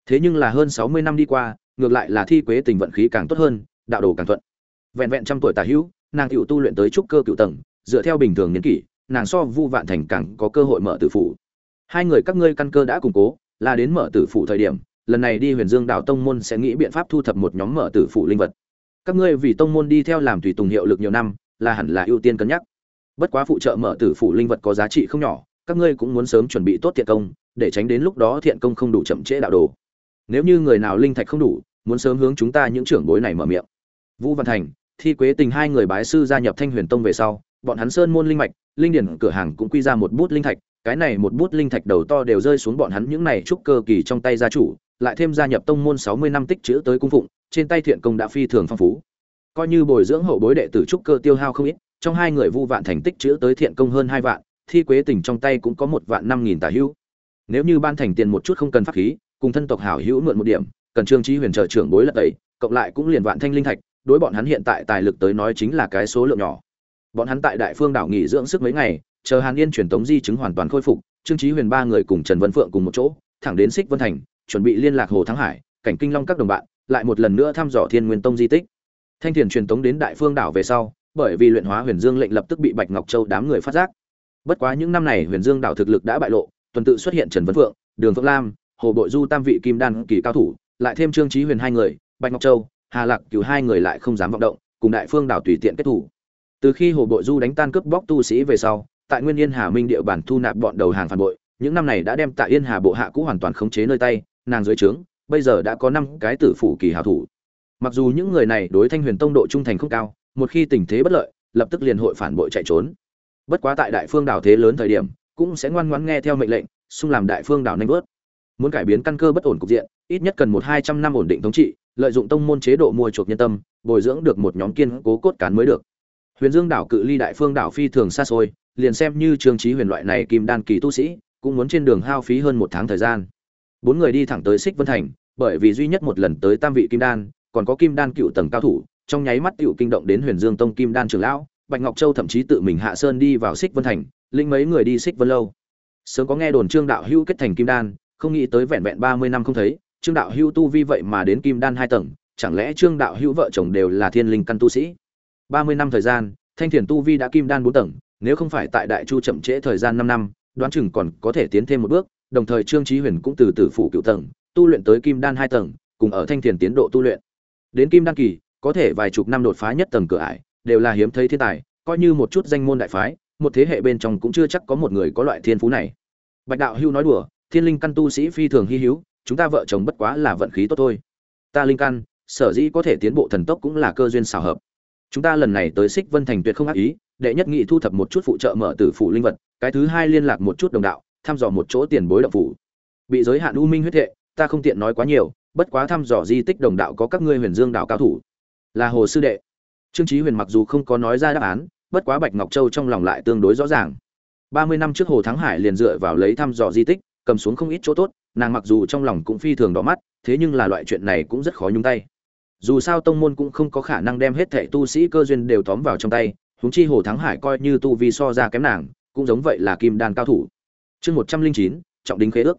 [SPEAKER 1] thế nhưng là hơn sáu mươi năm đi qua, ngược lại là thi quế tình vận khí càng tốt hơn, đạo đồ càng thuận. Vẹn vẹn trăm tuổi tà hữu, nàng cựu tu luyện tới trúc cơ cựu tầng, dựa theo bình thường niên kỷ, nàng so vu vạn thành càng có cơ hội mở tử phủ. Hai người các ngươi căn cơ đã củng cố, là đến mở tử phủ thời điểm, lần này đi huyền dương đảo tông môn sẽ nghĩ biện pháp thu thập một nhóm mở tử phủ linh vật. Các ngươi vì tông môn đi theo làm tùy tùng hiệu lực nhiều năm, là hẳn là ưu tiên cân nhắc. Bất quá phụ trợ mở tử phủ linh vật có giá trị không nhỏ, các ngươi cũng muốn sớm chuẩn bị tốt thiện công, để tránh đến lúc đó thiện công không đủ chậm trễ đạo đồ nếu như người nào linh thạch không đủ, muốn sớm hướng chúng ta những trưởng bối này mở miệng. Vũ văn thành, thi quế tình hai người bái sư gia nhập thanh huyền tông về sau, bọn hắn sơn môn linh mạch, linh điển cửa hàng cũng quy ra một bút linh thạch, cái này một bút linh thạch đầu to đều rơi xuống bọn hắn những này trúc cơ kỳ trong tay gia chủ, lại thêm gia nhập tông môn sáu mươi năm tích chữ tới cung phụng, trên tay thiện công đã phi thường phong phú. Coi như bồi dưỡng hậu bối đệ tử trúc cơ tiêu hao không ít, trong hai người vu vạn thành tích chữ tới thiện công hơn hai vạn, thi quế tình trong tay cũng có một vạn năm nghìn tả hữu nếu như ban thành tiền một chút không cần pháp khí cùng thân tộc hảo hữu mượn một điểm, cần trương trí huyền trợ trưởng bối lật tẩy, cộng lại cũng liền vạn thanh linh thạch, đối bọn hắn hiện tại tài lực tới nói chính là cái số lượng nhỏ. Bọn hắn tại đại phương đảo nghỉ dưỡng sức mấy ngày, chờ hàn yên truyền tống di chứng hoàn toàn khôi phục, trương trí huyền ba người cùng trần vân phượng cùng một chỗ, thẳng đến xích vân thành, chuẩn bị liên lạc hồ thắng hải, cảnh kinh long các đồng bạn, lại một lần nữa thăm dò thiên nguyên tông di tích. Thanh thiền truyền tống đến đại phương đảo về sau, bởi vì luyện hóa huyền dương lệnh lập tức bị bạch ngọc châu đám người phát giác. Bất quá những năm này huyền dương đảo thực lực đã bại lộ, tuần tự xuất hiện trần vân phượng, đường phượng lam hồ bội du tam vị kim đan kỳ cao thủ, lại thêm trương trí huyền hai người, bạch ngọc châu, hà lạc cứu hai người lại không dám vọng động, cùng đại phương đảo tùy tiện kết thủ. Từ khi hồ bội du đánh tan cướp bóc tu sĩ về sau, tại nguyên yên hà minh địa bản thu nạp bọn đầu hàng phản bội, những năm này đã đem tại yên hà bộ hạ cũ hoàn toàn khống chế nơi tay, nàng dưới trướng, bây giờ đã có năm cái tử phủ kỳ hảo thủ. Mặc dù những người này đối thanh huyền tông độ trung thành không cao, một khi tình thế bất lợi, lập tức liền hội phản bội chạy trốn. Bất quá tại đại phương đảo thế lớn thời điểm, cũng sẽ ngoan ngoãn nghe theo mệnh lệnh, xung làm đại phương đảo nanh vớt muốn cải biến căn cơ bất ổn cục diện, ít nhất cần một hai trăm năm ổn định thống trị, lợi dụng tông môn chế độ mua chuộc nhân tâm, bồi dưỡng được một nhóm kiên cố cốt cán mới được. Huyền dương đảo cự ly đại phương đảo phi thường xa xôi, liền xem như trương trí huyền loại này kim đan kỳ tu sĩ, cũng muốn trên đường hao phí hơn một tháng thời gian. Bốn người đi thẳng tới xích vân thành, bởi vì duy nhất một lần tới tam vị kim đan, còn có kim đan cựu tầng cao thủ, trong nháy mắt cựu kinh động đến huyền dương tông kim đan trưởng lão, bạch ngọc châu thậm chí tự mình hạ sơn đi vào xích vân thành linh mấy người đi xích vân lâu. Sớm có nghe đồn trương đạo hữu kết thành kim đan không nghĩ tới vẹn vẹn ba mươi năm không thấy, trương đạo hữu tu vi vậy mà đến kim đan hai tầng, chẳng lẽ trương đạo hữu vợ chồng đều là thiên linh căn tu sĩ? Ba mươi năm thời gian, thanh thiền tu vi đã kim đan bốn tầng, nếu không phải tại đại chu chậm trễ thời gian năm năm, đoán chừng còn có thể tiến thêm một bước, đồng thời trương trí huyền cũng từ từ phủ cựu tầng, tu luyện tới kim đan hai tầng, cùng ở thanh thiền tiến độ tu luyện. Đến kim đan kỳ, có thể vài chục năm đột phá nhất tầng cửa ải, đều là hiếm thấy thiên tài, coi như một chút danh môn đại phái, một thế hệ bên trong cũng chưa chắc có một người có loại thiên phú này. Bạch đạo hưu nói đùa thiên linh căn tu sĩ phi thường hy hữu, chúng ta vợ chồng bất quá là vận khí tốt thôi. Ta linh căn, sở dĩ có thể tiến bộ thần tốc cũng là cơ duyên xảo hợp. Chúng ta lần này tới xích vân thành tuyệt không ác ý, đệ nhất nghị thu thập một chút phụ trợ mở tử phủ linh vật, cái thứ hai liên lạc một chút đồng đạo, thăm dò một chỗ tiền bối động phủ. Bị giới hạn u minh huyết hệ, ta không tiện nói quá nhiều, bất quá thăm dò di tích đồng đạo có các ngươi huyền dương đạo cao thủ. Là hồ sư đệ. Trương trí huyền mặc dù không có nói ra đáp án, bất quá bạch ngọc châu trong lòng lại tương đối rõ ràng. Ba mươi năm trước hồ thắng hải liền dựa vào lấy thăm dò di tích cầm xuống không ít chỗ tốt, nàng mặc dù trong lòng cũng phi thường đỏ mắt, thế nhưng là loại chuyện này cũng rất khó nhung tay. Dù sao tông môn cũng không có khả năng đem hết thệ tu sĩ cơ duyên đều tóm vào trong tay, huống chi hồ thắng hải coi như tu vi so ra kém nàng, cũng giống vậy là kim đan cao thủ. Chương một trăm linh chín, trọng đính khế ước.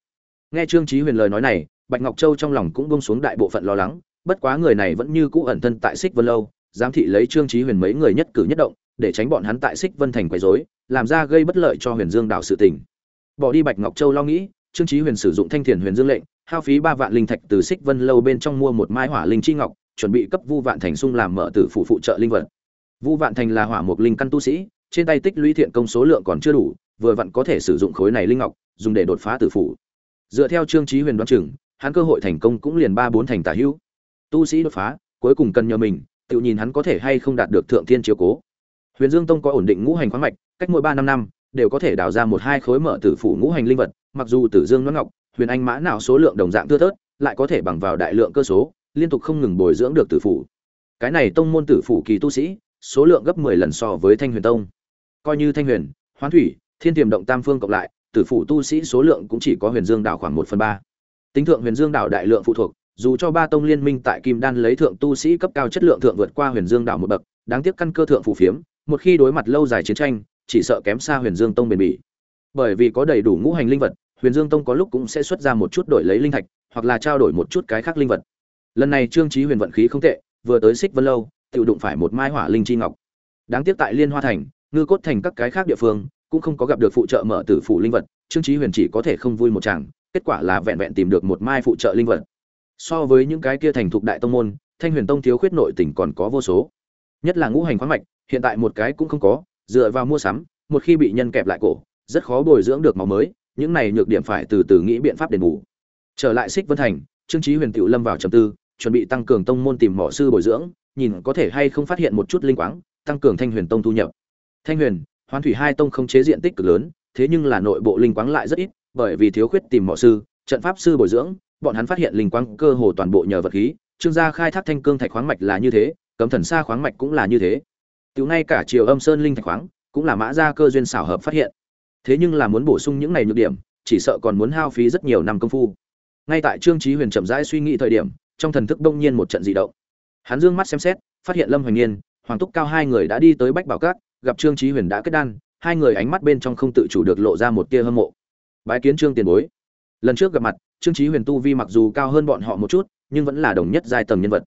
[SPEAKER 1] Nghe trương trí huyền lời nói này, bạch ngọc châu trong lòng cũng bông xuống đại bộ phận lo lắng, bất quá người này vẫn như cũ ẩn thân tại xích vân lâu, giám thị lấy trương trí huyền mấy người nhất cử nhất động, để tránh bọn hắn tại xích vân thành quấy rối, làm ra gây bất lợi cho huyền dương đảo sự tình bỏ đi bạch ngọc châu lo nghĩ, trương trí huyền sử dụng thanh thiền huyền dương lệnh, hao phí ba vạn linh thạch từ xích vân lâu bên trong mua một mai hỏa linh chi ngọc, chuẩn bị cấp vu vạn thành sung làm mở tử phụ phụ trợ linh vật. Vu vạn thành là hỏa mục linh căn tu sĩ, trên tay tích lũy thiện công số lượng còn chưa đủ, vừa vặn có thể sử dụng khối này linh ngọc, dùng để đột phá tử phụ. Dựa theo trương trí huyền đoán chừng, hắn cơ hội thành công cũng liền ba bốn thành tả hữu. Tu sĩ đột phá, cuối cùng cần nhờ mình, tự nhìn hắn có thể hay không đạt được thượng thiên chiếu cố. Huyền dương tông có ổn định ngũ hành khoáng mạch, cách mỗi ba năm năm đều có thể đào ra một hai khối mở tử phủ ngũ hành linh vật, mặc dù tử dương noãn ngọc, huyền anh mã nào số lượng đồng dạng thưa thớt, lại có thể bằng vào đại lượng cơ số, liên tục không ngừng bồi dưỡng được tử phủ. Cái này tông môn tử phủ kỳ tu sĩ, số lượng gấp mười lần so với thanh huyền tông. Coi như thanh huyền, hoán thủy, thiên tiềm động tam phương cộng lại, tử phủ tu sĩ số lượng cũng chỉ có huyền dương đảo khoảng một phần ba. Tính thượng huyền dương đảo đại lượng phụ thuộc, dù cho ba tông liên minh tại kim đan lấy thượng tu sĩ cấp cao chất lượng thượng vượt qua huyền dương đảo một bậc, đáng tiếc căn cơ thượng phù phiếm, một khi đối mặt lâu dài chiến tranh chỉ sợ kém xa huyền dương tông bền bỉ. Bởi vì có đầy đủ ngũ hành linh vật, huyền dương tông có lúc cũng sẽ xuất ra một chút đổi lấy linh thạch, hoặc là trao đổi một chút cái khác linh vật. Lần này trương chí huyền vận khí không tệ, vừa tới xích vân lâu tự đụng phải một mai hỏa linh chi ngọc. Đáng tiếc tại liên hoa thành, ngư cốt thành các cái khác địa phương, cũng không có gặp được phụ trợ mở tử phụ linh vật, trương chí huyền chỉ có thể không vui một chàng, kết quả là vẹn vẹn tìm được một mai phụ trợ linh vật. So với những cái kia thành thuộc đại tông môn, thanh huyền tông thiếu khuyết nội tình còn có vô số. Nhất là ngũ hành khoáng mạch, hiện tại một cái cũng không có dựa vào mua sắm, một khi bị nhân kẹp lại cổ, rất khó bồi dưỡng được máu mới, những này nhược điểm phải từ từ nghĩ biện pháp đền bù. Trở lại xích vân thành, trương chí huyền tiểu lâm vào trầm tư, chuẩn bị tăng cường tông môn tìm mỏ sư bồi dưỡng, nhìn có thể hay không phát hiện một chút linh quáng, tăng cường thanh huyền tông thu nhập. Thanh huyền, hoán thủy hai tông không chế diện tích cực lớn, thế nhưng là nội bộ linh quáng lại rất ít, bởi vì thiếu khuyết tìm mỏ sư, trận pháp sư bồi dưỡng, bọn hắn phát hiện linh quáng cơ hồ toàn bộ nhờ vật khí, trương gia khai thác thanh cương thạch khoáng mạch là như thế, cấm thần xa khoáng mạch cũng là như thế tiểu ngay cả triều âm sơn linh thạch khoáng, cũng là mã gia cơ duyên xảo hợp phát hiện. Thế nhưng là muốn bổ sung những này nhược điểm, chỉ sợ còn muốn hao phí rất nhiều năm công phu. Ngay tại trương chí huyền chậm rãi suy nghĩ thời điểm, trong thần thức đông nhiên một trận dị động. Hắn dương mắt xem xét, phát hiện lâm hoành niên hoàng túc cao hai người đã đi tới bách bảo cát, gặp trương chí huyền đã kết đan, hai người ánh mắt bên trong không tự chủ được lộ ra một tia hâm mộ. Bái kiến trương tiền bối. Lần trước gặp mặt, trương chí huyền tu vi mặc dù cao hơn bọn họ một chút, nhưng vẫn là đồng nhất giai tầng nhân vật.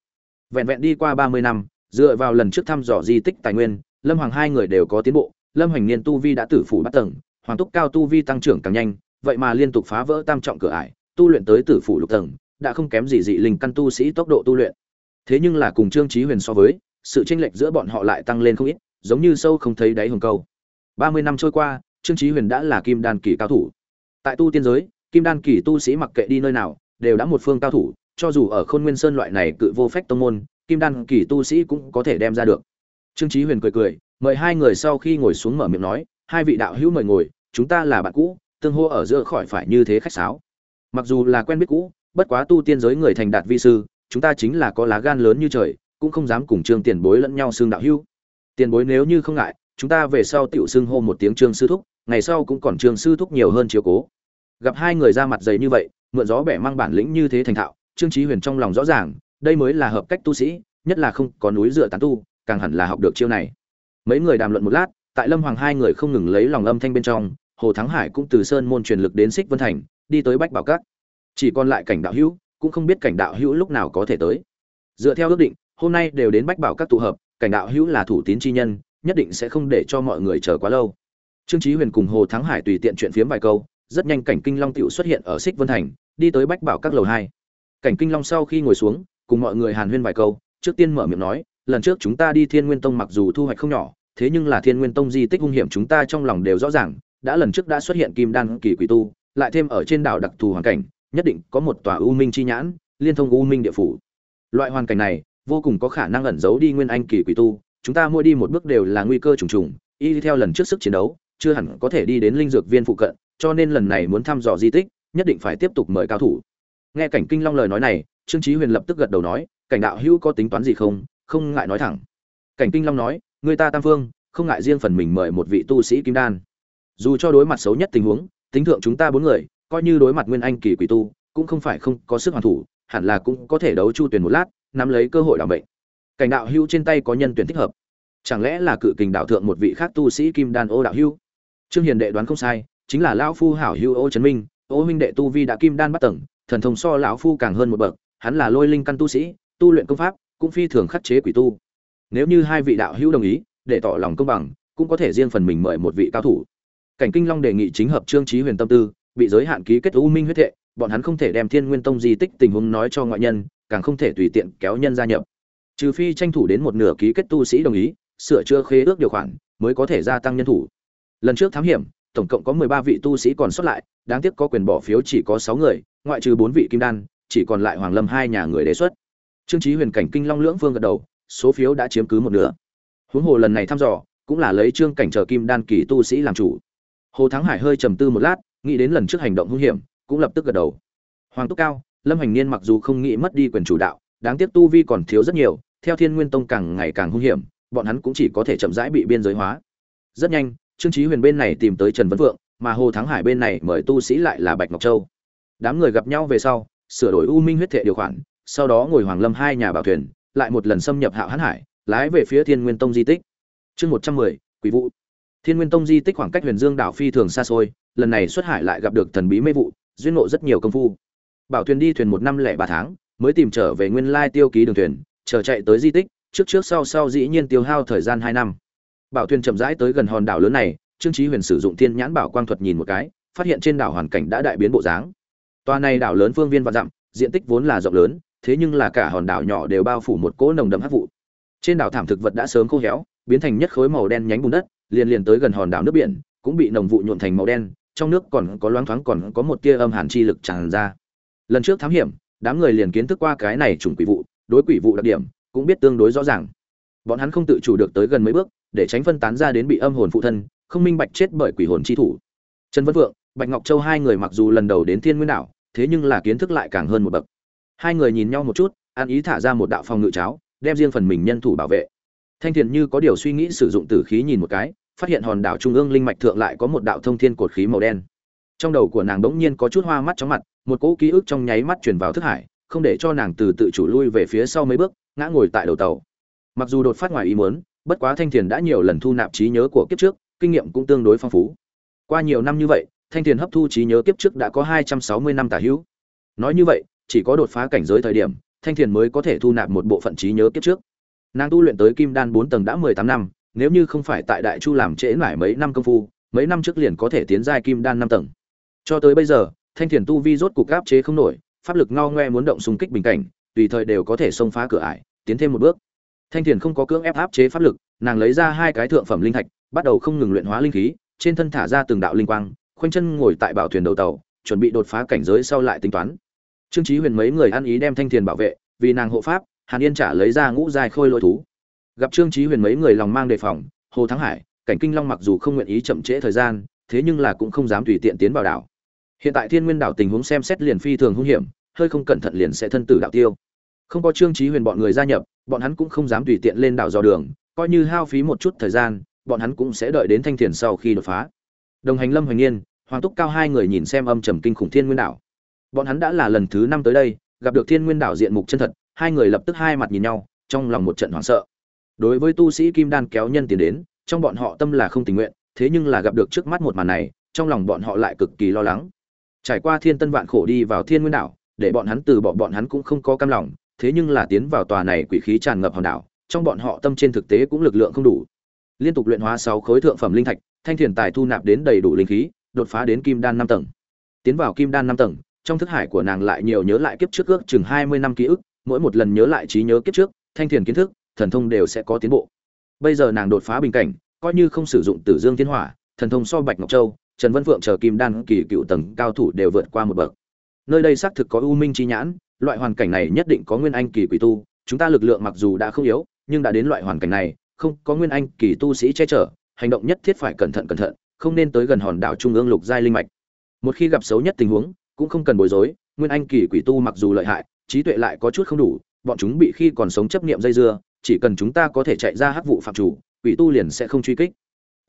[SPEAKER 1] Vẹn vẹn đi qua ba mươi năm dựa vào lần trước thăm dò di tích tài nguyên, lâm hoàng hai người đều có tiến bộ, lâm hoành niên tu vi đã tử phủ bắt tầng, hoàng túc cao tu vi tăng trưởng càng nhanh, vậy mà liên tục phá vỡ tam trọng cửa ải, tu luyện tới tử phủ lục tầng, đã không kém gì dị linh căn tu sĩ tốc độ tu luyện. Thế nhưng là cùng trương chí huyền so với, sự chênh lệch giữa bọn họ lại tăng lên không ít, giống như sâu không thấy đáy hồng câu. Ba mươi năm trôi qua, trương chí huyền đã là kim đan kỳ cao thủ. Tại tu tiên giới, kim đan kỳ tu sĩ mặc kệ đi nơi nào, đều đã một phương cao thủ, cho dù ở khôn nguyên sơn loại này cự vô phách tông môn kim đan kỳ tu sĩ cũng có thể đem ra được. Trương chí huyền cười cười, mời hai người sau khi ngồi xuống mở miệng nói, hai vị đạo hữu mời ngồi, chúng ta là bạn cũ, tương hô ở giữa khỏi phải như thế khách sáo. Mặc dù là quen biết cũ, bất quá tu tiên giới người thành đạt vi sư, chúng ta chính là có lá gan lớn như trời, cũng không dám cùng trương tiền bối lẫn nhau xương đạo hữu. Tiền bối nếu như không ngại, chúng ta về sau tiểu xưng hô một tiếng trương sư thúc, ngày sau cũng còn trương sư thúc nhiều hơn chiếu cố. Gặp hai người ra mặt dày như vậy, mượn gió bẻ mang bản lĩnh như thế thành thạo, trương Chí huyền trong lòng rõ ràng đây mới là hợp cách tu sĩ, nhất là không có núi dựa tán tu, càng hẳn là học được chiêu này. Mấy người đàm luận một lát, tại lâm hoàng hai người không ngừng lấy lòng âm thanh bên trong, hồ thắng hải cũng từ sơn môn truyền lực đến xích vân thành, đi tới bách bảo các. Chỉ còn lại cảnh đạo hữu, cũng không biết cảnh đạo hữu lúc nào có thể tới. Dựa theo ước định, hôm nay đều đến bách bảo các tụ hợp, cảnh đạo hữu là thủ tín chi nhân, nhất định sẽ không để cho mọi người chờ quá lâu. Trương chí huyền cùng hồ thắng hải tùy tiện chuyện phiếm vài câu, rất nhanh cảnh kinh long tiểu xuất hiện ở xích vân thành, đi tới bách bảo các lầu hai. Cảnh kinh long sau khi ngồi xuống cùng mọi người hàn huyên vài câu, trước tiên mở miệng nói, lần trước chúng ta đi thiên nguyên tông mặc dù thu hoạch không nhỏ, thế nhưng là thiên nguyên tông di tích hung hiểm chúng ta trong lòng đều rõ ràng, đã lần trước đã xuất hiện kim đan kỳ quỷ tu, lại thêm ở trên đảo đặc thù hoàn cảnh, nhất định có một tòa u minh chi nhãn, liên thông u minh địa phủ. Loại hoàn cảnh này, vô cùng có khả năng ẩn giấu đi nguyên anh kỳ quỷ tu, chúng ta mua đi một bước đều là nguy cơ trùng trùng, y theo lần trước sức chiến đấu, chưa hẳn có thể đi đến linh dược viên phụ cận, cho nên lần này muốn thăm dò di tích, nhất định phải tiếp tục mời cao thủ. Nghe cảnh kinh long lời nói này trương chí huyền lập tức gật đầu nói, cảnh đạo hữu có tính toán gì không? Không ngại nói thẳng. Cảnh kinh long nói, người ta tam phương, không ngại riêng phần mình mời một vị tu sĩ kim đan. Dù cho đối mặt xấu nhất tình huống, tính thượng chúng ta bốn người, coi như đối mặt nguyên anh kỳ quỷ tu, cũng không phải không có sức hoàn thủ, hẳn là cũng có thể đấu chu tuyển một lát, nắm lấy cơ hội đảm bệnh cảnh đạo hưu trên tay có nhân tuyển thích hợp. Chẳng lẽ là cự kình đạo thượng một vị khác tu sĩ kim đan ô đạo hưu trương hiền đệ đoán không sai, chính là lão phu hảo hưu ô trấn minh, ô minh đệ tu vi đã kim đan bắt tầng, thần thông so lão phu càng hơn một bậc hắn là lôi linh căn tu sĩ, tu luyện công pháp, cũng phi thường khắc chế quỷ tu. Nếu như hai vị đạo hữu đồng ý, để tỏ lòng công bằng, cũng có thể riêng phần mình mời một vị cao thủ. Cảnh kinh long đề nghị chính hợp trương trí huyền tâm tư, bị giới hạn ký kết u minh huyết thệ, bọn hắn không thể đem thiên nguyên tông di tích tình huống nói cho ngoại nhân, càng không thể tùy tiện kéo nhân gia nhập. Trừ phi tranh thủ đến một nửa ký kết tu sĩ đồng ý, sửa chữa khế ước điều khoản, mới có thể gia tăng nhân thủ. Lần trước thám hiểm, tổng cộng có mười ba vị tu sĩ còn xuất lại, đáng tiếc có quyền bỏ phiếu chỉ có sáu người, ngoại trừ bốn vị kim đan chỉ còn lại hoàng lâm hai nhà người đề xuất. Trương chí huyền cảnh kinh long lưỡng phương gật đầu, số phiếu đã chiếm cứ một nửa. Huống hồ lần này thăm dò, cũng là lấy trương cảnh chờ kim đan kỳ tu sĩ làm chủ. Hồ thắng hải hơi trầm tư một lát, nghĩ đến lần trước hành động hung hiểm, cũng lập tức gật đầu. Hoàng túc cao, lâm hành niên mặc dù không nghĩ mất đi quyền chủ đạo, đáng tiếc tu vi còn thiếu rất nhiều, theo thiên nguyên tông càng ngày càng hung hiểm, bọn hắn cũng chỉ có thể chậm rãi bị biên giới hóa. Rất nhanh, trương chí huyền bên này tìm tới trần vấn vượng mà hồ thắng hải bên này mời tu sĩ lại là bạch ngọc châu. Đám người gặp nhau về sau sửa đổi u minh huyết thệ điều khoản, sau đó ngồi hoàng lâm hai nhà bảo thuyền, lại một lần xâm nhập hạo hán hải, lái về phía thiên nguyên tông di tích. Chương một trăm mười, quỷ vụ thiên nguyên tông di tích khoảng cách huyền dương đảo phi thường xa xôi, lần này xuất hải lại gặp được thần bí mê vụ, duyên ngộ rất nhiều công phu. Bảo thuyền đi thuyền một năm lẻ ba tháng, mới tìm trở về nguyên lai tiêu ký đường thuyền, chờ chạy tới di tích, trước trước sau sau dĩ nhiên tiêu hao thời gian hai năm. Bảo thuyền chậm rãi tới gần hòn đảo lớn này, trương trí huyền sử dụng thiên nhãn bảo quang thuật nhìn một cái, phát hiện trên đảo hoàn cảnh đã đại biến bộ dáng toa này đảo lớn phương viên và dặm, diện tích vốn là rộng lớn, thế nhưng là cả hòn đảo nhỏ đều bao phủ một cỗ nồng đậm hắc vụ. Trên đảo thảm thực vật đã sớm khô héo, biến thành nhất khối màu đen nhánh bùn đất, liền liền tới gần hòn đảo nước biển, cũng bị nồng vụ nhuộn thành màu đen, trong nước còn có loáng thoáng còn có một tia âm hàn chi lực tràn ra. Lần trước thám hiểm, đám người liền kiến thức qua cái này trùng quỷ vụ, đối quỷ vụ đặc điểm cũng biết tương đối rõ ràng. Bọn hắn không tự chủ được tới gần mấy bước, để tránh phân tán ra đến bị âm hồn phụ thân, không minh bạch chết bởi quỷ hồn chi thủ. Trần vân vượng, bạch ngọc châu hai người mặc dù lần đầu đến thiên nguyên đảo thế nhưng là kiến thức lại càng hơn một bậc. Hai người nhìn nhau một chút an ý thả ra một đạo phòng ngự cháo, đem riêng phần mình nhân thủ bảo vệ. Thanh thiền như có điều suy nghĩ sử dụng tử khí nhìn một cái, phát hiện hòn đảo trung ương linh mạch thượng lại có một đạo thông thiên cột khí màu đen. Trong đầu của nàng bỗng nhiên có chút hoa mắt chóng mặt, một cỗ ký ức trong nháy mắt truyền vào thức hải, không để cho nàng từ tự chủ lui về phía sau mấy bước, ngã ngồi tại đầu tàu. Mặc dù đột phát ngoài ý muốn, bất quá thanh thiền đã nhiều lần thu nạp trí nhớ của kiếp trước, kinh nghiệm cũng tương đối phong phú. Qua nhiều năm như vậy thanh thiền hấp thu trí nhớ kiếp trước đã có hai trăm sáu mươi năm tả hữu. Nói như vậy, chỉ có đột phá cảnh giới thời điểm, thanh thiền mới có thể thu nạp một bộ phận trí nhớ kiếp trước. Nàng tu luyện tới kim đan bốn tầng đã mười tám năm, nếu như không phải tại đại chu làm trễ mãi mấy năm công phu, mấy năm trước liền có thể tiến giai kim đan năm tầng. Cho tới bây giờ, thanh thiền tu vi rốt cục áp chế không nổi, pháp lực ngao ngoe muốn động xung kích bình cảnh, tùy thời đều có thể xông phá cửa ải, tiến thêm một bước. Thanh thiền không có cưỡng ép áp chế pháp lực, nàng lấy ra hai cái thượng phẩm linh thạch, bắt đầu không ngừng luyện hóa linh khí, trên thân thả ra từng đạo linh quang khoanh chân ngồi tại bảo thuyền đầu tàu, chuẩn bị đột phá cảnh giới sau lại tính toán. Trương chí huyền mấy người ăn ý đem thanh thiền bảo vệ, vì nàng hộ pháp, hàn yên trả lấy ra ngũ giai khôi lôi thú. Gặp trương chí huyền mấy người lòng mang đề phòng, hồ thắng hải, cảnh kinh long mặc dù không nguyện ý chậm trễ thời gian, thế nhưng là cũng không dám tùy tiện tiến vào đảo. Hiện tại thiên nguyên đảo tình huống xem xét liền phi thường hung hiểm, hơi không cẩn thận liền sẽ thân tử đạo tiêu. Không có trương chí huyền bọn người gia nhập, bọn hắn cũng không dám tùy tiện lên đảo dò đường, coi như hao phí một chút thời gian, bọn hắn cũng sẽ đợi đến thanh thiền sau khi đột phá đồng hành lâm hoành nghiên, hoàng túc cao hai người nhìn xem âm trầm kinh khủng thiên nguyên đảo. Bọn hắn đã là lần thứ năm tới đây, gặp được thiên nguyên đảo diện mục chân thật, hai người lập tức hai mặt nhìn nhau, trong lòng một trận hoảng sợ. Đối với tu sĩ kim đan kéo nhân tiền đến, trong bọn họ tâm là không tình nguyện, thế nhưng là gặp được trước mắt một màn này, trong lòng bọn họ lại cực kỳ lo lắng. Trải qua thiên tân vạn khổ đi vào thiên nguyên đảo, để bọn hắn từ bỏ bọn hắn cũng không có cam lòng, thế nhưng là tiến vào tòa này quỷ khí tràn ngập hòn đảo, trong bọn họ tâm trên thực tế cũng lực lượng không đủ. Liên tục luyện hóa sáu khối thượng phẩm linh thạch thanh thiền tài thu nạp đến đầy đủ linh khí, đột phá đến kim đan năm tầng. Tiến vào kim đan năm tầng, trong thức hải của nàng lại nhiều nhớ lại kiếp trước ước chừng hai mươi năm ký ức, mỗi một lần nhớ lại trí nhớ kiếp trước, thanh thiền kiến thức, thần thông đều sẽ có tiến bộ. Bây giờ nàng đột phá bình cảnh, coi như không sử dụng tử dương thiên hỏa, thần thông so bạch ngọc châu, trần Văn phượng chờ kim đan kỳ cựu tầng cao thủ đều vượt qua một bậc. Nơi đây xác thực có u minh chi nhãn, loại hoàn cảnh này nhất định có nguyên anh kỳ quỷ tu, chúng ta lực lượng mặc dù đã không yếu, nhưng đã đến loại hoàn cảnh này, không có nguyên anh kỳ tu sĩ che chở hành động nhất thiết phải cẩn thận cẩn thận, không nên tới gần hòn đảo trung ương lục giai linh mạch. Một khi gặp xấu nhất tình huống, cũng không cần bối rối, nguyên anh kỳ quỷ tu mặc dù lợi hại, trí tuệ lại có chút không đủ, bọn chúng bị khi còn sống chấp niệm dây dưa, chỉ cần chúng ta có thể chạy ra hắc vụ phạm chủ, quỷ tu liền sẽ không truy kích.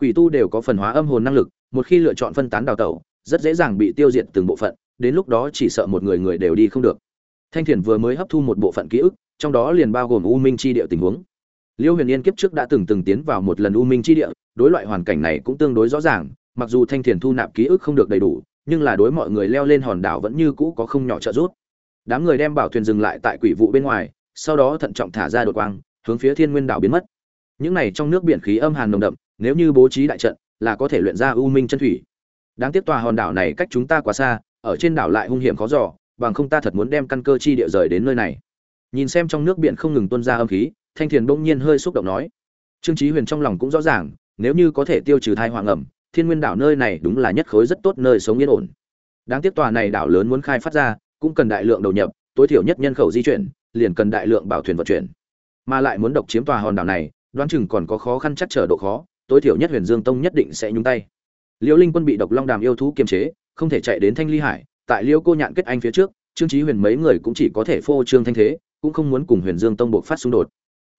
[SPEAKER 1] Quỷ tu đều có phần hóa âm hồn năng lực, một khi lựa chọn phân tán đào tẩu, rất dễ dàng bị tiêu diệt từng bộ phận, đến lúc đó chỉ sợ một người người đều đi không được. Thanh thiền vừa mới hấp thu một bộ phận ký ức, trong đó liền bao gồm u minh chi địa tình huống liêu huyền yên kiếp trước đã từng từng tiến vào một lần u minh chi địa, đối loại hoàn cảnh này cũng tương đối rõ ràng, mặc dù thanh thiền thu nạp ký ức không được đầy đủ, nhưng là đối mọi người leo lên hòn đảo vẫn như cũ có không nhỏ trợ giúp. Đám người đem bảo thuyền dừng lại tại quỷ vụ bên ngoài, sau đó thận trọng thả ra đột quang, hướng phía thiên nguyên đảo biến mất. Những này trong nước biển khí âm hàn nồng đậm, nếu như bố trí đại trận, là có thể luyện ra u minh chân thủy. Đáng tiếc tòa hòn đảo này cách chúng ta quá xa, ở trên đảo lại hung hiểm khó dò, bằng không ta thật muốn đem căn cơ chi địa rời đến nơi này. Nhìn xem trong nước biển không ngừng tuôn ra âm khí thanh thiền bỗng nhiên hơi xúc động nói. Trương chí huyền trong lòng cũng rõ ràng, nếu như có thể tiêu trừ thai hoàng ẩm, thiên nguyên đảo nơi này đúng là nhất khối rất tốt nơi sống yên ổn. Đáng tiếc tòa này đảo lớn muốn khai phát ra, cũng cần đại lượng đầu nhập, tối thiểu nhất nhân khẩu di chuyển, liền cần đại lượng bảo thuyền vận chuyển. Mà lại muốn độc chiếm tòa hòn đảo này, đoán chừng còn có khó khăn chắc trở độ khó, tối thiểu nhất huyền dương tông nhất định sẽ nhúng tay. Liễu linh quân bị độc long đàm yêu thú kiềm chế, không thể chạy đến thanh ly hải, tại liễu cô nhạn kết anh phía trước, trương chí huyền mấy người cũng chỉ có thể phô trương thanh thế, cũng không muốn cùng huyền dương tông buộc phát xung đột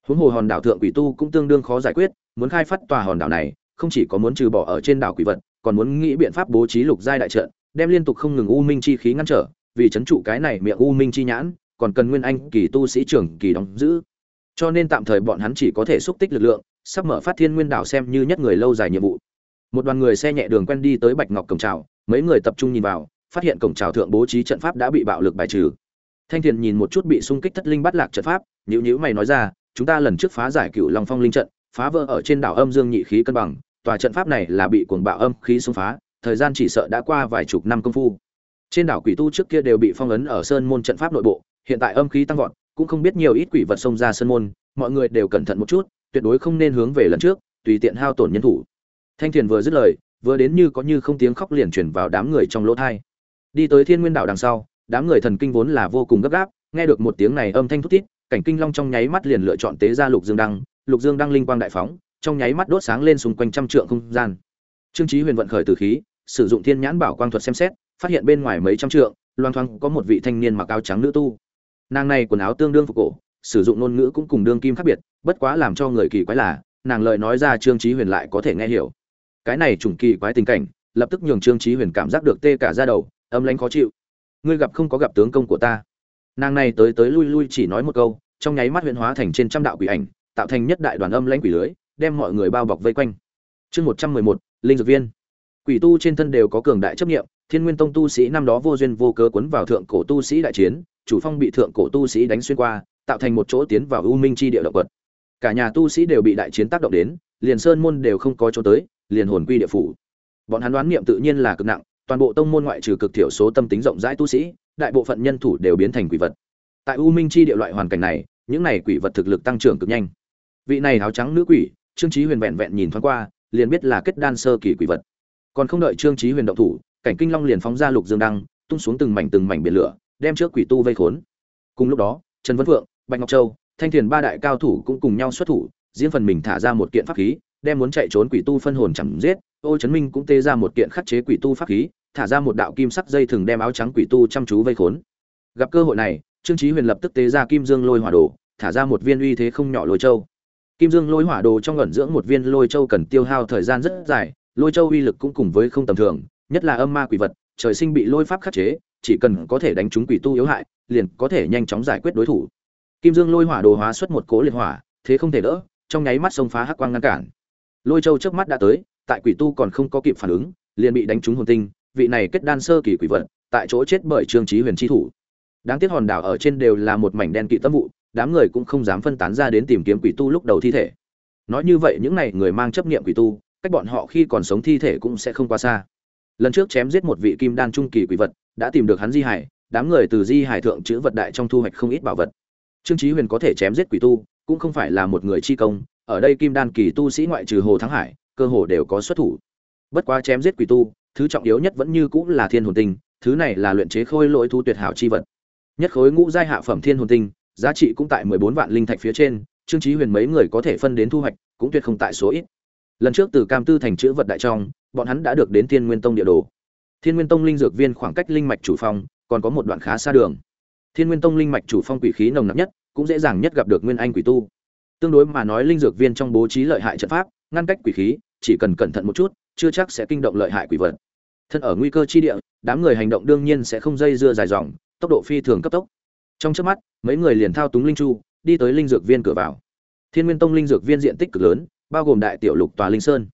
[SPEAKER 1] huống hồ hòn đảo thượng quỷ tu cũng tương đương khó giải quyết, muốn khai phát tòa hòn đảo này, không chỉ có muốn trừ bỏ ở trên đảo quỷ vật, còn muốn nghĩ biện pháp bố trí lục giai đại trận, đem liên tục không ngừng u minh chi khí ngăn trở, vì chấn trụ cái này miệng u minh chi nhãn, còn cần nguyên anh kỳ tu sĩ trưởng kỳ đóng giữ. Cho nên tạm thời bọn hắn chỉ có thể xúc tích lực lượng, sắp mở phát thiên nguyên đảo xem như nhất người lâu dài nhiệm vụ. Một đoàn người xe nhẹ đường quen đi tới bạch ngọc cổng trào, mấy người tập trung nhìn vào, phát hiện cổng trào thượng bố trí trận pháp đã bị bạo lực bài trừ. Thanh thiền nhìn một chút bị xung kích thất linh bắt lạc trận pháp nhữ nhữ mày nói ra chúng ta lần trước phá giải cựu long phong linh trận, phá vỡ ở trên đảo âm dương nhị khí cân bằng, tòa trận pháp này là bị cuồng bạo âm khí xung phá, thời gian chỉ sợ đã qua vài chục năm công phu. Trên đảo quỷ tu trước kia đều bị phong ấn ở sơn môn trận pháp nội bộ, hiện tại âm khí tăng vọt, cũng không biết nhiều ít quỷ vật xông ra sơn môn, mọi người đều cẩn thận một chút, tuyệt đối không nên hướng về lần trước, tùy tiện hao tổn nhân thủ. Thanh thiền vừa dứt lời, vừa đến như có như không tiếng khóc liền chuyển vào đám người trong lỗ thai. Đi tới thiên nguyên đảo đằng sau, đám người thần kinh vốn là vô cùng gấp gáp, nghe được một tiếng này âm thanh thút thít cảnh kinh long trong nháy mắt liền lựa chọn tế ra lục dương đăng, lục dương đăng linh quang đại phóng, trong nháy mắt đốt sáng lên xung quanh trăm trượng không gian. Trương trí huyền vận khởi từ khí, sử dụng thiên nhãn bảo quang thuật xem xét, phát hiện bên ngoài mấy trăm trượng, loang thoáng có một vị thanh niên mặc áo trắng nữ tu. Nàng này quần áo tương đương phục cổ, sử dụng ngôn ngữ cũng cùng đương kim khác biệt, bất quá làm cho người kỳ quái là, nàng lời nói ra trương trí huyền lại có thể nghe hiểu. Cái này trùng kỳ quái tình cảnh, lập tức nhường trương trí huyền cảm giác được tê cả ra đầu, âm lãnh khó chịu. Ngươi gặp không có gặp tướng công của ta nàng này tới tới lui lui chỉ nói một câu, trong nháy mắt huyện hóa thành trên trăm đạo quỷ ảnh, tạo thành nhất đại đoàn âm lãnh quỷ lưới, đem mọi người bao bọc vây quanh. Chương một trăm mười một, linh dược viên. Quỷ tu trên thân đều có cường đại chấp nghiệm thiên nguyên tông tu sĩ năm đó vô duyên vô cớ quấn vào thượng cổ tu sĩ đại chiến, chủ phong bị thượng cổ tu sĩ đánh xuyên qua, tạo thành một chỗ tiến vào u minh chi địa động vật. Cả nhà tu sĩ đều bị đại chiến tác động đến, liền sơn môn đều không có chỗ tới, liền hồn quy địa phủ. Bọn hắn đoán niệm tự nhiên là cực nặng, toàn bộ tông môn ngoại trừ cực thiểu số tâm tính rộng rãi tu sĩ đại bộ phận nhân thủ đều biến thành quỷ vật. Tại u minh chi địa loại hoàn cảnh này những này quỷ vật thực lực tăng trưởng cực nhanh. Vị này áo trắng nữ quỷ trương trí huyền vẹn vẹn nhìn thoáng qua liền biết là kết đan sơ kỳ quỷ vật. Còn không đợi trương trí huyền động thủ cảnh kinh long liền phóng ra lục dương đăng tung xuống từng mảnh từng mảnh biển lửa đem trước quỷ tu vây khốn. Cùng lúc đó trần văn vượng, bạch ngọc châu thanh thiền ba đại cao thủ cũng cùng nhau xuất thủ riêng phần mình thả ra một kiện pháp khí đem muốn chạy trốn quỷ tu phân hồn chẳng giết ô chấn minh cũng tê ra một kiện khắc chế quỷ tu pháp khí, thả ra một đạo kim sắc dây thường đem áo trắng quỷ tu chăm chú vây khốn. Gặp cơ hội này, trương chí huyền lập tức tế ra kim dương lôi hỏa đồ, thả ra một viên uy thế không nhỏ lôi châu. Kim dương lôi hỏa đồ trong ẩn dưỡng một viên lôi châu cần tiêu hao thời gian rất dài, lôi châu uy lực cũng cùng với không tầm thường, nhất là âm ma quỷ vật, trời sinh bị lôi pháp khắc chế, chỉ cần có thể đánh trúng quỷ tu yếu hại, liền có thể nhanh chóng giải quyết đối thủ. Kim dương lôi hỏa đồ hóa xuất một cỗ liệt hỏa, thế không thể đỡ, trong nháy mắt xông phá hắc quang ngăn cản lôi châu trước mắt đã tới, tại quỷ tu còn không có kịp phản ứng, liền bị đánh trúng hồn tinh, vị này kết đan sơ kỳ quỷ vật, tại chỗ chết bởi trương trí huyền chi thủ. Đáng tiếc hòn đảo ở trên đều là một mảnh đen kỵ tâm vụ, đám người cũng không dám phân tán ra đến tìm kiếm quỷ tu lúc đầu thi thể. Nói như vậy, những này người mang chấp niệm quỷ tu, cách bọn họ khi còn sống thi thể cũng sẽ không qua xa. Lần trước chém giết một vị kim đan trung kỳ quỷ vật, đã tìm được hắn di hải, đám người từ di hải thượng chữ vật đại trong thu hoạch không ít bảo vật. Trương trí huyền có thể chém giết quỷ tu, cũng không phải là một người chi công ở đây kim đan kỳ tu sĩ ngoại trừ hồ thắng hải, cơ hồ đều có xuất thủ. Bất quá chém giết quỷ tu, thứ trọng yếu nhất vẫn như cũng là thiên hồn tinh, thứ này là luyện chế khôi lỗi thu tuyệt hảo chi vật. Nhất khối ngũ giai hạ phẩm thiên hồn tinh, giá trị cũng tại mười bốn vạn linh thạch phía trên, trương trí huyền mấy người có thể phân đến thu hoạch, cũng tuyệt không tại số ít. Lần trước từ cam tư thành chữ vật đại trong, bọn hắn đã được đến thiên nguyên tông địa đồ. Thiên nguyên tông linh dược viên khoảng cách linh mạch chủ phong, còn có một đoạn khá xa đường. Thiên nguyên tông linh mạch chủ phong quỷ khí nồng nặc nhất, cũng dễ dàng nhất gặp được nguyên anh quỷ tu tương đối mà nói linh dược viên trong bố trí lợi hại trận pháp, ngăn cách quỷ khí, chỉ cần cẩn thận một chút, chưa chắc sẽ kinh động lợi hại quỷ vật. Thân ở nguy cơ chi địa, đám người hành động đương nhiên sẽ không dây dưa dài dòng, tốc độ phi thường cấp tốc. Trong trước mắt, mấy người liền thao túng linh chu, đi tới linh dược viên cửa vào. Thiên nguyên tông linh dược viên diện tích cực lớn, bao gồm đại tiểu lục tòa linh sơn.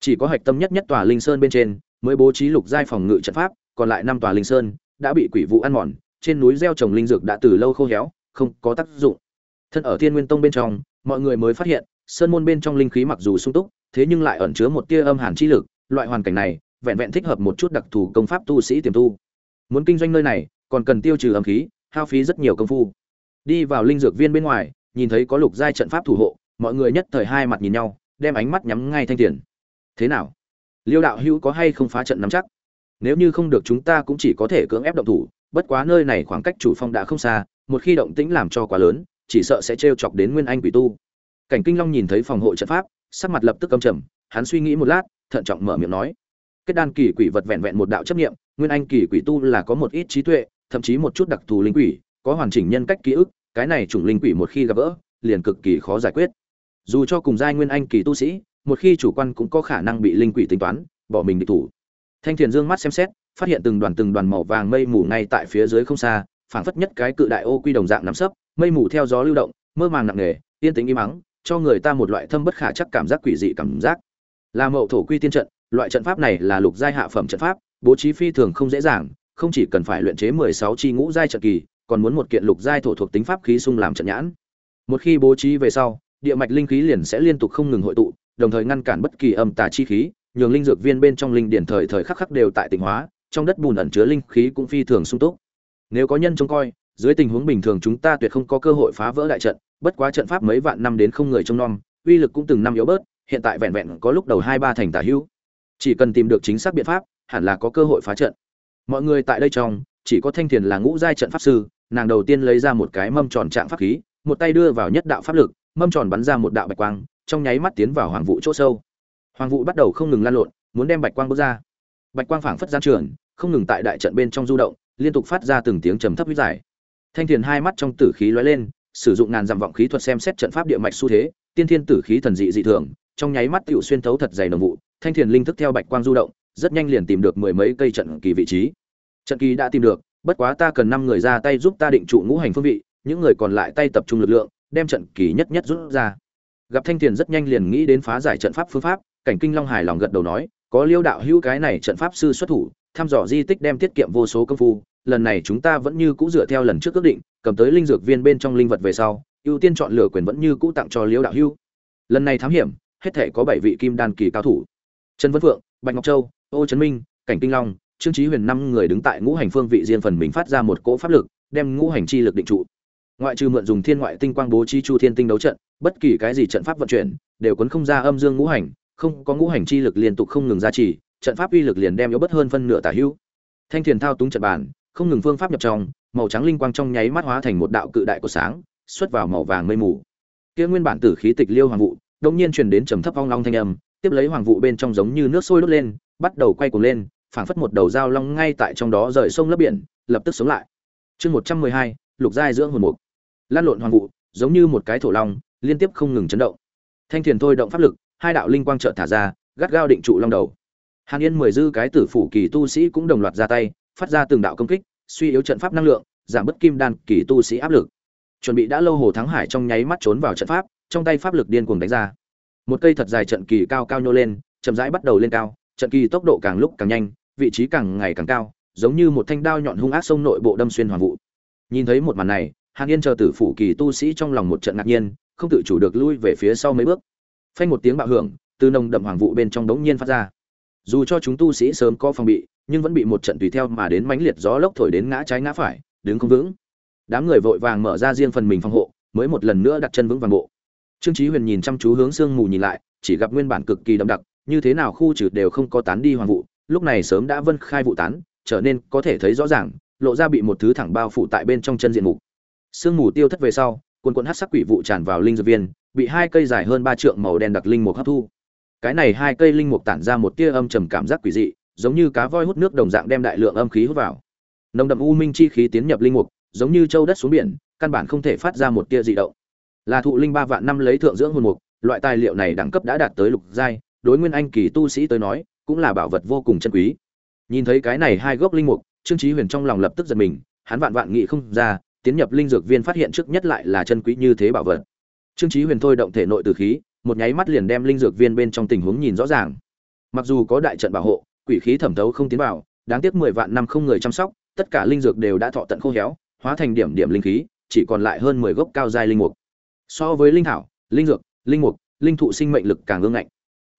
[SPEAKER 1] Chỉ có hạch tâm nhất nhất tòa linh sơn bên trên, mới bố trí lục giai phòng ngự trận pháp, còn lại năm tòa linh sơn đã bị quỷ vụ ăn mòn, trên núi gieo trồng linh dược đã từ lâu khô héo, không có tác dụng. Thân ở thiên nguyên tông bên trong mọi người mới phát hiện, sơn môn bên trong linh khí mặc dù sung túc, thế nhưng lại ẩn chứa một tia âm hàn chi lực, loại hoàn cảnh này, vẹn vẹn thích hợp một chút đặc thù công pháp tu sĩ tiềm tu. Muốn kinh doanh nơi này, còn cần tiêu trừ âm khí, hao phí rất nhiều công phu. Đi vào linh dược viên bên ngoài, nhìn thấy có lục giai trận pháp thủ hộ, mọi người nhất thời hai mặt nhìn nhau, đem ánh mắt nhắm ngay thanh tiền. Thế nào? Liêu đạo hữu có hay không phá trận nắm chắc? Nếu như không được chúng ta cũng chỉ có thể cưỡng ép động thủ, bất quá nơi này khoảng cách chủ phong đã không xa, một khi động tĩnh làm cho quá lớn chỉ sợ sẽ trêu chọc đến nguyên anh quỷ tu. Cảnh kinh long nhìn thấy phòng hộ trận pháp, sắc mặt lập tức căm trầm, hắn suy nghĩ một lát, thận trọng mở miệng nói, kết đan kỳ quỷ vật vẹn vẹn một đạo chấp niệm, nguyên anh kỳ quỷ tu là có một ít trí tuệ, thậm chí một chút đặc thù linh quỷ, có hoàn chỉnh nhân cách ký ức, cái này chủng linh quỷ một khi gặp gỡ, liền cực kỳ khó giải quyết. Dù cho cùng giai nguyên anh kỳ tu sĩ, một khi chủ quan cũng có khả năng bị linh quỷ tính toán, bỏ mình địch thủ. Thanh thiền dương mắt xem xét, phát hiện từng đoàn từng đoàn màu vàng mây mù ngay tại phía dưới không xa, phảng phất nhất cái cự đại ô quy đồng dạng nắm sấp mây mù theo gió lưu động mơ màng nặng nề yên tĩnh im ắng cho người ta một loại thâm bất khả chắc cảm giác quỷ dị cảm giác là mậu thổ quy tiên trận loại trận pháp này là lục giai hạ phẩm trận pháp bố trí phi thường không dễ dàng không chỉ cần phải luyện chế 16 chi ngũ giai trận kỳ, còn muốn một kiện lục giai thổ thuộc tính pháp khí xung làm trận nhãn. Một khi bố trí về sau, địa mạch linh khí liền sẽ liên tục không ngừng hội tụ, đồng thời ngăn cản bất kỳ âm tà chi khí, nhường linh dược viên bên trong linh điển thời thời khắc khắc đều tại tỉnh hóa, trong đất bùn ẩn chứa linh khí cũng phi thường sung túc. Nếu có nhân trông coi, dưới tình huống bình thường chúng ta tuyệt không có cơ hội phá vỡ đại trận, bất quá trận pháp mấy vạn năm đến không người trông nom, uy lực cũng từng năm yếu bớt, hiện tại vẹn vẹn có lúc đầu hai ba thành tả hữu. Chỉ cần tìm được chính xác biện pháp, hẳn là có cơ hội phá trận. Mọi người tại đây trong, chỉ có Thanh Thiền là ngũ giai trận pháp sư, nàng đầu tiên lấy ra một cái mâm tròn trạng pháp khí, một tay đưa vào nhất đạo pháp lực, mâm tròn bắn ra một đạo bạch quang, trong nháy mắt tiến vào hoàng vụ chỗ sâu. Hoàng vụ bắt đầu không ngừng lan lộn, muốn đem bạch quang bước ra. Bạch quang phảng phất gian trường, không ngừng tại đại trận bên trong du động, liên tục phát ra từng tiếng trầm thấp huyết giải. Thanh Thiền hai mắt trong tử khí lóe lên, sử dụng ngàn dặm vọng khí thuật xem xét trận pháp địa mạch xu thế, tiên thiên tử khí thần dị dị thường, trong nháy mắt tiểu xuyên thấu thật dày nồng vụ, Thanh Thiền linh thức theo bạch quang du động, rất nhanh liền tìm được mười mấy cây trận kỳ vị trí. Trận kỳ đã tìm được, bất quá ta cần năm người ra tay giúp ta định trụ ngũ hành phương vị, những người còn lại tay tập trung lực lượng, đem trận kỳ nhất nhất rút ra. Gặp Thanh Thiền rất nhanh liền nghĩ đến phá giải trận pháp phương pháp, Cảnh Kinh Long hài lòng gật đầu nói, có Liêu đạo hữu cái này trận pháp sư xuất thủ, thăm dò di tích đem tiết kiệm vô số công phu, lần này chúng ta vẫn như cũ dựa theo lần trước ước định, cầm tới linh dược viên bên trong linh vật về sau, ưu tiên chọn lựa quyền vẫn như cũ tặng cho liễu đạo hữu. Lần này thám hiểm, hết thể có bảy vị kim đan kỳ cao thủ. Trần Vân Phượng, Bạch Ngọc Châu, Ô Trấn Minh, Cảnh Kinh Long, Trương Chí Huyền năm người đứng tại ngũ hành phương vị riêng phần mình phát ra một cỗ pháp lực, đem ngũ hành chi lực định trụ. Ngoại trừ mượn dùng thiên ngoại tinh quang bố trí chu thiên tinh đấu trận, bất kỳ cái gì trận pháp vận chuyển, đều cuốn không ra âm dương ngũ hành, không có ngũ hành chi lực liên tục không ngừng gia trì, trận pháp uy lực liền đem yếu bất hơn phân nửa tả hữu. Thanh Thiền thao túng trận bàn, không ngừng phương pháp nhập trong, màu trắng linh quang trong nháy mắt hóa thành một đạo cự đại của sáng, xuất vào màu vàng mây mù. Kia nguyên bản tử khí tịch liêu hoàng vụ, đột nhiên truyền đến trầm thấp ong long thanh âm, tiếp lấy hoàng vụ bên trong giống như nước sôi đốt lên, bắt đầu quay cuồng lên, phảng phất một đầu dao long ngay tại trong đó rời sông lấp biển, lập tức sống lại. Chương 112, lục giai dưỡng hồn mục. Lan lộn hoàng vụ, giống như một cái thổ long, liên tiếp không ngừng chấn động. Thanh thiền thôi động pháp lực, hai đạo linh quang chợt thả ra, gắt gao định trụ long đầu. Hàn Yên mười dư cái tử phủ kỳ tu sĩ cũng đồng loạt ra tay, phát ra từng đạo công kích, suy yếu trận pháp năng lượng, giảm bớt kim đan kỳ tu sĩ áp lực. Chuẩn bị đã lâu Hồ Thắng Hải trong nháy mắt trốn vào trận pháp, trong tay pháp lực điên cuồng đánh ra. Một cây thật dài trận kỳ cao cao nhô lên, chậm rãi bắt đầu lên cao, trận kỳ tốc độ càng lúc càng nhanh, vị trí càng ngày càng cao, giống như một thanh đao nhọn hung ác sông nội bộ đâm xuyên hoàng vụ. Nhìn thấy một màn này, Hàn Yên chờ tử phủ kỳ tu sĩ trong lòng một trận ngạc nhiên, không tự chủ được lui về phía sau mấy bước. Phanh một tiếng bạo hưởng, từ nồng đậm hoàng vụ bên trong đống nhiên phát ra. Dù cho chúng tu sĩ sớm có phòng bị, nhưng vẫn bị một trận tùy theo mà đến mãnh liệt gió lốc thổi đến ngã trái ngã phải, đứng không vững. Đám người vội vàng mở ra riêng phần mình phòng hộ, mới một lần nữa đặt chân vững vàng bộ. Trương Chí Huyền nhìn chăm chú hướng sương mù nhìn lại, chỉ gặp nguyên bản cực kỳ đậm đặc, như thế nào khu trừ đều không có tán đi hoàng vụ, lúc này sớm đã vân khai vụ tán, trở nên có thể thấy rõ ràng, lộ ra bị một thứ thẳng bao phủ tại bên trong chân diện mục. Sương mù tiêu thất về sau, quần quần hắc sắc quỷ vụ tràn vào linh dược viên, bị hai cây dài hơn ba trượng màu đen đặc linh mục hấp thu. Cái này hai cây linh mục tản ra một tia âm trầm cảm giác quỷ dị, giống như cá voi hút nước đồng dạng đem đại lượng âm khí hút vào. Nồng đậm u minh chi khí tiến nhập linh mục, giống như châu đất xuống biển, căn bản không thể phát ra một tia dị động. Là thụ linh ba vạn năm lấy thượng dưỡng hồn mục, loại tài liệu này đẳng cấp đã đạt tới lục giai, đối nguyên anh kỳ tu sĩ tới nói, cũng là bảo vật vô cùng chân quý. Nhìn thấy cái này hai gốc linh mục, Trương Chí Huyền trong lòng lập tức giật mình, hắn vạn vạn nghĩ không ra, tiến nhập linh dược viên phát hiện trước nhất lại là chân quý như thế bảo vật. Trương Chí Huyền thôi động thể nội tử khí, một nháy mắt liền đem linh dược viên bên trong tình huống nhìn rõ ràng. Mặc dù có đại trận bảo hộ, quỷ khí thẩm thấu không tiến vào, đáng tiếc 10 vạn năm không người chăm sóc, tất cả linh dược đều đã thọ tận khô héo, hóa thành điểm điểm linh khí, chỉ còn lại hơn 10 gốc cao giai linh mục. So với linh thảo, linh dược, linh mục, linh thụ sinh mệnh lực càng ương ngạnh.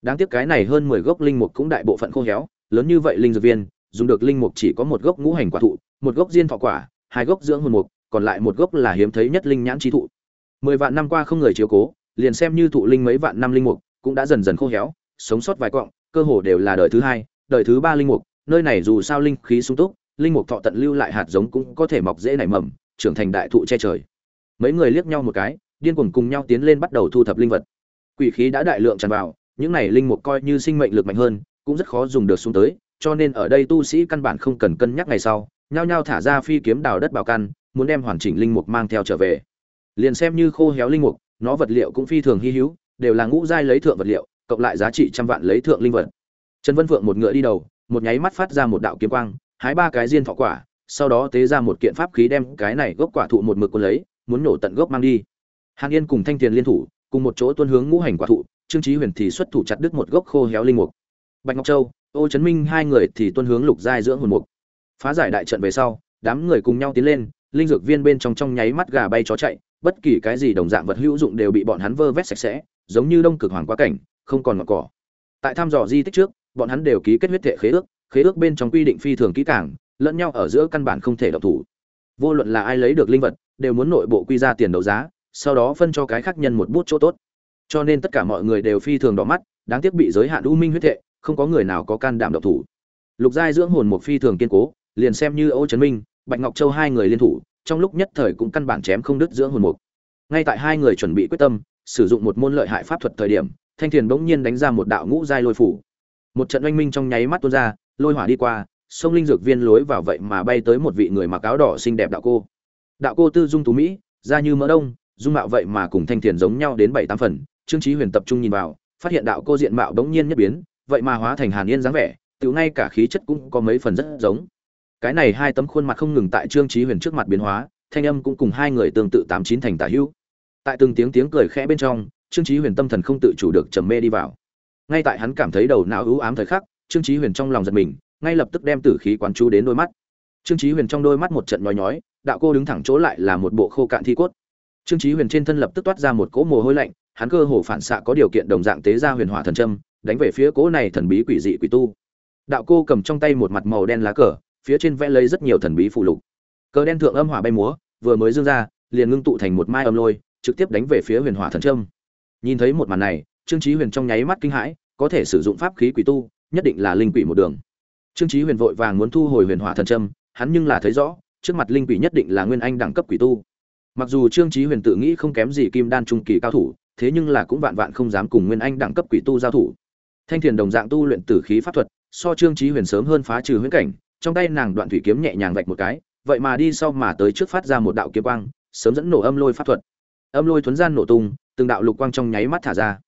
[SPEAKER 1] Đáng tiếc cái này hơn 10 gốc linh mục cũng đại bộ phận khô héo, lớn như vậy linh dược viên, dùng được linh mục chỉ có một gốc ngũ hành quả thụ, một gốc diên thọ quả, hai gốc dưỡng hồn mục, còn lại một gốc là hiếm thấy nhất linh nhãn chi thụ. Mười vạn năm qua không người chiếu cố, liền xem như thụ linh mấy vạn năm linh mục, cũng đã dần dần khô héo, sống sót vài quặng, cơ hồ đều là đời thứ hai, đời thứ ba linh mục, nơi này dù sao linh khí sung túc, linh mục thọ tận lưu lại hạt giống cũng có thể mọc dễ nảy mầm, trưởng thành đại thụ che trời. Mấy người liếc nhau một cái, điên cuồng cùng nhau tiến lên bắt đầu thu thập linh vật. Quỷ khí đã đại lượng tràn vào, những này linh mục coi như sinh mệnh lực mạnh hơn, cũng rất khó dùng được xuống tới, cho nên ở đây tu sĩ căn bản không cần cân nhắc ngày sau, nhao nhao thả ra phi kiếm đào đất bảo căn, muốn đem hoàn chỉnh linh mục mang theo trở về. Liền xem như khô héo linh mục, nó vật liệu cũng phi thường hy hữu, đều là ngũ giai lấy thượng vật liệu, cộng lại giá trị trăm vạn lấy thượng linh vật. Trần Vân Phượng một ngựa đi đầu, một nháy mắt phát ra một đạo kiếm quang, hái ba cái diên thọ quả, sau đó tế ra một kiện pháp khí đem cái này gốc quả thụ một mực cuốn lấy, muốn nổ tận gốc mang đi. Hàn Yên cùng Thanh Tiền liên thủ, cùng một chỗ tuân hướng ngũ hành quả thụ, Trương Chí Huyền thì xuất thủ chặt đứt một gốc khô héo linh mục. Bạch Ngọc Châu, Ô Chấn Minh hai người thì tuân hướng lục giai dưỡng hồn mục. phá giải đại trận về sau đám người cùng nhau tiến lên linh dược viên bên trong trong nháy mắt gà bay chó chạy bất kỳ cái gì đồng dạng vật hữu dụng đều bị bọn hắn vơ vét sạch sẽ giống như đông cực hoàng quá cảnh không còn ngọn cỏ tại thăm dò di tích trước bọn hắn đều ký kết huyết thệ khế ước khế ước bên trong quy định phi thường kỹ càng, lẫn nhau ở giữa căn bản không thể độc thủ. Vô luận là ai lấy được linh vật, đều muốn nội bộ quy ra tiền đấu giá, sau đó phân cho cái khác nhân một bút chỗ tốt. Cho nên tất cả mọi người đều phi thường đỏ mắt, đáng tiếc bị giới hạn u minh huyết thệ không có người nào có can đảm độc thủ. Lục giai dưỡng hồn một phi thường kiên cố, liền xem như ô trấn minh, bạch ngọc châu hai người liên thủ, trong lúc nhất thời cũng căn bản chém không đứt dưỡng hồn mục. Ngay tại hai người chuẩn bị quyết tâm, sử dụng một môn lợi hại pháp thuật thời điểm, thanh thiền bỗng nhiên đánh ra một đạo ngũ giai lôi phủ một trận oanh minh trong nháy mắt tuôn ra, lôi hỏa đi qua, sông linh dược viên lối vào vậy mà bay tới một vị người mặc áo đỏ xinh đẹp đạo cô. Đạo cô tư dung tú mỹ, da như mỡ đông, dung mạo vậy mà cùng thanh thiền giống nhau đến bảy tám phần, trương trí huyền tập trung nhìn vào, phát hiện đạo cô diện mạo đống nhiên nhất biến, vậy mà hóa thành hàn yên dáng vẻ tự ngay cả khí chất cũng có mấy phần rất giống. Cái này hai tấm khuôn mặt không ngừng tại trương trí huyền trước mặt biến hóa, thanh âm cũng cùng hai người tương tự tám chín thành tả hữu. Tại từng tiếng tiếng cười khẽ bên trong, trương trí huyền tâm thần không tự chủ được trầm mê đi vào ngay tại hắn cảm thấy đầu não ưu ám thời khắc, trương chí huyền trong lòng giật mình, ngay lập tức đem tử khí quán chú đến đôi mắt. Trương chí huyền trong đôi mắt một trận nhói nhói, đạo cô đứng thẳng chỗ lại là một bộ khô cạn thi cốt. Trương chí huyền trên thân lập tức toát ra một cỗ mồ hôi lạnh, hắn cơ hồ phản xạ có điều kiện đồng dạng tế ra huyền hỏa thần châm, đánh về phía cỗ này thần bí quỷ dị quỷ tu. Đạo cô cầm trong tay một mặt màu đen lá cờ, phía trên vẽ lấy rất nhiều thần bí phụ lục. Cờ đen thượng âm hỏa bay múa, vừa mới dương ra, liền ngưng tụ thành một mai âm lôi, trực tiếp đánh về phía huyền hỏa thần trâm nhìn thấy một màn này trương chí huyền trong nháy mắt kinh hãi, có thể sử dụng pháp khí quỷ tu, nhất định là linh quỷ một đường. Trương chí huyền vội vàng muốn thu hồi huyền hỏa thần trâm hắn nhưng là thấy rõ, trước mặt linh quỷ nhất định là nguyên anh đẳng cấp quỷ tu. Mặc dù trương chí huyền tự nghĩ không kém gì kim đan trung kỳ cao thủ, thế nhưng là cũng vạn vạn không dám cùng nguyên anh đẳng cấp quỷ tu giao thủ. Thanh thiền đồng dạng tu luyện tử khí pháp thuật, so trương chí huyền sớm hơn phá trừ huyễn cảnh, trong tay nàng đoạn thủy kiếm nhẹ nhàng vạch một cái, vậy mà đi sau mà tới trước phát ra một đạo kiếm quang, sớm dẫn nổ âm lôi pháp thuật. Âm lôi thuấn gian nổ tung, từng đạo lục quang trong nháy mắt thả ra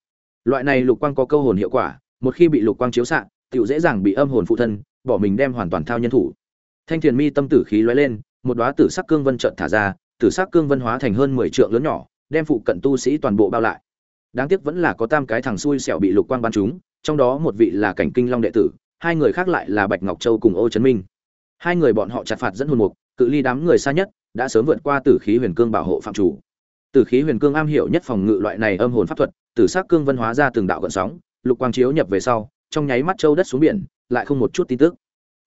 [SPEAKER 1] loại này lục quang có câu hồn hiệu quả, một khi bị lục quang chiếu xạ tựu dễ dàng bị âm hồn phụ thân, bỏ mình đem hoàn toàn thao nhân thủ. Thanh thiền mi tâm tử khí lóe lên, một đóa tử sắc cương vân trợn thả ra, tử sắc cương vân hóa thành hơn mười trượng lớn nhỏ, đem phụ cận tu sĩ toàn bộ bao lại. Đáng tiếc vẫn là có tam cái thằng xui xẻo bị lục quang bắn trúng, trong đó một vị là cảnh kinh long đệ tử, hai người khác lại là bạch ngọc châu cùng ô trấn minh. Hai người bọn họ chặt phạt dẫn hồn mục, cự ly đám người xa nhất, đã sớm vượt qua tử khí huyền cương bảo hộ phạm chủ. Tử khí huyền cương am hiểu nhất phòng ngự loại này âm hồn pháp thuật tử sắc cương văn hóa ra từng đạo gợn sóng, lục quang chiếu nhập về sau, trong nháy mắt châu đất xuống biển, lại không một chút tin tức.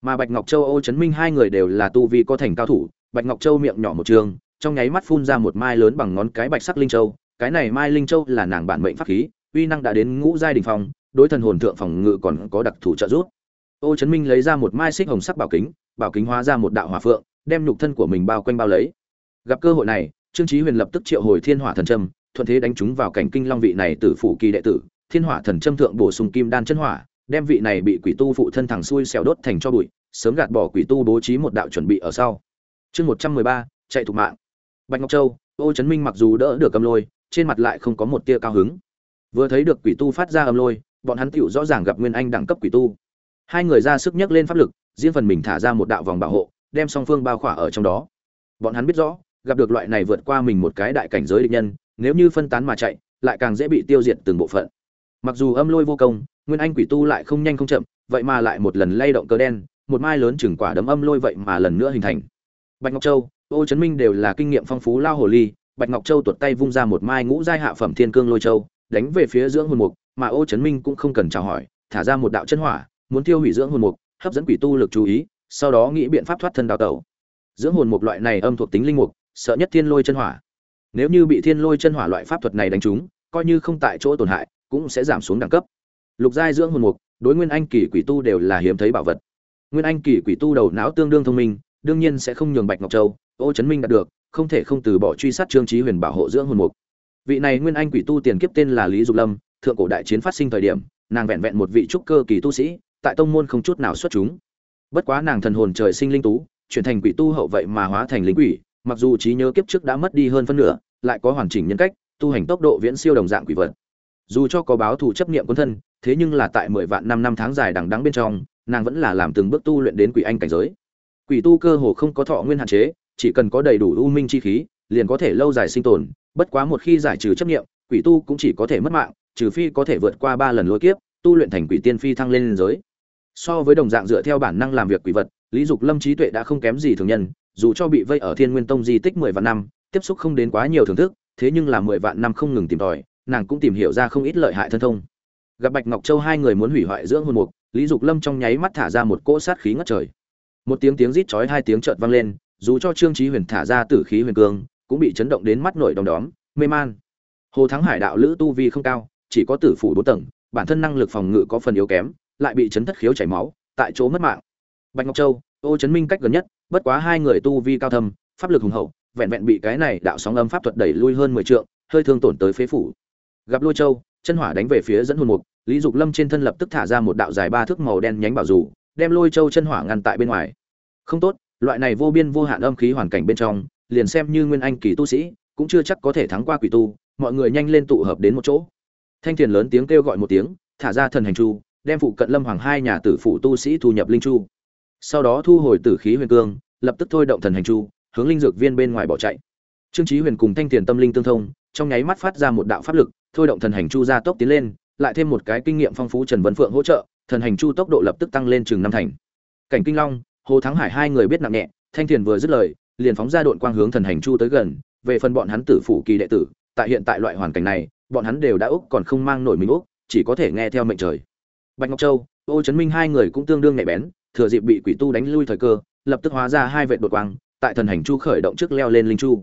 [SPEAKER 1] Mà bạch ngọc châu, ô chấn minh hai người đều là tu vi có thành cao thủ, bạch ngọc châu miệng nhỏ một trường, trong nháy mắt phun ra một mai lớn bằng ngón cái bạch sắc linh châu, cái này mai linh châu là nàng bản mệnh pháp khí, uy năng đã đến ngũ giai đỉnh phong, đối thần hồn thượng phòng ngự còn có đặc thù trợ giúp. Ô chấn minh lấy ra một mai xích hồng sắc bảo kính bảo kính hóa ra một đạo hỏa phượng, đem nhục thân của mình bao quanh bao lấy. Gặp cơ hội này, trương chí huyền lập tức triệu hồi thiên hỏa thần châm thuận thế đánh chúng vào cảnh kinh long vị này tử phủ kỳ đệ tử, thiên hỏa thần châm thượng bổ sung kim đan chân hỏa, đem vị này bị quỷ tu phụ thân thẳng xuôi xẻo đốt thành cho bụi, sớm gạt bỏ quỷ tu bố trí một đạo chuẩn bị ở sau. Chương một trăm mười ba, chạy thục mạng. Bạch ngọc châu, ô chấn minh mặc dù đỡ được âm lôi, trên mặt lại không có một tia cao hứng. Vừa thấy được quỷ tu phát ra âm lôi, bọn hắn tựu rõ ràng gặp nguyên anh đẳng cấp quỷ tu. Hai người ra sức nhấc lên pháp lực, riêng phần mình thả ra một đạo vòng bảo hộ, đem song phương bao khỏa ở trong đó. Bọn hắn biết rõ, gặp được loại này vượt qua mình một cái đại cảnh giới địch nhân nếu như phân tán mà chạy, lại càng dễ bị tiêu diệt từng bộ phận. Mặc dù âm lôi vô công, nguyên anh quỷ tu lại không nhanh không chậm, vậy mà lại một lần lay động cơ đen, một mai lớn chừng quả đấm âm lôi vậy mà lần nữa hình thành. Bạch ngọc châu, ô chấn minh đều là kinh nghiệm phong phú lao hồ ly, bạch ngọc châu tuột tay vung ra một mai ngũ giai hạ phẩm thiên cương lôi châu, đánh về phía dưỡng hồn mục, mà ô chấn minh cũng không cần chào hỏi, thả ra một đạo chân hỏa, muốn tiêu hủy dưỡng hồn mục, hấp dẫn quỷ tu lực chú ý, sau đó nghĩ biện pháp thoát thân đào tẩu. Dưỡng hồn mục loại này âm thuộc tính linh mục, sợ nhất thiên lôi chân hỏa nếu như bị thiên lôi chân hỏa loại pháp thuật này đánh trúng, coi như không tại chỗ tổn hại, cũng sẽ giảm xuống đẳng cấp. Lục giai dưỡng hồn mục, đối nguyên anh kỳ quỷ tu đều là hiếm thấy bảo vật. Nguyên anh kỳ quỷ tu đầu não tương đương thông minh, đương nhiên sẽ không nhường bạch ngọc châu, ô chấn minh đạt được, không thể không từ bỏ truy sát trương trí huyền bảo hộ dưỡng hồn mục. Vị này nguyên anh quỷ tu tiền kiếp tên là lý dục lâm, thượng cổ đại chiến phát sinh thời điểm, nàng vẹn vẹn một vị trúc cơ kỳ tu sĩ, tại tông môn không chút nào xuất chúng. Bất quá nàng thần hồn trời sinh linh tú, chuyển thành quỷ tu hậu vậy mà hóa thành lính quỷ mặc dù trí nhớ kiếp trước đã mất đi hơn phân nửa, lại có hoàn chỉnh nhân cách, tu hành tốc độ viễn siêu đồng dạng quỷ vật. Dù cho có báo thù chấp niệm quân thân, thế nhưng là tại mười vạn năm năm tháng dài đằng đắng bên trong, nàng vẫn là làm từng bước tu luyện đến quỷ anh cảnh giới. Quỷ tu cơ hồ không có thọ nguyên hạn chế, chỉ cần có đầy đủ u minh chi khí, liền có thể lâu dài sinh tồn, bất quá một khi giải trừ chấp niệm, quỷ tu cũng chỉ có thể mất mạng, trừ phi có thể vượt qua ba lần lối kiếp, tu luyện thành quỷ tiên phi thăng lên giới. So với đồng dạng dựa theo bản năng làm việc quỷ vật, lý dục lâm trí tuệ đã không kém gì thường nhân dù cho bị vây ở thiên nguyên tông di tích mười vạn năm, tiếp xúc không đến quá nhiều thưởng thức, thế nhưng là mười vạn năm không ngừng tìm tòi, nàng cũng tìm hiểu ra không ít lợi hại thân thông. Gặp bạch ngọc châu hai người muốn hủy hoại dưỡng hồn mục, lý dục lâm trong nháy mắt thả ra một cỗ sát khí ngất trời. Một tiếng tiếng rít chói hai tiếng trợn vang lên, dù cho trương trí huyền thả ra tử khí huyền cương, cũng bị chấn động đến mắt nổi đom đóm, mê man. Hồ thắng hải đạo lữ tu vi không cao, chỉ có tử phủ bốn tầng, bản thân năng lực phòng ngự có phần yếu kém, lại bị chấn thất khiếu chảy máu, tại chỗ mất mạng. Bạch ngọc châu, ô chấn minh cách gần nhất bất quá hai người tu vi cao thâm, pháp lực hùng hậu, vẹn vẹn bị cái này đạo sóng âm pháp thuật đẩy lui hơn mười trượng, hơi thương tổn tới phế phủ. Gặp lôi châu, chân hỏa đánh về phía dẫn hồn mục, lý dục lâm trên thân lập tức thả ra một đạo dài ba thước màu đen nhánh bảo dù, đem lôi châu chân hỏa ngăn tại bên ngoài. Không tốt, loại này vô biên vô hạn âm khí hoàn cảnh bên trong, liền xem như nguyên anh kỳ tu sĩ, cũng chưa chắc có thể thắng qua quỷ tu, mọi người nhanh lên tụ hợp đến một chỗ. Thanh thiền lớn tiếng kêu gọi một tiếng, thả ra thần hành chu, đem phụ cận lâm hoàng hai nhà tử phụ tu sĩ thu nhập linh chu sau đó thu hồi tử khí huyền cương, lập tức thôi động thần hành chu, hướng linh dược viên bên ngoài bỏ chạy. Trương trí huyền cùng thanh thiền tâm linh tương thông, trong nháy mắt phát ra một đạo pháp lực, thôi động thần hành chu ra tốc tiến lên, lại thêm một cái kinh nghiệm phong phú trần vân phượng hỗ trợ, thần hành chu tốc độ lập tức tăng lên chừng năm thành. Cảnh kinh long, hồ thắng hải hai người biết nặng nhẹ, thanh thiền vừa dứt lời, liền phóng ra độn quang hướng thần hành chu tới gần, về phần bọn hắn tử phủ kỳ đệ tử, tại hiện tại loại hoàn cảnh này, bọn hắn đều đã úc còn không mang nổi mình úc, chỉ có thể nghe theo mệnh trời. Bạch ngọc châu, ô trấn minh hai người cũng tương đương nhạy bén thừa dịp bị quỷ tu đánh lui thời cơ, lập tức hóa ra hai vệ đột quang, tại thần hành chu khởi động trước leo lên linh chu.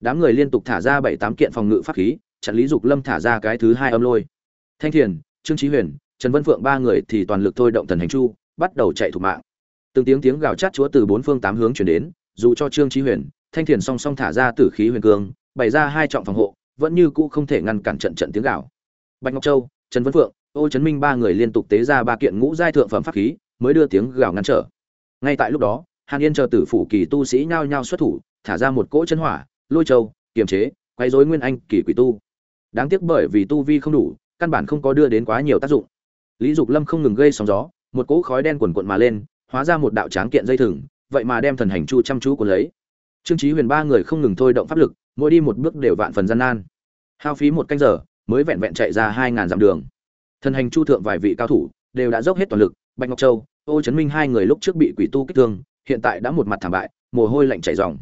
[SPEAKER 1] Đám người liên tục thả ra bảy tám kiện phòng ngự pháp khí, chặn lý dục lâm thả ra cái thứ hai âm lôi. Thanh thiền, trương chí huyền, trần vân phượng ba người thì toàn lực thôi động thần hành chu, bắt đầu chạy thủ mạng. Từng tiếng tiếng gào chát chúa từ bốn phương tám hướng truyền đến, dù cho trương chí huyền, thanh thiền song song thả ra tử khí huyền cương, bày ra hai trọng phòng hộ, vẫn như cũ không thể ngăn cản trận trận tiếng gào. Bạch ngọc châu, trần vân phượng, ô trấn minh ba người liên tục tế ra ba kiện ngũ giai thượng phẩm pháp khí mới đưa tiếng gào ngăn trở. Ngay tại lúc đó, hàn yên chờ tử phủ kỳ tu sĩ nhao nhao xuất thủ, thả ra một cỗ chân hỏa, lôi châu, kiềm chế, quấy rối nguyên anh kỳ quỷ tu. Đáng tiếc bởi vì tu vi không đủ, căn bản không có đưa đến quá nhiều tác dụng. Lý dục lâm không ngừng gây sóng gió, một cỗ khói đen quần quận mà lên, hóa ra một đạo tráng kiện dây thừng, vậy mà đem thần hành chu chăm chú của lấy. Trương trí huyền ba người không ngừng thôi động pháp lực, mỗi đi một bước đều vạn phần gian nan. Hao phí một canh giờ, mới vẹn vẹn chạy ra hai ngàn dặm đường. Thần hành chu thượng vài vị cao thủ, đều đã dốc hết toàn lực bạch ngọc châu, ô trấn minh hai người lúc trước bị quỷ tu kích thương, hiện tại đã một mặt thảm bại, mồ hôi lạnh chảy ròng.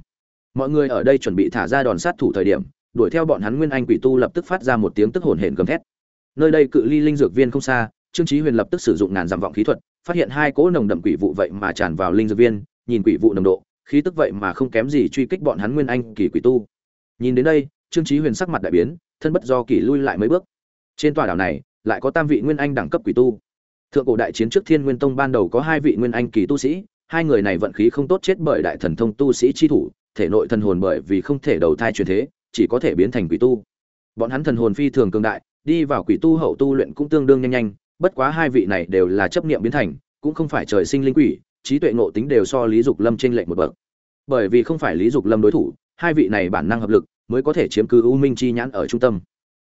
[SPEAKER 1] Mọi người ở đây chuẩn bị thả ra đòn sát thủ thời điểm, đuổi theo bọn hắn nguyên anh quỷ tu lập tức phát ra một tiếng tức hồn hển gầm thét. Nơi đây cự ly linh dược viên không xa, trương chí huyền lập tức sử dụng ngàn dặm vọng khí thuật, phát hiện hai cỗ nồng đậm quỷ vụ vậy mà tràn vào linh dược viên, nhìn quỷ vụ nồng độ, khí tức vậy mà không kém gì truy kích bọn hắn nguyên anh kỳ quỷ tu. Nhìn đến đây, trương chí huyền sắc mặt đại biến, thân bất do kỳ lui lại mấy bước. Trên tòa đảo này, lại có tam vị nguyên anh đẳng cấp quỷ tu thượng cổ đại chiến trước thiên nguyên tông ban đầu có hai vị nguyên anh kỳ tu sĩ, hai người này vận khí không tốt chết bởi đại thần thông tu sĩ chi thủ, thể nội thần hồn bởi vì không thể đầu thai truyền thế, chỉ có thể biến thành quỷ tu. Bọn hắn thần hồn phi thường cường đại, đi vào quỷ tu hậu tu luyện cũng tương đương nhanh nhanh, bất quá hai vị này đều là chấp niệm biến thành, cũng không phải trời sinh linh quỷ, trí tuệ ngộ tính đều so lý dục lâm trên lệnh một bậc. Bởi vì không phải lý dục lâm đối thủ, hai vị này bản năng hợp lực, mới có thể chiếm cứ u minh chi nhãn ở trung tâm.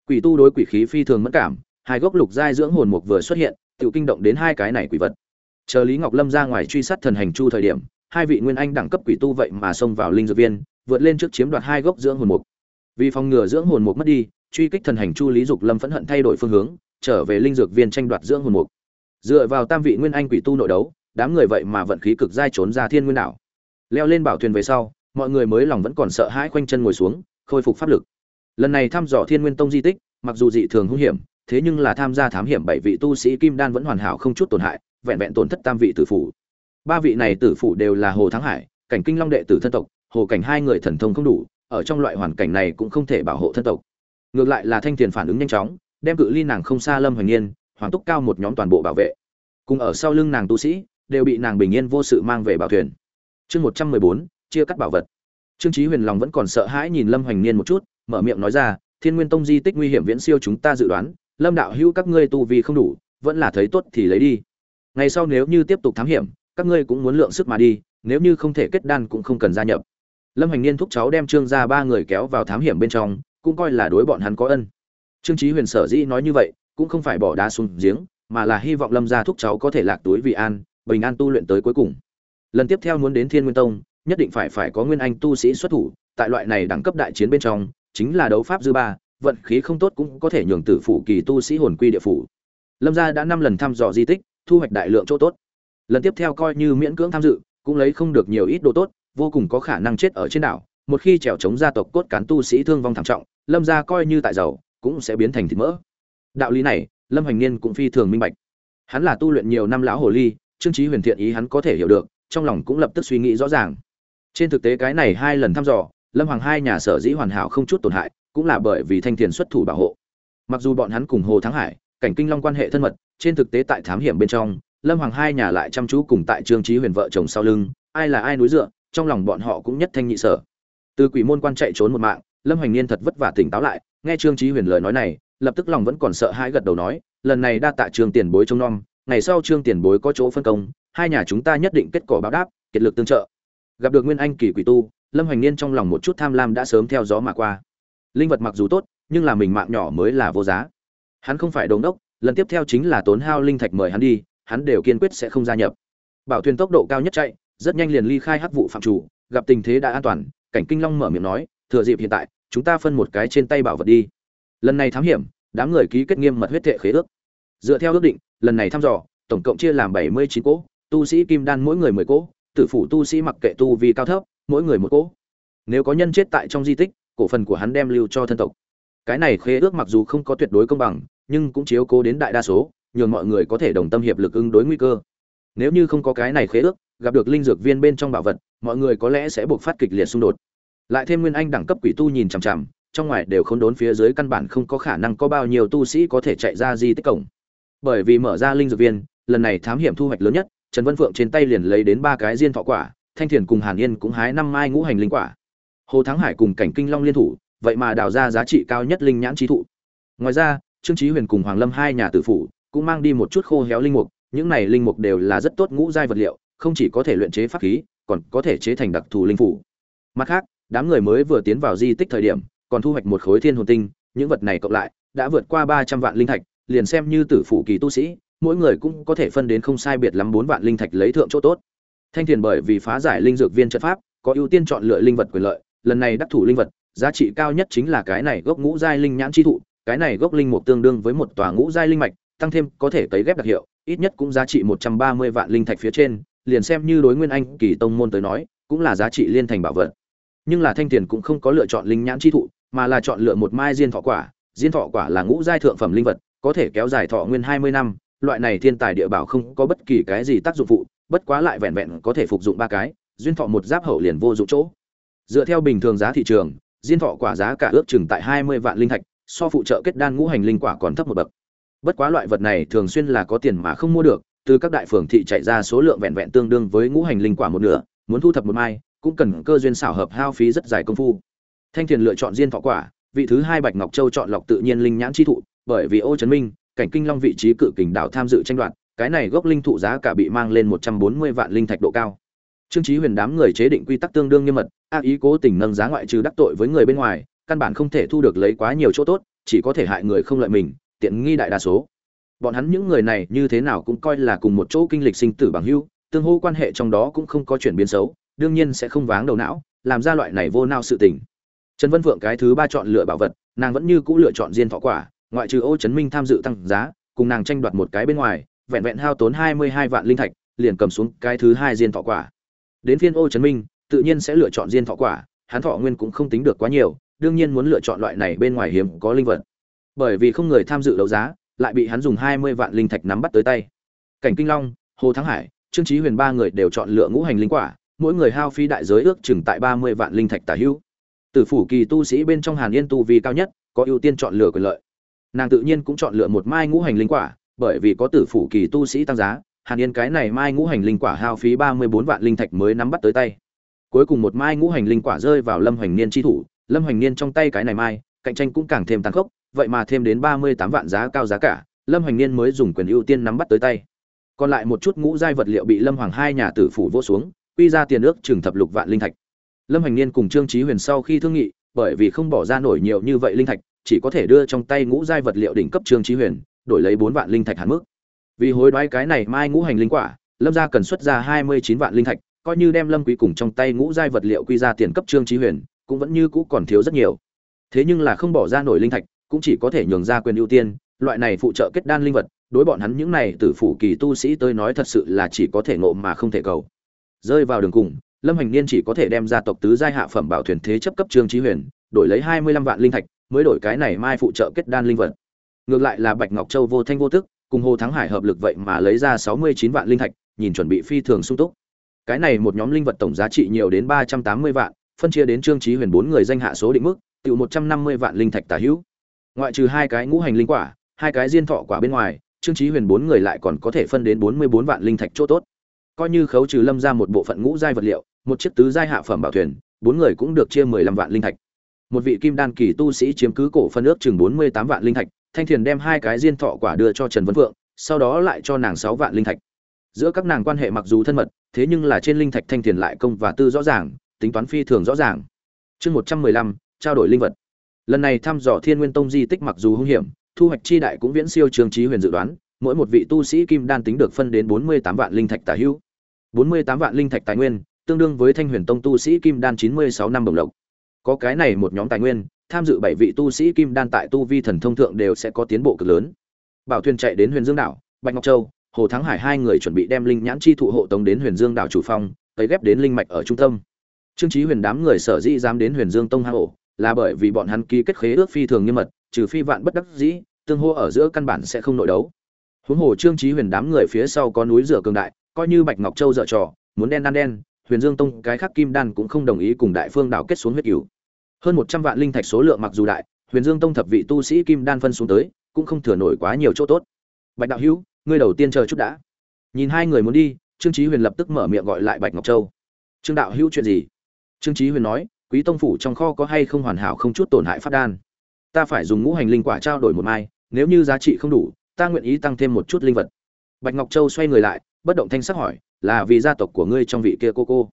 [SPEAKER 1] Quỷ tu đối quỷ khí phi thường mất cảm, hai gốc lục giai dưỡng hồn mục vừa xuất hiện tự kinh động đến hai cái này quỷ vật. Chờ lý ngọc lâm ra ngoài truy sát thần hành chu thời điểm, hai vị nguyên anh đẳng cấp quỷ tu vậy mà xông vào linh dược viên, vượt lên trước chiếm đoạt hai gốc dưỡng hồn mục. Vì phòng ngừa dưỡng hồn mục mất đi, truy kích thần hành chu lý dục lâm phẫn hận thay đổi phương hướng, trở về linh dược viên tranh đoạt dưỡng hồn mục. Dựa vào tam vị nguyên anh quỷ tu nội đấu, đám người vậy mà vận khí cực dai trốn ra thiên nguyên đảo. Leo lên bảo thuyền về sau, mọi người mới lòng vẫn còn sợ hãi khoanh chân ngồi xuống, khôi phục pháp lực. Lần này thăm dò thiên nguyên tông di tích, mặc dù dị thường hung hiểm thế nhưng là tham gia thám hiểm bảy vị tu sĩ kim đan vẫn hoàn hảo không chút tổn hại, vẹn vẹn tổn thất tam vị tử phủ. Ba vị này tử phủ đều là hồ thắng hải, cảnh kinh long đệ tử thân tộc, hồ cảnh hai người thần thông không đủ, ở trong loại hoàn cảnh này cũng không thể bảo hộ thân tộc. Ngược lại là thanh thiền phản ứng nhanh chóng, đem cự ly nàng không xa lâm hoành niên hoàng túc cao một nhóm toàn bộ bảo vệ. Cùng ở sau lưng nàng tu sĩ, đều bị nàng bình yên vô sự mang về bảo thuyền. Chương một trăm mười bốn, chia cắt bảo vật. Trương trí huyền lòng vẫn còn sợ hãi nhìn lâm hoành niên một chút, mở miệng nói ra, thiên nguyên tông di tích nguy hiểm viễn siêu chúng ta dự đoán lâm đạo hữu các ngươi tu vì không đủ, vẫn là thấy tốt thì lấy đi. Ngày sau nếu như tiếp tục thám hiểm, các ngươi cũng muốn lượng sức mà đi, nếu như không thể kết đan cũng không cần gia nhập. Lâm hành niên thúc cháu đem trương ra ba người kéo vào thám hiểm bên trong, cũng coi là đối bọn hắn có ân. Trương trí huyền sở dĩ nói như vậy, cũng không phải bỏ đá xuống giếng, mà là hy vọng lâm gia thúc cháu có thể lạc túi vì an, bình an tu luyện tới cuối cùng. Lần tiếp theo muốn đến thiên nguyên tông, nhất định phải phải có nguyên anh tu sĩ xuất thủ, tại loại này đẳng cấp đại chiến bên trong, chính là đấu pháp dư ba vận khí không tốt cũng có thể nhường tử phủ kỳ tu sĩ hồn quy địa phủ. Lâm gia đã năm lần thăm dò di tích, thu hoạch đại lượng chỗ tốt. Lần tiếp theo coi như miễn cưỡng tham dự, cũng lấy không được nhiều ít đồ tốt, vô cùng có khả năng chết ở trên đảo. Một khi trèo chống gia tộc cốt cán tu sĩ thương vong thảm trọng, lâm gia coi như tại giàu, cũng sẽ biến thành thịt mỡ. Đạo lý này, lâm Hoành niên cũng phi thường minh bạch. Hắn là tu luyện nhiều năm lão hồ ly, trương trí huyền thiện ý hắn có thể hiểu được, trong lòng cũng lập tức suy nghĩ rõ ràng. Trên thực tế cái này hai lần thăm dò, lâm hoàng hai nhà sở dĩ hoàn hảo không chút tổn hại cũng là bởi vì thanh thiền xuất thủ bảo hộ. Mặc dù bọn hắn cùng hồ thắng hải, cảnh kinh long quan hệ thân mật, trên thực tế tại thám hiểm bên trong, lâm hoàng hai nhà lại chăm chú cùng tại trương trí huyền vợ chồng sau lưng, ai là ai núi dựa, trong lòng bọn họ cũng nhất thanh nhị sở. Từ quỷ môn quan chạy trốn một mạng, lâm hoành niên thật vất vả tỉnh táo lại, nghe trương trí huyền lời nói này, lập tức lòng vẫn còn sợ hãi gật đầu nói, lần này đa tạ trương tiền bối trông nom, ngày sau trương tiền bối có chỗ phân công, hai nhà chúng ta nhất định kết quả báo đáp, kiệt lực tương trợ. Gặp được nguyên anh kỳ quỷ tu, lâm hoành niên trong lòng một chút tham lam đã sớm theo gió mà qua linh vật mặc dù tốt, nhưng là mình mạng nhỏ mới là vô giá. Hắn không phải đồn đốc, lần tiếp theo chính là tốn hao linh thạch mời hắn đi, hắn đều kiên quyết sẽ không gia nhập. Bảo thuyền tốc độ cao nhất chạy, rất nhanh liền ly khai hắc vụ phạm chủ, gặp tình thế đã an toàn, cảnh kinh long mở miệng nói, thừa dịp hiện tại, chúng ta phân một cái trên tay bảo vật đi. Lần này thám hiểm, đám người ký kết nghiêm mật huyết thệ khế ước. Dựa theo ước định, lần này thăm dò, tổng cộng chia làm bảy mươi chín cỗ, tu sĩ kim đan mỗi người mười cỗ, tử phủ tu sĩ mặc kệ tu vì cao thấp, mỗi người một cỗ. Nếu có nhân chết tại trong di tích cổ phần của hắn đem lưu cho thân tộc. Cái này khế ước mặc dù không có tuyệt đối công bằng, nhưng cũng chiếu cố đến đại đa số, nhường mọi người có thể đồng tâm hiệp lực ứng đối nguy cơ. Nếu như không có cái này khế ước, gặp được linh dược viên bên trong bảo vật, mọi người có lẽ sẽ buộc phát kịch liệt xung đột. Lại thêm nguyên anh đẳng cấp quỷ tu nhìn chằm chằm, trong ngoài đều không đốn phía dưới căn bản không có khả năng có bao nhiêu tu sĩ có thể chạy ra di tích cổng. Bởi vì mở ra linh dược viên, lần này thám hiểm thu hoạch lớn nhất, trần vân phượng trên tay liền lấy đến ba cái diên thọ quả, thanh thiền cùng hàn yên cũng hái năm mai ngũ hành linh quả hồ thắng hải cùng cảnh kinh long liên thủ, vậy mà đào ra giá trị cao nhất linh nhãn trí thụ. Ngoài ra, trương Chí huyền cùng hoàng lâm hai nhà tử phụ cũng mang đi một chút khô héo linh mục, những này linh mục đều là rất tốt ngũ giai vật liệu, không chỉ có thể luyện chế pháp khí, còn có thể chế thành đặc thù linh phủ. Mặt khác, đám người mới vừa tiến vào di tích thời điểm, còn thu hoạch một khối thiên hồn tinh, những vật này cộng lại, đã vượt qua ba trăm vạn linh thạch, liền xem như tử phụ kỳ tu sĩ, mỗi người cũng có thể phân đến không sai biệt lắm bốn vạn linh thạch lấy thượng chỗ tốt. Thanh Tiền bởi vì phá giải linh dược viên trận pháp, có ưu tiên chọn lựa linh vật quyền lợi lần này đắc thủ linh vật, giá trị cao nhất chính là cái này gốc ngũ giai linh nhãn chi thụ, cái này gốc linh mục tương đương với một tòa ngũ giai linh mạch, tăng thêm có thể tấy ghép đặc hiệu, ít nhất cũng giá trị một trăm ba mươi vạn linh thạch phía trên, liền xem như đối nguyên anh kỳ tông môn tới nói, cũng là giá trị liên thành bảo vật. Nhưng là thanh tiền cũng không có lựa chọn linh nhãn chi thụ, mà là chọn lựa một mai diên thọ quả. Diên thọ quả là ngũ giai thượng phẩm linh vật, có thể kéo dài thọ nguyên hai mươi năm, loại này thiên tài địa bảo không có bất kỳ cái gì tác dụng phụ, bất quá lại vẹn vẹn có thể phục dụng ba cái, duyên thọ một giáp hậu liền vô dụng chỗ dựa theo bình thường giá thị trường, diên thọ quả giá cả ước chừng tại hai mươi vạn linh thạch, so phụ trợ kết đan ngũ hành linh quả còn thấp một bậc. Bất quá loại vật này thường xuyên là có tiền mà không mua được, từ các đại phường thị chạy ra số lượng vẹn vẹn tương đương với ngũ hành linh quả một nửa, muốn thu thập một mai, cũng cần cơ duyên xảo hợp hao phí rất dài công phu. Thanh thiền lựa chọn diên thọ quả, vị thứ hai bạch ngọc châu chọn lọc tự nhiên linh nhãn chi thụ, bởi vì ô trấn minh, cảnh kinh long vị trí cự kình đảo tham dự tranh đoạt, cái này gốc linh thụ giá cả bị mang lên một trăm bốn mươi vạn linh thạch độ cao trương chí huyền đám người chế định quy tắc tương đương nghiêm mật, ác ý cố tình nâng giá ngoại trừ đắc tội với người bên ngoài, căn bản không thể thu được lấy quá nhiều chỗ tốt, chỉ có thể hại người không lợi mình, tiện nghi đại đa số. Bọn hắn những người này như thế nào cũng coi là cùng một chỗ kinh lịch sinh tử bằng hữu, tương hô quan hệ trong đó cũng không có chuyển biến xấu, đương nhiên sẽ không váng đầu não, làm ra loại này vô nao sự tình. Trần vân vượng cái thứ ba chọn lựa bảo vật, nàng vẫn như cũ lựa chọn diên thọ quả, ngoại trừ ô trấn minh tham dự tăng giá, cùng nàng tranh đoạt một cái bên ngoài, vẹn vẹn hao tốn hai mươi hai vạn linh thạch, liền cầm xuống cái thứ hai diên thọ quả đến phiên ô trấn minh, tự nhiên sẽ lựa chọn diên thọ quả, hắn thọ nguyên cũng không tính được quá nhiều, đương nhiên muốn lựa chọn loại này bên ngoài hiếm có linh vật. Bởi vì không người tham dự đấu giá, lại bị hắn dùng hai mươi vạn linh thạch nắm bắt tới tay. Cảnh kinh long, hồ thắng hải, trương chí huyền ba người đều chọn lựa ngũ hành linh quả, mỗi người hao phí đại giới ước chừng tại ba mươi vạn linh thạch tả hữu. Tử phủ kỳ tu sĩ bên trong hàn yên tu vi cao nhất, có ưu tiên chọn lựa quyền lợi. Nàng tự nhiên cũng chọn lựa một mai ngũ hành linh quả, bởi vì có tử phủ kỳ tu sĩ tăng giá hàn yên cái này mai ngũ hành linh quả hao phí ba mươi bốn vạn linh thạch mới nắm bắt tới tay. Cuối cùng một mai ngũ hành linh quả rơi vào lâm hoành niên chi thủ. Lâm hoành niên trong tay cái này mai, cạnh tranh cũng càng thêm tăng khốc, vậy mà thêm đến ba mươi tám vạn giá cao giá cả, lâm hoành niên mới dùng quyền ưu tiên nắm bắt tới tay. Còn lại một chút ngũ giai vật liệu bị lâm hoàng hai nhà tử phủ vô xuống, quy ra tiền ước chừng thập lục vạn linh thạch. Lâm hoành niên cùng trương chí huyền sau khi thương nghị, bởi vì không bỏ ra nổi nhiều như vậy linh thạch, chỉ có thể đưa trong tay ngũ giai vật liệu đỉnh cấp trương chí huyền, đổi lấy bốn vạn linh thạch hạn mức vì hối đoái cái này mai ngũ hành linh quả, lâm gia cần xuất ra hai mươi chín vạn linh thạch, coi như đem lâm quý cùng trong tay ngũ giai vật liệu quy ra tiền cấp trương trí huyền, cũng vẫn như cũ còn thiếu rất nhiều. Thế nhưng là không bỏ ra nổi linh thạch, cũng chỉ có thể nhường ra quyền ưu tiên, loại này phụ trợ kết đan linh vật, đối bọn hắn những này từ phủ kỳ tu sĩ tới nói thật sự là chỉ có thể ngộ mà không thể cầu. Rơi vào đường cùng, lâm hành niên chỉ có thể đem ra tộc tứ giai hạ phẩm bảo thuyền thế chấp cấp trương trí huyền, đổi lấy hai mươi lăm vạn linh thạch, mới đổi cái này mai phụ trợ kết đan linh vật. Ngược lại là bạch ngọc châu vô thanh vô tức cùng hồ thắng hải hợp lực vậy mà lấy ra sáu mươi chín vạn linh thạch, nhìn chuẩn bị phi thường sung túc. Cái này một nhóm linh vật tổng giá trị nhiều đến ba trăm tám mươi vạn, phân chia đến trương trí huyền bốn người danh hạ số định mức tự một trăm năm mươi vạn linh thạch tả hữu. Ngoại trừ hai cái ngũ hành linh quả, hai cái diên thọ quả bên ngoài, trương trí huyền bốn người lại còn có thể phân đến bốn mươi bốn vạn linh thạch chỗ tốt. Coi như khấu trừ lâm ra một bộ phận ngũ giai vật liệu, một chiếc tứ giai hạ phẩm bảo thuyền, bốn người cũng được chia mười lăm vạn linh thạch. Một vị kim đan kỳ tu sĩ chiếm cứ cổ phân ước chừng bốn mươi tám vạn linh thạch thanh thiền đem hai cái diên thọ quả đưa cho trần vân vượng sau đó lại cho nàng sáu vạn linh thạch. Giữa các nàng quan hệ mặc dù thân mật, thế nhưng là trên linh thạch thanh thiền lại công và tư rõ ràng, tính toán phi thường rõ ràng. Chương một trăm mười lăm, trao đổi linh vật. Lần này thăm dò thiên nguyên tông di tích mặc dù hung hiểm, thu hoạch chi đại cũng viễn siêu trường trí huyền dự đoán, mỗi một vị tu sĩ kim đan tính được phân đến bốn mươi tám vạn linh thạch tả hữu. Bốn mươi tám vạn linh thạch tài nguyên, tương đương với thanh huyền tông tu sĩ kim đan chín mươi sáu năm đồng lộc. Có cái này một nhóm tài nguyên tham dự bảy vị tu sĩ kim đan tại tu vi thần thông thượng đều sẽ có tiến bộ cực lớn. Bảo thuyền chạy đến huyền dương đảo, bạch ngọc châu, hồ thắng hải hai người chuẩn bị đem linh nhãn chi thụ hộ tống đến huyền dương đảo chủ phong tới ghép đến linh mạch ở trung tâm. Trương Chí huyền đám người sở dĩ dám đến huyền dương tông hang ổ, là bởi vì bọn hắn ký kết khế ước phi thường nghiêm mật, trừ phi vạn bất đắc dĩ, tương hô ở giữa căn bản sẽ không nội đấu. Huống hồ trương Chí huyền đám người phía sau có núi rửa cường đại, coi như bạch ngọc châu dở trò, muốn đen đan đen, huyền dương tông cái khác kim đan cũng không đồng ý cùng đại phương đảo kết xuống huyết cửu hơn một trăm vạn linh thạch số lượng mặc dù đại, huyền dương tông thập vị tu sĩ kim đan phân xuống tới, cũng không thừa nổi quá nhiều chỗ tốt. Bạch đạo hữu, ngươi đầu tiên chờ chút đã. Nhìn hai người muốn đi, trương trí huyền lập tức mở miệng gọi lại bạch ngọc châu. Trương đạo hữu chuyện gì? Trương trí huyền nói, quý tông phủ trong kho có hay không hoàn hảo không chút tổn hại pháp đan? Ta phải dùng ngũ hành linh quả trao đổi một mai, nếu như giá trị không đủ, ta nguyện ý tăng thêm một chút linh vật. Bạch ngọc châu xoay người lại, bất động thanh sắc hỏi, là vì gia tộc của ngươi trong vị kia cô cô?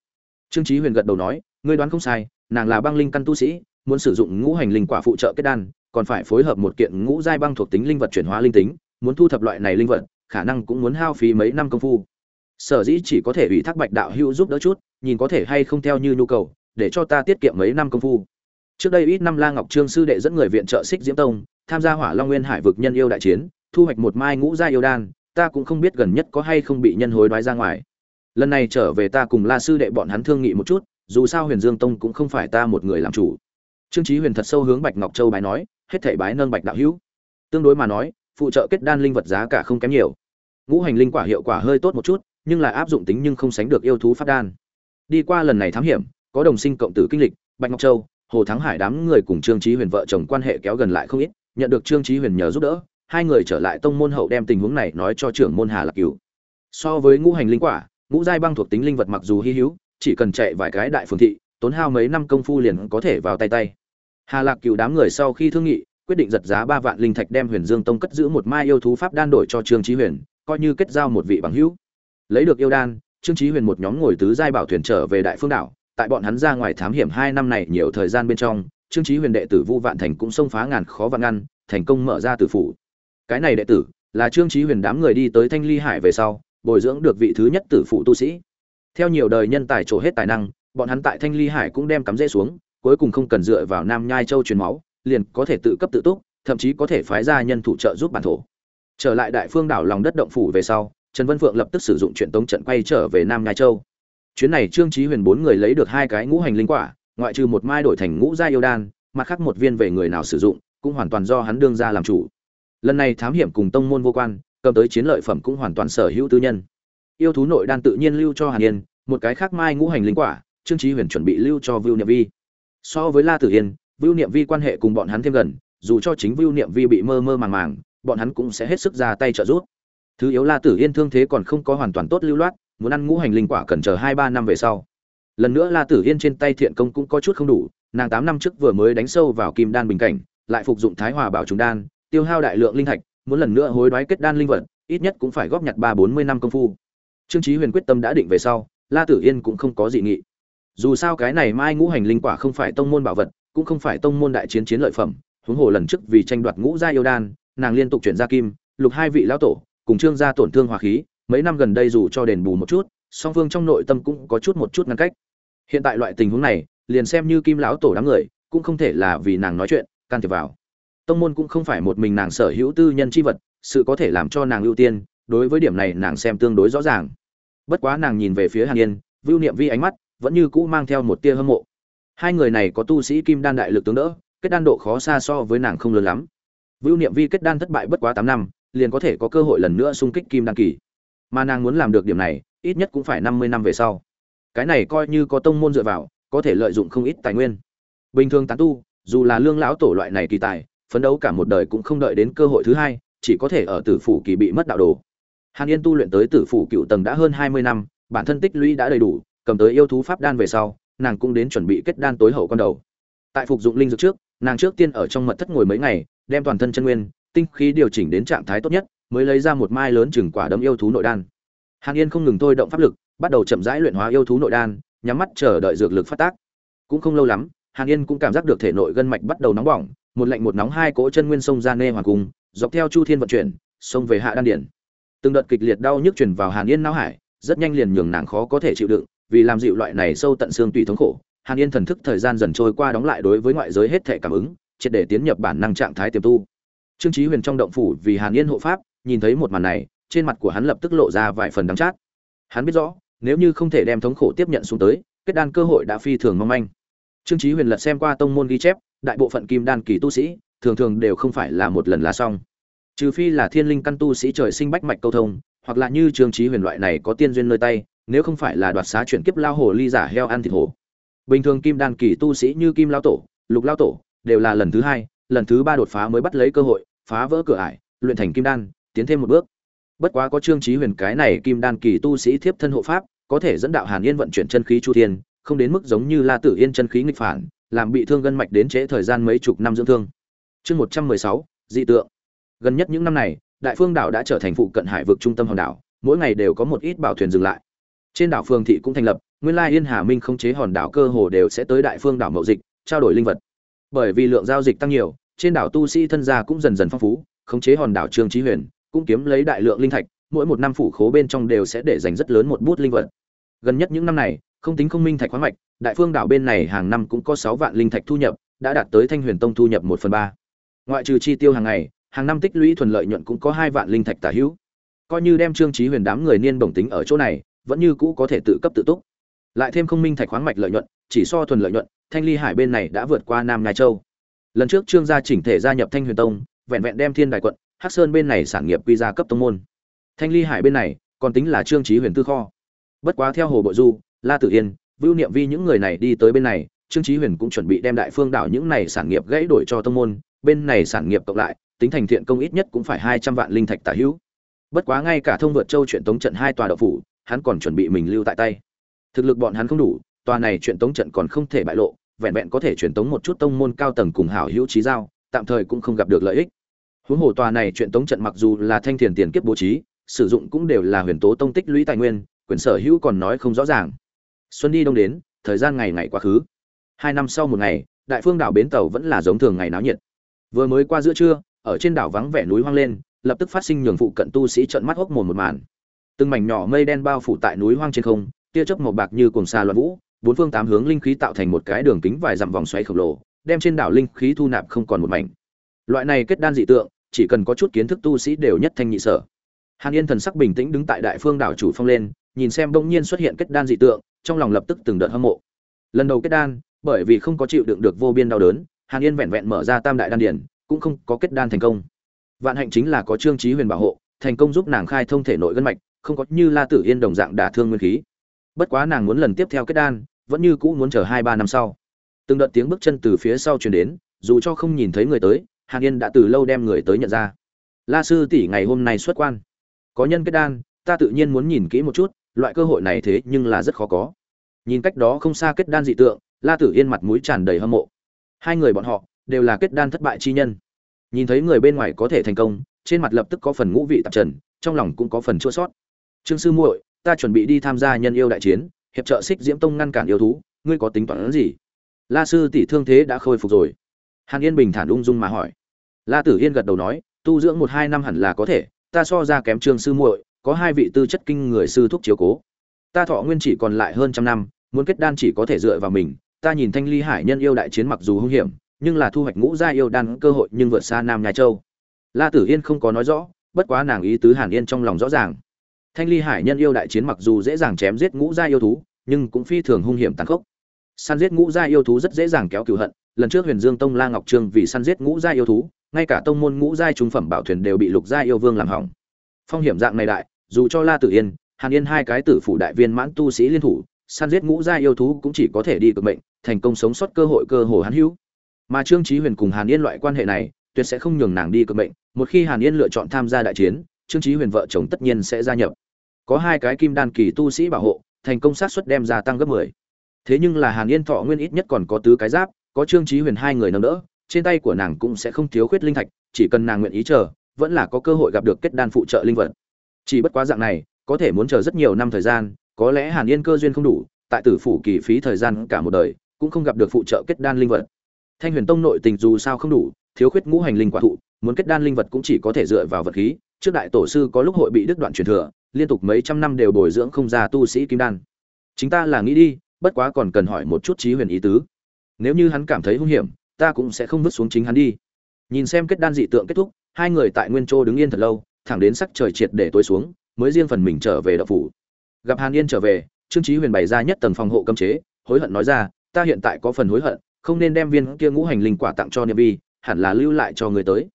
[SPEAKER 1] Trương trí huyền gật đầu nói, ngươi đoán không sai nàng là băng linh căn tu sĩ, muốn sử dụng ngũ hành linh quả phụ trợ kết đan, còn phải phối hợp một kiện ngũ giai băng thuộc tính linh vật chuyển hóa linh tính, muốn thu thập loại này linh vật, khả năng cũng muốn hao phí mấy năm công phu. Sở dĩ chỉ có thể ủy thác bạch đạo hữu giúp đỡ chút, nhìn có thể hay không theo như nhu cầu, để cho ta tiết kiệm mấy năm công phu. Trước đây ít năm la ngọc trương sư đệ dẫn người viện trợ xích diễm tông, tham gia hỏa long nguyên hải vực nhân yêu đại chiến, thu hoạch một mai ngũ gia yêu đan, ta cũng không biết gần nhất có hay không bị nhân hối đoái ra ngoài. Lần này trở về ta cùng la sư đệ bọn hắn thương nghị một chút dù sao huyền dương tông cũng không phải ta một người làm chủ. Trương trí huyền thật sâu hướng bạch ngọc châu bái nói, hết thảy bái nâng bạch đạo hữu. Tương đối mà nói, phụ trợ kết đan linh vật giá cả không kém nhiều. Ngũ hành linh quả hiệu quả hơi tốt một chút, nhưng lại áp dụng tính nhưng không sánh được yêu thú pháp đan. Đi qua lần này thám hiểm, có đồng sinh cộng tử kinh lịch, bạch ngọc châu, hồ thắng hải đám người cùng trương trí huyền vợ chồng quan hệ kéo gần lại không ít, nhận được trương trí huyền nhờ giúp đỡ, hai người trở lại tông môn hậu đem tình huống này nói cho trưởng môn hà lạc cửu. So với ngũ hành linh quả, ngũ giai băng thuộc tính linh vật mặc dù hy hữu chỉ cần chạy vài cái đại phường thị, tốn hao mấy năm công phu liền có thể vào tay tay. Hà lạc cựu đám người sau khi thương nghị, quyết định giật giá ba vạn linh thạch đem huyền dương tông cất giữ một mai yêu thú pháp đan đổi cho trương trí huyền, coi như kết giao một vị bằng hữu. Lấy được yêu đan, trương trí huyền một nhóm ngồi tứ giai bảo thuyền trở về đại phương đảo, tại bọn hắn ra ngoài thám hiểm hai năm này nhiều thời gian bên trong, trương trí huyền đệ tử vu vạn thành cũng xông phá ngàn khó vạn ngăn, thành công mở ra tử phủ. Cái này đệ tử là trương trí huyền đám người đi tới thanh ly hải về sau, bồi dưỡng được vị thứ nhất tử phụ tu sĩ theo nhiều đời nhân tài trổ hết tài năng, bọn hắn tại thanh ly hải cũng đem cắm rễ xuống, cuối cùng không cần dựa vào nam nhai châu truyền máu, liền có thể tự cấp tự túc, thậm chí có thể phái ra nhân thủ trợ giúp bản thổ. Trở lại đại phương đảo lòng đất động phủ về sau, trần vân phượng lập tức sử dụng chuyện tống trận quay trở về nam nhai châu. Chuyến này trương trí huyền bốn người lấy được hai cái ngũ hành linh quả, ngoại trừ một mai đổi thành ngũ gia yêu đan, mặt khác một viên về người nào sử dụng, cũng hoàn toàn do hắn đương ra làm chủ. Lần này thám hiểm cùng tông môn vô quan, cầm tới chiến lợi phẩm cũng hoàn toàn sở hữu tư nhân yêu thú nội đan tự nhiên lưu cho hàn yên, một cái khác mai ngũ hành linh quả, trương trí huyền chuẩn bị lưu cho vưu niệm vi. So với la tử yên, vưu niệm vi quan hệ cùng bọn hắn thêm gần, dù cho chính vưu niệm vi bị mơ mơ màng màng, bọn hắn cũng sẽ hết sức ra tay trợ giúp. Thứ yếu la tử yên thương thế còn không có hoàn toàn tốt lưu loát, muốn ăn ngũ hành linh quả cần chờ hai ba năm về sau. Lần nữa la tử yên trên tay thiện công cũng có chút không đủ, nàng tám năm trước vừa mới đánh sâu vào kim đan bình cảnh, lại phục dụng thái hòa bảo trùng đan, tiêu hao đại lượng linh thạch, muốn lần nữa hối đoái kết đan linh vật, ít nhất cũng phải góp nhặt ba bốn mươi năm công phu trương chí huyền quyết tâm đã định về sau, la tử yên cũng không có dị nghị. Dù sao cái này mai ngũ hành linh quả không phải tông môn bảo vật, cũng không phải tông môn đại chiến chiến lợi phẩm. Huống hồ lần trước vì tranh đoạt ngũ gia yêu đan, nàng liên tục chuyển ra kim, lục hai vị lão tổ, cùng trương gia tổn thương hòa khí, mấy năm gần đây dù cho đền bù một chút, song phương trong nội tâm cũng có chút một chút ngăn cách. Hiện tại loại tình huống này, liền xem như kim lão tổ đám người, cũng không thể là vì nàng nói chuyện, can thiệp vào. Tông môn cũng không phải một mình nàng sở hữu tư nhân chi vật, sự có thể làm cho nàng ưu tiên đối với điểm này nàng xem tương đối rõ ràng. Bất quá nàng nhìn về phía hàn yên, vưu niệm vi ánh mắt vẫn như cũ mang theo một tia hâm mộ. Hai người này có tu sĩ kim đan đại lực tướng đỡ, kết đan độ khó xa so với nàng không lớn lắm. Vưu niệm vi kết đan thất bại bất quá tám năm, liền có thể có cơ hội lần nữa xung kích kim đan kỳ. Mà nàng muốn làm được điểm này, ít nhất cũng phải năm mươi năm về sau. Cái này coi như có tông môn dựa vào, có thể lợi dụng không ít tài nguyên. Bình thường tán tu, dù là lương lão tổ loại này kỳ tài, phấn đấu cả một đời cũng không đợi đến cơ hội thứ hai, chỉ có thể ở tử phủ kỳ bị mất đạo đồ hàn yên tu luyện tới tử phủ cựu tầng đã hơn hai mươi năm, bản thân tích lũy đã đầy đủ, cầm tới yêu thú pháp đan về sau, nàng cũng đến chuẩn bị kết đan tối hậu con đầu. Tại phục dụng linh dược trước, nàng trước tiên ở trong mật thất ngồi mấy ngày, đem toàn thân chân nguyên, tinh khí điều chỉnh đến trạng thái tốt nhất, mới lấy ra một mai lớn chừng quả đấm yêu thú nội đan. Hàn yên không ngừng thôi động pháp lực, bắt đầu chậm rãi luyện hóa yêu thú nội đan, nhắm mắt chờ đợi dược lực phát tác. Cũng không lâu lắm, hàn yên cũng cảm giác được thể nội gân mạch bắt đầu nóng bỏng, một lạnh một nóng hai cỗ chân nguyên sông ra nê hoàng cung, dọc theo chu thiên vận chuyển, xông về hạ đan điển từng đợt kịch liệt đau nhức truyền vào hàn yên não hải, rất nhanh liền nhường nàng khó có thể chịu đựng, vì làm dịu loại này sâu tận xương tùy thống khổ, hàn yên thần thức thời gian dần trôi qua đóng lại đối với ngoại giới hết thể cảm ứng, triệt để tiến nhập bản năng trạng thái tiềm tu. Trương chí huyền trong động phủ vì hàn yên hộ pháp, nhìn thấy một màn này, trên mặt của hắn lập tức lộ ra vài phần đắng chát. Hắn biết rõ, nếu như không thể đem thống khổ tiếp nhận xuống tới, kết đan cơ hội đã phi thường mong manh. Trương chí huyền lật xem qua tông môn ghi chép, đại bộ phận kim đan kỳ tu sĩ, thường thường đều không phải là một lần là xong trừ phi là thiên linh căn tu sĩ trời sinh bách mạch câu thông, hoặc là như trương chí huyền loại này có tiên duyên nơi tay, nếu không phải là đoạt xá chuyển kiếp lao hồ ly giả heo ăn thịt hổ bình thường kim đan kỳ tu sĩ như kim lao tổ, lục lao tổ, đều là lần thứ hai, lần thứ ba đột phá mới bắt lấy cơ hội, phá vỡ cửa ải, luyện thành kim đan, tiến thêm một bước. Bất quá có trương chí huyền cái này kim đan kỳ tu sĩ thiếp thân hộ pháp, có thể dẫn đạo hàn yên vận chuyển chân khí chu thiên, không đến mức giống như la tử yên chân khí nghịch phản, làm bị thương gân mạch đến trễ thời gian mấy chục năm dưỡng thương. Chương một trăm mười sáu, dị tượng gần nhất những năm này, đại phương đảo đã trở thành phụ cận hải vực trung tâm hòn đảo, mỗi ngày đều có một ít bảo thuyền dừng lại. Trên đảo phương thị cũng thành lập, nguyên lai yên hà minh không chế hòn đảo cơ hồ đều sẽ tới đại phương đảo mậu dịch, trao đổi linh vật. Bởi vì lượng giao dịch tăng nhiều, trên đảo tu sĩ thân gia cũng dần dần phong phú, khống chế hòn đảo trương trí huyền, cũng kiếm lấy đại lượng linh thạch, mỗi một năm phủ khố bên trong đều sẽ để dành rất lớn một bút linh vật. Gần nhất những năm này, không tính không minh thạch khoáng mạch, đại phương đảo bên này hàng năm cũng có sáu vạn linh thạch thu nhập, đã đạt tới thanh huyền tông thu nhập một phần ba. Ngoại trừ chi tiêu hàng ngày hàng năm tích lũy thuần lợi nhuận cũng có hai vạn linh thạch tả hữu. Coi như đem trương trí huyền đám người niên bổng tính ở chỗ này, vẫn như cũ có thể tự cấp tự túc. Lại thêm không minh thạch khoáng mạch lợi nhuận, chỉ so thuần lợi nhuận, thanh ly hải bên này đã vượt qua nam ngai châu. Lần trước trương gia chỉnh thể gia nhập thanh huyền tông, vẹn vẹn đem thiên đài quận, hắc sơn bên này sản nghiệp quy ra cấp tông môn. Thanh ly hải bên này, còn tính là trương trí huyền tư kho. Bất quá theo hồ bội du, la tử yên, vưu niệm vi những người này đi tới bên này, trương trí huyền cũng chuẩn bị đem đại phương đảo những này sản nghiệp gãy đổi cho tông môn, bên này sản nghiệp cộng lại tính thành thiện công ít nhất cũng phải hai trăm vạn linh thạch tả hữu. Bất quá ngay cả thông vượt châu chuyện tống trận hai tòa đậu phủ, hắn còn chuẩn bị mình lưu tại tay. Thực lực bọn hắn không đủ, tòa này chuyện tống trận còn không thể bại lộ, vẹn vẹn có thể truyền tống một chút tông môn cao tầng cùng hảo hữu trí giao, tạm thời cũng không gặp được lợi ích. Huống hồ tòa này chuyện tống trận mặc dù là thanh thiền tiền kiếp bố trí, sử dụng cũng đều là huyền tố tông tích lũy tài nguyên, quyền sở hữu còn nói không rõ ràng. Xuân đi đông đến, thời gian ngày ngày quá khứ. Hai năm sau một ngày, đại phương đảo bến tàu vẫn là giống thường ngày náo nhiệt. Vừa mới qua giữa trưa ở trên đảo vắng vẻ núi hoang lên, lập tức phát sinh nhường phụ cận tu sĩ trợn mắt hốc mồm một màn. Từng mảnh nhỏ mây đen bao phủ tại núi hoang trên không, tia chớp màu bạc như cuồng xa loạn vũ, bốn phương tám hướng linh khí tạo thành một cái đường kính vài dặm vòng xoáy khổng lồ, đem trên đảo linh khí thu nạp không còn một mảnh. Loại này kết đan dị tượng, chỉ cần có chút kiến thức tu sĩ đều nhất thanh nhị sở. Hàn yên thần sắc bình tĩnh đứng tại đại phương đảo chủ phong lên, nhìn xem bỗng nhiên xuất hiện kết đan dị tượng, trong lòng lập tức từng đợt hâm mộ. Lần đầu kết đan, bởi vì không có chịu đựng được vô biên đau đớn, hàn yên vẹn vẹn mở ra tam đại đan điển cũng không có kết đan thành công. Vạn hạnh chính là có trương trí huyền bảo hộ, thành công giúp nàng khai thông thể nội gân mạch, không có như la tử yên đồng dạng đả thương nguyên khí. Bất quá nàng muốn lần tiếp theo kết đan, vẫn như cũ muốn chờ hai ba năm sau. Từng đợt tiếng bước chân từ phía sau truyền đến, dù cho không nhìn thấy người tới, hàn yên đã từ lâu đem người tới nhận ra. La sư tỷ ngày hôm nay xuất quan. Có nhân kết đan, ta tự nhiên muốn nhìn kỹ một chút, loại cơ hội này thế nhưng là rất khó có. Nhìn cách đó không xa kết đan dị tượng, la tử yên mặt mũi tràn đầy hâm mộ. Hai người bọn họ đều là kết đan thất bại chi nhân nhìn thấy người bên ngoài có thể thành công, trên mặt lập tức có phần ngũ vị tạp trần, trong lòng cũng có phần chua sót. Trương sư muội, ta chuẩn bị đi tham gia nhân yêu đại chiến, hiệp trợ xích diễm tông ngăn cản yêu thú, ngươi có tính toán gì? La sư tỷ thương thế đã khôi phục rồi. Hàn yên bình thản ung dung mà hỏi. La tử yên gật đầu nói, tu dưỡng một hai năm hẳn là có thể, ta so ra kém trương sư muội, có hai vị tư chất kinh người sư thúc chiếu cố. Ta thọ nguyên chỉ còn lại hơn trăm năm, muốn kết đan chỉ có thể dựa vào mình, ta nhìn thanh ly hải nhân yêu đại chiến mặc dù hung hiểm nhưng là thu hoạch ngũ gia yêu đan cơ hội nhưng vượt xa nam nhai châu. La tử yên không có nói rõ, bất quá nàng ý tứ hàn yên trong lòng rõ ràng. Thanh ly hải nhân yêu đại chiến mặc dù dễ dàng chém giết ngũ gia yêu thú, nhưng cũng phi thường hung hiểm tàn khốc. Săn giết ngũ gia yêu thú rất dễ dàng kéo cửu hận, lần trước huyền dương tông la ngọc trương vì săn giết ngũ gia yêu thú, ngay cả tông môn ngũ gia trung phẩm bảo thuyền đều bị lục gia yêu vương làm hỏng. Phong hiểm dạng này đại, dù cho la tử yên, hàn yên hai cái tử phủ đại viên mãn tu sĩ liên thủ, săn giết ngũ gia yêu thú cũng chỉ có thể đi cực mệnh, thành công sống sót cơ hội cơ hồ hắn hữu mà trương chí huyền cùng hàn yên loại quan hệ này, tuyệt sẽ không nhường nàng đi cực mệnh, một khi hàn yên lựa chọn tham gia đại chiến, trương chí huyền vợ chồng tất nhiên sẽ gia nhập. Có hai cái kim đan kỳ tu sĩ bảo hộ, thành công sát suất đem gia tăng gấp 10. thế nhưng là hàn yên thọ nguyên ít nhất còn có tứ cái giáp, có trương chí huyền hai người nâng đỡ, trên tay của nàng cũng sẽ không thiếu khuyết linh thạch, chỉ cần nàng nguyện ý chờ, vẫn là có cơ hội gặp được kết đan phụ trợ linh vật. Chỉ bất quá dạng này, có thể muốn chờ rất nhiều năm thời gian, có lẽ hàn yên cơ duyên không đủ, tại tử phủ kỳ phí thời gian cả một đời, cũng không gặp được phụ trợ kết đan linh vật thanh huyền tông nội tình dù sao không đủ, thiếu khuyết ngũ hành linh quả thụ, muốn kết đan linh vật cũng chỉ có thể dựa vào vật khí. Trước đại tổ sư có lúc hội bị đứt đoạn truyền thừa, liên tục mấy trăm năm đều bồi dưỡng không ra tu sĩ kim đan. Chính ta là nghĩ đi, bất quá còn cần hỏi một chút trí huyền ý tứ. Nếu như hắn cảm thấy hung hiểm, ta cũng sẽ không vứt xuống chính hắn đi. Nhìn xem kết đan dị tượng kết thúc, hai người tại nguyên châu đứng yên thật lâu, thẳng đến sắc trời triệt để tối xuống, mới riêng phần mình trở về đạo phủ. Gặp hàn yên trở về, trương chí huyền bày ra nhất tầng phòng hộ cấm chế, hối hận nói ra, ta hiện tại có phần hối hận không nên đem viên kia ngũ hành linh quả tặng cho niệm vi, hẳn là lưu lại cho người tới.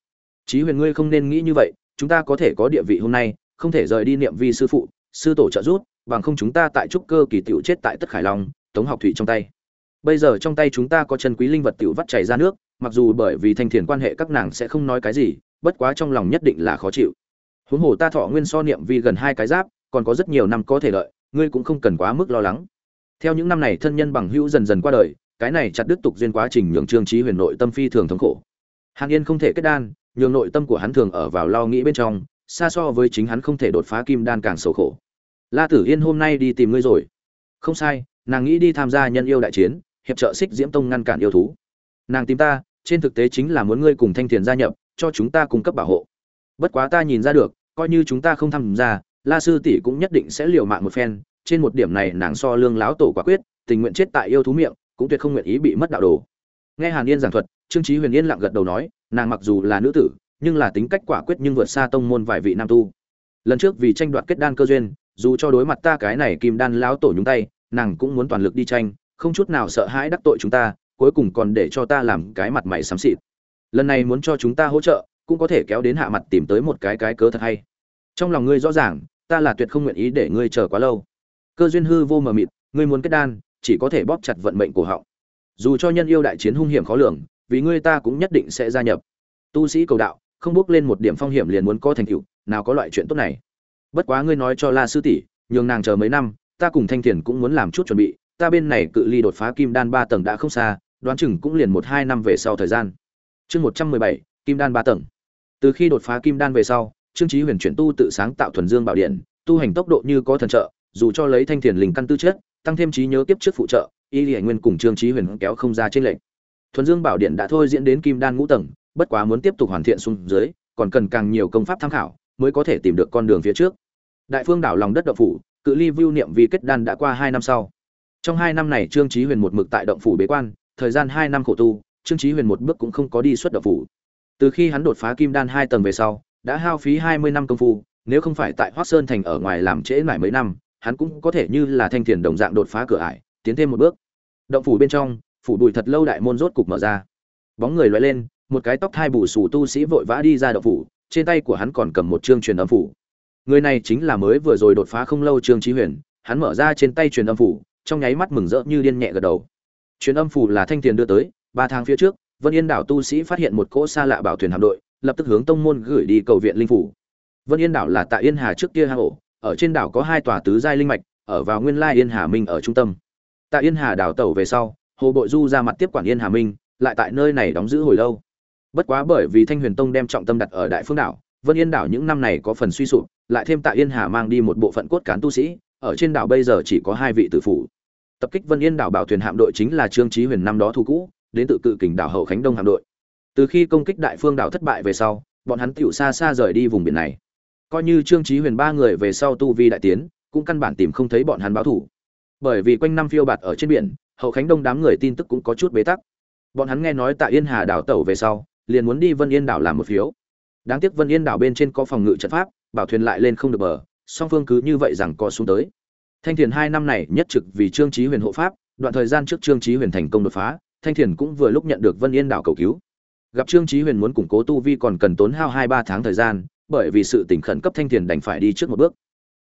[SPEAKER 1] Chí huyền ngươi không nên nghĩ như vậy, chúng ta có thể có địa vị hôm nay, không thể rời đi niệm vi sư phụ, sư tổ trợ giúp, bằng không chúng ta tại trúc cơ kỳ tiểu chết tại tất khải long, tống học thủy trong tay. Bây giờ trong tay chúng ta có chân quý linh vật tiểu vắt chảy ra nước, mặc dù bởi vì thanh thiền quan hệ các nàng sẽ không nói cái gì, bất quá trong lòng nhất định là khó chịu. Huống hồ ta thọ nguyên so niệm vi gần hai cái giáp, còn có rất nhiều năm có thể lợi ngươi cũng không cần quá mức lo lắng. Theo những năm này thân nhân bằng hữu dần dần qua đời cái này chặt đứt tục duyên quá trình nhường trương trí huyền nội tâm phi thường thống khổ. Hàn yên không thể kết đan, nhường nội tâm của hắn thường ở vào lo nghĩ bên trong, xa so với chính hắn không thể đột phá kim đan càng sầu khổ. La tử yên hôm nay đi tìm ngươi rồi. Không sai, nàng nghĩ đi tham gia nhân yêu đại chiến, hiệp trợ xích diễm tông ngăn cản yêu thú. Nàng tìm ta, trên thực tế chính là muốn ngươi cùng thanh thiền gia nhập, cho chúng ta cung cấp bảo hộ. Bất quá ta nhìn ra được, coi như chúng ta không tham gia, la sư tỷ cũng nhất định sẽ liều mạng một phen, trên một điểm này nàng so lương láo tổ quả quyết, tình nguyện chết tại yêu thú miệng cũng tuyệt không nguyện ý bị mất đạo đồ. Nghe hàn yên giảng thuật, trương trí huyền yên lặng gật đầu nói, nàng mặc dù là nữ tử, nhưng là tính cách quả quyết nhưng vượt xa tông môn vài vị nam tu. Lần trước vì tranh đoạt kết đan cơ duyên, dù cho đối mặt ta cái này kim đan láo tổ nhúng tay, nàng cũng muốn toàn lực đi tranh, không chút nào sợ hãi đắc tội chúng ta, cuối cùng còn để cho ta làm cái mặt mày xám xịt. Lần này muốn cho chúng ta hỗ trợ, cũng có thể kéo đến hạ mặt tìm tới một cái cái cớ thật hay. Trong lòng ngươi rõ ràng, ta là tuyệt không nguyện ý để ngươi chờ quá lâu. Cơ duyên hư vô mờ mịt, ngươi muốn kết đan chỉ có thể bóp chặt vận mệnh của họ. dù cho nhân yêu đại chiến hung hiểm khó lường, vì ngươi ta cũng nhất định sẽ gia nhập. Tu sĩ cầu đạo, không bước lên một điểm phong hiểm liền muốn có thành tựu, nào có loại chuyện tốt này. Bất quá ngươi nói cho la sư tỷ, nhường nàng chờ mấy năm, ta cùng thanh thiền cũng muốn làm chút chuẩn bị, ta bên này cự ly đột phá kim đan ba tầng đã không xa, đoán chừng cũng liền một hai năm về sau thời gian. Chương một trăm mười bảy, kim đan ba tầng. Từ khi đột phá kim đan về sau, trương chí huyền chuyển tu tự sáng tạo thuần dương bảo điện, tu hành tốc độ như có thần trợ, dù cho lấy thanh thiền linh căn tư chất tăng thêm trí nhớ kiếp trước phụ trợ, y lì nguyên cùng trương trí huyền kéo không ra trên lệnh thuần dương bảo điện đã thôi diễn đến kim đan ngũ tầng, bất quá muốn tiếp tục hoàn thiện xuống dưới, còn cần càng nhiều công pháp tham khảo, mới có thể tìm được con đường phía trước. Đại phương đảo lòng đất động phủ, cự ly vưu niệm vì kết đan đã qua hai năm sau. Trong hai năm này trương trí huyền một mực tại động phủ bế quan, thời gian hai năm khổ tu, trương trí huyền một bước cũng không có đi xuất động phủ. Từ khi hắn đột phá kim đan hai tầng về sau, đã hao phí hai mươi năm công phu, nếu không phải tại hoác sơn thành ở ngoài làm trễ lại mấy năm hắn cũng có thể như là thanh thiền đồng dạng đột phá cửa ải, tiến thêm một bước. Động phủ bên trong, phủ bụi thật lâu đại môn rốt cục mở ra. Bóng người loay lên, một cái tóc thai bù xù tu sĩ vội vã đi ra động phủ, trên tay của hắn còn cầm một chương truyền âm phủ. Người này chính là mới vừa rồi đột phá không lâu trương trí huyền, hắn mở ra trên tay truyền âm phủ, trong nháy mắt mừng rỡ như điên nhẹ gật đầu. Truyền âm phủ là thanh tiền đưa tới, ba tháng phía trước, vân yên đảo tu sĩ phát hiện một cỗ xa lạ bảo thuyền hạm đội, lập tức hướng tông môn gửi đi cầu viện linh phủ. Vân yên đảo là tại yên hà trước kia hang ổ ở trên đảo có hai tòa tứ giai linh mạch, ở vào nguyên lai yên hà minh ở trung tâm. Tại yên hà đảo tẩu về sau, hồ bội du ra mặt tiếp quản yên hà minh, lại tại nơi này đóng giữ hồi lâu. Bất quá bởi vì thanh huyền tông đem trọng tâm đặt ở đại phương đảo, vân yên đảo những năm này có phần suy sụp, lại thêm tại yên hà mang đi một bộ phận cốt cán tu sĩ, ở trên đảo bây giờ chỉ có hai vị tử phụ tập kích vân yên đảo bảo thuyền hạm đội chính là trương chí huyền năm đó thu cũ, đến tự cự kình đảo hậu khánh đông hạm đội. Từ khi công kích đại phương đảo thất bại về sau, bọn hắn tiểu xa xa rời đi vùng biển này coi như trương trí huyền ba người về sau tu vi đại tiến, cũng căn bản tìm không thấy bọn hắn báo thủ. Bởi vì quanh năm phiêu bạt ở trên biển, hậu khánh đông đám người tin tức cũng có chút bế tắc. Bọn hắn nghe nói tại yên hà đảo tẩu về sau, liền muốn đi vân yên đảo làm một phiếu. Đáng tiếc vân yên đảo bên trên có phòng ngự trận pháp, bảo thuyền lại lên không được bờ, song phương cứ như vậy rằng co xuống tới. Thanh thiền hai năm này nhất trực vì trương trí huyền hộ pháp, đoạn thời gian trước trương trí huyền thành công đột phá, thanh thiền cũng vừa lúc nhận được vân yên đảo cầu cứu. Gặp trương trí huyền muốn củng cố tu vi còn cần tốn hao hai ba tháng thời gian bởi vì sự tỉnh khẩn cấp thanh thiền đành phải đi trước một bước.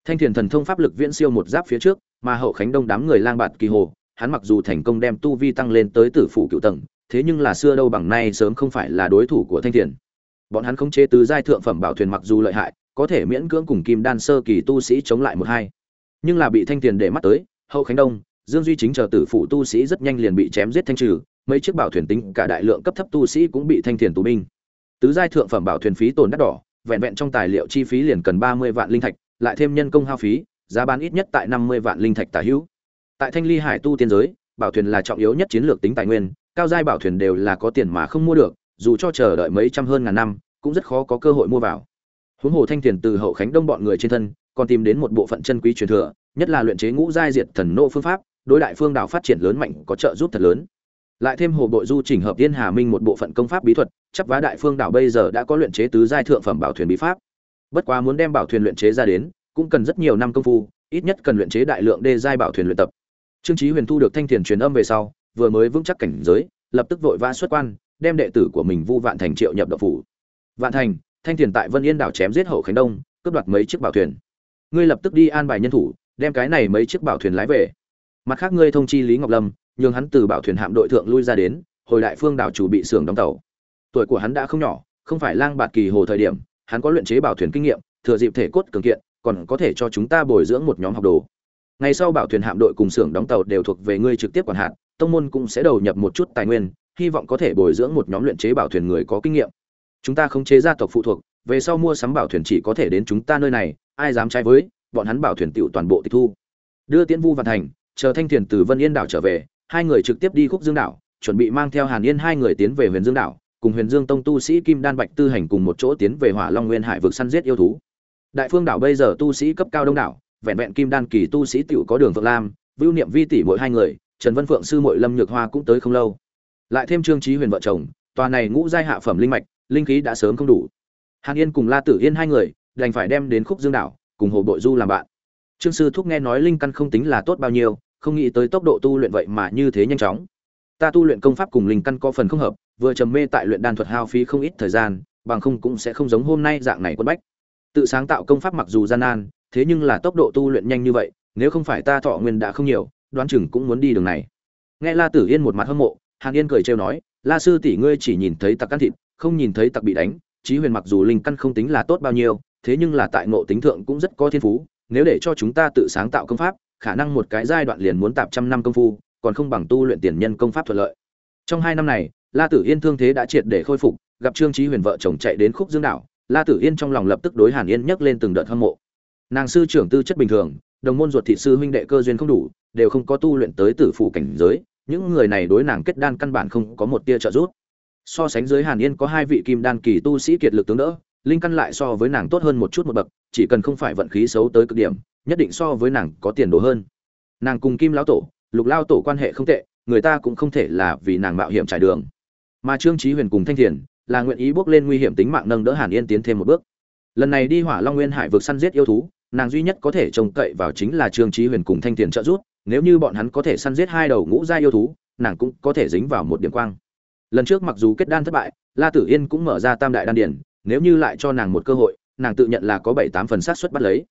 [SPEAKER 1] Thanh thiền thần thông pháp lực viễn siêu một giáp phía trước, mà hậu khánh đông đám người lang bạt kỳ hồ, hắn mặc dù thành công đem tu vi tăng lên tới tử phủ cựu tầng, thế nhưng là xưa đâu bằng nay sớm không phải là đối thủ của thanh thiền. Bọn hắn không chế tứ giai thượng phẩm bảo thuyền mặc dù lợi hại, có thể miễn cưỡng cùng kim đan sơ kỳ tu sĩ chống lại một hai. Nhưng là bị thanh thiền để mắt tới, hậu khánh đông, dương duy chính chờ tử phụ tu sĩ rất nhanh liền bị chém giết thanh trừ, mấy chiếc bảo thuyền tính cả đại lượng cấp thấp tu sĩ cũng bị thanh thiền tù binh. Tứ giai thượng phẩm bảo thuyền phí tồn đắt đỏ vẹn vẹn trong tài liệu chi phí liền cần ba mươi vạn linh thạch, lại thêm nhân công hao phí, giá bán ít nhất tại năm mươi vạn linh thạch tả hữu. Tại thanh ly hải tu tiên giới, bảo thuyền là trọng yếu nhất chiến lược tính tài nguyên, cao giai bảo thuyền đều là có tiền mà không mua được, dù cho chờ đợi mấy trăm hơn ngàn năm, cũng rất khó có cơ hội mua vào. Huống hồ thanh tiền từ hậu khánh đông bọn người trên thân, còn tìm đến một bộ phận chân quý truyền thừa, nhất là luyện chế ngũ giai diệt thần nộ phương pháp, đối đại phương đảo phát triển lớn mạnh có trợ giúp thật lớn lại thêm hồ bội du chỉnh hợp tiên hà minh một bộ phận công pháp bí thuật, chấp vá đại phương đảo bây giờ đã có luyện chế tứ giai thượng phẩm bảo thuyền bí pháp. Bất quá muốn đem bảo thuyền luyện chế ra đến, cũng cần rất nhiều năm công phu, ít nhất cần luyện chế đại lượng đê giai bảo thuyền luyện tập. Trương chí huyền thu được thanh tiền truyền âm về sau, vừa mới vững chắc cảnh giới, lập tức vội vã xuất quan, đem đệ tử của mình vu vạn thành triệu nhập đậu phủ. Vạn thành, thanh tiền tại vân yên đảo chém giết hậu khánh đông, cướp đoạt mấy chiếc bảo thuyền. Ngươi lập tức đi an bài nhân thủ, đem cái này mấy chiếc bảo thuyền lái về. Mặt khác ngươi thông chi lý ngọc lâm nhường hắn từ bảo thuyền hạm đội thượng lui ra đến, hồi đại phương đảo chủ bị xưởng đóng tàu. Tuổi của hắn đã không nhỏ, không phải lang bạt kỳ hồ thời điểm, hắn có luyện chế bảo thuyền kinh nghiệm, thừa dịp thể cốt cường kiện, còn có thể cho chúng ta bồi dưỡng một nhóm học đồ. Ngày sau bảo thuyền hạm đội cùng xưởng đóng tàu đều thuộc về ngươi trực tiếp quản hạt, tông môn cũng sẽ đầu nhập một chút tài nguyên, hy vọng có thể bồi dưỡng một nhóm luyện chế bảo thuyền người có kinh nghiệm. Chúng ta không chế gia tộc phụ thuộc, về sau mua sắm bảo thuyền chỉ có thể đến chúng ta nơi này, ai dám trái với, bọn hắn bảo thuyền tiểu toàn bộ tịch thu. Đưa tiễn vu văn thành, chờ thanh Tiền từ vân yên đảo trở về hai người trực tiếp đi khúc dương đảo, chuẩn bị mang theo hàn yên hai người tiến về huyền dương đảo, cùng huyền dương tông tu sĩ kim đan bạch tư hành cùng một chỗ tiến về hỏa long nguyên hải vực săn giết yêu thú. Đại phương đảo bây giờ tu sĩ cấp cao đông đảo, vẹn vẹn kim đan kỳ tu sĩ tiểu có đường phượng lam, vưu niệm vi tỷ mỗi hai người, trần vân phượng sư mội lâm nhược hoa cũng tới không lâu. Lại thêm trương trí huyền vợ chồng, tòa này ngũ giai hạ phẩm linh mạch, linh khí đã sớm không đủ. Hàn yên cùng la tử yên hai người, đành phải đem đến khúc dương đảo, cùng hồ bội du làm bạn. Trương sư thúc nghe nói linh căn không tính là tốt bao nhiêu không nghĩ tới tốc độ tu luyện vậy mà như thế nhanh chóng. Ta tu luyện công pháp cùng linh căn có phần không hợp, vừa trầm mê tại luyện đan thuật hao phí không ít thời gian, bằng không cũng sẽ không giống hôm nay dạng này quân bách. Tự sáng tạo công pháp mặc dù gian nan, thế nhưng là tốc độ tu luyện nhanh như vậy, nếu không phải ta thọ nguyên đã không nhiều, đoán chừng cũng muốn đi đường này. Nghe la tử yên một mặt hâm mộ, hàn yên cười trêu nói, la sư tỷ ngươi chỉ nhìn thấy tặc căn thịt, không nhìn thấy tặc bị đánh, chí huyền mặc dù linh căn không tính là tốt bao nhiêu, thế nhưng là tại ngộ tính thượng cũng rất có thiên phú, nếu để cho chúng ta tự sáng tạo công pháp khả năng một cái giai đoạn liền muốn tạp trăm năm công phu, còn không bằng tu luyện tiền nhân công pháp thuận lợi. Trong hai năm này, la tử yên thương thế đã triệt để khôi phục, gặp trương chí huyền vợ chồng chạy đến khúc dương đảo, la tử yên trong lòng lập tức đối hàn yên nhấc lên từng đợt hâm mộ. Nàng sư trưởng tư chất bình thường, đồng môn ruột thị sư huynh đệ cơ duyên không đủ, đều không có tu luyện tới tử phủ cảnh giới, những người này đối nàng kết đan căn bản không có một tia trợ giúp. So sánh dưới hàn yên có hai vị kim đan kỳ tu sĩ kiệt lực tướng đỡ, linh căn lại so với nàng tốt hơn một chút một bậc, chỉ cần không phải vận khí xấu tới cực điểm nhất định so với nàng có tiền đồ hơn. Nàng cùng kim lão tổ, lục lao tổ quan hệ không tệ, người ta cũng không thể là vì nàng mạo hiểm trải đường. Mà trương trí huyền cùng thanh thiền là nguyện ý bước lên nguy hiểm tính mạng nâng đỡ hàn yên tiến thêm một bước. Lần này đi hỏa long nguyên hải vực săn giết yêu thú, nàng duy nhất có thể trông cậy vào chính là trương trí huyền cùng thanh thiền trợ giúp, nếu như bọn hắn có thể săn giết hai đầu ngũ gia yêu thú, nàng cũng có thể dính vào một điểm quang. Lần trước mặc dù kết đan thất bại, la tử yên cũng mở ra tam đại đan điển nếu như lại cho nàng một cơ hội, nàng tự nhận là có bảy tám phần sát suất bắt lấy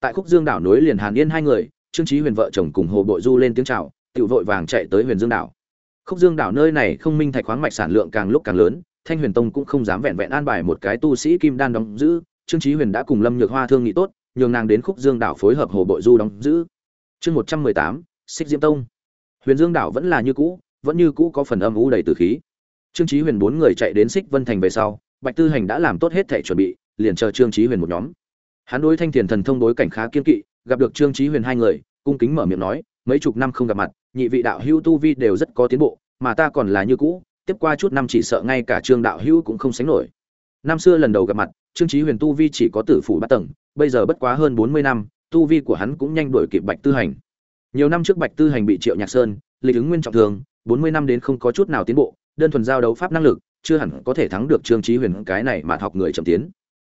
[SPEAKER 1] tại khúc dương đảo nối liền hàn yên hai người, trương trí huyền vợ chồng cùng hồ bội du lên tiếng chào tự vội vàng chạy tới huyền dương đảo. Khúc dương đảo nơi này không minh thạch khoáng mạch sản lượng càng lúc càng lớn, thanh huyền tông cũng không dám vẹn vẹn an bài một cái tu sĩ kim đan đóng giữ, trương trí huyền đã cùng lâm nhược hoa thương nghị tốt, nhường nàng đến khúc dương đảo phối hợp hồ bội du đóng giữ. Chương một trăm mười tám, xích diễm tông. Huyền dương đảo vẫn là như cũ, vẫn như cũ có phần âm u đầy từ khí. Trương trí huyền bốn người chạy đến xích vân thành về sau, bạch tư hành đã làm tốt hết thể chuẩn bị, liền chờ trương trí huyền một nhóm hắn đối thanh thiền thần thông đối cảnh khá kiên kỵ, gặp được trương trí huyền hai người, cung kính mở miệng nói, mấy chục năm không gặp mặt, nhị vị đạo hữu tu vi đều rất có tiến bộ, mà ta còn là như cũ, tiếp qua chút năm chỉ sợ ngay cả trương đạo hữu cũng không sánh nổi. Năm xưa lần đầu gặp mặt, trương trí huyền tu vi chỉ có tử phủ bát tầng, bây giờ bất quá hơn bốn mươi năm, tu vi của hắn cũng nhanh đuổi kịp bạch tư hành. Nhiều năm trước bạch tư hành bị triệu nhạc sơn, lịch ứng nguyên trọng thương, bốn mươi năm đến không có chút nào tiến bộ, đơn thuần giao đấu pháp năng lực, chưa hẳn có thể thắng được trương trí huyền cái này mà học người chậm tiến.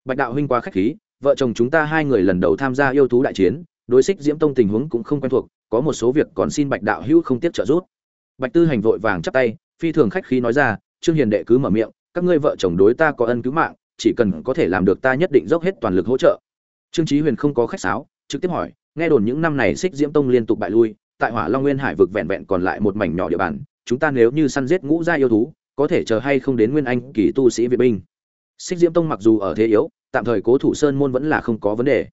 [SPEAKER 1] Bạch đạo huynh quá khách khí vợ chồng chúng ta hai người lần đầu tham gia yêu thú đại chiến, đối xích diễm tông tình huống cũng không quen thuộc, có một số việc còn xin bạch đạo hữu không tiếp trợ giúp. Bạch tư hành vội vàng chắp tay, phi thường khách khí nói ra, trương hiền đệ cứ mở miệng, các ngươi vợ chồng đối ta có ân cứu mạng, chỉ cần có thể làm được ta nhất định dốc hết toàn lực hỗ trợ. Trương chí huyền không có khách sáo, trực tiếp hỏi, nghe đồn những năm này xích diễm tông liên tục bại lui, tại hỏa long nguyên hải vực vẹn vẹn còn lại một mảnh nhỏ địa bàn, chúng ta nếu như săn giết ngũ gia yêu thú, có thể chờ hay không đến nguyên anh kỳ tu sĩ viện binh? Xích diễm tông mặc dù ở thế yếu tạm thời cố thủ sơn môn vẫn là không có vấn đề.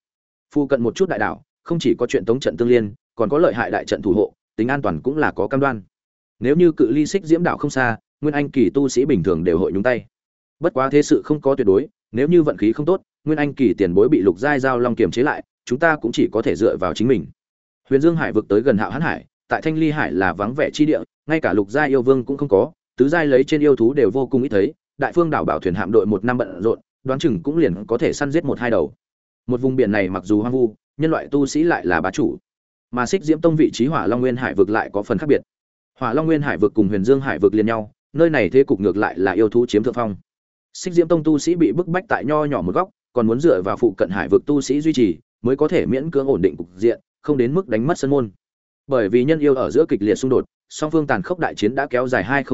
[SPEAKER 1] Phu cận một chút đại đảo, không chỉ có chuyện tống trận tương liên, còn có lợi hại đại trận thủ hộ, tính an toàn cũng là có cam đoan. Nếu như cự ly xích diễm đảo không xa, nguyên anh kỳ tu sĩ bình thường đều hội nhúng tay. Bất quá thế sự không có tuyệt đối, nếu như vận khí không tốt, nguyên anh kỳ tiền bối bị lục giai giao long kiềm chế lại, chúng ta cũng chỉ có thể dựa vào chính mình. Huyền dương hải vực tới gần hạo hán hải, tại thanh ly hải là vắng vẻ chi địa, ngay cả lục giai yêu vương cũng không có, tứ giai lấy trên yêu thú đều vô cùng ít thấy, đại phương đảo bảo thuyền hạm đội một năm bận rộn đoán chừng cũng liền có thể săn giết một hai đầu. Một vùng biển này mặc dù hoang vu, nhân loại tu sĩ lại là bá chủ. Mà xích diễm tông vị trí hỏa long nguyên hải vực lại có phần khác biệt. Hỏa long nguyên hải vực cùng huyền dương hải vực liên nhau, nơi này thế cục ngược lại là yêu thú chiếm thượng phong. Xích diễm tông tu sĩ bị bức bách tại nho nhỏ một góc, còn muốn dựa vào phụ cận hải vực tu sĩ duy trì, mới có thể miễn cưỡng ổn định cục diện, không đến mức đánh mất sân môn. Bởi vì nhân yêu ở giữa kịch liệt xung đột, song phương tàn khốc đại chiến đã kéo dài hai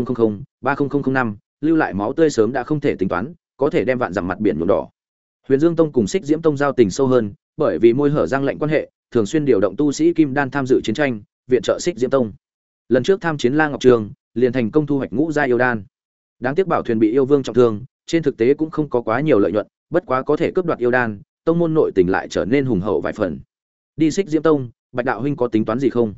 [SPEAKER 1] ba năm, lưu lại máu tươi sớm đã không thể tính toán có thể đem vạn dặm mặt biển nhuộm đỏ. Huyền dương tông cùng xích diễm tông giao tình sâu hơn, bởi vì môi hở giang lệnh quan hệ, thường xuyên điều động tu sĩ kim đan tham dự chiến tranh, viện trợ xích diễm tông. Lần trước tham chiến la ngọc trường, liền thành công thu hoạch ngũ gia yêu đan. Đáng tiếc bảo thuyền bị yêu vương trọng thương, trên thực tế cũng không có quá nhiều lợi nhuận, bất quá có thể cướp đoạt yêu đan, tông môn nội tình lại trở nên hùng hậu vài phần. Đi xích diễm tông, bạch đạo huynh có tính toán gì không?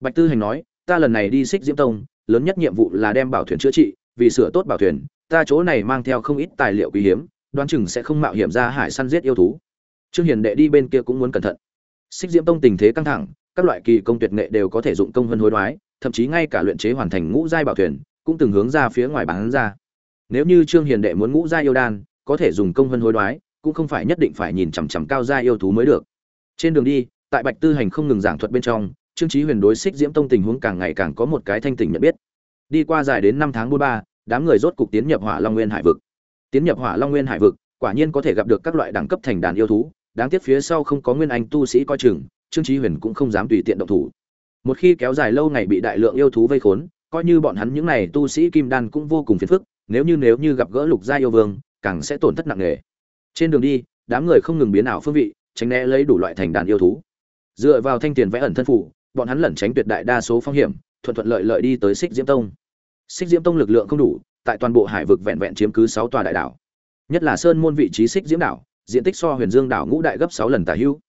[SPEAKER 1] Bạch tư hành nói, ta lần này đi xích diễm tông, lớn nhất nhiệm vụ là đem bảo thuyền chữa trị vì sửa tốt bảo thuyền, ta chỗ này mang theo không ít tài liệu quý hiếm, đoán chừng sẽ không mạo hiểm ra hải săn giết yêu thú. Trương hiền đệ đi bên kia cũng muốn cẩn thận. Xích diễm tông tình thế căng thẳng, các loại kỳ công tuyệt nghệ đều có thể dụng công hơn hối đoái, thậm chí ngay cả luyện chế hoàn thành ngũ giai bảo thuyền, cũng từng hướng ra phía ngoài bán ra. Nếu như trương hiền đệ muốn ngũ giai yêu đan, có thể dùng công hơn hối đoái, cũng không phải nhất định phải nhìn chằm chằm cao giai yêu thú mới được. Trên đường đi, tại bạch tư hành không ngừng giảng thuật bên trong, trương chí huyền đối xích diễm tông tình huống càng ngày càng có một cái thanh tỉnh nhận biết đi qua dài đến năm tháng bốn ba, đám người rốt cục tiến nhập hỏa long nguyên hải vực. Tiến nhập hỏa long nguyên hải vực, quả nhiên có thể gặp được các loại đẳng cấp thành đàn yêu thú, đáng tiếc phía sau không có nguyên anh tu sĩ coi chừng, trương trí huyền cũng không dám tùy tiện động thủ. Một khi kéo dài lâu ngày bị đại lượng yêu thú vây khốn, coi như bọn hắn những này tu sĩ kim đan cũng vô cùng phiền phức, nếu như nếu như gặp gỡ lục gia yêu vương, càng sẽ tổn thất nặng nề. Trên đường đi, đám người không ngừng biến ảo phương vị, tránh né lấy đủ loại thành đàn yêu thú. Dựa vào thanh tiền vẽ ẩn thân phủ bọn hắn lẩn tránh tuyệt đại đa số phong hiểm, thuận thuận lợi lợi đi tới xích diễm tông xích diễm tông lực lượng không đủ, tại toàn bộ hải vực vẹn vẹn chiếm cứ sáu tòa đại đảo. Nhất là sơn môn vị trí xích diễm đảo, diện tích so huyền dương đảo ngũ đại gấp sáu lần tả hữu.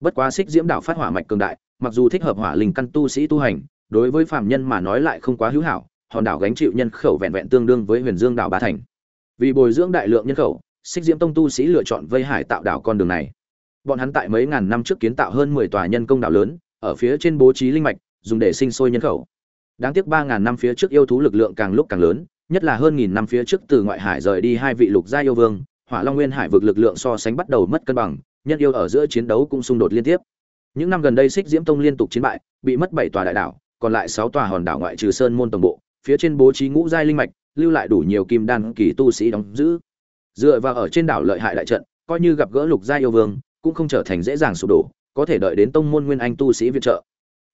[SPEAKER 1] Bất quá xích diễm đảo phát hỏa mạch cường đại, mặc dù thích hợp hỏa linh căn tu sĩ tu hành, đối với phạm nhân mà nói lại không quá hữu hảo, hòn đảo gánh chịu nhân khẩu vẹn vẹn tương đương với huyền dương đảo ba thành. Vì bồi dưỡng đại lượng nhân khẩu, xích diễm tông tu sĩ lựa chọn vây hải tạo đảo con đường này. Bọn hắn tại mấy ngàn năm trước kiến tạo hơn mười tòa nhân công đảo lớn, ở phía trên bố trí linh mạch, dùng để sinh sôi nhân khẩu đáng tiếc ba ngàn năm phía trước yêu thú lực lượng càng lúc càng lớn, nhất là hơn nghìn năm phía trước từ ngoại hải rời đi hai vị lục gia yêu vương, hỏa long nguyên hải vực lực lượng so sánh bắt đầu mất cân bằng, nhân yêu ở giữa chiến đấu cũng xung đột liên tiếp. Những năm gần đây xích diễm tông liên tục chiến bại, bị mất bảy tòa đại đảo, còn lại sáu tòa hòn đảo ngoại trừ sơn môn tổng bộ, phía trên bố trí ngũ giai linh mạch, lưu lại đủ nhiều kim đan kỳ tu sĩ đóng giữ. Dựa vào ở trên đảo lợi hại đại trận, coi như gặp gỡ lục gia yêu vương, cũng không trở thành dễ dàng sụp đổ, có thể đợi đến tông môn nguyên anh tu sĩ viện trợ.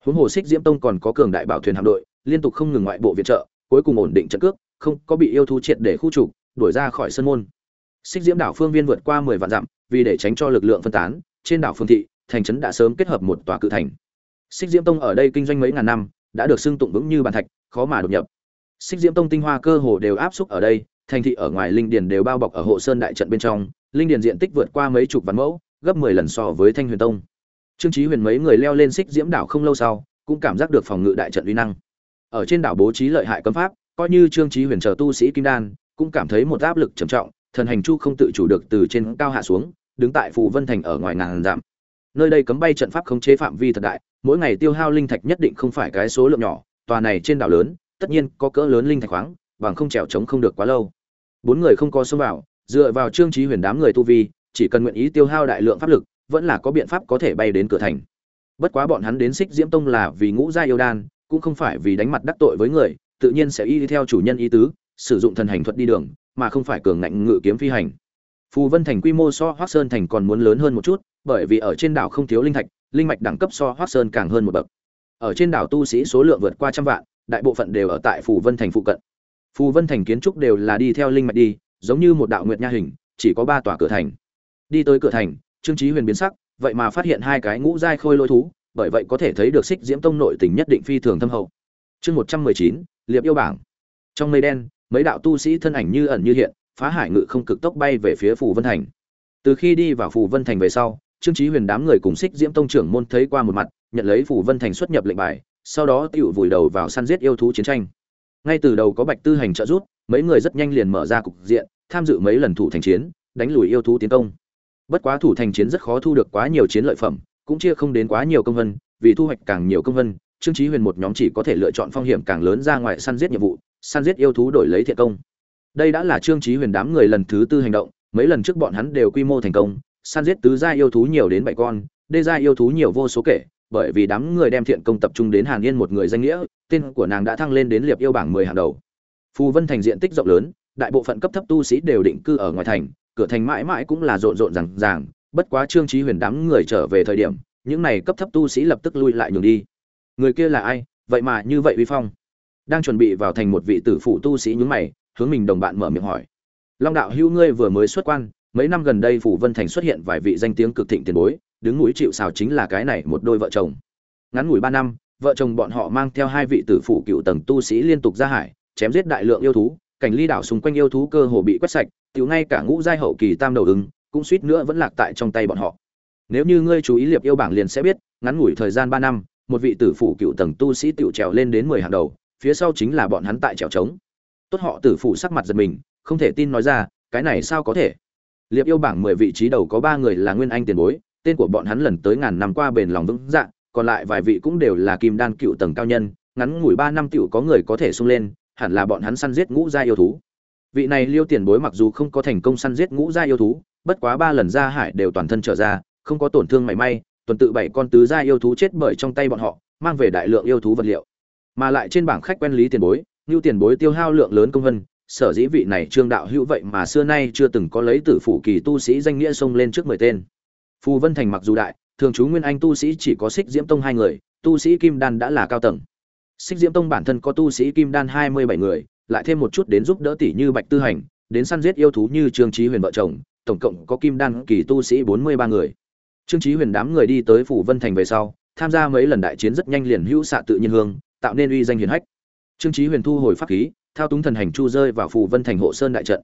[SPEAKER 1] Huống hồ xích diễm tông còn có cường đại bảo thuyền hạm đội liên tục không ngừng ngoại bộ viện trợ, cuối cùng ổn định trận cước, không có bị yêu thú triệt để khu trục, đuổi ra khỏi sân môn. Xích diễm đảo phương viên vượt qua mười vạn dặm, vì để tránh cho lực lượng phân tán, trên đảo phương thị, thành trấn đã sớm kết hợp một tòa cự thành. Xích diễm tông ở đây kinh doanh mấy ngàn năm, đã được xưng tụng vững như bàn thạch, khó mà đột nhập. Xích diễm tông tinh hoa cơ hồ đều áp xúc ở đây, thành thị ở ngoài linh điền đều bao bọc ở hộ sơn đại trận bên trong, linh điền diện tích vượt qua mấy chục vạn mẫu, gấp mười lần so với thanh huyền tông. Trương chí huyền mấy người leo lên xích diễm đảo không lâu sau, cũng cảm giác được phòng ngự đại trận uy năng ở trên đảo bố trí lợi hại cấm pháp, coi như trương chí huyền chờ tu sĩ kim đan, cũng cảm thấy một áp lực trầm trọng, thần hành chu không tự chủ được từ trên cao hạ xuống, đứng tại phù vân thành ở ngoài ngàn dặm. Nơi đây cấm bay trận pháp khống chế phạm vi thật đại, mỗi ngày tiêu hao linh thạch nhất định không phải cái số lượng nhỏ, tòa này trên đảo lớn, tất nhiên có cỡ lớn linh thạch khoáng, bằng không trèo trống không được quá lâu. Bốn người không có xông vào, dựa vào trương chí huyền đám người tu vi, chỉ cần nguyện ý tiêu hao đại lượng pháp lực, vẫn là có biện pháp có thể bay đến cửa thành. Bất quá bọn hắn đến xích diễm tông là vì ngũ gia yêu đan cũng không phải vì đánh mặt đắc tội với người, tự nhiên sẽ y theo chủ nhân ý tứ, sử dụng thần hành thuật đi đường, mà không phải cường ngạnh ngự kiếm phi hành. Phù vân thành quy mô so hoác sơn thành còn muốn lớn hơn một chút, bởi vì ở trên đảo không thiếu linh thạch, linh mạch đẳng cấp so hoác sơn càng hơn một bậc. Ở trên đảo tu sĩ số lượng vượt qua trăm vạn, đại bộ phận đều ở tại Phù vân thành phụ cận. Phù vân thành kiến trúc đều là đi theo linh mạch đi, giống như một đạo nguyệt nha hình, chỉ có ba tòa cửa thành. Đi tới cửa thành, trương trí huyền biến sắc, vậy mà phát hiện hai cái ngũ giai khôi lôi thú bởi vậy có thể thấy được xích diễm tông nội tình nhất định phi thường thâm hậu. Chương một trăm mười chín, liệp yêu bảng. Trong mây đen, mấy đạo tu sĩ thân ảnh như ẩn như hiện, phá hải ngự không cực tốc bay về phía phù vân thành. Từ khi đi vào phù vân thành về sau, trương trí huyền đám người cùng xích diễm tông trưởng môn thấy qua một mặt, nhận lấy phù vân thành xuất nhập lệnh bài, sau đó tựu vùi đầu vào săn giết yêu thú chiến tranh. Ngay từ đầu có bạch tư hành trợ giúp, mấy người rất nhanh liền mở ra cục diện, tham dự mấy lần thủ thành chiến, đánh lùi yêu thú tiến công. Bất quá thủ thành chiến rất khó thu được quá nhiều chiến lợi phẩm cũng chia không đến quá nhiều công vân, vì thu hoạch càng nhiều công vân, trương chí huyền một nhóm chỉ có thể lựa chọn phong hiểm càng lớn ra ngoài săn giết nhiệm vụ, săn giết yêu thú đổi lấy thiện công. Đây đã là trương chí huyền đám người lần thứ tư hành động, mấy lần trước bọn hắn đều quy mô thành công, săn giết tứ gia yêu thú nhiều đến bảy con, đê gia yêu thú nhiều vô số kể, bởi vì đám người đem thiện công tập trung đến hàn yên một người danh nghĩa, tên của nàng đã thăng lên đến liệp yêu bảng mười hàng đầu. Phù vân thành diện tích rộng lớn, đại bộ phận cấp thấp tu sĩ đều định cư ở ngoài thành, cửa thành mãi mãi cũng là rộn rộn rằng ràng bất quá trương trí huyền đám người trở về thời điểm, những này cấp thấp tu sĩ lập tức lui lại nhường đi. Người kia là ai? Vậy mà như vậy uy phong. Đang chuẩn bị vào thành một vị tử phụ tu sĩ nhướng mày, hướng mình đồng bạn mở miệng hỏi. Long đạo hữu ngươi vừa mới xuất quan, mấy năm gần đây phủ vân thành xuất hiện vài vị danh tiếng cực thịnh tiền bối, đứng núi chịu xào chính là cái này một đôi vợ chồng. Ngắn ngủi ba năm, vợ chồng bọn họ mang theo hai vị tử phụ cựu tầng tu sĩ liên tục ra hải, chém giết đại lượng yêu thú, cảnh ly đảo xung quanh yêu thú cơ hồ bị quét sạch, tiểu ngay cả ngũ giai hậu kỳ tam đầu ứng cũng suýt nữa vẫn lạc tại trong tay bọn họ. Nếu như ngươi chú ý liệp yêu bảng liền sẽ biết, ngắn ngủi thời gian ba năm, một vị tử phụ cựu tầng tu sĩ tiểu trèo lên đến mười hàng đầu, phía sau chính là bọn hắn tại trèo trống. Tốt họ tử phụ sắc mặt giật mình, không thể tin nói ra, cái này sao có thể? Liệp yêu bảng mười vị trí đầu có ba người là nguyên anh tiền bối, tên của bọn hắn lần tới ngàn năm qua bền lòng vững dạ còn lại vài vị cũng đều là kim đan cựu tầng cao nhân, ngắn ngủi ba năm tiểu có người có thể xung lên, hẳn là bọn hắn săn giết ngũ gia yêu thú. Vị này liêu tiền bối mặc dù không có thành công săn giết ngũ gia yêu thú bất quá ba lần ra hải đều toàn thân trở ra, không có tổn thương mảy may, tuần tự bảy con tứ gia yêu thú chết bởi trong tay bọn họ, mang về đại lượng yêu thú vật liệu. Mà lại trên bảng khách quen lý tiền bối như tiền bối tiêu hao lượng lớn công vân, sở dĩ vị này trương đạo hữu vậy mà xưa nay chưa từng có lấy tử phủ kỳ tu sĩ danh nghĩa xông lên trước mười tên. Phù vân thành mặc dù đại, thường trú nguyên anh tu sĩ chỉ có xích diễm tông hai người, tu sĩ kim đan đã là cao tầng. Xích diễm tông bản thân có tu sĩ kim đan hai mươi bảy người, lại thêm một chút đến giúp đỡ tỷ như bạch tư hành, đến săn giết yêu thú như trương trí huyền vợ chồng tổng cộng có kim đan kỳ tu sĩ bốn mươi ba người. Trương Chí huyền đám người đi tới phủ vân thành về sau tham gia mấy lần đại chiến rất nhanh liền hữu xạ tự nhiên hương tạo nên uy danh hiển hách. Trương Chí huyền thu hồi pháp khí thao túng thần hành chu rơi vào phủ vân thành hộ sơn đại trận.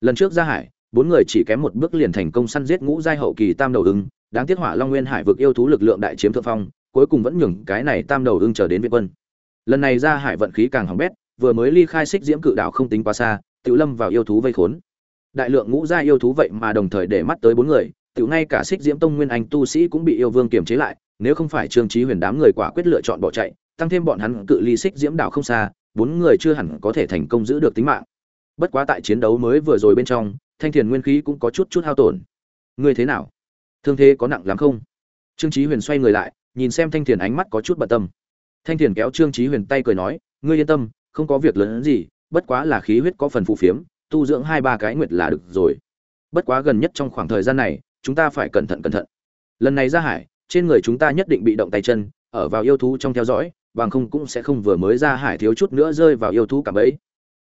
[SPEAKER 1] Lần trước ra hải bốn người chỉ kém một bước liền thành công săn giết ngũ giai hậu kỳ tam đầu ưng, đáng tiếc hỏa long nguyên hải vực yêu thú lực lượng đại chiếm thượng phong cuối cùng vẫn nhường cái này tam đầu ưng chờ đến viện quân. Lần này ra hải vận khí càng hỏng bét vừa mới ly khai xích diễm cự đảo không tính quá xa tiểu lâm vào yêu thú vây khốn đại lượng ngũ gia yêu thú vậy mà đồng thời để mắt tới bốn người tự ngay cả xích diễm tông nguyên anh tu sĩ cũng bị yêu vương kiềm chế lại, nếu không phải trương trí huyền đám người quả quyết lựa chọn bỏ chạy, tăng thêm bọn hắn cự ly xích diễm đảo không xa, bốn người chưa hẳn có thể thành công giữ được tính mạng. Bất quá tại chiến đấu mới vừa rồi bên trong, thanh thiền nguyên khí cũng có chút chút hao tổn. Ngươi thế nào? Thương thế có nặng lắm không? Trương trí huyền xoay người lại, nhìn xem thanh thiền ánh mắt có chút bận tâm. Thanh thiền kéo trương trí huyền tay cười nói, ngươi yên tâm, không có việc lớn hơn gì, bất quá là khí huyết có phần phù phiếm tu dưỡng hai ba cái nguyệt là được rồi. Bất quá gần nhất trong khoảng thời gian này, chúng ta phải cẩn thận cẩn thận. Lần này ra hải, trên người chúng ta nhất định bị động tay chân, ở vào yêu thú trong theo dõi, bằng không cũng sẽ không vừa mới ra hải thiếu chút nữa rơi vào yêu thú cả bẫy.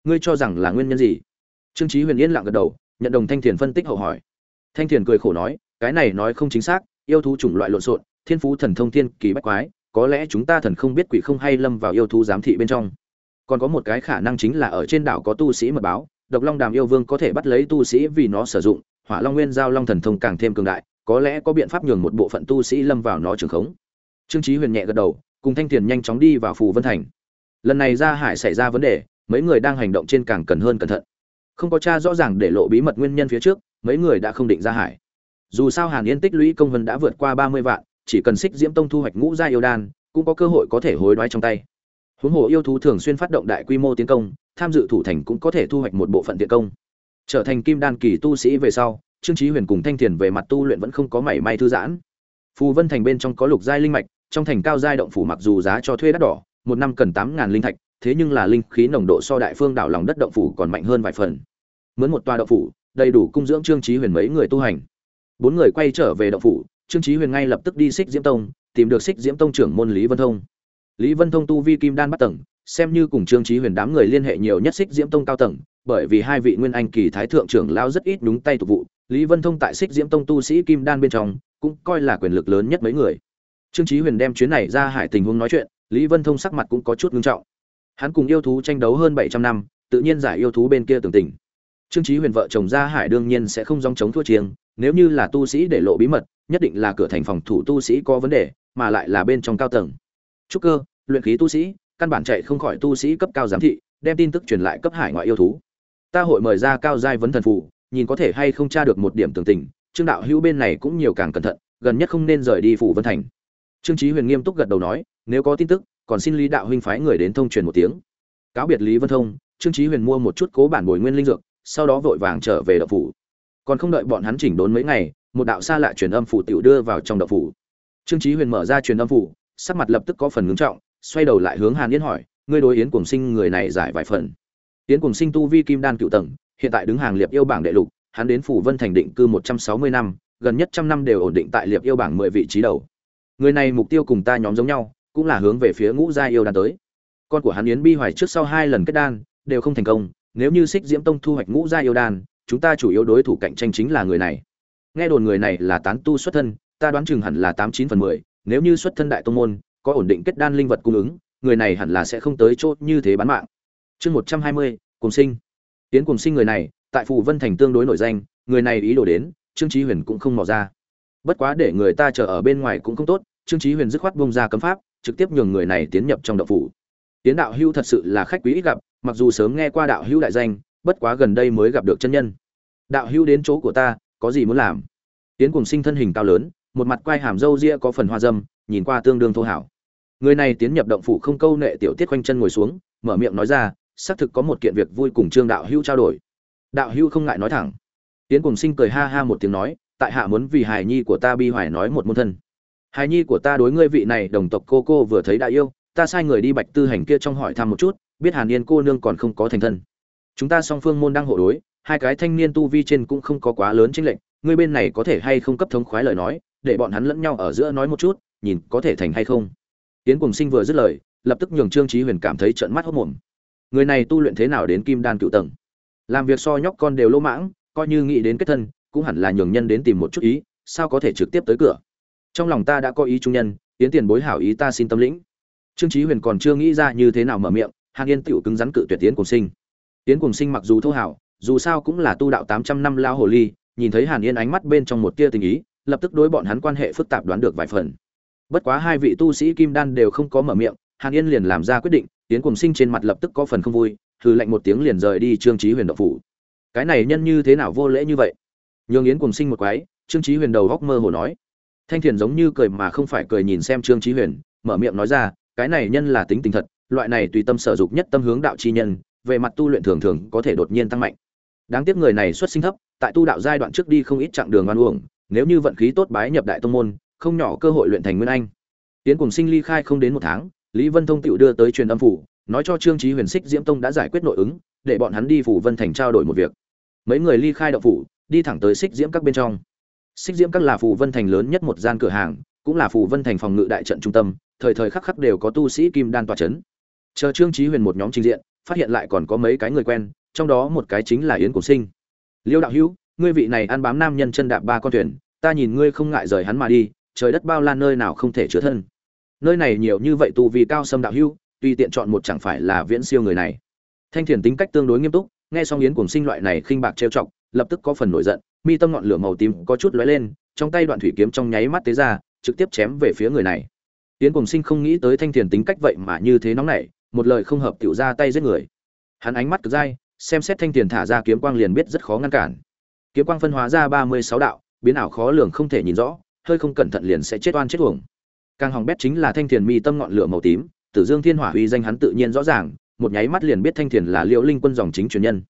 [SPEAKER 1] Ngươi cho rằng là nguyên nhân gì? Trương trí huyền yên lặng gật đầu, nhận đồng thanh thiền phân tích hậu hỏi. Thanh thiền cười khổ nói, cái này nói không chính xác, yêu thú chủng loại lộn xộn, thiên phú thần thông thiên kỳ bách quái, có lẽ chúng ta thần không biết quỷ không hay lâm vào yêu thú giám thị bên trong. Còn có một cái khả năng chính là ở trên đảo có tu sĩ mật báo độc long đàm yêu vương có thể bắt lấy tu sĩ vì nó sử dụng, hỏa long nguyên giao long thần thông càng thêm cường đại, có lẽ có biện pháp nhường một bộ phận tu sĩ lâm vào nó trường khống. Trương trí huyền nhẹ gật đầu, cùng thanh thiền nhanh chóng đi vào phù vân thành. Lần này ra hải xảy ra vấn đề, mấy người đang hành động trên càng cần hơn cẩn thận. Không có cha rõ ràng để lộ bí mật nguyên nhân phía trước, mấy người đã không định ra hải. Dù sao hàn yên tích lũy công vân đã vượt qua ba mươi vạn, chỉ cần xích diễm tông thu hoạch ngũ gia yêu đan, cũng có cơ hội có thể hối đoái trong tay huống hồ yêu thú thường xuyên phát động đại quy mô tiến công, tham dự thủ thành cũng có thể thu hoạch một bộ phận tiến công. Trở thành kim đan kỳ tu sĩ về sau, trương trí huyền cùng thanh thiền về mặt tu luyện vẫn không có mảy may thư giãn. Phù vân thành bên trong có lục giai linh mạch, trong thành cao giai động phủ mặc dù giá cho thuê đắt đỏ, một năm cần tám ngàn linh thạch, thế nhưng là linh khí nồng độ so đại phương đảo lòng đất động phủ còn mạnh hơn vài phần. Mướn một tòa động phủ, đầy đủ cung dưỡng trương trí huyền mấy người tu hành. Bốn người quay trở về động phủ, trương chí huyền ngay lập tức đi xích diễm tông, tìm được xích diễm tông trưởng môn lý vân thông lý vân thông tu vi kim đan bắt tầng, xem như cùng trương chí huyền đám người liên hệ nhiều nhất xích diễm tông cao tầng, bởi vì hai vị nguyên anh kỳ thái thượng trưởng lão rất ít đúng tay tục vụ, lý vân thông tại xích diễm tông tu sĩ kim đan bên trong, cũng coi là quyền lực lớn nhất mấy người. Trương chí huyền đem chuyến này ra hải tình huống nói chuyện, lý vân thông sắc mặt cũng có chút nghiêm trọng. Hắn cùng yêu thú tranh đấu hơn bảy trăm năm, tự nhiên giải yêu thú bên kia tưởng tình. Trương chí huyền vợ chồng ra hải đương nhiên sẽ không dòng chống thua chiêng, nếu như là tu sĩ để lộ bí mật, nhất định là cửa thành phòng thủ tu sĩ có vấn đề, mà lại là bên trong cao tầng trúc cơ, luyện khí tu sĩ, căn bản chạy không khỏi tu sĩ cấp cao giám thị, đem tin tức truyền lại cấp hải ngoại yêu thú. Ta hội mời ra cao giai vấn thần phù, nhìn có thể hay không tra được một điểm tường tình, trương đạo hữu bên này cũng nhiều càng cẩn thận, gần nhất không nên rời đi phủ vân thành. Trương chí huyền nghiêm túc gật đầu nói, nếu có tin tức, còn xin lý đạo huynh phái người đến thông truyền một tiếng. Cáo biệt lý vân thông, trương chí huyền mua một chút cố bản bồi nguyên linh dược, sau đó vội vàng trở về đậu phủ. Còn không đợi bọn hắn chỉnh đốn mấy ngày, một đạo xa lạ truyền âm phủ tiểu đưa vào trong đậu phủ. Trương chí huyền mở ra truyền âm phủ sắc mặt lập tức có phần ngưng trọng, xoay đầu lại hướng hàn yến hỏi, ngươi đối yến cùng sinh người này giải vài phần? Yến cùng sinh tu vi kim đan cựu tầng, hiện tại đứng hàng liệp yêu bảng đệ lục, hắn đến phủ vân thành định cư một trăm sáu mươi năm, gần nhất trăm năm đều ổn định tại liệp yêu bảng mười vị trí đầu. Người này mục tiêu cùng ta nhóm giống nhau, cũng là hướng về phía ngũ gia yêu đan tới. Con của hắn yến bi hoài trước sau hai lần kết đan, đều không thành công, nếu như xích diễm tông thu hoạch ngũ gia yêu đan, chúng ta chủ yếu đối thủ cạnh tranh chính là người này. Nghe đồn người này là tán tu xuất thân, ta đoán chừng hẳn là tám chín phần mười nếu như xuất thân đại tông môn, có ổn định kết đan linh vật cung ứng, người này hẳn là sẽ không tới chốt như thế bán mạng. Chương một trăm hai mươi cùng sinh. Tiến cùng sinh người này, tại phù vân thành tương đối nổi danh, người này ý đồ đến, trương chí huyền cũng không mò ra. Bất quá để người ta chờ ở bên ngoài cũng không tốt, trương chí huyền dứt khoát bung ra cấm pháp, trực tiếp nhường người này tiến nhập trong động phủ. Tiến đạo hưu thật sự là khách quý ít gặp, mặc dù sớm nghe qua đạo hưu đại danh, bất quá gần đây mới gặp được chân nhân. Đạo hưu đến chỗ của ta, có gì muốn làm? Tiến cùng sinh thân hình cao lớn một mặt quai hàm râu ria có phần hoa dâm, nhìn qua tương đương thô hảo. Người này tiến nhập động phủ không câu nệ tiểu tiết quanh chân ngồi xuống, mở miệng nói ra, xác thực có một kiện việc vui cùng trương đạo hữu trao đổi. Đạo hữu không ngại nói thẳng. Tiến cùng sinh cười ha ha một tiếng nói, tại hạ muốn vì hài nhi của ta bi hoài nói một môn thân. Hài nhi của ta đối ngươi vị này đồng tộc cô cô vừa thấy đại yêu, ta sai người đi bạch tư hành kia trong hỏi thăm một chút, biết hàn yên cô nương còn không có thành thân. Chúng ta song phương môn đang hộ đối, hai cái thanh niên tu vi trên cũng không có quá lớn chênh lệnh ngươi bên này có thể hay không cấp thống khoái lời nói để bọn hắn lẫn nhau ở giữa nói một chút, nhìn có thể thành hay không. Tiến cùng sinh vừa dứt lời, lập tức nhường trương trí huyền cảm thấy trợn mắt hốc mồm. Người này tu luyện thế nào đến kim đan cựu tầng? Làm việc so nhóc con đều lỗ mãng, coi như nghĩ đến kết thân, cũng hẳn là nhường nhân đến tìm một chút ý, sao có thể trực tiếp tới cửa? Trong lòng ta đã có ý trung nhân, tiến tiền bối hảo ý ta xin tâm lĩnh. Trương trí huyền còn chưa nghĩ ra như thế nào mở miệng, hàn yên tựu cứng rắn cự tuyệt tiến cùng sinh. Tiến cùng sinh mặc dù thô hảo, dù sao cũng là tu đạo tám trăm năm lao hồ ly, nhìn thấy hàn yên ánh mắt bên trong một tia tình ý lập tức đối bọn hắn quan hệ phức tạp đoán được vài phần. Bất quá hai vị tu sĩ kim đan đều không có mở miệng, hàn yên liền làm ra quyết định tiến cùng sinh trên mặt lập tức có phần không vui, hừ lạnh một tiếng liền rời đi trương trí huyền độc phủ. Cái này nhân như thế nào vô lễ như vậy? Nhường yến cùng sinh một quái, trương trí huyền đầu góc mơ hồ nói. Thanh thiền giống như cười mà không phải cười nhìn xem trương trí huyền, mở miệng nói ra, cái này nhân là tính tình thật, loại này tùy tâm sở dục nhất tâm hướng đạo chi nhân, về mặt tu luyện thường thường có thể đột nhiên tăng mạnh. Đáng tiếc người này xuất sinh thấp, tại tu đạo giai đoạn trước đi không ít chặng đường oan uổng nếu như vận khí tốt bái nhập đại tông môn, không nhỏ cơ hội luyện thành nguyên anh. Tiến cùng sinh ly khai không đến một tháng, lý vân thông tựu đưa tới truyền âm phủ, nói cho trương trí huyền xích diễm tông đã giải quyết nội ứng, để bọn hắn đi phủ vân thành trao đổi một việc. Mấy người ly khai đậu phủ, đi thẳng tới xích diễm các bên trong. Xích diễm các là phủ vân thành lớn nhất một gian cửa hàng, cũng là phủ vân thành phòng ngự đại trận trung tâm, thời thời khắc khắc đều có tu sĩ kim đan tòa c h ấ n chờ trương trí huyền một nhóm trình diện, phát hiện lại còn có mấy cái người quen, trong đó một cái chính là yến cổ sinh. Liêu đạo hữu ngươi vị này ăn bám nam nhân chân đạp ba con thuyền, ta nhìn ngươi không ngại rời hắn mà đi, trời đất bao la nơi nào không thể chứa thân. Nơi này nhiều như vậy tu vì cao sâm đạo hữu tùy tiện chọn một chẳng phải là viễn siêu người này. Thanh thiền tính cách tương đối nghiêm túc, nghe xong yến cùng sinh loại này khinh bạc trêu chọc, lập tức có phần nổi giận, mi tâm ngọn lửa màu tím có chút lóe lên, trong tay đoạn thủy kiếm trong nháy mắt tế ra, trực tiếp chém về phía người này. Yến cùng sinh không nghĩ tới thanh thiền tính cách vậy mà như thế nóng nảy, một lời không hợp tiểu ra tay giết người. Hắn ánh mắt cực dai, xem xét thanh thiền thả ra kiếm quang liền biết rất khó ngăn cản kiếm quang phân hóa ra ba mươi sáu đạo, biến ảo khó lường không thể nhìn rõ, hơi không cẩn thận liền sẽ chết oan chết uổng. Càng hỏng bét chính là thanh thiền mi tâm ngọn lửa màu tím, tử dương thiên hỏa uy danh hắn tự nhiên rõ ràng, một nháy mắt liền biết thanh thiền là liễu linh quân dòng chính truyền nhân.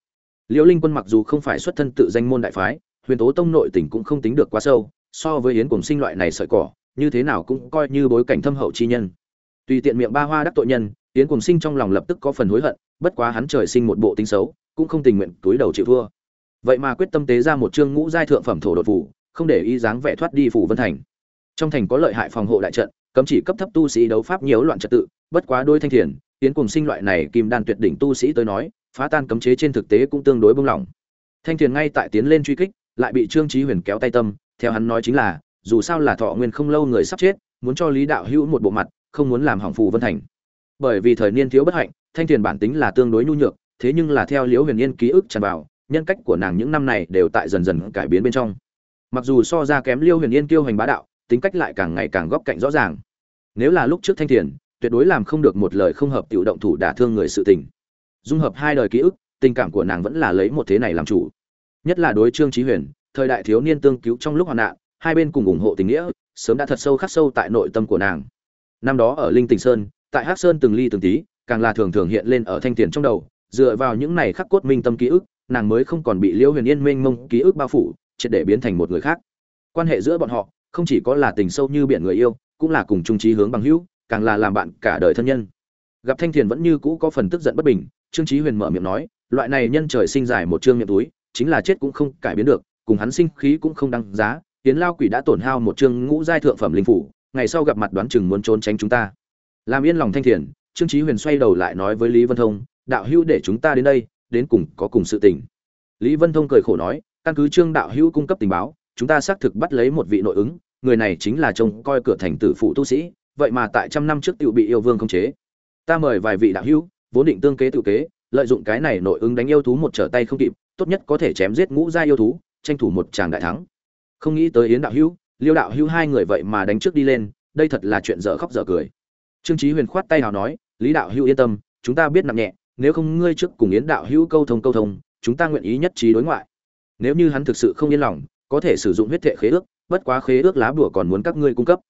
[SPEAKER 1] Liễu linh quân mặc dù không phải xuất thân tự danh môn đại phái, huyền tố tông nội tỉnh cũng không tính được quá sâu, so với yến cùng sinh loại này sợi cỏ, như thế nào cũng coi như bối cảnh thâm hậu chi nhân. Tùy tiện miệng ba hoa đắc tội nhân, yến cùng sinh trong lòng lập tức có phần hối hận, bất quá hắn trời sinh một bộ tính xấu, cũng không tình nguyện túi đầu chịu thua vậy mà quyết tâm tế ra một chương ngũ giai thượng phẩm thổ đột phủ, không để ý dáng vẻ thoát đi phủ vân thành. Trong thành có lợi hại phòng hộ đại trận, cấm chỉ cấp thấp tu sĩ đấu pháp nhiều loạn trật tự, bất quá đôi thanh thiền, tiến cùng sinh loại này kim đan tuyệt đỉnh tu sĩ tới nói, phá tan cấm chế trên thực tế cũng tương đối bông lỏng thanh thiền ngay tại tiến lên truy kích, lại bị trương trí huyền kéo tay tâm, theo hắn nói chính là, dù sao là thọ nguyên không lâu người sắp chết, muốn cho lý đạo hữu một bộ mặt, không muốn làm hỏng phù vân thành. Bởi vì thời niên thiếu bất hạnh, thanh thiền bản tính là tương đối nhu nhược, thế nhưng là theo liễu huyền yên ký ức tràn vào nhân cách của nàng những năm này đều tại dần dần cải biến bên trong. Mặc dù so ra kém liêu huyền yên kiêu hành bá đạo, tính cách lại càng ngày càng góc cạnh rõ ràng. Nếu là lúc trước thanh thiền, tuyệt đối làm không được một lời không hợp tiểu động thủ đả thương người sự tình. Dung hợp hai đời ký ức, tình cảm của nàng vẫn là lấy một thế này làm chủ. Nhất là đối trương trí huyền, thời đại thiếu niên tương cứu trong lúc hoạn nạn, hai bên cùng ủng hộ tình nghĩa, sớm đã thật sâu khắc sâu tại nội tâm của nàng. Năm đó ở linh tình sơn, tại hắc sơn từng ly từng tí, càng là thường thường hiện lên ở thanh tiền trong đầu, dựa vào những này khắc cốt minh tâm ký ức nàng mới không còn bị liễu huyền yên mênh mông ký ức bao phủ, triệt để biến thành một người khác. Quan hệ giữa bọn họ, không chỉ có là tình sâu như biển người yêu, cũng là cùng chung trí hướng bằng hữu, càng là làm bạn cả đời thân nhân. Gặp thanh thiền vẫn như cũ có phần tức giận bất bình, trương trí huyền mở miệng nói, loại này nhân trời sinh dài một trương miệng túi, chính là chết cũng không cải biến được, cùng hắn sinh khí cũng không đăng giá tiến lao quỷ đã tổn hao một trương ngũ giai thượng phẩm linh phủ, ngày sau gặp mặt đoán chừng muốn trốn tránh chúng ta. Làm yên lòng thanh thiền, trương trí huyền xoay đầu lại nói với lý vân thông, đạo hữu để chúng ta đến đây đến cùng có cùng sự tình. Lý vân thông cười khổ nói, căn cứ trương đạo hữu cung cấp tình báo, chúng ta xác thực bắt lấy một vị nội ứng, người này chính là trông coi cửa thành tử phụ tu sĩ, vậy mà tại trăm năm trước tự bị yêu vương khống chế. Ta mời vài vị đạo hữu, vốn định tương kế tự kế, lợi dụng cái này nội ứng đánh yêu thú một trở tay không kịp, tốt nhất có thể chém giết ngũ gia yêu thú, tranh thủ một tràng đại thắng. Không nghĩ tới yến đạo hữu, liêu đạo hữu hai người vậy mà đánh trước đi lên, đây thật là chuyện dở khóc dở cười. Trương chí huyền khoát tay nào nói, lý đạo hữu yên tâm, chúng ta biết nặng nhẹ nếu không ngươi trước cùng yến đạo hữu câu thông câu thông, chúng ta nguyện ý nhất trí đối ngoại. Nếu như hắn thực sự không yên lòng, có thể sử dụng huyết thệ khế ước, bất quá khế ước lá bùa còn muốn các ngươi cung cấp.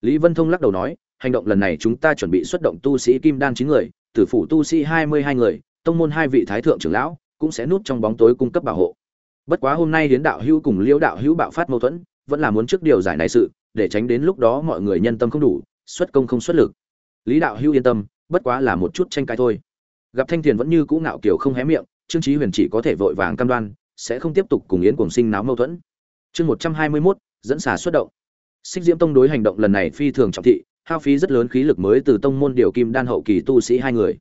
[SPEAKER 1] Lý vân thông lắc đầu nói, hành động lần này chúng ta chuẩn bị xuất động tu sĩ kim đan chín người, tử phủ tu sĩ hai mươi hai người, tông môn hai vị thái thượng trưởng lão, cũng sẽ núp trong bóng tối cung cấp bảo hộ. Bất quá hôm nay đến đạo hữu cùng liễu đạo hữu bạo phát mâu thuẫn, vẫn là muốn trước điều giải này sự, để tránh đến lúc đó mọi người nhân tâm không đủ, xuất công không xuất lực. Lý đạo hữu yên tâm, bất quá là một chút tranh cãi thôi gặp thanh thiền vẫn như cũ ngạo kiều không hé miệng, trương trí huyền chỉ có thể vội vàng cam đoan, sẽ không tiếp tục cùng yến cuồng sinh náo mâu thuẫn. Chương một trăm hai mươi mốt, dẫn xả xuất động. Xích diễm tông đối hành động lần này phi thường trọng thị, hao phí rất lớn khí lực mới từ tông môn điều kim đan hậu kỳ tu sĩ hai người.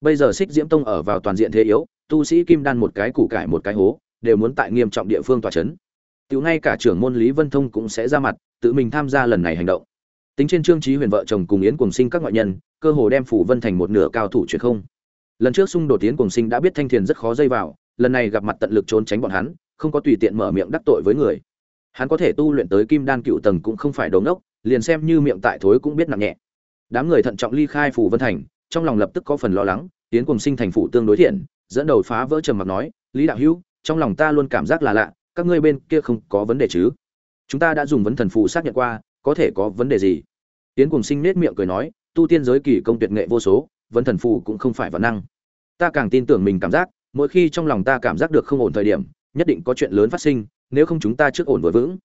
[SPEAKER 1] Bây giờ xích diễm tông ở vào toàn diện thế yếu, tu sĩ kim đan một cái củ cải một cái hố, đều muốn tại nghiêm trọng địa phương tòa chấn. Tiểu ngay cả trưởng môn lý vân thông cũng sẽ ra mặt, tự mình tham gia lần này hành động. Tính trên trương trí huyền vợ chồng cùng yến cùng sinh các ngoại nhân, cơ hồ đem phủ vân thành một nửa cao thủ truyền không lần trước xung đột tiến cùng sinh đã biết thanh thiền rất khó dây vào, lần này gặp mặt tận lực trốn tránh bọn hắn, không có tùy tiện mở miệng đắc tội với người. Hắn có thể tu luyện tới kim đan cựu tầng cũng không phải đồ ngốc, liền xem như miệng tại thối cũng biết nặng nhẹ. Đám người thận trọng ly khai phủ vân thành, trong lòng lập tức có phần lo lắng tiến cùng sinh thành phủ tương đối thiện, dẫn đầu phá vỡ trầm mặc nói, lý đạo hữu, trong lòng ta luôn cảm giác là lạ, các ngươi bên kia không có vấn đề chứ? Chúng ta đã dùng vấn thần phù xác nhận qua, có thể có vấn đề gì? Tiến cùng sinh nết miệng cười nói, tu tiên giới kỳ công tuyệt nghệ vô số vấn thần phù cũng không phải vạn năng. Ta càng tin tưởng mình cảm giác, mỗi khi trong lòng ta cảm giác được không ổn thời điểm, nhất định có chuyện lớn phát sinh, nếu không chúng ta trước ổn vừa vững.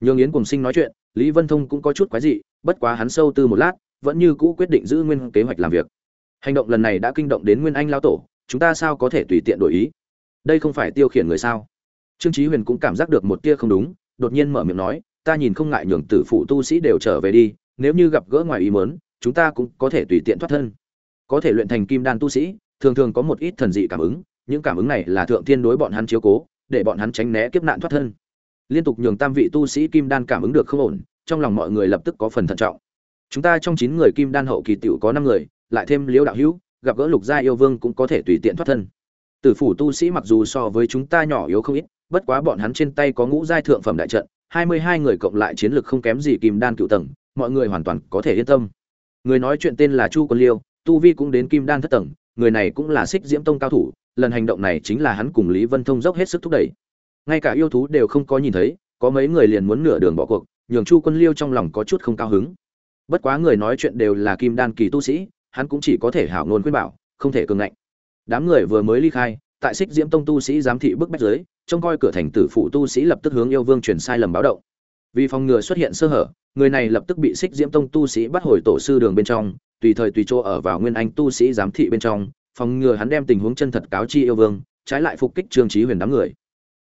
[SPEAKER 1] Nhường yến cùng sinh nói chuyện, lý vân thông cũng có chút quái dị, bất quá hắn sâu tư một lát, vẫn như cũ quyết định giữ nguyên kế hoạch làm việc. Hành động lần này đã kinh động đến nguyên anh lao tổ, chúng ta sao có thể tùy tiện đổi ý? Đây không phải tiêu khiển người sao? Trương chí huyền cũng cảm giác được một tia không đúng, đột nhiên mở miệng nói, ta nhìn không ngại nhường tử phụ tu sĩ đều trở về đi, nếu như gặp gỡ ngoài ý muốn, chúng ta cũng có thể tùy tiện thoát thân có thể luyện thành kim đan tu sĩ, thường thường có một ít thần dị cảm ứng, những cảm ứng này là thượng thiên đối bọn hắn chiếu cố, để bọn hắn tránh né kiếp nạn thoát thân. Liên tục nhường tam vị tu sĩ kim đan cảm ứng được không ổn, trong lòng mọi người lập tức có phần thận trọng. Chúng ta trong chín người kim đan hậu kỳ tiểu có năm người, lại thêm liễu đạo hữu, gặp gỡ lục gia yêu vương cũng có thể tùy tiện thoát thân. Tử phủ tu sĩ mặc dù so với chúng ta nhỏ yếu không ít, bất quá bọn hắn trên tay có ngũ giai thượng phẩm đại trận, hai mươi hai người cộng lại chiến lược không kém gì kim đan cựu tầng, mọi người hoàn toàn có thể yên tâm. Người nói chuyện tên là chu quân liêu tu vi cũng đến kim đan thất tầng, người này cũng là xích diễm tông cao thủ, lần hành động này chính là hắn cùng lý vân thông dốc hết sức thúc đẩy. Ngay cả yêu thú đều không có nhìn thấy, có mấy người liền muốn nửa đường bỏ cuộc, nhường chu quân liêu trong lòng có chút không cao hứng. Bất quá người nói chuyện đều là kim đan kỳ tu sĩ, hắn cũng chỉ có thể hảo ngôn khuyên bảo, không thể cường ngạnh. Đám người vừa mới ly khai, tại xích diễm tông tu sĩ giám thị bức bách giới trông coi cửa thành tử phụ tu sĩ lập tức hướng yêu vương truyền sai lầm báo động. Vì phòng ngừa xuất hiện sơ hở, người này lập tức bị xích diễm tông tu sĩ bắt hồi tổ sư đường bên trong tùy thời tùy chỗ ở vào nguyên anh tu sĩ giám thị bên trong, phòng ngừa hắn đem tình huống chân thật cáo chi yêu vương, trái lại phục kích trương trí huyền đám người.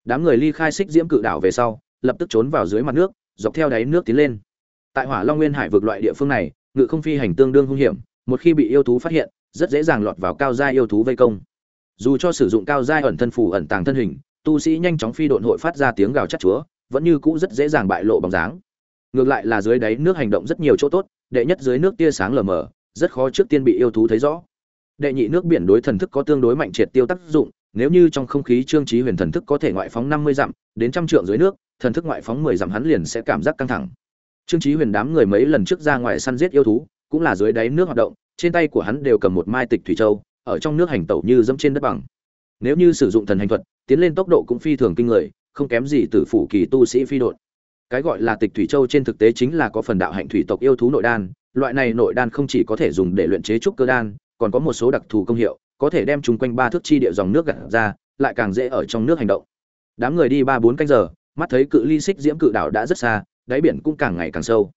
[SPEAKER 1] Đám người ly khai xích diễm cự đảo về sau, lập tức trốn vào dưới mặt nước, dọc theo đáy nước tiến lên. Tại hỏa long nguyên hải vực loại địa phương này, ngự không phi hành tương đương hung hiểm, một khi bị yêu thú phát hiện, rất dễ dàng lọt vào cao gia yêu thú vây công. Dù cho sử dụng cao gia ẩn thân phủ ẩn tàng thân hình, tu sĩ nhanh chóng phi độn hội phát ra tiếng gào chắc chúa, vẫn như cũ rất dễ dàng bại lộ bóng dáng. Ngược lại là dưới đáy nước hành động rất nhiều chỗ tốt, đệ nhất dưới nước tia sáng lờ mờ rất khó trước tiên bị yêu thú thấy rõ. Đệ nhị nước biển đối thần thức có tương đối mạnh triệt tiêu tác dụng, nếu như trong không khí trương trí huyền thần thức có thể ngoại phóng năm mươi dặm, đến trăm trượng dưới nước, thần thức ngoại phóng mười dặm hắn liền sẽ cảm giác căng thẳng. Trương trí huyền đám người mấy lần trước ra ngoài săn giết yêu thú, cũng là dưới đáy nước hoạt động, trên tay của hắn đều cầm một mai tịch thủy châu, ở trong nước hành tẩu như dẫm trên đất bằng. Nếu như sử dụng thần hành thuật, tiến lên tốc độ cũng phi thường kinh người, không kém gì từ phủ kỳ tu sĩ phi đột cái gọi là tịch thủy châu trên thực tế chính là có phần đạo hạnh thủy tộc yêu thú nội đan loại này nội đan không chỉ có thể dùng để luyện chế trúc cơ đan, còn có một số đặc thù công hiệu, có thể đem chúng quanh ba thước chi địa dòng nước gặt ra, lại càng dễ ở trong nước hành động. Đám người đi ba bốn canh giờ, mắt thấy cự ly xích diễm cự đảo đã rất xa, đáy biển cũng càng ngày càng sâu.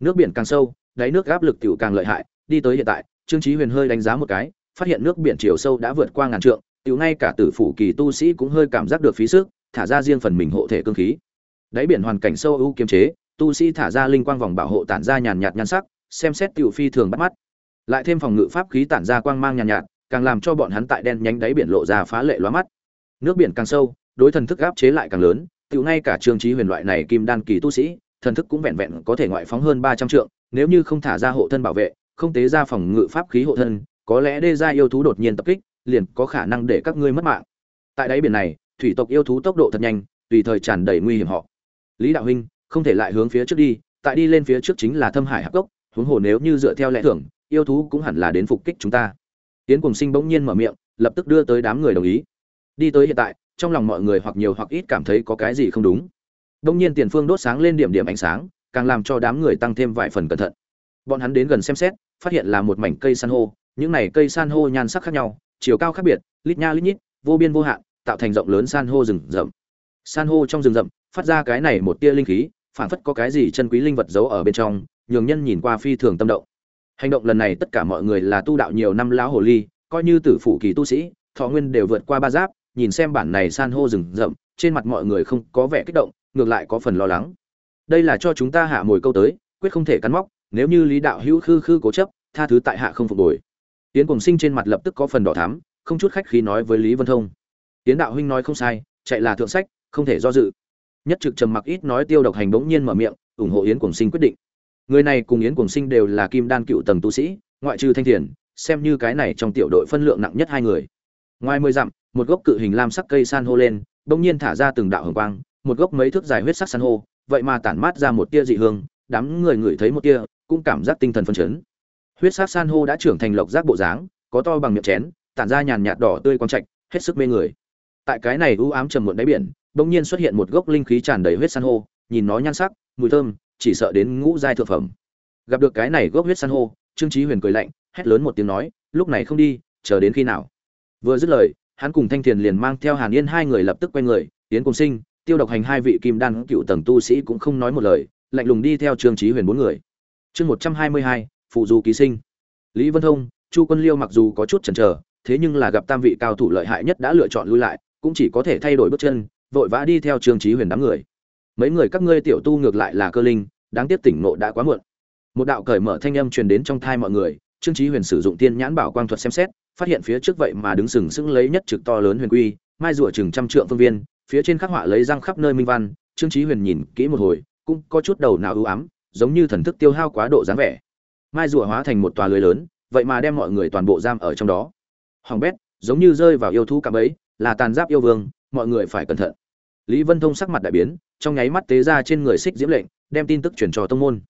[SPEAKER 1] Nước biển càng sâu, đáy nước áp lực tiểu càng lợi hại, đi tới hiện tại, trương chí huyền hơi đánh giá một cái, phát hiện nước biển chiều sâu đã vượt qua ngàn trượng, tiểu ngay cả tử phủ kỳ tu sĩ cũng hơi cảm giác được phí sức, thả ra riêng phần mình hộ thể cương khí. Đáy biển hoàn cảnh sâu ưu kiềm chế, tu sĩ thả ra linh quang vòng bảo hộ tản ra nhàn nhạt nhan sắc xem xét tiểu phi thường bắt mắt. Lại thêm phòng ngự pháp khí tản ra quang mang nhàn nhạt, nhạt càng làm cho bọn hắn tại đen nhánh đáy biển lộ ra phá lệ lóa mắt. Nước biển càng sâu đối thần thức áp chế lại càng lớn tiểu ngay cả trương trí huyền loại này kim đan kỳ tu sĩ thần thức cũng vẹn vẹn có thể ngoại phóng hơn ba trăm trượng nếu như không thả ra hộ thân bảo vệ không tế ra phòng ngự pháp khí hộ thân có lẽ đê gia yêu thú đột nhiên tập kích liền có khả năng để các ngươi mất mạng. Tại đáy biển này thủy tộc yêu thú tốc độ thật nhanh tùy thời tràn đầy nguy hiểm họ. Lý đạo huynh không thể lại hướng phía trước đi tại đi lên phía trước chính là thâm hải hắc cốc huống hồ nếu như dựa theo lẽ thưởng, yêu thú cũng hẳn là đến phục kích chúng ta. Tiến cùng sinh bỗng nhiên mở miệng, lập tức đưa tới đám người đồng ý. Đi tới hiện tại, trong lòng mọi người hoặc nhiều hoặc ít cảm thấy có cái gì không đúng. Bỗng nhiên tiền phương đốt sáng lên điểm điểm ánh sáng, càng làm cho đám người tăng thêm vài phần cẩn thận. Bọn hắn đến gần xem xét, phát hiện là một mảnh cây san hô, những này cây san hô nhan sắc khác nhau, chiều cao khác biệt, lít nha lít nhít, vô biên vô hạn, tạo thành rộng lớn san hô rừng rậm. San hô trong rừng rậm, phát ra cái này một tia linh khí phản phất có cái gì chân quý linh vật giấu ở bên trong nhường nhân nhìn qua phi thường tâm động. Hành động lần này tất cả mọi người là tu đạo nhiều năm lão hồ ly, coi như tử phủ kỳ tu sĩ, thọ nguyên đều vượt qua ba giáp, nhìn xem bản này san hô rừng rậm, trên mặt mọi người không có vẻ kích động, ngược lại có phần lo lắng. Đây là cho chúng ta hạ mồi câu tới, quyết không thể cắn móc, nếu như lý đạo hữu khư khư cố chấp, tha thứ tại hạ không phục hồi. Tiến cùng sinh trên mặt lập tức có phần đỏ thắm, không chút khách khí nói với lý vân thông. Tiến đạo huynh nói không sai, chạy là thượng sách, không thể do dự. Nhất trực trầm mặc ít nói tiêu độc hành bỗng nhiên mở miệng, ủng hộ yến cuồng sinh quyết định người này cùng yến cuồng sinh đều là kim đan cựu tầng tu sĩ, ngoại trừ thanh thiền, xem như cái này trong tiểu đội phân lượng nặng nhất hai người. Ngoài mười dặm, một gốc cự hình lam sắc cây san hô lên, bỗng nhiên thả ra từng đạo hồng quang, một gốc mấy thước dài huyết sắc san hô, vậy mà tản mát ra một tia dị hương, đám người ngửi thấy một tia, cũng cảm giác tinh thần phấn chấn. Huyết sắc san hô đã trưởng thành lộc giác bộ dáng, có to bằng miệng chén, tản ra nhàn nhạt đỏ tươi quang trạch, hết sức mê người. Tại cái này u ám trầm muộn đáy biển, bỗng nhiên xuất hiện một gốc linh khí tràn đầy huyết san hô, nhìn nó nhan sắc, mùi thơm chỉ sợ đến ngũ giai thượng phẩm. Gặp được cái này gốc huyết san hô, trương chí huyền cười lạnh, hét lớn một tiếng nói, lúc này không đi, chờ đến khi nào? Vừa dứt lời, hắn cùng thanh thiền liền mang theo hàn yên hai người lập tức quay người, tiến cùng sinh, tiêu độc hành hai vị kim đan cựu tầng tu sĩ cũng không nói một lời, lạnh lùng đi theo trương chí huyền bốn người. Chương một trăm hai mươi hai, phụ du ký sinh. Lý vân thông, chu quân liêu mặc dù có chút chần chờ, thế nhưng là gặp tam vị cao thủ lợi hại nhất đã lựa chọn lui lại, cũng chỉ có thể thay đổi bước chân, vội vã đi theo trương chí huyền đám người mấy người các ngươi tiểu tu ngược lại là cơ linh, đáng tiếc tỉnh ngộ đã quá muộn. Một đạo cởi mở thanh âm truyền đến trong thai mọi người, trương chí huyền sử dụng tiên nhãn bảo quang thuật xem xét, phát hiện phía trước vậy mà đứng sừng sững lấy nhất trực to lớn huyền quy, mai rùa chừng trăm trượng phương viên, phía trên khắc họa lấy răng khắp nơi minh văn, trương chí huyền nhìn kỹ một hồi, cũng có chút đầu não ưu ám, giống như thần thức tiêu hao quá độ dáng vẻ. Mai rùa hóa thành một tòa lưới lớn, vậy mà đem mọi người toàn bộ giam ở trong đó. Hoàng bét, giống như rơi vào yêu thú cạm ấy là tàn giáp yêu vương, mọi người phải cẩn thận lý vân thông sắc mặt đại biến, trong nháy mắt tế ra trên người xích diễm lệnh, đem tin tức chuyển cho tông môn.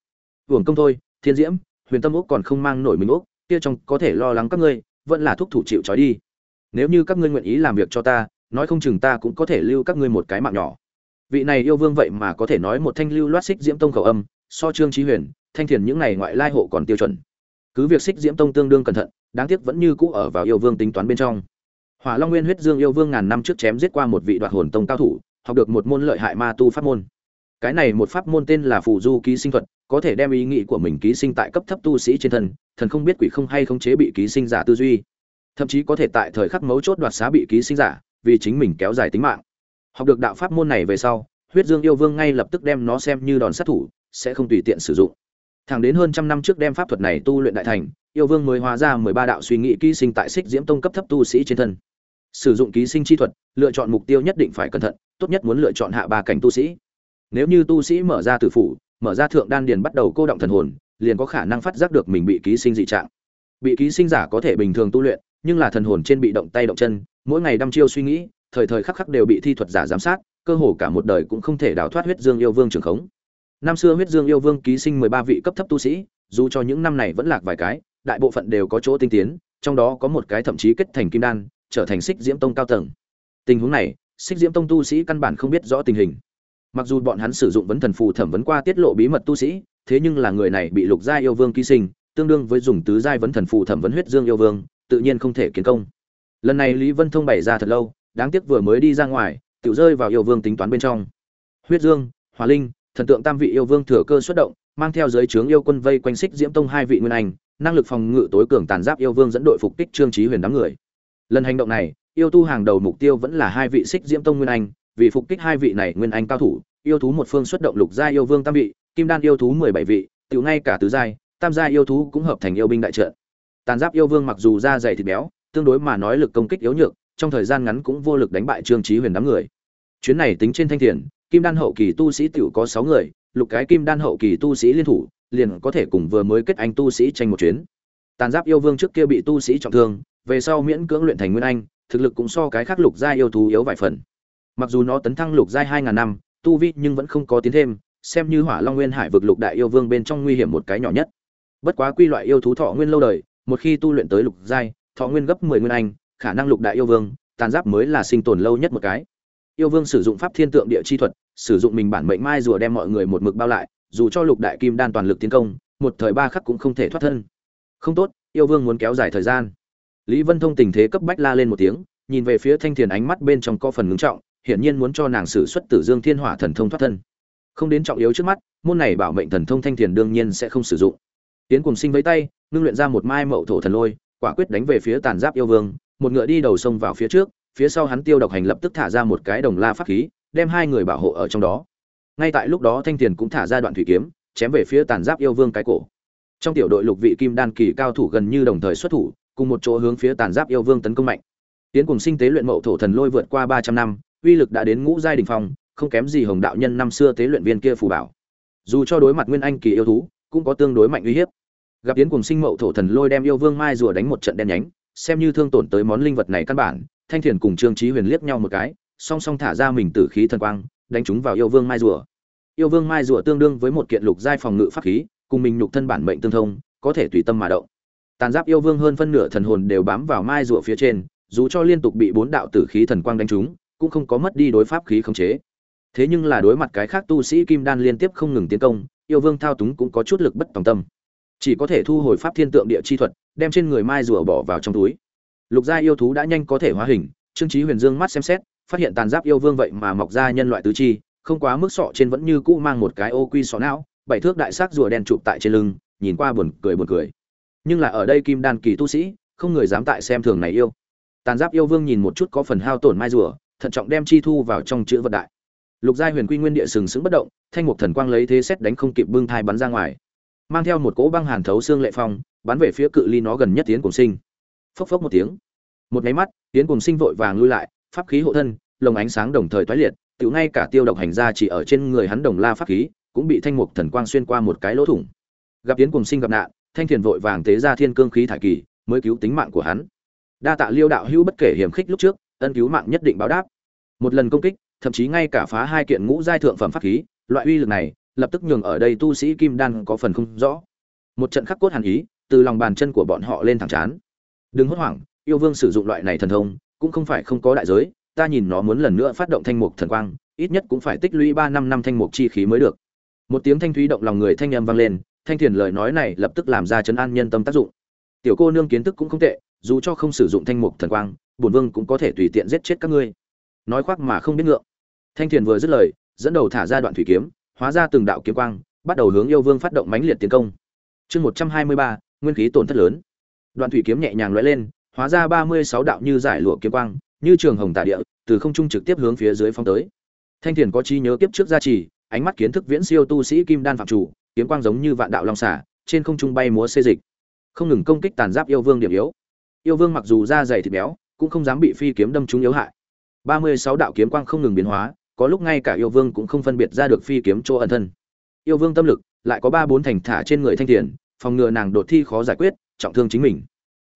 [SPEAKER 1] Hưởng công thôi, thiên diễm, huyền tâm úc còn không mang nổi mình úc, kia trong có thể lo lắng các ngươi, vẫn là thúc thủ chịu trói đi. Nếu như các ngươi nguyện ý làm việc cho ta, nói không chừng ta cũng có thể lưu các ngươi một cái mạng nhỏ. Vị này yêu vương vậy mà có thể nói một thanh lưu loát xích diễm tông khẩu âm, so trương trí huyền, thanh thiền những này ngoại lai hộ còn tiêu chuẩn. Cứ việc xích diễm tông tương đương cẩn thận, đáng tiếc vẫn như cũ ở vào yêu vương tính toán bên trong. Hỏa long nguyên huyết dương yêu vương ngàn năm trước chém giết qua một vị đoạt hồn tông cao thủ học được một môn lợi hại ma tu pháp môn. Cái này một pháp môn tên là phù du ký sinh thuật, có thể đem ý nghĩ của mình ký sinh tại cấp thấp tu sĩ trên thân, thần không biết quỷ không hay không chế bị ký sinh giả tư duy. Thậm chí có thể tại thời khắc mấu chốt đoạt xá bị ký sinh giả, vì chính mình kéo dài tính mạng. Học được đạo pháp môn này về sau, huyết dương yêu vương ngay lập tức đem nó xem như đòn sát thủ, sẽ không tùy tiện sử dụng. Thẳng đến hơn trăm năm trước đem pháp thuật này tu luyện đại thành, yêu vương mới hóa ra mười ba đạo suy nghĩ ký sinh tại xích diễm tông cấp thấp tu sĩ trên thân sử dụng ký sinh chi thuật, lựa chọn mục tiêu nhất định phải cẩn thận, tốt nhất muốn lựa chọn hạ ba cảnh tu sĩ. Nếu như tu sĩ mở ra tử phủ, mở ra thượng đan điền bắt đầu cô động thần hồn, liền có khả năng phát giác được mình bị ký sinh dị trạng. Bị ký sinh giả có thể bình thường tu luyện, nhưng là thần hồn trên bị động tay động chân, mỗi ngày đăm chiêu suy nghĩ, thời thời khắc khắc đều bị thi thuật giả giám sát, cơ hồ cả một đời cũng không thể đào thoát huyết dương yêu vương trường khống. Năm xưa huyết dương yêu vương ký sinh mười ba vị cấp thấp tu sĩ, dù cho những năm này vẫn lạc vài cái, đại bộ phận đều có chỗ tinh tiến, trong đó có một cái thậm chí kết thành kim đan trở thành xích diễm tông cao tầng. Tình huống này xích diễm tông tu sĩ căn bản không biết rõ tình hình. Mặc dù bọn hắn sử dụng vấn thần phù thẩm vấn qua tiết lộ bí mật tu sĩ, thế nhưng là người này bị lục gia yêu vương ký sinh, tương đương với dùng tứ giai vấn thần phù thẩm vấn huyết dương yêu vương, tự nhiên không thể kiến công. Lần này lý vân thông bày ra thật lâu, đáng tiếc vừa mới đi ra ngoài tự rơi vào yêu vương tính toán bên trong. Huyết dương hòa linh, thần tượng tam vị yêu vương thừa cơ xuất động, mang theo giới trướng yêu quân vây quanh xích diễm tông hai vị nguyên anh, năng lực phòng ngự tối cường tàn giáp yêu vương dẫn đội phục kích trương trí huyền đám người lần hành động này, yêu tu hàng đầu mục tiêu vẫn là hai vị xích diễm tông nguyên anh, vì phục kích hai vị này nguyên anh cao thủ, yêu thú một phương xuất động lục gia yêu vương tam vị, kim đan yêu thú mười bảy vị, tiểu ngay cả tứ giai, tam giai yêu thú cũng hợp thành yêu binh đại trợ tàn giáp yêu vương mặc dù da dày thịt béo, tương đối mà nói lực công kích yếu nhược, trong thời gian ngắn cũng vô lực đánh bại trương trí huyền đám người. Chuyến này tính trên thanh thiền, kim đan hậu kỳ tu sĩ tiểu có sáu người, lục cái kim đan hậu kỳ tu sĩ liên thủ, liền có thể cùng vừa mới kết anh tu sĩ tranh một chuyến tàn giáp yêu vương trước kia bị tu sĩ trọng thương, về sau miễn cưỡng luyện thành nguyên anh, thực lực cũng so cái khác lục giai yêu thú yếu vài phần. Mặc dù nó tấn thăng lục giai hai ngàn năm, tu vi nhưng vẫn không có tiến thêm, xem như hỏa long nguyên hải vực lục đại yêu vương bên trong nguy hiểm một cái nhỏ nhất. Bất quá quy loại yêu thú thọ nguyên lâu đời, một khi tu luyện tới lục giai, thọ nguyên gấp mười nguyên anh, khả năng lục đại yêu vương, tàn giáp mới là sinh tồn lâu nhất một cái. Yêu vương sử dụng pháp thiên tượng địa chi thuật, sử dụng mình bản mệnh mai rùa đem mọi người một mực bao lại, dù cho lục đại kim đan toàn lực tiến công, một thời ba khắc cũng không thể thoát thân không tốt, yêu vương muốn kéo dài thời gian. Lý vân thông tình thế cấp bách la lên một tiếng, nhìn về phía thanh thiền ánh mắt bên trong có phần ngưng trọng, hiển nhiên muốn cho nàng sử xuất tử dương thiên hỏa thần thông thoát thân. Không đến trọng yếu trước mắt, môn này bảo mệnh thần thông thanh thiền đương nhiên sẽ không sử dụng. Tiến cùng sinh với tay, ngưng luyện ra một mai mậu thổ thần lôi, quả quyết đánh về phía tàn giáp yêu vương, một ngựa đi đầu sông vào phía trước, phía sau hắn tiêu độc hành lập tức thả ra một cái đồng la pháp khí, đem hai người bảo hộ ở trong đó. Ngay tại lúc đó thanh thiền cũng thả ra đoạn thủy kiếm, chém về phía tàn giáp yêu vương cái cổ trong tiểu đội lục vị kim đan kỳ cao thủ gần như đồng thời xuất thủ, cùng một chỗ hướng phía tàn giáp yêu vương tấn công mạnh. Tiến cùng sinh tế luyện mậu thổ thần lôi vượt qua ba trăm năm, uy lực đã đến ngũ giai đình phong, không kém gì hồng đạo nhân năm xưa tế luyện viên kia phù bảo. Dù cho đối mặt nguyên anh kỳ yêu thú, cũng có tương đối mạnh uy hiếp. Gặp tiến cùng sinh mậu thổ thần lôi đem yêu vương mai rùa đánh một trận đen nhánh, xem như thương tổn tới món linh vật này căn bản, thanh thiền cùng trương trí huyền liếc nhau một cái, song song thả ra mình tử khí thần quang, đánh chúng vào yêu vương mai rùa. Yêu vương mai rùa tương đương với một kiện lục giai phòng ngự pháp khí cùng mình nhục thân bản mệnh tương thông, có thể tùy tâm mà động. Tàn giáp yêu vương hơn phân nửa thần hồn đều bám vào mai rùa phía trên, dù cho liên tục bị bốn đạo tử khí thần quang đánh trúng, cũng không có mất đi đối pháp khí khống chế. Thế nhưng là đối mặt cái khác tu sĩ kim đan liên tiếp không ngừng tiến công, yêu vương thao túng cũng có chút lực bất tòng tâm. Chỉ có thể thu hồi pháp thiên tượng địa chi thuật, đem trên người mai rùa bỏ vào trong túi. Lục gia yêu thú đã nhanh có thể hóa hình, trương trí huyền dương mắt xem xét, phát hiện tàn giáp yêu vương vậy mà mọc ra nhân loại tứ chi, không quá mức sọ trên vẫn như cũ mang một cái ô quy sọ não bảy thước đại sắc rùa đen chụp tại trên lưng, nhìn qua buồn cười buồn cười. Nhưng là ở đây kim đan kỳ tu sĩ, không người dám tại xem thường này yêu. Tàn giáp yêu vương nhìn một chút có phần hao tổn mai rùa, thận trọng đem chi thu vào trong chữ vật đại. Lục giai huyền quy nguyên địa sừng sững bất động, thanh mục thần quang lấy thế xét đánh không kịp bưng thai bắn ra ngoài. Mang theo một cỗ băng hàn thấu xương lệ phong, bắn về phía cự ly nó gần nhất tiến cùng sinh. Phốc phốc một tiếng. Một máy mắt tiến cùng sinh vội vàng lui lại, pháp khí hộ thân, lồng ánh sáng đồng thời toái liệt tự ngay cả tiêu độc hành ra chỉ ở trên người hắn đồng la pháp khí cũng bị thanh mục thần quang xuyên qua một cái lỗ thủng. Gặp tiến cùng sinh gặp nạn, thanh thiền vội vàng tế ra thiên cương khí thải kỳ, mới cứu tính mạng của hắn. Đa tạ liêu đạo hữu bất kể hiểm khích lúc trước, ân cứu mạng nhất định báo đáp. Một lần công kích, thậm chí ngay cả phá hai kiện ngũ giai thượng phẩm pháp khí, loại uy lực này, lập tức nhường ở đây tu sĩ kim đan có phần không rõ. Một trận khắc cốt hàn ý, từ lòng bàn chân của bọn họ lên thẳng chán đừng hốt hoảng, yêu vương sử dụng loại này thần thông, cũng không phải không có đại giới, ta nhìn nó muốn lần nữa phát động thanh mục thần quang, ít nhất cũng phải tích lũy ba năm năm thanh mục chi khí mới được một tiếng thanh thúy động lòng người thanh âm vang lên, thanh thiền lời nói này lập tức làm ra chấn an nhân tâm tác dụng. Tiểu cô nương kiến thức cũng không tệ, dù cho không sử dụng thanh mục thần quang, bổn vương cũng có thể tùy tiện giết chết các ngươi. Nói khoác mà không biết ngượng. Thanh thiền vừa dứt lời, dẫn đầu thả ra đoạn thủy kiếm, hóa ra từng đạo kiếm quang, bắt đầu hướng yêu vương phát động mãnh liệt tiến công. Chương một trăm hai mươi ba, nguyên khí tổn thất lớn. Đoạn thủy kiếm nhẹ nhàng lóe lên, hóa ra ba mươi sáu đạo như giải lụa kiếm quang, như trường hồng tả địa, từ không trung trực tiếp hướng phía dưới phong tới. Thanh thiền có chi nhớ kiếp trước gia trì ánh mắt kiến thức viễn siêu tu sĩ kim đan phạm chủ, kiếm quang giống như vạn đạo long xả trên không trung bay múa xê dịch. Không ngừng công kích tàn giáp yêu vương điểm yếu. Yêu vương mặc dù da dày thịt béo, cũng không dám bị phi kiếm đâm trúng yếu hại. Ba mươi sáu đạo kiếm quang không ngừng biến hóa, có lúc ngay cả yêu vương cũng không phân biệt ra được phi kiếm chỗ ẩn thân. Yêu vương tâm lực, lại có ba bốn thành thả trên người thanh thiền, phòng ngừa nàng đột thi khó giải quyết, trọng thương chính mình.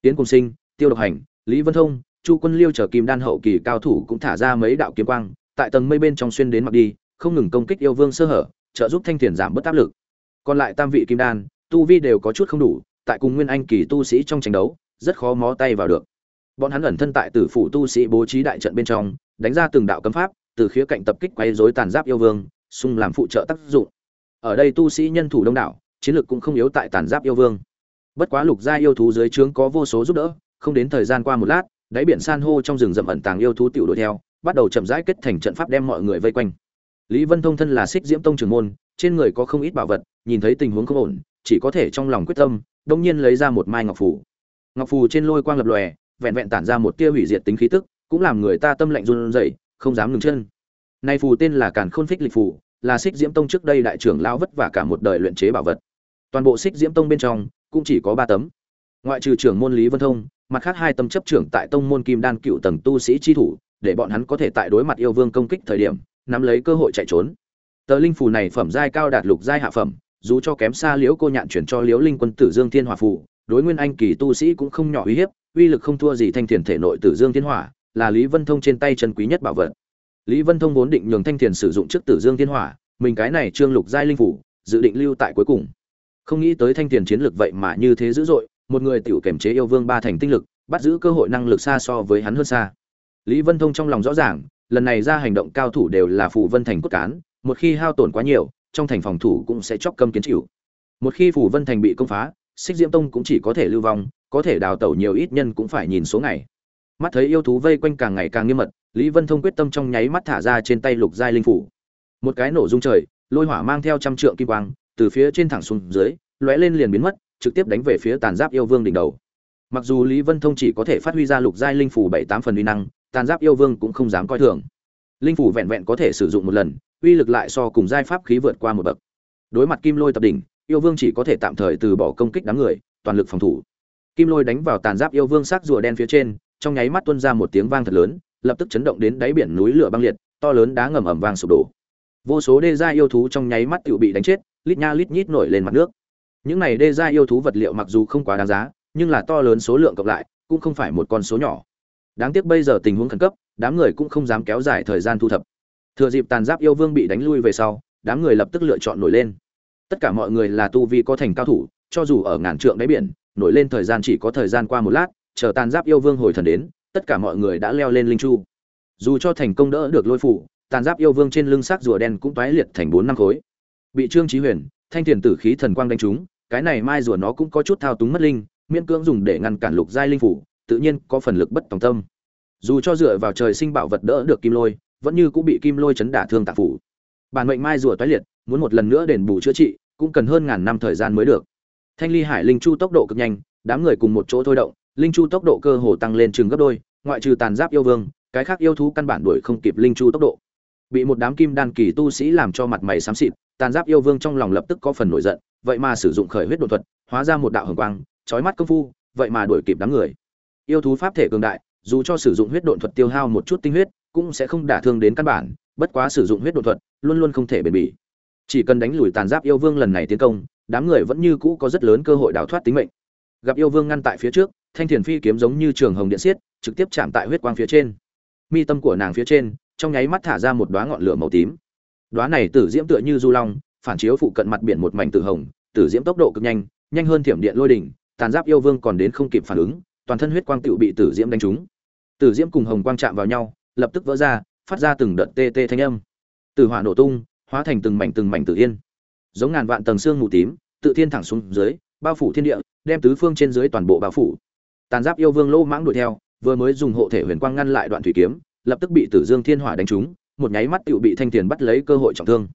[SPEAKER 1] Tiến cùng sinh, tiêu độc hành, lý vân thông, chu quân liêu chờ kim đan hậu kỳ cao thủ cũng thả ra mấy đạo kiếm quang, tại tầng mây bên trong xuyên đến mặt đi không ngừng công kích yêu vương sơ hở, trợ giúp thanh thiền giảm bớt áp lực. Còn lại tam vị kim đan, tu vi đều có chút không đủ, tại cùng nguyên anh kỳ tu sĩ trong tranh đấu, rất khó mó tay vào được. Bọn hắn ẩn thân tại tử phủ tu sĩ bố trí đại trận bên trong, đánh ra từng đạo cấm pháp, từ khía cạnh tập kích quay dối tàn giáp yêu vương, xung làm phụ trợ tác dụng. Ở đây tu sĩ nhân thủ đông đảo, chiến lược cũng không yếu tại tàn giáp yêu vương. Bất quá lục gia yêu thú dưới trướng có vô số giúp đỡ, không đến thời gian qua một lát, đáy biển san hô trong rừng rậm ẩn tàng yêu thú tiểu đuổi theo, bắt đầu chậm rãi kết thành trận pháp đem mọi người vây quanh lý vân thông thân là Sích diễm tông trưởng môn, trên người có không ít bảo vật, nhìn thấy tình huống không ổn, chỉ có thể trong lòng quyết tâm, đông nhiên lấy ra một mai ngọc phù. Ngọc phù trên lôi quang lập lòe, vẹn vẹn tản ra một tia hủy diệt tính khí tức, cũng làm người ta tâm lạnh run rẩy, không dám ngừng chân. Nay phù tên là càn khôn phích lịch phù, là Sích diễm tông trước đây đại trưởng lao vất vả cả một đời luyện chế bảo vật. Toàn bộ Sích diễm tông bên trong, cũng chỉ có ba tấm. Ngoại trừ trưởng môn lý vân thông, mặt khác hai tấm chấp trưởng tại tông môn kim đan cựu tầng tu sĩ chi thủ, để bọn hắn có thể tại đối mặt yêu vương công kích thời điểm nắm lấy cơ hội chạy trốn. Tờ linh phù này phẩm giai cao đạt lục giai hạ phẩm, dù cho kém xa liễu cô nhạn chuyển cho liễu linh quân tử dương thiên hỏa phù, đối nguyên anh kỳ tu sĩ cũng không nhỏ uy hiếp, uy lực không thua gì thanh thiền thể nội tử dương thiên hỏa, là lý vân thông trên tay chân quý nhất bảo vật. Lý vân thông vốn định nhường thanh thiền sử dụng trước tử dương thiên hỏa, mình cái này trương lục giai linh phủ dự định lưu tại cuối cùng. Không nghĩ tới thanh thiền chiến lược vậy mà như thế dữ dội, một người tiểu kiểm chế yêu vương ba thành tinh lực, bắt giữ cơ hội năng lực xa so với hắn hơn xa. Lý vân thông trong lòng rõ ràng lần này ra hành động cao thủ đều là phủ vân thành cốt cán, một khi hao tổn quá nhiều, trong thành phòng thủ cũng sẽ chóc câm kiến chịu. Một khi phủ vân thành bị công phá, xích diễm tông cũng chỉ có thể lưu vong, có thể đào tẩu nhiều ít nhân cũng phải nhìn số ngày. Mắt thấy yêu thú vây quanh càng ngày càng nghiêm mật, lý vân thông quyết tâm trong nháy mắt thả ra trên tay lục giai linh phủ. Một cái nổ rung trời, lôi hỏa mang theo trăm trượng kim quang, từ phía trên thẳng xuống dưới, lóe lên liền biến mất, trực tiếp đánh về phía tàn giáp yêu vương đỉnh đầu. Mặc dù lý vân thông chỉ có thể phát huy ra lục giai linh phủ bảy tám phần uy năng tàn giáp yêu vương cũng không dám coi thường. Linh phủ vẹn vẹn có thể sử dụng một lần, uy lực lại so cùng giai pháp khí vượt qua một bậc. Đối mặt kim lôi tập đỉnh, yêu vương chỉ có thể tạm thời từ bỏ công kích đám người, toàn lực phòng thủ. Kim lôi đánh vào tàn giáp yêu vương sắc rùa đen phía trên, trong nháy mắt tuôn ra một tiếng vang thật lớn, lập tức chấn động đến đáy biển núi lửa băng liệt, to lớn đá ngầm ẩm vang sụp đổ. Vô số đê gia yêu thú trong nháy mắt tự bị đánh chết, lít nha lít nhít nổi lên mặt nước. Những này đê gia yêu thú vật liệu mặc dù không quá đáng giá, nhưng là to lớn số lượng cộng lại, cũng không phải một con số nhỏ đáng tiếc bây giờ tình huống khẩn cấp, đám người cũng không dám kéo dài thời gian thu thập. Thừa dịp tàn giáp yêu vương bị đánh lui về sau, đám người lập tức lựa chọn nổi lên. Tất cả mọi người là tu vi có thành cao thủ, cho dù ở ngàn trượng đáy biển, nổi lên thời gian chỉ có thời gian qua một lát, chờ tàn giáp yêu vương hồi thần đến, tất cả mọi người đã leo lên linh chu. Dù cho thành công đỡ được lôi phủ, tàn giáp yêu vương trên lưng xác rùa đen cũng toái liệt thành bốn năm khối. Bị trương trí huyền, thanh tiền tử khí thần quang đánh trúng, cái này mai rùa nó cũng có chút thao túng mất linh, miễn cưỡng dùng để ngăn cản lục giai linh phủ, tự nhiên có phần lực bất tòng tâm dù cho dựa vào trời sinh bảo vật đỡ được kim lôi, vẫn như cũng bị kim lôi chấn đả thương tạp phủ. Bản mệnh mai rùa toái liệt, muốn một lần nữa đền bù chữa trị, cũng cần hơn ngàn năm thời gian mới được. Thanh ly hải linh chu tốc độ cực nhanh, đám người cùng một chỗ thôi động, linh chu tốc độ cơ hồ tăng lên chừng gấp đôi, ngoại trừ tàn giáp yêu vương, cái khác yêu thú căn bản đuổi không kịp linh chu tốc độ. Bị một đám kim đan kỳ tu sĩ làm cho mặt mày xám xịt, tàn giáp yêu vương trong lòng lập tức có phần nổi giận, vậy mà sử dụng khởi huyết đột thuật, hóa ra một đạo hồng quang, chói mắt công phu, vậy mà đuổi kịp đám người. Yêu thú pháp thể cường đại dù cho sử dụng huyết độn thuật tiêu hao một chút tinh huyết, cũng sẽ không đả thương đến căn bản, bất quá sử dụng huyết độn thuật, luôn luôn không thể bền bỉ. Chỉ cần đánh lùi tàn giáp yêu vương lần này tiến công, đám người vẫn như cũ có rất lớn cơ hội đào thoát tính mệnh. Gặp yêu vương ngăn tại phía trước, thanh thiền phi kiếm giống như trường hồng điện xiết, trực tiếp chạm tại huyết quang phía trên. Mi tâm của nàng phía trên, trong nháy mắt thả ra một đóa ngọn lửa màu tím. Đóa này tử diễm tựa như du long, phản chiếu phụ cận mặt biển một mảnh tử hồng, tử diễm tốc độ cực nhanh nhanh hơn thiểm điện lôi đỉnh, tàn giáp yêu vương còn đến không kịp phản ứng toàn thân huyết quang tựu bị tử diễm đánh trúng. Tử diễm cùng hồng quang chạm vào nhau, lập tức vỡ ra, phát ra từng đợt tê tê thanh âm. Tử hỏa nổ tung, hóa thành từng mảnh từng mảnh tử yên. Giống ngàn vạn tầng xương mù tím, tự thiên thẳng xuống dưới, bao phủ thiên địa, đem tứ phương trên dưới toàn bộ bao phủ. Tàn giáp yêu vương lô mãng đuổi theo, vừa mới dùng hộ thể huyền quang ngăn lại đoạn thủy kiếm, lập tức bị tử dương thiên hỏa đánh trúng, một nháy mắt tựu bị thanh tiền bắt lấy cơ hội trọng thương.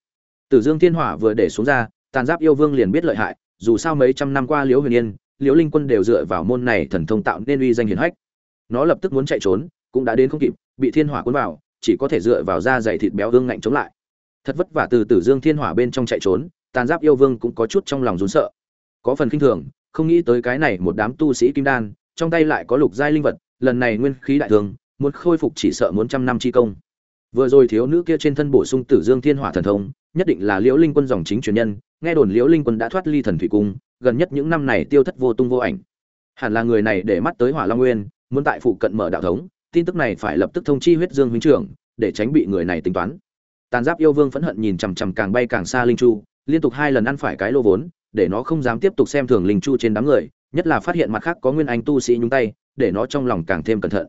[SPEAKER 1] Tử dương thiên hỏa vừa để xuống ra, tàn giáp yêu vương liền biết lợi hại, dù sao mấy trăm năm qua liễu huyền yên liễu linh quân đều dựa vào môn này thần thông tạo nên uy danh hiển hách. Nó lập tức muốn chạy trốn, cũng đã đến không kịp, bị thiên hỏa cuốn vào, chỉ có thể dựa vào da dày thịt béo hương ngạnh chống lại. Thật vất vả từ tử dương thiên hỏa bên trong chạy trốn, tàn giáp yêu vương cũng có chút trong lòng rún sợ. Có phần khinh thường, không nghĩ tới cái này một đám tu sĩ kim đan, trong tay lại có lục giai linh vật, lần này nguyên khí đại thường, muốn khôi phục chỉ sợ muốn trăm năm chi công. Vừa rồi thiếu nữ kia trên thân bổ sung tử dương thiên hỏa thần thông, nhất định là liễu linh quân dòng chính truyền nhân, nghe đồn liễu linh quân đã thoát ly thần thủy cung gần nhất những năm này tiêu thất vô tung vô ảnh. Hẳn là người này để mắt tới hỏa long nguyên, muốn tại phụ cận mở đạo thống, tin tức này phải lập tức thông chi huyết dương huynh trưởng, để tránh bị người này tính toán. Tàn giáp yêu vương phẫn hận nhìn chằm chằm càng bay càng xa linh chu, liên tục hai lần ăn phải cái lô vốn, để nó không dám tiếp tục xem thường linh chu trên đám người, nhất là phát hiện mặt khác có nguyên anh tu sĩ nhúng tay, để nó trong lòng càng thêm cẩn thận.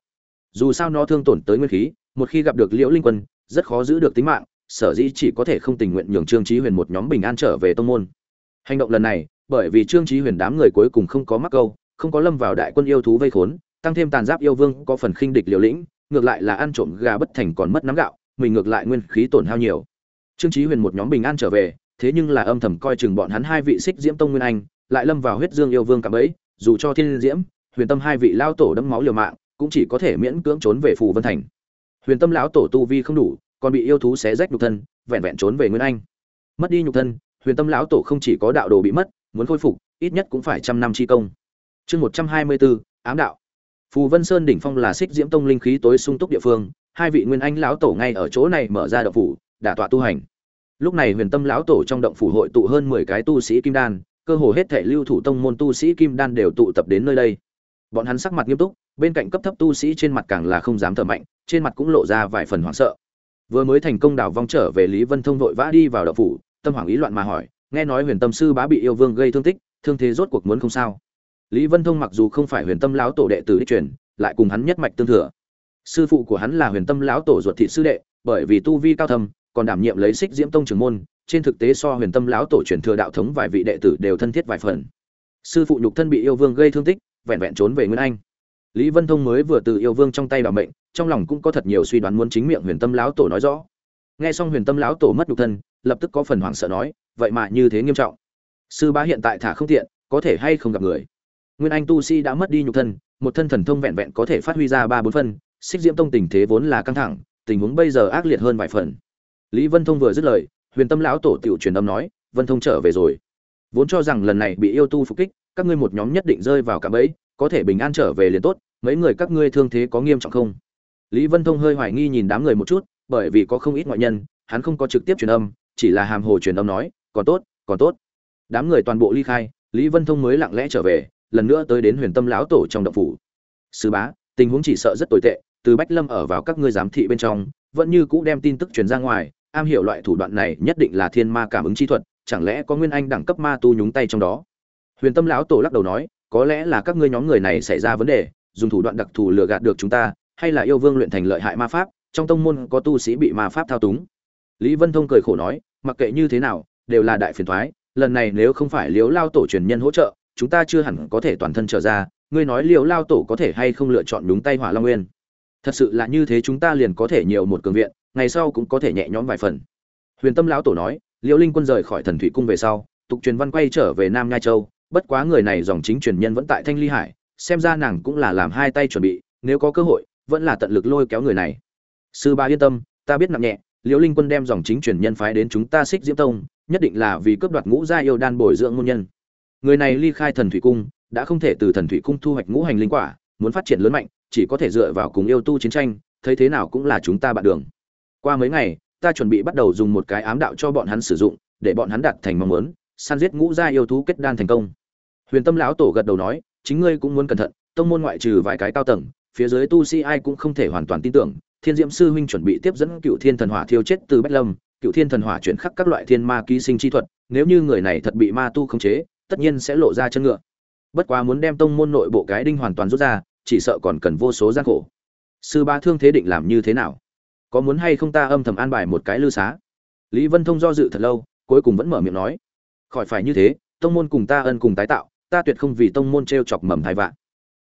[SPEAKER 1] Dù sao nó thương tổn tới nguyên khí, một khi gặp được liễu linh quân, rất khó giữ được tính mạng, sở dĩ chỉ có thể không tình nguyện nhường trương trí huyền một nhóm bình an trở về tông môn. Hành động lần này bởi vì trương chí huyền đám người cuối cùng không có mắc câu, không có lâm vào đại quân yêu thú vây khốn, tăng thêm tàn giáp yêu vương có phần khinh địch liều lĩnh, ngược lại là ăn trộm gà bất thành còn mất nắm gạo, mình ngược lại nguyên khí tổn hao nhiều. Trương chí huyền một nhóm bình an trở về, thế nhưng là âm thầm coi chừng bọn hắn hai vị xích diễm tông nguyên anh, lại lâm vào huyết dương yêu vương cả bấy dù cho thiên diễm, huyền tâm hai vị lao tổ đẫm máu liều mạng, cũng chỉ có thể miễn cưỡng trốn về phù vân thành. Huyền tâm lão tổ tu vi không đủ, còn bị yêu thú xé rách nhục thân, vẹn vẹn trốn về nguyên anh. Mất đi nhục thân, huyền tâm lão tổ không chỉ có đạo đồ bị mất muốn khôi phục, ít nhất cũng phải trăm năm chi công. Chương một trăm hai mươi bốn ám đạo. Phù vân sơn đỉnh phong là xích diễm tông linh khí tối sung túc địa phương, hai vị nguyên anh lão tổ ngay ở chỗ này mở ra động phủ, đả tọa tu hành. Lúc này huyền tâm lão tổ trong động phủ hội tụ hơn mười cái tu sĩ kim đan, cơ hồ hết thể lưu thủ tông môn tu sĩ kim đan đều tụ tập đến nơi đây. Bọn hắn sắc mặt nghiêm túc, bên cạnh cấp thấp tu sĩ trên mặt càng là không dám thở mạnh, trên mặt cũng lộ ra vài phần hoảng sợ. Vừa mới thành công đào vong trở về lý vân thông vội vã đi vào động phủ, tâm hoảng ý loạn mà hỏi nghe nói huyền tâm sư bá bị yêu vương gây thương tích, thương thế rốt cuộc muốn không sao. Lý vân thông mặc dù không phải huyền tâm lão tổ đệ tử đích truyền, lại cùng hắn nhất mạch tương thừa. Sư phụ của hắn là huyền tâm lão tổ ruột thị sư đệ, bởi vì tu vi cao thâm, còn đảm nhiệm lấy xích diễm tông trưởng môn, trên thực tế so huyền tâm lão tổ truyền thừa đạo thống vài vị đệ tử đều thân thiết vài phần. Sư phụ nhục thân bị yêu vương gây thương tích, vẹn vẹn trốn về nguyên anh. Lý vân thông mới vừa từ yêu vương trong tay bảo mệnh, trong lòng cũng có thật nhiều suy đoán muốn chính miệng huyền tâm lão tổ nói rõ. Nghe xong huyền tâm lão tổ mất nhục thân, lập tức có phần hoảng sợ nói vậy mà như thế nghiêm trọng. Sư bá hiện tại thả không tiện, có thể hay không gặp người? Nguyên anh tu sĩ đã mất đi nhục thân, một thân thần thông vẹn vẹn có thể phát huy ra ba bốn phân, xích diễm tông tình thế vốn là căng thẳng, tình huống bây giờ ác liệt hơn vài phần. Lý vân thông vừa dứt lời, huyền tâm lão tổ tiểu truyền âm nói, vân thông trở về rồi. Vốn cho rằng lần này bị yêu tu phục kích, các ngươi một nhóm nhất định rơi vào cả bẫy, có thể bình an trở về liền tốt, mấy người các ngươi thương thế có nghiêm trọng không? Lý vân thông hơi hoài nghi nhìn đám người một chút, bởi vì có không ít ngoại nhân, hắn không có trực tiếp truyền âm, chỉ là hàm hồ truyền âm nói còn tốt còn tốt. Đám người toàn bộ ly khai, lý vân thông mới lặng lẽ trở về, lần nữa tới đến huyền tâm lão tổ trong động phủ. Sứ bá, tình huống chỉ sợ rất tồi tệ, từ bách lâm ở vào các ngươi giám thị bên trong, vẫn như cũ đem tin tức truyền ra ngoài, am hiểu loại thủ đoạn này nhất định là thiên ma cảm ứng chi thuật, chẳng lẽ có nguyên anh đẳng cấp ma tu nhúng tay trong đó? Huyền tâm lão tổ lắc đầu nói, có lẽ là các ngươi nhóm người này xảy ra vấn đề, dùng thủ đoạn đặc thù lừa gạt được chúng ta, hay là yêu vương luyện thành lợi hại ma pháp, trong tông môn có tu sĩ bị ma pháp thao túng. Lý vân thông cười khổ nói, mặc kệ như thế nào đều là đại phiền thoái, lần này nếu không phải liếu lao tổ truyền nhân hỗ trợ, chúng ta chưa hẳn có thể toàn thân trở ra, ngươi nói Liễu lao tổ có thể hay không lựa chọn đúng tay hỏa long nguyên? Thật sự là như thế chúng ta liền có thể nhiều một cường viện, ngày sau cũng có thể nhẹ nhõm vài phần. Huyền tâm lão tổ nói, liễu linh quân rời khỏi thần thủy cung về sau, tục truyền văn quay trở về nam Ngai châu, bất quá người này dòng chính truyền nhân vẫn tại thanh ly hải, xem ra nàng cũng là làm hai tay chuẩn bị, nếu có cơ hội, vẫn là tận lực lôi kéo người này. Sư ba yên tâm, ta biết nặng nhẹ, liễu linh quân đem dòng chính truyền nhân phái đến chúng ta xích diễm tông nhất định là vì cướp đoạt ngũ gia yêu đan bồi dưỡng môn nhân. Người này ly khai thần thủy cung, đã không thể từ thần thủy cung thu hoạch ngũ hành linh quả, muốn phát triển lớn mạnh, chỉ có thể dựa vào cùng yêu tu chiến tranh, thấy thế nào cũng là chúng ta bạn đường. Qua mấy ngày, ta chuẩn bị bắt đầu dùng một cái ám đạo cho bọn hắn sử dụng, để bọn hắn đạt thành mong muốn, săn giết ngũ gia yêu thú kết đan thành công. Huyền tâm lão tổ gật đầu nói, chính ngươi cũng muốn cẩn thận, tông môn ngoại trừ vài cái cao tầng, phía dưới tu sĩ ai cũng không thể hoàn toàn tin tưởng, thiên diễm sư huynh chuẩn bị tiếp dẫn cựu thiên thần hỏa thiêu chết từ bách lâm cựu thiên thần hỏa chuyển khắc các loại thiên ma ký sinh chi thuật, nếu như người này thật bị ma tu khống chế, tất nhiên sẽ lộ ra chân ngựa. Bất quá muốn đem tông môn nội bộ cái đinh hoàn toàn rút ra, chỉ sợ còn cần vô số gian khổ. Sư ba thương thế định làm như thế nào? Có muốn hay không ta âm thầm an bài một cái lư xá? Lý vân thông do dự thật lâu, cuối cùng vẫn mở miệng nói. Khỏi phải như thế, tông môn cùng ta ân cùng tái tạo, ta tuyệt không vì tông môn t r e o chọc mầm hai vạn.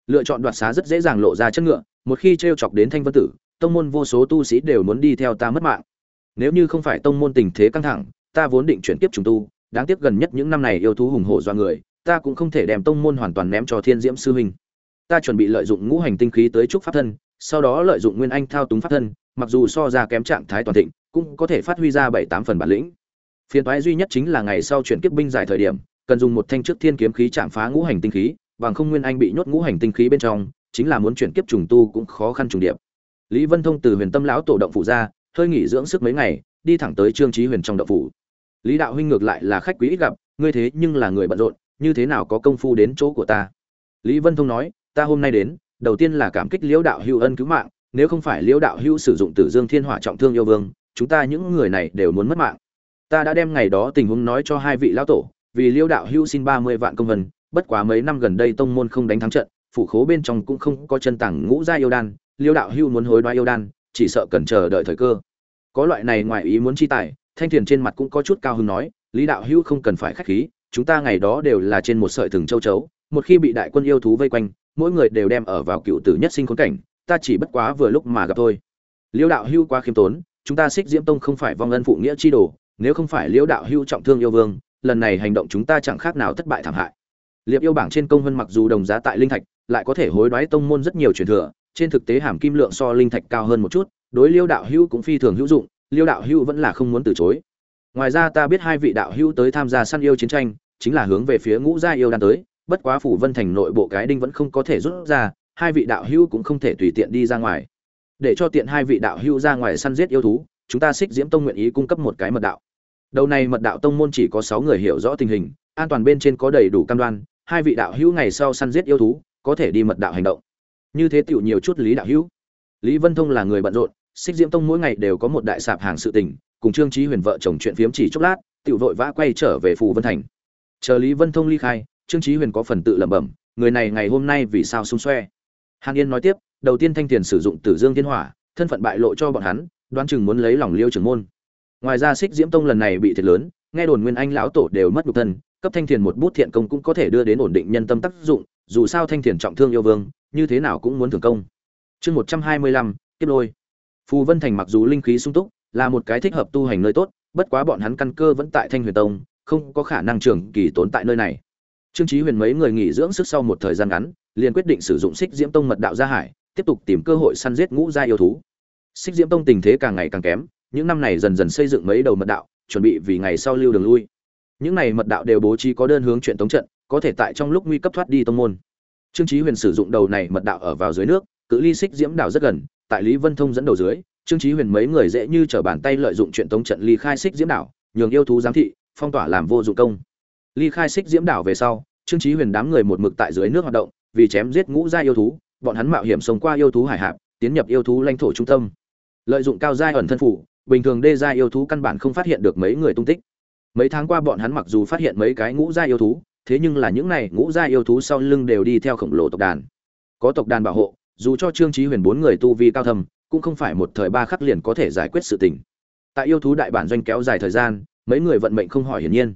[SPEAKER 1] Lựa chọn đoạt xá rất dễ dàng lộ ra chất ngựa, một khi t r e o chọc đến thanh vân tử, tông môn vô số tu sĩ đều muốn đi theo ta mất mạng nếu như không phải tông môn tình thế căng thẳng, ta vốn định chuyển tiếp trùng tu, đáng tiếc gần nhất những năm này yêu thú hùng hổ do người, ta cũng không thể đem tông môn hoàn toàn ném cho thiên diễm sư huynh. Ta chuẩn bị lợi dụng ngũ hành tinh khí tới trúc pháp thân, sau đó lợi dụng nguyên anh thao túng pháp thân, mặc dù so ra kém trạng thái toàn thịnh, cũng có thể phát huy ra bảy tám phần bản lĩnh. Phiền toái duy nhất chính là ngày sau chuyển kiếp binh giải thời điểm, cần dùng một thanh trước thiên kiếm khí chạm phá ngũ hành tinh khí, bằng không nguyên anh bị nhốt ngũ hành tinh khí bên trong, chính là muốn chuyển kiếp trùng tu cũng khó khăn trùng điệp. Lý vân thông từ huyền tâm lão tổ động phụ ra hơi nghỉ dưỡng sức mấy ngày, đi thẳng tới trương trí huyền trong động phủ. Lý đạo huynh ngược lại là khách quý ít gặp, ngươi thế nhưng là người bận rộn, như thế nào có công phu đến chỗ của ta? Lý vân thông nói, ta hôm nay đến, đầu tiên là cảm kích liễu đạo hữu ân cứu mạng, nếu không phải liễu đạo hữu sử dụng tử dương thiên hỏa trọng thương yêu vương, chúng ta những người này đều muốn mất mạng. Ta đã đem ngày đó tình huống nói cho hai vị lão tổ, vì liễu đạo hữu xin ba mươi vạn công vân, bất quá mấy năm gần đây tông môn không đánh thắng trận, phủ khố bên trong cũng không có chân tảng ngũ gia yêu đan, liễu đạo hữu muốn hối đoái yêu đan chỉ sợ cần chờ đợi thời cơ. Có loại này ngoài ý muốn chi tài, thanh thiền trên mặt cũng có chút cao hứng nói, lý đạo hữu không cần phải khách khí, chúng ta ngày đó đều là trên một sợi thừng châu chấu, một khi bị đại quân yêu thú vây quanh, mỗi người đều đem ở vào cựu tử nhất sinh khốn cảnh, ta chỉ bất quá vừa lúc mà gặp thôi. Liêu đạo hưu quá khiêm tốn, chúng ta xích diễm tông không phải vong ân phụ nghĩa chi đồ, nếu không phải liêu đạo hưu trọng thương yêu vương, lần này hành động chúng ta chẳng khác nào thất bại thảm hại. Liệp yêu bảng trên công vân mặc dù đồng giá tại linh thạch, lại có thể hối đoái tông môn rất nhiều truyền thừa trên thực tế hàm kim lượng so linh thạch cao hơn một chút, đối liêu đạo hưu cũng phi thường hữu dụng, liêu đạo hưu vẫn là không muốn từ chối. Ngoài ra ta biết hai vị đạo hưu tới tham gia săn yêu chiến tranh, chính là hướng về phía ngũ gia yêu đan tới, bất quá phủ vân thành nội bộ cái đinh vẫn không có thể rút ra, hai vị đạo hưu cũng không thể tùy tiện đi ra ngoài. Để cho tiện hai vị đạo hưu ra ngoài săn giết yêu thú, chúng ta xích diễm tông nguyện ý cung cấp một cái mật đạo. Đầu này mật đạo tông môn chỉ có sáu người hiểu rõ tình hình, an toàn bên trên có đầy đủ cam đoan, hai vị đạo hữu ngày sau săn giết yêu thú, có thể đi mật đạo hành động như thế tiểu nhiều chút lý đạo hữu. Lý vân thông là người bận rộn, xích diễm tông mỗi ngày đều có một đại sạp hàng sự tình, cùng trương trí huyền vợ chồng chuyện phiếm chỉ chốc lát, tiểu vội vã quay trở về phù vân thành. Chờ lý vân thông ly khai, trương trí huyền có phần tự lẩm bẩm, người này ngày hôm nay vì sao xung xoe? Hàn yên nói tiếp, đầu tiên thanh tiền sử dụng tử dương thiên hỏa, thân phận bại lộ cho bọn hắn, đoán chừng muốn lấy lòng liêu trưởng môn. Ngoài ra xích diễm tông lần này bị thiệt lớn, nghe đồn nguyên anh lão tổ đều mất nhục thân, cấp thanh thiền một bút thiện công cũng có thể đưa đến ổn định nhân tâm tác dụng, dù sao thanh thiền trọng thương yêu vương như thế nào cũng muốn thưởng công. Chương một trăm hai mươi lăm, tiếp lôi. Phù vân thành mặc dù linh khí sung túc, là một cái thích hợp tu hành nơi tốt, bất quá bọn hắn căn cơ vẫn tại thanh huyền tông, không có khả năng trường kỳ tốn tại nơi này. Trương chí huyền mấy người nghỉ dưỡng sức sau một thời gian ngắn, liền quyết định sử dụng xích diễm tông mật đạo gia hải, tiếp tục tìm cơ hội săn giết ngũ gia yêu thú. Xích diễm tông tình thế càng ngày càng kém, những năm này dần dần xây dựng mấy đầu mật đạo, chuẩn bị vì ngày sau lưu đường lui. Những này mật đạo đều bố trí có đơn hướng chuyện tống trận, có thể tại trong lúc nguy cấp thoát đi tông môn trương chí huyền sử dụng đầu này mật đạo ở vào dưới nước, cự ly xích diễm đảo rất gần, tại lý vân thông dẫn đầu dưới, trương chí huyền mấy người dễ như trở bàn tay lợi dụng chuyện tống trận ly khai xích diễm đảo, nhường yêu thú giám thị, phong tỏa làm vô dụng công. Ly khai xích diễm đảo về sau, trương chí huyền đám người một mực tại dưới nước hoạt động, vì chém giết ngũ gia yêu thú, bọn hắn mạo hiểm sống qua yêu thú hải hạp, tiến nhập yêu thú lãnh thổ trung tâm. Lợi dụng cao giai ẩn thân phủ, bình thường đê gia yêu thú căn bản không phát hiện được mấy người tung tích. Mấy tháng qua bọn hắn mặc dù phát hiện mấy cái ngũ gia yêu thú thế nhưng là những này ngũ gia yêu thú sau lưng đều đi theo khổng lồ tộc đàn. Có tộc đàn bảo hộ, dù cho trương chí huyền bốn người tu vi cao thâm, cũng không phải một thời ba khắc liền có thể giải quyết sự tình. Tại yêu thú đại bản doanh kéo dài thời gian, mấy người vận mệnh không hỏi hiển nhiên.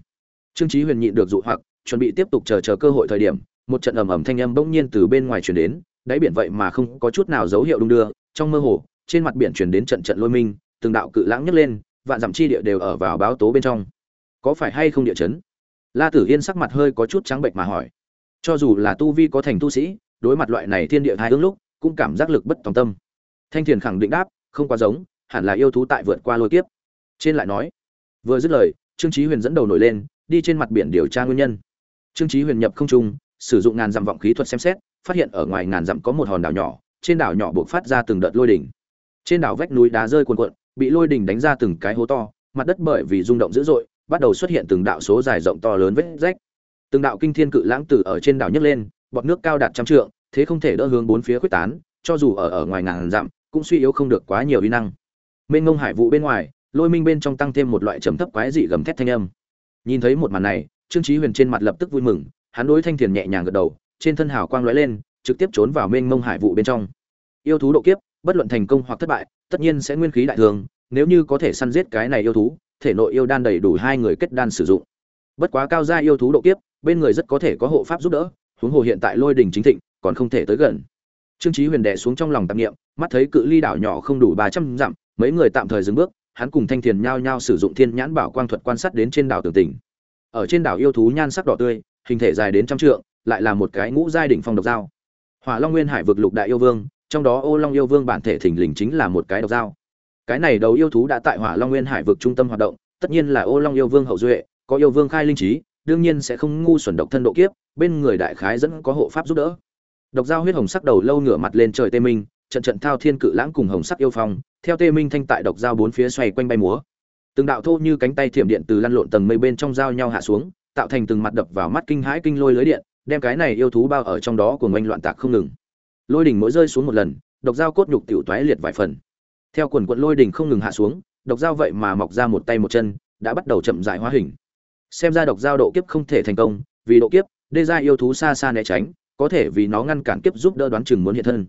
[SPEAKER 1] Trương chí huyền nhịn được dụ hoặc, chuẩn bị tiếp tục chờ chờ cơ hội thời điểm, một trận ầm ầm thanh âm bỗng nhiên từ bên ngoài truyền đến, đáy biển vậy mà không có chút nào dấu hiệu đung đưa, trong mơ hồ, trên mặt biển truyền đến trận trận lôi minh, từng đạo cự lãng nhấc lên, vạn dặm chi địa đều ở vào báo tố bên trong. Có phải hay không địa chấn? La tử yên sắc mặt hơi có chút trắng bệnh mà hỏi. Cho dù là tu vi có thành tu sĩ, đối mặt loại này thiên địa hai ứng lúc, cũng cảm giác lực bất tòng tâm. Thanh thiền khẳng định đáp, không quá giống, hẳn là yêu thú tại vượt qua lôi kiếp. Trên lại nói, vừa dứt lời, trương chí huyền dẫn đầu nổi lên, đi trên mặt biển điều tra nguyên nhân. Trương chí huyền nhập không trung, sử dụng ngàn dặm vọng khí thuật xem xét, phát hiện ở ngoài ngàn dặm có một hòn đảo nhỏ, trên đảo nhỏ buộc phát ra từng đợt lôi đỉnh. Trên đảo vách núi đá rơi cuồn cuộn, bị lôi đỉnh đánh ra từng cái hố to, mặt đất bởi vì rung động dữ dội bắt đầu xuất hiện từng đạo số dài rộng to lớn vết rách. Từng đạo kinh thiên cự lãng từ ở trên đảo nhấc lên, bọt nước cao đạt trăm trượng, thế không thể đỡ hướng bốn phía quyết tán, cho dù ở ở ngoài ngàn dặm, cũng suy yếu không được quá nhiều uy năng. Mênh ngông hải vụ bên ngoài, lôi minh bên trong tăng thêm một loại trầm thấp quái dị gầm thét thanh âm. Nhìn thấy một màn này, trương chí huyền trên mặt lập tức vui mừng, hắn đối thanh thiền nhẹ nhàng gật đầu, trên thân hào quang lóe lên, trực tiếp trốn vào mênh mông hải vụ bên trong. Yêu thú độ kiếp, bất luận thành công hoặc thất bại, tất nhiên sẽ nguyên khí đại thường, nếu như có thể săn giết cái này yêu thú thể nội yêu đan đầy đủ hai người kết đan sử dụng. Bất quá cao gia yêu thú độ kiếp, bên người rất có thể có hộ pháp giúp đỡ, huống hồ hiện tại lôi đình chính thịnh, còn không thể tới gần. Trương chí huyền đè xuống trong lòng tạp niệm, mắt thấy cự ly đảo nhỏ không đủ ba trăm dặm, mấy người tạm thời dừng bước, hắn cùng thanh thiền nhao nhao sử dụng thiên nhãn bảo quang thuật quan sát đến trên đảo tường tỉnh. ở trên đảo yêu thú nhan sắc đỏ tươi, hình thể dài đến trăm trượng, lại là một cái ngũ giai đỉnh phong độc dao. Hỏa long nguyên hải vực lục đại yêu vương, trong đó ô long yêu vương bản thể thình lình chính là một cái độc dao cái này đầu yêu thú đã tại hỏa long nguyên hải vực trung tâm hoạt động, tất nhiên là ô long yêu vương hậu duệ, có yêu vương khai linh trí, đương nhiên sẽ không ngu xuẩn độc thân độ kiếp, bên người đại khái dẫn có hộ pháp giúp đỡ. Độc dao huyết hồng sắc đầu lâu ngửa mặt lên trời tê minh, trận trận thao thiên cự lãng cùng hồng sắc yêu phong, theo tê minh thanh tại độc dao bốn phía xoay quanh bay múa. Từng đạo thô như cánh tay thiểm điện từ lăn lộn tầng mây bên trong dao nhau hạ xuống, tạo thành từng mặt đập vào mắt kinh hãi kinh lôi lưới điện, đem cái này yêu thú bao ở trong đó của ngoanh loạn tạc không ngừng. Lôi đỉnh mỗi rơi xuống một lần, độc dao cốt nhục tiểu toái liệt vài phần theo quần quận lôi đỉnh không ngừng hạ xuống, độc dao vậy mà mọc ra một tay một chân, đã bắt đầu chậm rãi hóa hình. Xem ra độc dao độ kiếp không thể thành công, vì độ kiếp, đê gia yêu thú xa xa né tránh, có thể vì nó ngăn cản kiếp giúp đỡ đoán chừng muốn hiện thân.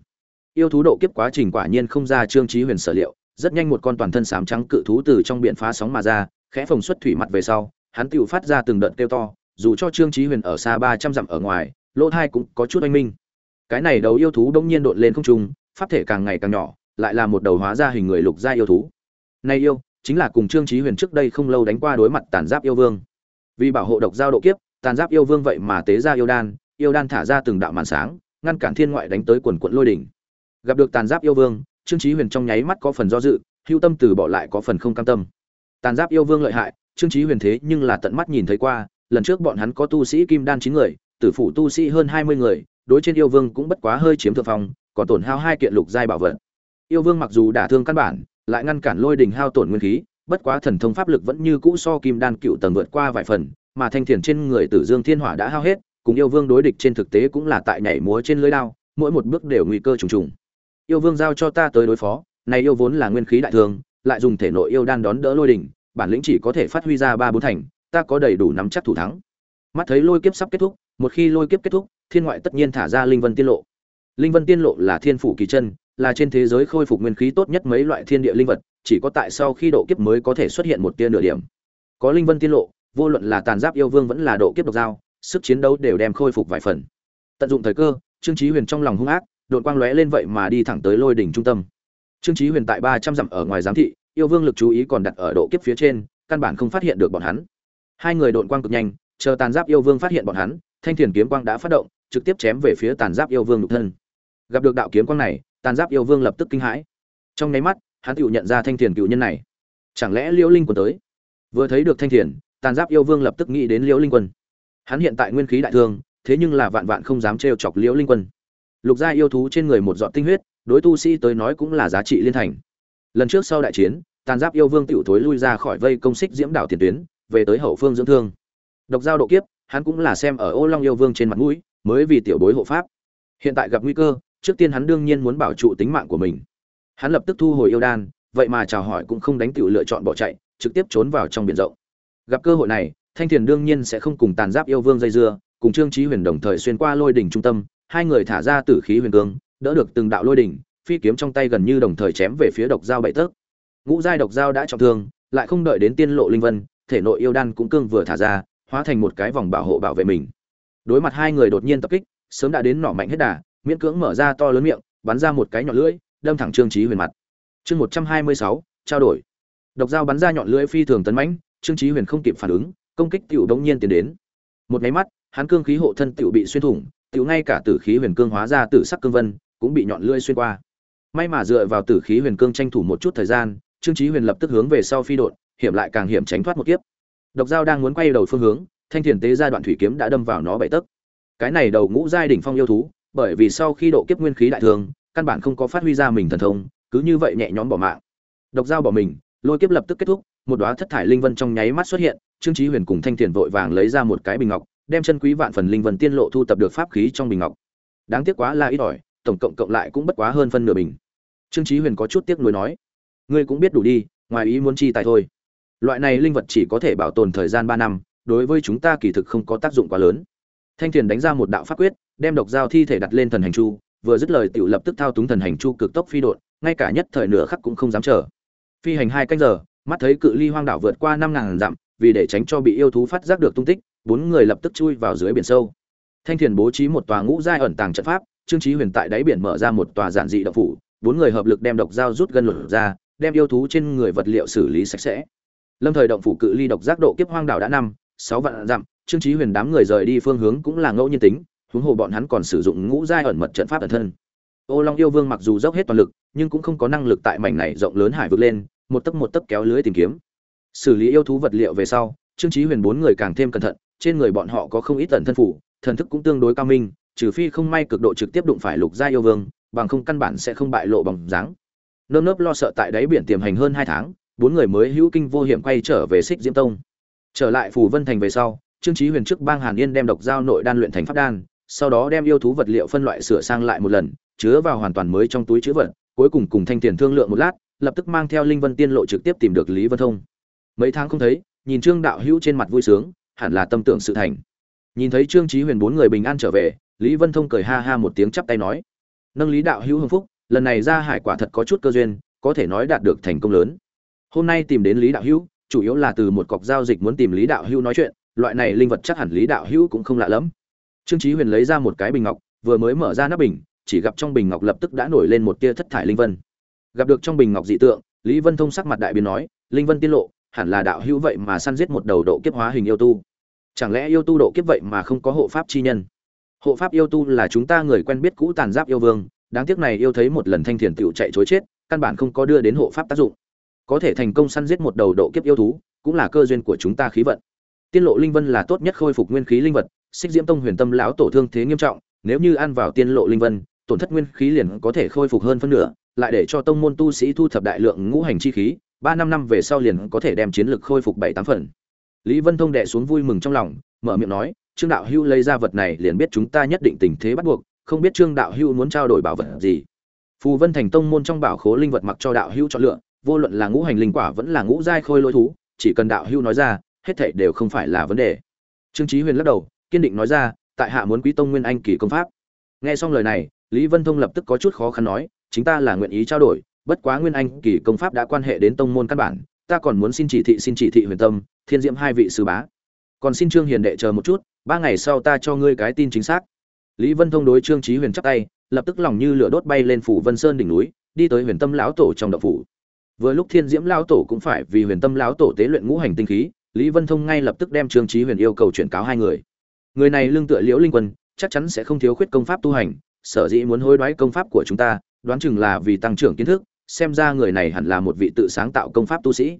[SPEAKER 1] Yêu thú độ kiếp quá trình quả nhiên không ra trương trí huyền sở liệu, rất nhanh một con toàn thân sám trắng cự thú từ trong biển phá sóng mà ra, khẽ phồng xuất thủy mặt về sau, hắn tự phát ra từng đợt kêu to, dù cho trương trí huyền ở xa ba trăm dặm ở ngoài, lỗ thai cũng có chút oanh minh. Cái này đầu yêu thú đông nhiên đột lên không trung, pháp thể càng ngày càng nhỏ lại là một đầu hóa ra hình người lục gia yêu thú. Nay yêu, chính là cùng trương chí huyền trước đây không lâu đánh qua đối mặt tàn giáp yêu vương. Vì bảo hộ độc giao độ kiếp, tàn giáp yêu vương vậy mà tế ra yêu đan yêu đan thả ra từng đạo màn sáng, ngăn cản thiên ngoại đánh tới quần quận lôi đỉnh. Gặp được tàn giáp yêu vương, trương chí huyền trong nháy mắt có phần do dự, hưu tâm từ bỏ lại có phần không cam tâm. Tàn giáp yêu vương lợi hại, trương chí huyền thế nhưng là tận mắt nhìn thấy qua, lần trước bọn hắn có tu sĩ kim đan chín người, tử phụ tu sĩ hơn hai mươi người, đối trên yêu vương cũng bất quá hơi chiếm thượng phong, còn tổn hao hai kiện lục giai bảo vật yêu vương mặc dù đả thương căn bản, lại ngăn cản lôi đình hao tổn nguyên khí, bất quá thần thông pháp lực vẫn như cũ so kim đan cựu tầng vượt qua vài phần, mà thanh thiền trên người tử dương thiên hỏa đã hao hết, cùng yêu vương đối địch trên thực tế cũng là tại nhảy múa trên lưới đao, mỗi một bước đều nguy cơ trùng trùng. Yêu vương giao cho ta tới đối phó, này yêu vốn là nguyên khí đại thương lại dùng thể nội yêu đan đón đỡ lôi đỉnh bản lĩnh chỉ có thể phát huy ra ba bốn thành, ta có đầy đủ nắm chắc thủ thắng. Mắt thấy lôi kiếp sắp kết thúc, một khi lôi kiếp kết thúc, thiên ngoại tất nhiên thả ra linh vân tiên lộ. Linh vân tiên lộ là thiên phủ kỳ chân là trên thế giới khôi phục nguyên khí tốt nhất mấy loại thiên địa linh vật, chỉ có tại sau khi độ kiếp mới có thể xuất hiện một tia nửa điểm. Có linh vân tiên lộ, vô luận là tàn giáp yêu vương vẫn là độ kiếp độc dao sức chiến đấu đều đem khôi phục vài phần. Tận dụng thời cơ, trương chí huyền trong lòng hung ác, đột quang lóe lên vậy mà đi thẳng tới lôi đỉnh trung tâm. Trương chí huyền tại ba trăm dặm ở ngoài giám thị, yêu vương lực chú ý còn đặt ở độ kiếp phía trên, căn bản không phát hiện được bọn hắn. Hai người đột quang cực nhanh, chờ tàn giáp yêu vương phát hiện bọn hắn, thanh thiền kiếm quang đã phát động, trực tiếp chém về phía tàn giáp yêu vương lục thân. Gặp được đạo kiếm quang này tàn giáp yêu vương lập tức kinh hãi. Trong nháy mắt, hắn tự nhận ra thanh thiền cựu nhân này. Chẳng lẽ liễu linh quân tới? Vừa thấy được thanh thiền, tàn giáp yêu vương lập tức nghĩ đến liễu linh quân. Hắn hiện tại nguyên khí đại thương, thế nhưng là vạn vạn không dám trêu chọc liễu linh quân. Lục gia yêu thú trên người một dọn tinh huyết, đối tu sĩ tới nói cũng là giá trị liên thành. Lần trước sau đại chiến, tàn giáp yêu vương tiểu thối lui ra khỏi vây công xích diễm đảo tiền tuyến, về tới hậu phương dưỡng thương. Độc giao độ kiếp, hắn cũng là xem ở ô long yêu vương trên mặt mũi, mới vì tiểu bối hộ pháp. Hiện tại gặp nguy cơ trước tiên hắn đương nhiên muốn bảo trụ tính mạng của mình. Hắn lập tức thu hồi yêu đan, vậy mà chào hỏi cũng không đánh tiểu lựa chọn bỏ chạy, trực tiếp trốn vào trong biển rộng. Gặp cơ hội này, thanh thiền đương nhiên sẽ không cùng tàn giáp yêu vương dây dưa, cùng trương chí huyền đồng thời xuyên qua lôi đỉnh trung tâm, hai người thả ra tử khí huyền cương, đỡ được từng đạo lôi đỉnh, phi kiếm trong tay gần như đồng thời chém về phía độc dao bảy tấc. Ngũ giai độc dao đã trọng thương, lại không đợi đến tiên lộ linh vân, thể nội yêu đan cũng cương vừa thả ra, hóa thành một cái vòng bảo hộ bảo vệ mình. Đối mặt hai người đột nhiên tập kích, sớm đã đến nỏ mạnh hết đà miễn cưỡng mở ra to lớn miệng, bắn ra một cái nhọn lưỡi, đâm thẳng trương trí huyền mặt. Chương một trăm hai mươi sáu, trao đổi. Độc dao bắn ra nhọn lưỡi phi thường tấn mãnh, trương trí huyền không kịp phản ứng, công kích tiểu đống nhiên tiến đến. Một máy mắt, hắn cương khí hộ thân tiểu bị xuyên thủng, tiểu ngay cả tử khí huyền cương hóa ra tử sắc cương vân, cũng bị nhọn lưỡi xuyên qua. May mà dựa vào tử khí huyền cương tranh thủ một chút thời gian, trương trí huyền lập tức hướng về sau phi đột, hiểm lại càng hiểm tránh thoát một kiếp. Độc dao đang muốn quay đầu phương hướng, thanh thiền tế ra đoạn thủy kiếm đã đâm vào nó bảy tấc. Cái này đầu ngũ giai đỉnh phong yêu thú bởi vì sau khi độ kiếp nguyên khí đại thường, căn bản không có phát huy ra mình thần thông, cứ như vậy nhẹ nhõm bỏ mạng. Độc dao bỏ mình, lôi kiếp lập tức kết thúc, một đóa thất thải linh vân trong nháy mắt xuất hiện, trương chí huyền cùng thanh tiền vội vàng lấy ra một cái bình ngọc, đem chân quý vạn phần linh vân tiên lộ thu tập được pháp khí trong bình ngọc. Đáng tiếc quá là ít ỏi, tổng cộng cộng lại cũng bất quá hơn phân nửa bình. Trương chí huyền có chút tiếc nuối nói, ngươi cũng biết đủ đi, ngoài ý muốn chi tài thôi. Loại này linh vật chỉ có thể bảo tồn thời gian ba năm, đối với chúng ta kỳ thực không có tác dụng quá lớn. Thanh tiền đánh ra một đạo pháp quyết đem độc dao thi thể đặt lên thần hành chu, vừa dứt lời tiểu lập tức thao túng thần hành chu cực tốc phi đột ngay cả nhất thời nửa khắc cũng không dám chờ. Phi hành hai canh giờ, mắt thấy cự ly hoang đảo vượt qua năm ngàn dặm, vì để tránh cho bị yêu thú phát giác được tung tích, bốn người lập tức chui vào dưới biển sâu. Thanh thiền bố trí một tòa ngũ giai ẩn tàng trận pháp, trương trí huyền tại đáy biển mở ra một tòa giản dị độc phủ, bốn người hợp lực đem độc dao rút gân lửa ra, đem yêu thú trên người vật liệu xử lý sạch sẽ. Lâm thời động phủ cự ly độc giác độ kiếp hoang đảo đã năm, sáu vạn dặm, trương trí huyền đám người rời đi phương hướng cũng là ngẫu nhiên tính huống hồ bọn hắn còn sử dụng ngũ giai ẩn mật trận pháp ẩn thân. Ô long yêu vương mặc dù dốc hết toàn lực, nhưng cũng không có năng lực tại mảnh này rộng lớn hải vực lên, một tấc một tấc kéo lưới tìm kiếm. Xử lý yêu thú vật liệu về sau, trương chí huyền bốn người càng thêm cẩn thận, trên người bọn họ có không ít tần thân phủ, thần thức cũng tương đối cao minh, trừ phi không may cực độ trực tiếp đụng phải lục gia yêu vương, bằng không căn bản sẽ không bại lộ bằng dáng. Nơm nớp lo sợ tại đáy biển tiềm hành hơn hai tháng, bốn người mới hữu kinh vô hiểm quay trở về xích diễm tông. Trở lại phủ vân thành về sau, trương chí huyền trước bang hàn yên đem độc giao nội đan luyện thành pháp đan sau đó đem yêu thú vật liệu phân loại sửa sang lại một lần, chứa vào hoàn toàn mới trong túi chứa vật, cuối cùng cùng thanh tiền thương lượng một lát, lập tức mang theo linh vân tiên lộ trực tiếp tìm được lý vân thông. Mấy tháng không thấy, nhìn trương đạo hữu trên mặt vui sướng, hẳn là tâm tưởng sự thành. Nhìn thấy trương chí huyền bốn người bình an trở về, lý vân thông cười ha ha một tiếng chắp tay nói, nâng lý đạo hữu hưng phúc, lần này ra hải quả thật có chút cơ duyên, có thể nói đạt được thành công lớn. Hôm nay tìm đến lý đạo hữu, chủ yếu là từ một cọc giao dịch muốn tìm lý đạo hữu nói chuyện, loại này linh vật chắc hẳn lý đạo hữu cũng không lạ lắm trương chí huyền lấy ra một cái bình ngọc, vừa mới mở ra nắp bình, chỉ gặp trong bình ngọc lập tức đã nổi lên một tia thất thải linh vân. Gặp được trong bình ngọc dị tượng, lý vân thông sắc mặt đại biến nói, linh vân tiết lộ, hẳn là đạo hữu vậy mà săn giết một đầu độ kiếp hóa hình yêu tu. Chẳng lẽ yêu tu độ kiếp vậy mà không có hộ pháp chi nhân? Hộ pháp yêu tu là chúng ta người quen biết cũ tàn giáp yêu vương, đáng tiếc này yêu thấy một lần thanh thiền tựu chạy chối chết, căn bản không có đưa đến hộ pháp tác dụng. Có thể thành công săn giết một đầu độ kiếp yêu thú, cũng là cơ duyên của chúng ta khí vận. Tiết lộ linh vân là tốt nhất khôi phục nguyên khí linh vật xích diễm tông huyền tâm lão tổ thương thế nghiêm trọng, nếu như ăn vào tiên lộ linh vân, tổn thất nguyên khí liền có thể khôi phục hơn phân nửa, lại để cho tông môn tu sĩ thu thập đại lượng ngũ hành chi khí, ba năm năm về sau liền có thể đem chiến lực khôi phục bảy tám phần. Lý vân thông đệ xuống vui mừng trong lòng, mở miệng nói, trương đạo hưu lấy ra vật này liền biết chúng ta nhất định tình thế bắt buộc, không biết trương đạo hưu muốn trao đổi bảo vật gì. Phù vân thành tông môn trong bảo khố linh vật mặc cho đạo hưu chọn lựa, vô luận là ngũ hành linh quả vẫn là ngũ giai khôi lôi thú, chỉ cần đạo hưu nói ra, hết thảy đều không phải là vấn đề. Trương chí huyền lắc đầu kiên định nói ra, tại hạ muốn quý tông nguyên anh kỳ công pháp. Nghe xong lời này, lý vân thông lập tức có chút khó khăn nói, chính ta là nguyện ý trao đổi, bất quá nguyên anh kỳ công pháp đã quan hệ đến tông môn căn bản, ta còn muốn xin chỉ thị, xin chỉ thị huyền tâm, thiên diễm hai vị sư bá. Còn xin trương hiền đệ chờ một chút, ba ngày sau ta cho ngươi cái tin chính xác. Lý vân thông đối trương trí huyền chắp tay, lập tức lòng như lửa đốt bay lên phủ vân sơn đỉnh núi, đi tới huyền tâm lão tổ trong đậu phủ. Vừa lúc thiên diễm lão tổ cũng phải vì huyền tâm lão tổ tế luyện ngũ hành tinh khí, lý vân thông ngay lập tức đem trương trí huyền yêu cầu chuyển cáo hai người người này lương tựa liễu linh quân, chắc chắn sẽ không thiếu khuyết công pháp tu hành, sở dĩ muốn hối đoái công pháp của chúng ta, đoán chừng là vì tăng trưởng kiến thức, xem ra người này hẳn là một vị tự sáng tạo công pháp tu sĩ.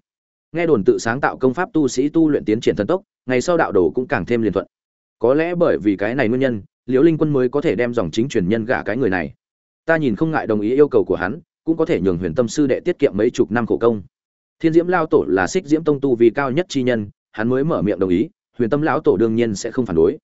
[SPEAKER 1] Nghe đồn tự sáng tạo công pháp tu sĩ tu luyện tiến triển thần tốc, ngày sau đạo đồ cũng càng thêm liên thuận. Có lẽ bởi vì cái này nguyên nhân, liễu linh quân mới có thể đem dòng chính truyền nhân gả cái người này. Ta nhìn không ngại đồng ý yêu cầu của hắn, cũng có thể nhường huyền tâm sư đệ tiết kiệm mấy chục năm khổ công. Thiên diễm lao tổ là xích diễm tông tu vì cao nhất chi nhân, hắn mới mở miệng đồng ý huyền tâm lão tổ đương nhiên sẽ không phản đối.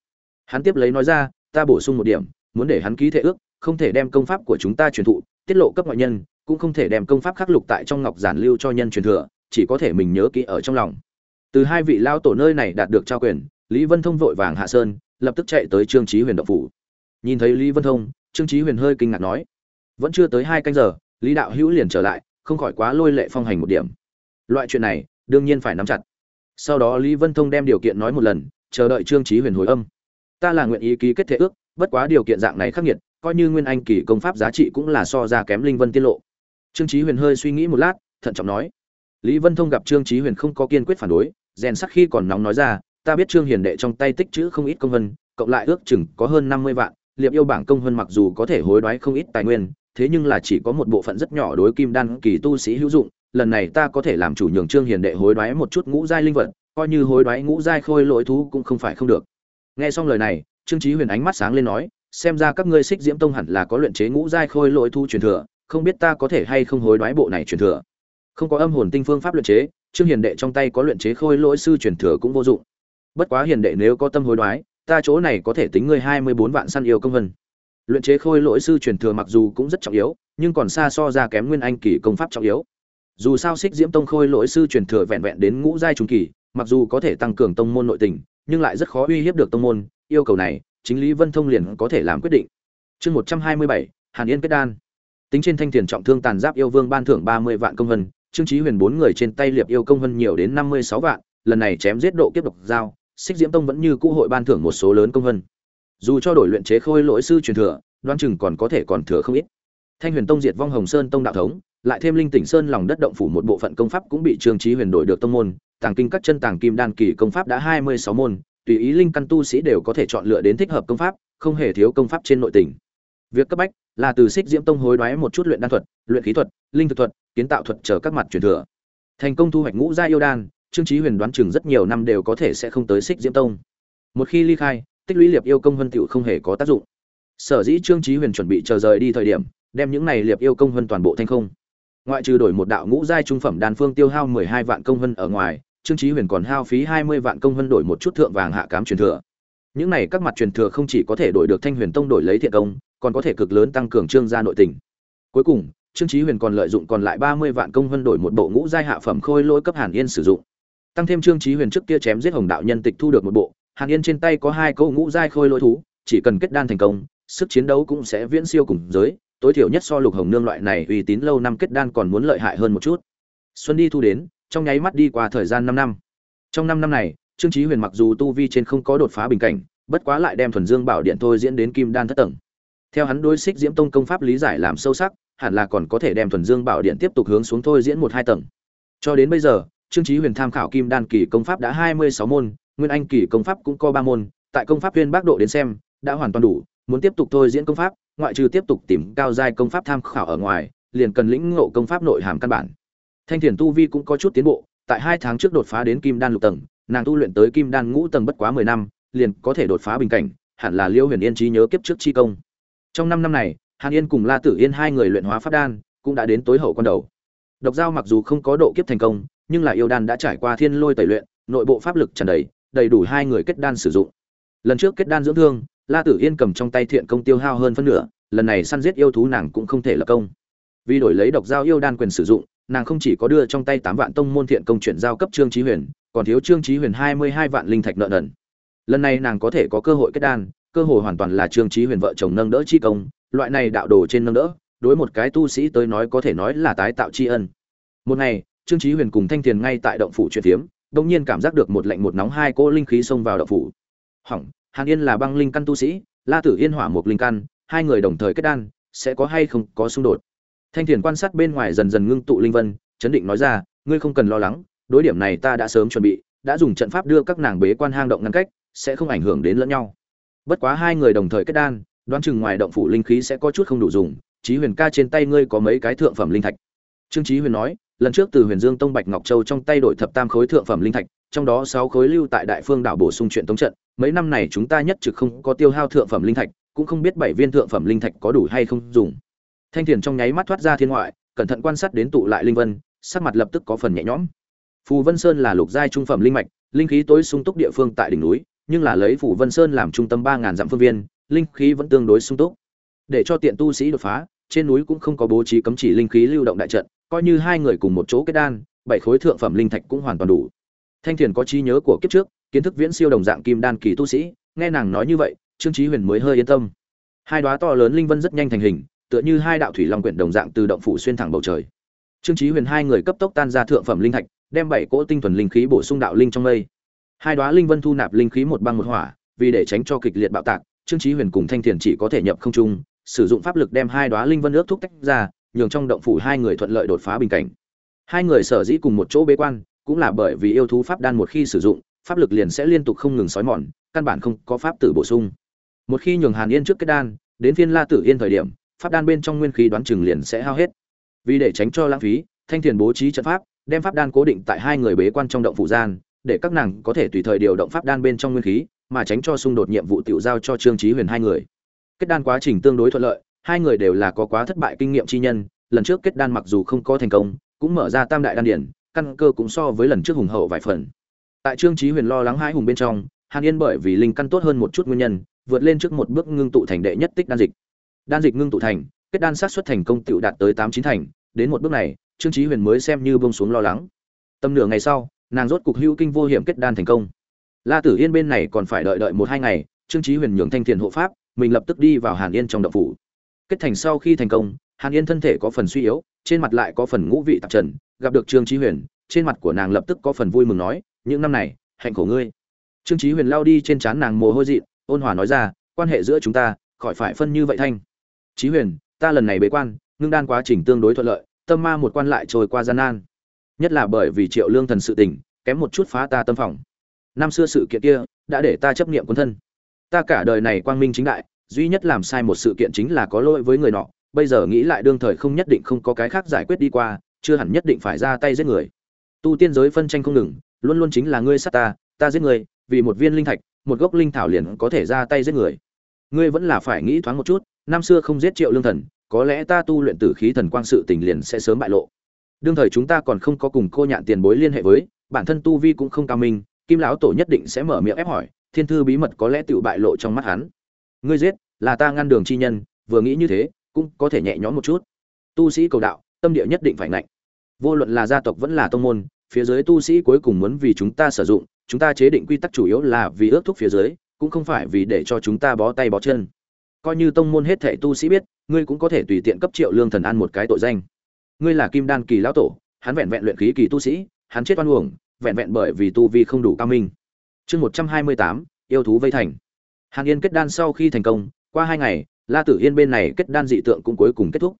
[SPEAKER 1] Hắn tiếp lấy nói ra, ta bổ sung một điểm, muốn để hắn ký thể ước, không thể đem công pháp của chúng ta truyền thụ, tiết lộ cấp ngoại nhân, cũng không thể đem công pháp khắc lục tại trong ngọc giản lưu cho nhân truyền thừa, chỉ có thể mình nhớ kỹ ở trong lòng. Từ hai vị lao tổ nơi này đạt được trao quyền, lý vân thông vội vàng hạ sơn, lập tức chạy tới trương trí huyền động phủ. Nhìn thấy lý vân thông, trương trí huyền hơi kinh ngạc nói, vẫn chưa tới hai canh giờ, lý đạo hữu liền trở lại, không khỏi quá lôi lệ phong hành một điểm. Loại chuyện này, đương nhiên phải nắm chặt sau đó lý vân thông đem điều kiện nói một lần, chờ đợi trương trí huyền hồi âm. Ta là nguyện ý ký kết thể ước, bất quá điều kiện dạng này khắc nghiệt, coi như nguyên anh kỳ công pháp giá trị cũng là so ra kém linh vân tiết lộ. Trương trí huyền hơi suy nghĩ một lát, thận trọng nói. Lý vân thông gặp trương trí huyền không có kiên quyết phản đối, rèn sắc khi còn nóng nói ra, ta biết trương hiền đệ trong tay tích chữ không ít công vân, cộng lại ước chừng có hơn năm mươi vạn, liệp yêu bảng công vân mặc dù có thể hối đoái không ít tài nguyên, thế nhưng là chỉ có một bộ phận rất nhỏ đối kim đan kỳ tu sĩ hữu dụng lần này ta có thể làm chủ nhường trương hiền đệ hối đoái một chút ngũ giai linh vật, coi như hối đoái ngũ giai khôi lỗi thú cũng không phải không được. Nghe xong lời này, trương trí huyền ánh mắt sáng lên nói, xem ra các ngươi xích diễm tông hẳn là có luyện chế ngũ giai khôi lỗi thu truyền thừa, không biết ta có thể hay không hối đoái bộ này truyền thừa. Không có âm hồn tinh phương pháp luyện chế, trương hiền đệ trong tay có luyện chế khôi lỗi sư truyền thừa cũng vô dụng. Bất quá hiền đệ nếu có tâm hối đoái, ta chỗ này có thể tính ngươi hai mươi bốn vạn săn yêu công vân. Luyện chế khôi lỗi sư truyền thừa mặc dù cũng rất trọng yếu, nhưng còn xa so ra kém nguyên anh kỳ công pháp trọng yếu dù sao xích diễm tông khôi lỗi sư truyền thừa vẹn vẹn đến ngũ giai trung kỳ, mặc dù có thể tăng cường tông môn nội tình, nhưng lại rất khó uy hiếp được tông môn, yêu cầu này, chính lý vân thông liền có thể làm quyết định. Chương một trăm hai mươi bảy, hàn yên kết đan. Tính trên thanh tiền trọng thương tàn giáp yêu vương ban thưởng ba mươi vạn công vân trương trí huyền bốn người trên tay liệp yêu công vân nhiều đến năm mươi sáu vạn, lần này chém giết độ kiếp độc giao xích diễm tông vẫn như cũ hội ban thưởng một số lớn công vân dù cho đổi luyện chế khôi lỗi sư truyền thừa đoan chừng còn có thể còn thừa không ít. Thanh huyền tông diệt vong hồng sơn tông đạo thống lại thêm linh tỉnh sơn lòng đất động phủ một bộ phận công pháp cũng bị trương trí huyền đổi được tông môn, tàng kinh các chân tàng kim đan kỳ công pháp đã hai mươi sáu môn, tùy ý linh căn tu sĩ đều có thể chọn lựa đến thích hợp công pháp, không hề thiếu công pháp trên nội tình. Việc cấp bách là từ xích diễm tông hối đoái một chút luyện đan thuật, luyện khí thuật, linh thực thuật, kiến tạo thuật chờ các mặt truyền thừa. Thành công thu hoạch ngũ gia yêu đan, trương chí huyền đoán chừng rất nhiều năm đều có thể sẽ không tới xích diễm tông. Một khi ly khai, tích lũy liệp yêu công vân tiểu không hề có tác dụng. Sở dĩ trương chí huyền chuẩn bị chờ rời đi thời điểm, đem những này liệp yêu công vân toàn bộ thanh không ngoại trừ đổi một đạo ngũ giai trung phẩm đan phương tiêu hao 12 vạn công vân ở ngoài, trương chí huyền còn hao phí 20 vạn công vân đổi một chút thượng vàng hạ cám truyền thừa. Những này các mặt truyền thừa không chỉ có thể đổi được thanh huyền tông đổi lấy thiện công, còn có thể cực lớn tăng cường trương gia nội tình. Cuối cùng, trương chí huyền còn lợi dụng còn lại 30 vạn công vân đổi một bộ ngũ giai hạ phẩm khôi lỗi cấp hàn yên sử dụng. Tăng thêm trương chí huyền trước kia chém giết hồng đạo nhân tịch thu được một bộ, hàn yên trên tay có hai câu ngũ giai khôi lỗi thú, chỉ cần kết đan thành công, sức chiến đấu cũng sẽ viễn siêu cùng giới tối thiểu nhất so lục hồng nương loại này uy tín lâu năm kết đan còn muốn lợi hại hơn một chút. Xuân đi thu đến, trong nháy mắt đi qua thời gian năm năm. Trong năm năm này, trương chí huyền mặc dù tu vi trên không có đột phá bình cảnh, bất quá lại đem thuần dương bảo điện thôi diễn đến kim đan thất tầng. Theo hắn đối xích diễm tông công pháp lý giải làm sâu sắc, hẳn là còn có thể đem thuần dương bảo điện tiếp tục hướng xuống thôi diễn một hai tầng. Cho đến bây giờ, trương chí huyền tham khảo kim đan kỳ công pháp đã hai mươi sáu môn, nguyên anh kỳ công pháp cũng có ba môn, tại công pháp viên bác độ đến xem, đã hoàn toàn đủ, muốn tiếp tục thôi diễn công pháp ngoại trừ tiếp tục tìm cao giai công pháp tham khảo ở ngoài, liền cần lĩnh ngộ công pháp nội hàm căn bản. Thanh thiền tu vi cũng có chút tiến bộ, tại hai tháng trước đột phá đến kim đan lục tầng, nàng tu luyện tới kim đan ngũ tầng bất quá mười năm, liền có thể đột phá bình cảnh, hẳn là liêu huyền yên trí nhớ kiếp trước chi công. Trong năm năm này, hàn yên cùng la tử yên hai người luyện hóa pháp đan, cũng đã đến tối hậu con đầu. Độc giao mặc dù không có độ kiếp thành công, nhưng là yêu đan đã trải qua thiên lôi tẩy luyện, nội bộ pháp lực tràn đầy đầy đủ hai người kết đan sử dụng. Lần trước kết đan dưỡng thương la tử yên cầm trong tay thiện công tiêu hao hơn phân nửa lần này săn giết yêu thú nàng cũng không thể lập công. Vì đổi lấy độc giao yêu đan quyền sử dụng nàng không chỉ có đưa trong tay tám vạn tông môn thiện công chuyển giao cấp trương chí huyền còn thiếu trương chí huyền hai mươi hai vạn linh thạch nợ nần. Lần này nàng có thể có cơ hội kết đan cơ hội hoàn toàn là trương chí huyền vợ chồng nâng đỡ chi công loại này đạo đồ trên nâng đỡ đối một cái tu sĩ tới nói có thể nói là tái tạo tri ân. Một ngày trương chí huyền cùng thanh tiền ngay tại động phủ chuyện tiếm, đột nhiên cảm giác được một lạnh một nóng hai cỗ linh khí xông vào động phủ. Hỏng hàn yên là băng linh căn tu sĩ, la tử yên hỏa một linh căn, hai người đồng thời kết đan, sẽ có hay không có xung đột. Thanh thiền quan sát bên ngoài dần dần ngưng tụ linh vân, chấn định nói ra, ngươi không cần lo lắng, đối điểm này ta đã sớm chuẩn bị, đã dùng trận pháp đưa các nàng bế quan hang động ngăn cách, sẽ không ảnh hưởng đến lẫn nhau. Bất quá hai người đồng thời kết đan, đoán chừng ngoài động phủ linh khí sẽ có chút không đủ dùng, chí huyền ca trên tay ngươi có mấy cái thượng phẩm linh thạch? Trương chí huyền nói, lần trước từ huyền dương tông bạch ngọc châu trong tay đổi thập tam khối thượng phẩm linh thạch trong đó sáu khối lưu tại đại phương đảo bổ sung chuyện tống trận, mấy năm này chúng ta nhất trực không có tiêu hao thượng phẩm linh thạch, cũng không biết bảy viên thượng phẩm linh thạch có đủ hay không dùng. Thanh thiền trong nháy mắt thoát ra thiên ngoại, cẩn thận quan sát đến tụ lại linh vân, sắc mặt lập tức có phần nhẹ nhõm. Phù vân sơn là lục giai trung phẩm linh mạch, linh khí tối sung túc địa phương tại đỉnh núi, nhưng là lấy phù vân sơn làm trung tâm ba ngàn dặm phương viên, linh khí vẫn tương đối sung túc. Để cho tiện tu sĩ đột phá, trên núi cũng không có bố trí cấm chỉ linh khí lưu động đại trận, coi như hai người cùng một chỗ kết đan, bảy khối thượng phẩm linh thạch cũng hoàn toàn đủ thanh thiền có trí nhớ của kiếp trước, kiến thức viễn siêu đồng dạng kim đan kỳ tu sĩ, nghe nàng nói như vậy, trương trí huyền mới hơi yên tâm. Hai đoá to lớn linh vân rất nhanh thành hình, tựa như hai đạo thủy long quyển đồng dạng từ động phủ xuyên thẳng bầu trời. Trương trí huyền hai người cấp tốc tan ra thượng phẩm linh thạch, đem bảy cỗ tinh thuần linh khí bổ sung đạo linh trong mây. Hai đoá linh vân thu nạp linh khí một băng một hỏa, vì để tránh cho kịch liệt bạo tạc, trương trí huyền cùng thanh thiền chỉ có thể nhập không trung, sử dụng pháp lực đem hai đoá linh vân ước thúc tách ra, nhường trong động phủ hai người thuận lợi đột phá bình cảnh. Hai người sở dĩ cùng một chỗ bế quan cũng là bởi vì yêu thú pháp đan một khi sử dụng, pháp lực liền sẽ liên tục không ngừng sói mòn, căn bản không có pháp tử bổ sung. Một khi nhường hàn yên trước kết đan, đến phiên la tử yên thời điểm, pháp đan bên trong nguyên khí đoán chừng liền sẽ hao hết. Vì để tránh cho lãng phí, thanh thiền bố trí trận pháp, đem pháp đan cố định tại hai người bế quan trong động phủ gian, để các nàng có thể tùy thời điều động pháp đan bên trong nguyên khí, mà tránh cho xung đột nhiệm vụ tiểu giao cho trương trí huyền hai người. Kết đan quá trình tương đối thuận lợi, hai người đều là có quá thất bại kinh nghiệm chi nhân, lần trước kết đan mặc dù không có thành công, cũng mở ra tam đại đan điển căn cơ cũng so với lần trước hùng hậu vài phần. Tại trương trí huyền lo lắng hai hùng bên trong, hàn yên bởi vì linh căn tốt hơn một chút nguyên nhân, vượt lên trước một bước ngưng tụ thành đệ nhất tích đan dịch. Đan dịch ngưng tụ thành, kết đan sát xuất thành công tựu đạt tới tám chín thành, đến một bước này, trương trí huyền mới xem như bông xuống lo lắng. Tâm nửa ngày sau, nàng rốt cục hữu kinh vô hiểm kết đan thành công. La tử yên bên này còn phải đợi đợi một hai ngày, trương trí huyền nhường thanh thiền hộ pháp, mình lập tức đi vào hàn yên trong đậu phủ. Kết thành sau khi thành công, hàn yên thân thể có phần suy yếu trên mặt lại có phần ngũ vị tạp trần, gặp được trương trí huyền, trên mặt của nàng lập tức có phần vui mừng nói, những năm này, hạnh khổ ngươi. Trương trí huyền lao đi trên trán nàng mồ hôi dị ôn hòa nói ra, quan hệ giữa chúng ta, khỏi phải phân như vậy thanh. Trí huyền, ta lần này bế quan, ngưng đan quá trình tương đối thuận lợi, tâm ma một quan lại trôi qua gian nan. Nhất là bởi vì triệu lương thần sự tình, kém một chút phá ta tâm phòng. Năm xưa sự kiện kia, đã để ta chấp niệm quân thân. Ta cả đời này quang minh chính đại, duy nhất làm sai một sự kiện chính là có lỗi với người nọ bây giờ nghĩ lại đương thời không nhất định không có cái khác giải quyết đi qua, chưa hẳn nhất định phải ra tay giết người. Tu tiên giới phân tranh không ngừng, luôn luôn chính là ngươi sát ta ta giết ngươi, vì một viên linh thạch, một gốc linh thảo liền có thể ra tay giết người. Ngươi vẫn là phải nghĩ thoáng một chút, năm xưa không giết triệu lương thần, có lẽ ta tu luyện tử khí thần quang sự tình liền sẽ sớm bại lộ. Đương thời chúng ta còn không có cùng cô nhạn tiền bối liên hệ với, bản thân tu vi cũng không cao minh, kim lão tổ nhất định sẽ mở miệng ép hỏi, thiên thư bí mật có lẽ tự bại lộ trong mắt hắn. Ngươi giết, là ta ngăn đường chi nhân, vừa nghĩ như thế cũng có thể nhẹ nhõm một chút. Tu sĩ cầu đạo, tâm địa nhất định phải nạnh vô luận là gia tộc vẫn là tông môn, phía dưới tu sĩ cuối cùng muốn vì chúng ta sử dụng, chúng ta chế định quy tắc chủ yếu là vì ước thúc phía dưới, cũng không phải vì để cho chúng ta bó tay bó chân. Coi như tông môn hết thệ tu sĩ biết, ngươi cũng có thể tùy tiện cấp triệu lương thần ăn một cái tội danh. Ngươi là kim đan kỳ lão tổ, hắn vẹn vẹn luyện khí kỳ tu sĩ, hắn chết oan uổng, vẹn vẹn bởi vì tu vi không đủ cao minh. Chương một trăm hai mươi tám, yêu thú vây thành. Hàn yên kết đan sau khi thành công, qua hai ngày la tử yên bên này kết đan dị tượng cũng cuối cùng kết thúc.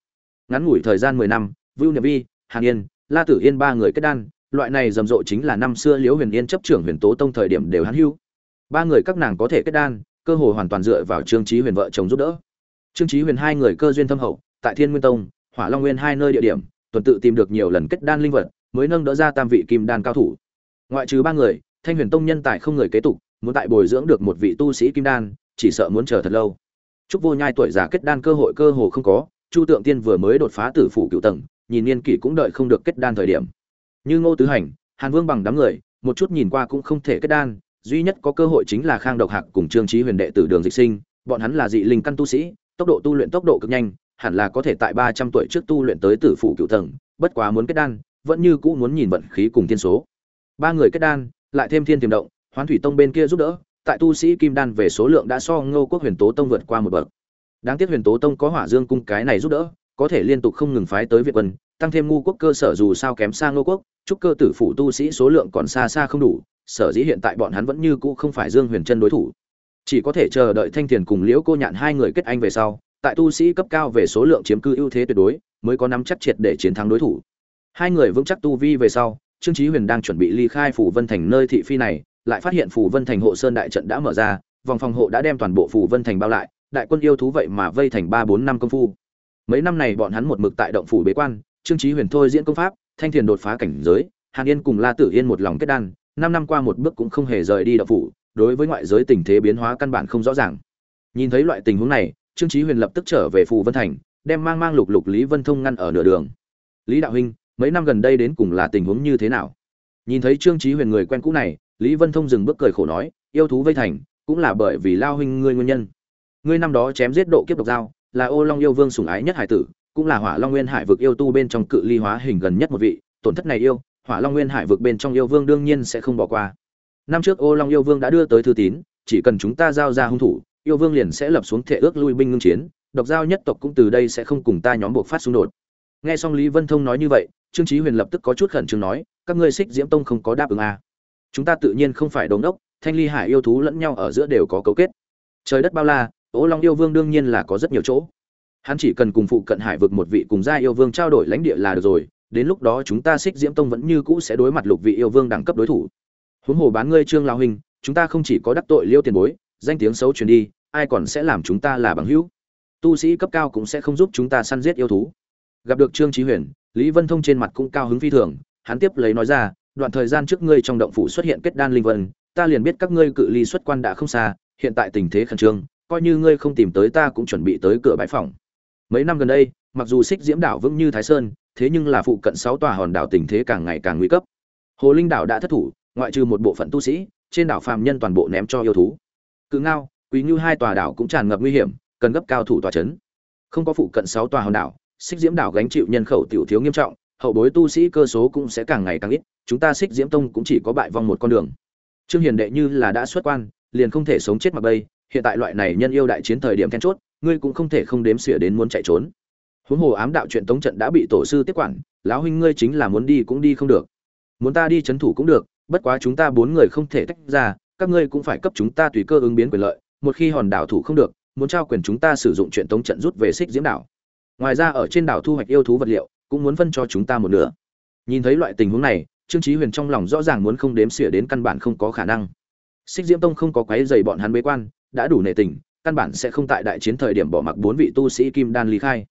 [SPEAKER 1] Ngắn ngủi thời gian mười năm, vưu Niệm vi, hàn yên, la tử yên ba người kết đan, loại này rầm rộ chính là năm xưa liễu huyền yên chấp trưởng huyền tố tông thời điểm đều hắn hưu. Ba người các nàng có thể kết đan, cơ hội hoàn toàn dựa vào trương Chí huyền vợ chồng giúp đỡ. Trương Chí huyền hai người cơ duyên thâm hậu, tại thiên nguyên tông, hỏa long nguyên hai nơi địa điểm, tuần tự tìm được nhiều lần kết đan linh vật, mới nâng đỡ ra tam vị kim đan cao thủ. Ngoại trừ ba người, thanh huyền tông nhân tài không người kế tục, muốn tại bồi dưỡng được một vị tu sĩ kim đan, chỉ sợ muốn chờ thật lâu chúc vô nhai tuổi già kết đan cơ hội cơ hồ không có, chu tượng tiên vừa mới đột phá tử phủ cựu tầng, nhìn niên kỷ cũng đợi không được kết đan thời điểm. Như ngô tứ hành, hàn vương bằng đám người, một chút nhìn qua cũng không thể kết đan, duy nhất có cơ hội chính là khang độc hạc cùng trương Chí huyền đệ tử đường dịch sinh, bọn hắn là dị linh căn tu sĩ, tốc độ tu luyện tốc độ cực nhanh, hẳn là có thể tại ba trăm tuổi trước tu luyện tới tử phủ cựu tầng, bất quá muốn kết đan, vẫn như cũ muốn nhìn vận khí cùng thiên số. Ba người kết đan, lại thêm thiên tiềm động, hoán thủy tông bên kia giúp đỡ tại tu sĩ kim đan về số lượng đã so ngô quốc huyền tố tông vượt qua một bậc. Đáng tiếc huyền tố tông có hỏa dương cung cái này giúp đỡ, có thể liên tục không ngừng phái tới việt quân, tăng thêm ngu quốc cơ sở dù sao kém xa ngô quốc, chúc cơ tử phủ tu sĩ số lượng còn xa xa không đủ, sở dĩ hiện tại bọn hắn vẫn như cũ không phải dương huyền chân đối thủ. Chỉ có thể chờ đợi thanh Tiền cùng liễu cô nhạn hai người kết anh về sau, tại tu sĩ cấp cao về số lượng chiếm cư ưu thế tuyệt đối, mới có nắm chắc triệt để chiến thắng đối thủ. Hai người vững chắc tu vi về sau, trương chí huyền đang chuẩn bị ly khai phủ vân thành nơi thị phi này lại phát hiện phủ vân thành hộ sơn đại trận đã mở ra, vòng phòng hộ đã đem toàn bộ phủ vân thành bao lại, đại quân yêu thú vậy mà vây thành ba bốn năm công phu. Mấy năm này bọn hắn một mực tại động phủ bế quan, trương chí huyền thôi diễn công pháp, thanh thiền đột phá cảnh giới, hàn yên cùng la tử yên một lòng kết đan, năm năm qua một bước cũng không hề rời đi động phủ, đối với ngoại giới tình thế biến hóa căn bản không rõ ràng. Nhìn thấy loại tình huống này, trương chí huyền lập tức trở về phủ vân thành, đem mang mang lục lục lý vân thông ngăn ở nửa đường. Lý đạo huynh, mấy năm gần đây đến cùng là tình huống như thế nào? Nhìn thấy trương chí huyền người quen cũ này lý vân thông dừng bước cười khổ nói, yêu thú vây thành, cũng là bởi vì lao huynh ngươi nguyên nhân. Ngươi năm đó chém giết độ kiếp độc dao, là ô long yêu vương sủng ái nhất hải tử, cũng là hỏa long nguyên hải vực yêu tu bên trong cự ly hóa hình gần nhất một vị, tổn thất này yêu, hỏa long nguyên hải vực bên trong yêu vương đương nhiên sẽ không bỏ qua. Năm trước ô long yêu vương đã đưa tới thư tín, chỉ cần chúng ta giao ra hung thủ, yêu vương liền sẽ lập xuống thể ước lui binh ngưng chiến, độc giao nhất tộc cũng từ đây sẽ không cùng ta nhóm buộc phát xung đột. Nghe xong lý vân thông nói như vậy, trương chí huyền lập tức có chút khẩn trương nói, các ngươi xích diễm tông không có đáp ứng à chúng ta tự nhiên không phải đống đốc thanh ly hải yêu thú lẫn nhau ở giữa đều có cấu kết trời đất bao la ố Long yêu vương đương nhiên là có rất nhiều chỗ. Hắn chỉ cần cùng phụ cận hải vực một vị cùng gia yêu vương trao đổi lãnh địa là được rồi, đến lúc đó chúng ta Xích Diễm Tông vẫn như cũ sẽ đối mặt lục vị yêu vương đẳng cấp đối thủ. Huống hồ bán ngươi Trương lão huynh, chúng ta không chỉ có đắc tội Liêu tiền bối, danh tiếng xấu truyền đi, ai còn sẽ làm chúng ta là bằng hữu. Tu sĩ cấp cao cũng sẽ không giúp chúng ta săn giết yêu thú. Gặp được Trương Chí Huyền, Lý Vân Thông trên mặt cũng cao hứng phi thường, hắn tiếp lấy nói ra, đoạn thời gian trước ngươi trong động phủ xuất hiện kết đan linh vân, ta liền biết các ngươi cự ly xuất quan đã không xa, hiện tại tình thế khẩn trương, coi như ngươi không tìm tới ta cũng chuẩn bị tới cửa bãi phòng mấy năm gần đây mặc dù xích diễm đảo vững như thái sơn thế nhưng là phụ cận sáu tòa hòn đảo tình thế càng ngày càng nguy cấp. Hồ linh đảo đã thất thủ ngoại trừ một bộ phận tu sĩ trên đảo phàm nhân toàn bộ ném cho yêu thú. Cự ngao quý như hai tòa đảo cũng tràn ngập nguy hiểm cần gấp cao thủ tòa chấn. Không có phụ cận sáu tòa hòn đảo xích diễm đảo gánh chịu nhân khẩu tiểu thiếu nghiêm trọng hậu bối tu sĩ cơ số cũng sẽ càng ngày càng ít, chúng ta xích diễm tông cũng chỉ có bại vong một con đường. Trương hiền đệ như là đã xuất quan, liền không thể sống chết mặc bây hiện tại loại này nhân yêu đại chiến thời điểm then chốt, ngươi cũng không thể không đếm xỉa đến muốn chạy trốn. Huống hồ ám đạo chuyện tống trận đã bị tổ sư tiếp quản, lão huynh ngươi chính là muốn đi cũng đi không được. Muốn ta đi chấn thủ cũng được, bất quá chúng ta bốn người không thể tách ra, các ngươi cũng phải cấp chúng ta tùy cơ ứng biến quyền lợi, một khi hòn đảo thủ không được, muốn trao quyền chúng ta sử dụng chuyện tống trận rút về xích diễm đảo. Ngoài ra ở trên đảo thu hoạch yêu thú vật liệu cũng muốn phân cho chúng ta một nửa. Nhìn thấy loại tình huống này, trương chí huyền trong lòng rõ ràng muốn không đếm xỉa đến căn bản không có khả năng. Xích diễm tông không có quấy giày bọn hắn bế quan, đã đủ nệ tình, căn bản sẽ không tại đại chiến thời điểm bỏ mặc bốn vị tu sĩ kim đan ly khai.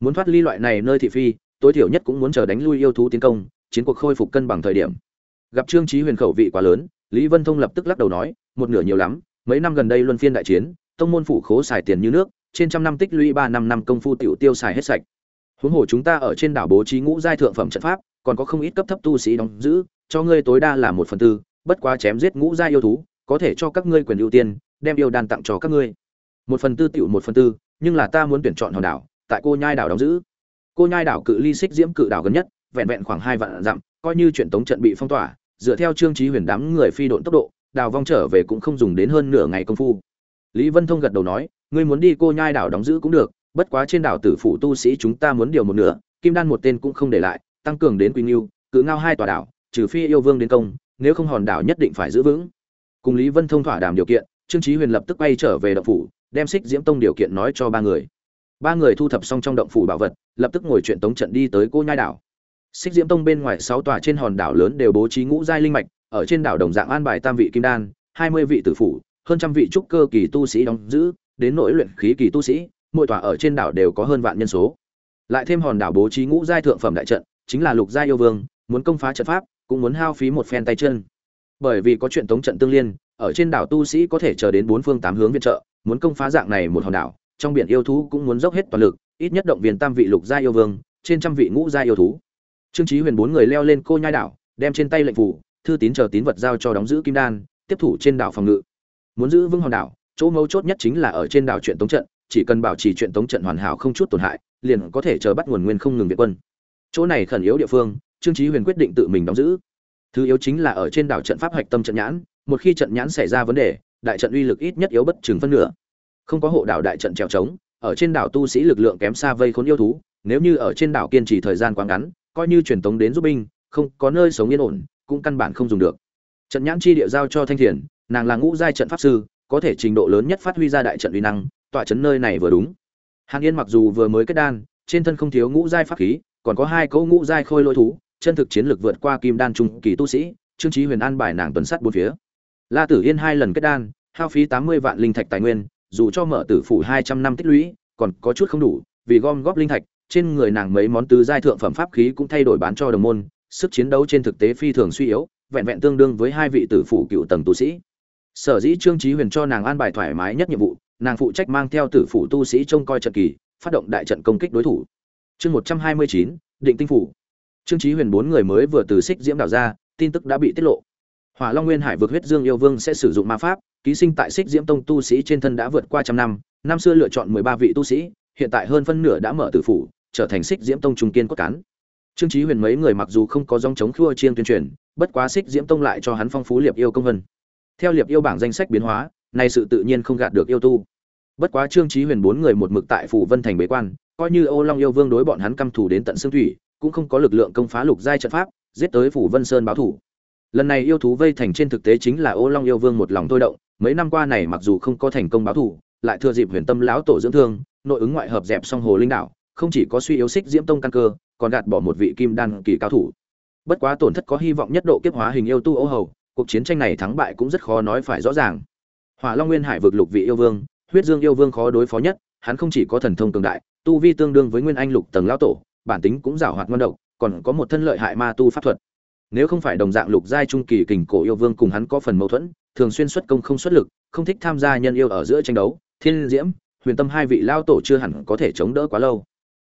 [SPEAKER 1] Muốn thoát ly loại này nơi thị phi, tối thiểu nhất cũng muốn chờ đánh lui yêu thú tiến công, chiến cuộc khôi phục cân bằng thời điểm. Gặp trương chí huyền khẩu vị quá lớn, lý vân thông lập tức lắc đầu nói, một nửa nhiều lắm, mấy năm gần đây luân phiên đại chiến, tông môn phủ khố xài tiền như nước, trên trăm năm tích lũy ba năm năm công phu tiểu tiêu xài hết sạch huống hồ chúng ta ở trên đảo bố trí ngũ giai thượng phẩm trận pháp, còn có không ít cấp thấp tu sĩ đóng giữ, cho ngươi tối đa là một phần tư, bất quá chém giết ngũ giai yêu thú, có thể cho các ngươi quyền ưu tiên, đem yêu đan tặng cho các ngươi. Một phần tư tiểu một phần tư, nhưng là ta muốn tuyển chọn hòn đảo, tại cô nhai đảo đóng giữ. Cô nhai đảo cự ly xích diễm cự đảo gần nhất, vẹn vẹn khoảng hai vạn dặm, coi như chuyện tống trận bị phong tỏa, dựa theo trương trí huyền đám người phi độn tốc độ, đào vong trở về cũng không dùng đến hơn nửa ngày công phu. Lý vân thông gật đầu nói, ngươi muốn đi cô nhai đảo đóng giữ cũng được bất quá trên đảo tử phủ tu sĩ chúng ta muốn điều một nửa, kim đan một tên cũng không để lại, tăng cường đến quy nghiêu cự ngao hai tòa đảo, trừ phi yêu vương đến công, nếu không hòn đảo nhất định phải giữ vững. Cùng lý vân thông thỏa đàm điều kiện, trương trí huyền lập tức bay trở về động phủ, đem xích diễm tông điều kiện nói cho ba người. Ba người thu thập xong trong động phủ bảo vật, lập tức ngồi chuyện tống trận đi tới cô nhai đảo. Xích diễm tông bên ngoài sáu tòa trên hòn đảo lớn đều bố trí ngũ giai linh mạch, ở trên đảo đồng dạng an bài tam vị kim đan, hai mươi vị tử phủ, hơn trăm vị trúc cơ kỳ tu sĩ đóng giữ, đến nỗi luyện khí kỳ tu sĩ mỗi tòa ở trên đảo đều có hơn vạn nhân số. Lại thêm hòn đảo bố trí ngũ giai thượng phẩm đại trận, chính là lục giai yêu vương, muốn công phá trận pháp, cũng muốn hao phí một phen tay chân. Bởi vì có chuyện tống trận tương liên, ở trên đảo tu sĩ có thể chờ đến bốn phương tám hướng viện trợ, muốn công phá dạng này một hòn đảo, trong biển yêu thú cũng muốn dốc hết toàn lực, ít nhất động viên tam vị lục gia yêu vương, trên trăm vị ngũ gia yêu thú. Trương chí huyền bốn người leo lên cô nhai đảo, đem trên tay lệnh phủ, thư tín chờ tín vật giao cho đóng giữ kim đan, tiếp thủ trên đảo phòng ngự. Muốn giữ vững hòn đảo, chỗ mấu chốt nhất chính là ở trên đảo chuyện tống trận chỉ cần bảo trì chuyện tống trận hoàn hảo không chút tổn hại, liền có thể chờ bắt nguồn nguyên không ngừng viện quân. Chỗ này khẩn yếu địa phương, trương chí huyền quyết định tự mình đóng giữ. Thứ yếu chính là ở trên đảo trận pháp hạch tâm trận nhãn, một khi trận nhãn xảy ra vấn đề, đại trận uy lực ít nhất yếu bất chừng phân nửa. Không có hộ đảo đại trận trèo trống, ở trên đảo tu sĩ lực lượng kém xa vây khốn yêu thú, nếu như ở trên đảo kiên trì thời gian quá ngắn, coi như truyền tống đến giúp binh, không có nơi sống yên ổn, cũng căn bản không dùng được. Trận nhãn chi địa giao cho thanh thiền, nàng là ngũ giai trận pháp sư, có thể trình độ lớn nhất phát huy ra đại trận uy năng tọa chấn nơi này vừa đúng. Hàn yên mặc dù vừa mới kết đan, trên thân không thiếu ngũ giai pháp khí, còn có hai cỗ ngũ giai khôi lôi thú, chân thực chiến lực vượt qua kim đan trung kỳ tu sĩ, trương trí huyền an bài nàng tuần sát bốn phía. La tử yên hai lần kết đan, hao phí tám mươi vạn linh thạch tài nguyên, dù cho mở tử phủ hai trăm năm tích lũy, còn có chút không đủ, vì gom góp linh thạch, trên người nàng mấy món tứ giai thượng phẩm pháp khí cũng thay đổi bán cho đồng môn, sức chiến đấu trên thực tế phi thường suy yếu, vẹn vẹn tương đương với hai vị tử phủ cựu tầng tu sĩ. Sở dĩ trương trí huyền cho nàng an bài thoải mái nhất nhiệm vụ nàng phụ trách mang theo tử phủ tu sĩ trông coi trận kỳ, phát động đại trận công kích đối thủ. Chương một trăm hai mươi chín, định tinh phủ. Trương trí huyền bốn người mới vừa từ xích diễm đảo ra, tin tức đã bị tiết lộ. Hỏa long nguyên hải vượt huyết dương yêu vương sẽ sử dụng ma pháp, ký sinh tại xích diễm tông tu sĩ trên thân đã vượt qua trăm năm năm xưa lựa chọn mười ba vị tu sĩ, hiện tại hơn phân nửa đã mở tử phủ, trở thành xích diễm tông trung kiên cốt cán. Trương trí huyền mấy người mặc dù không có dòng chống khua chiên tuyên truyền, bất quá xích diễm tông lại cho hắn phong phú liệp yêu công vân. Theo liệp yêu bảng danh sách biến hóa này sự tự nhiên không gạt được yêu tu bất quá trương trí huyền bốn người một mực tại phủ vân thành bế quan, coi như ô long yêu vương đối bọn hắn căm thù đến tận xương thủy, cũng không có lực lượng công phá lục giai trận pháp, giết tới phủ vân sơn báo thù lần này yêu thú vây thành trên thực tế chính là ô long yêu vương một lòng thôi động, mấy năm qua này mặc dù không có thành công báo thù lại thừa dịp huyền tâm lão tổ dưỡng thương, nội ứng ngoại hợp dẹp song hồ linh đảo, không chỉ có suy yếu xích diễm tông căn cơ, còn gạt bỏ một vị kim đan kỳ cao thủ. Bất quá tổn thất có hy vọng nhất độ kiếp hóa hình yêu tu ô hầu, cuộc chiến tranh này thắng bại cũng rất khó nói phải rõ ràng. Hỏa long nguyên hải vực lục vị yêu vương huyết dương yêu vương khó đối phó nhất, hắn không chỉ có thần thông cường đại, tu vi tương đương với nguyên anh lục tầng lão tổ, bản tính cũng giảo hoạt ngon độc, còn có một thân lợi hại ma tu pháp thuật. Nếu không phải đồng dạng lục giai trung kỳ kình cổ yêu vương cùng hắn có phần mâu thuẫn, thường xuyên xuất công không xuất lực, không thích tham gia nhân yêu ở giữa tranh đấu, thiên diễm, huyền tâm hai vị lao tổ chưa hẳn có thể chống đỡ quá lâu.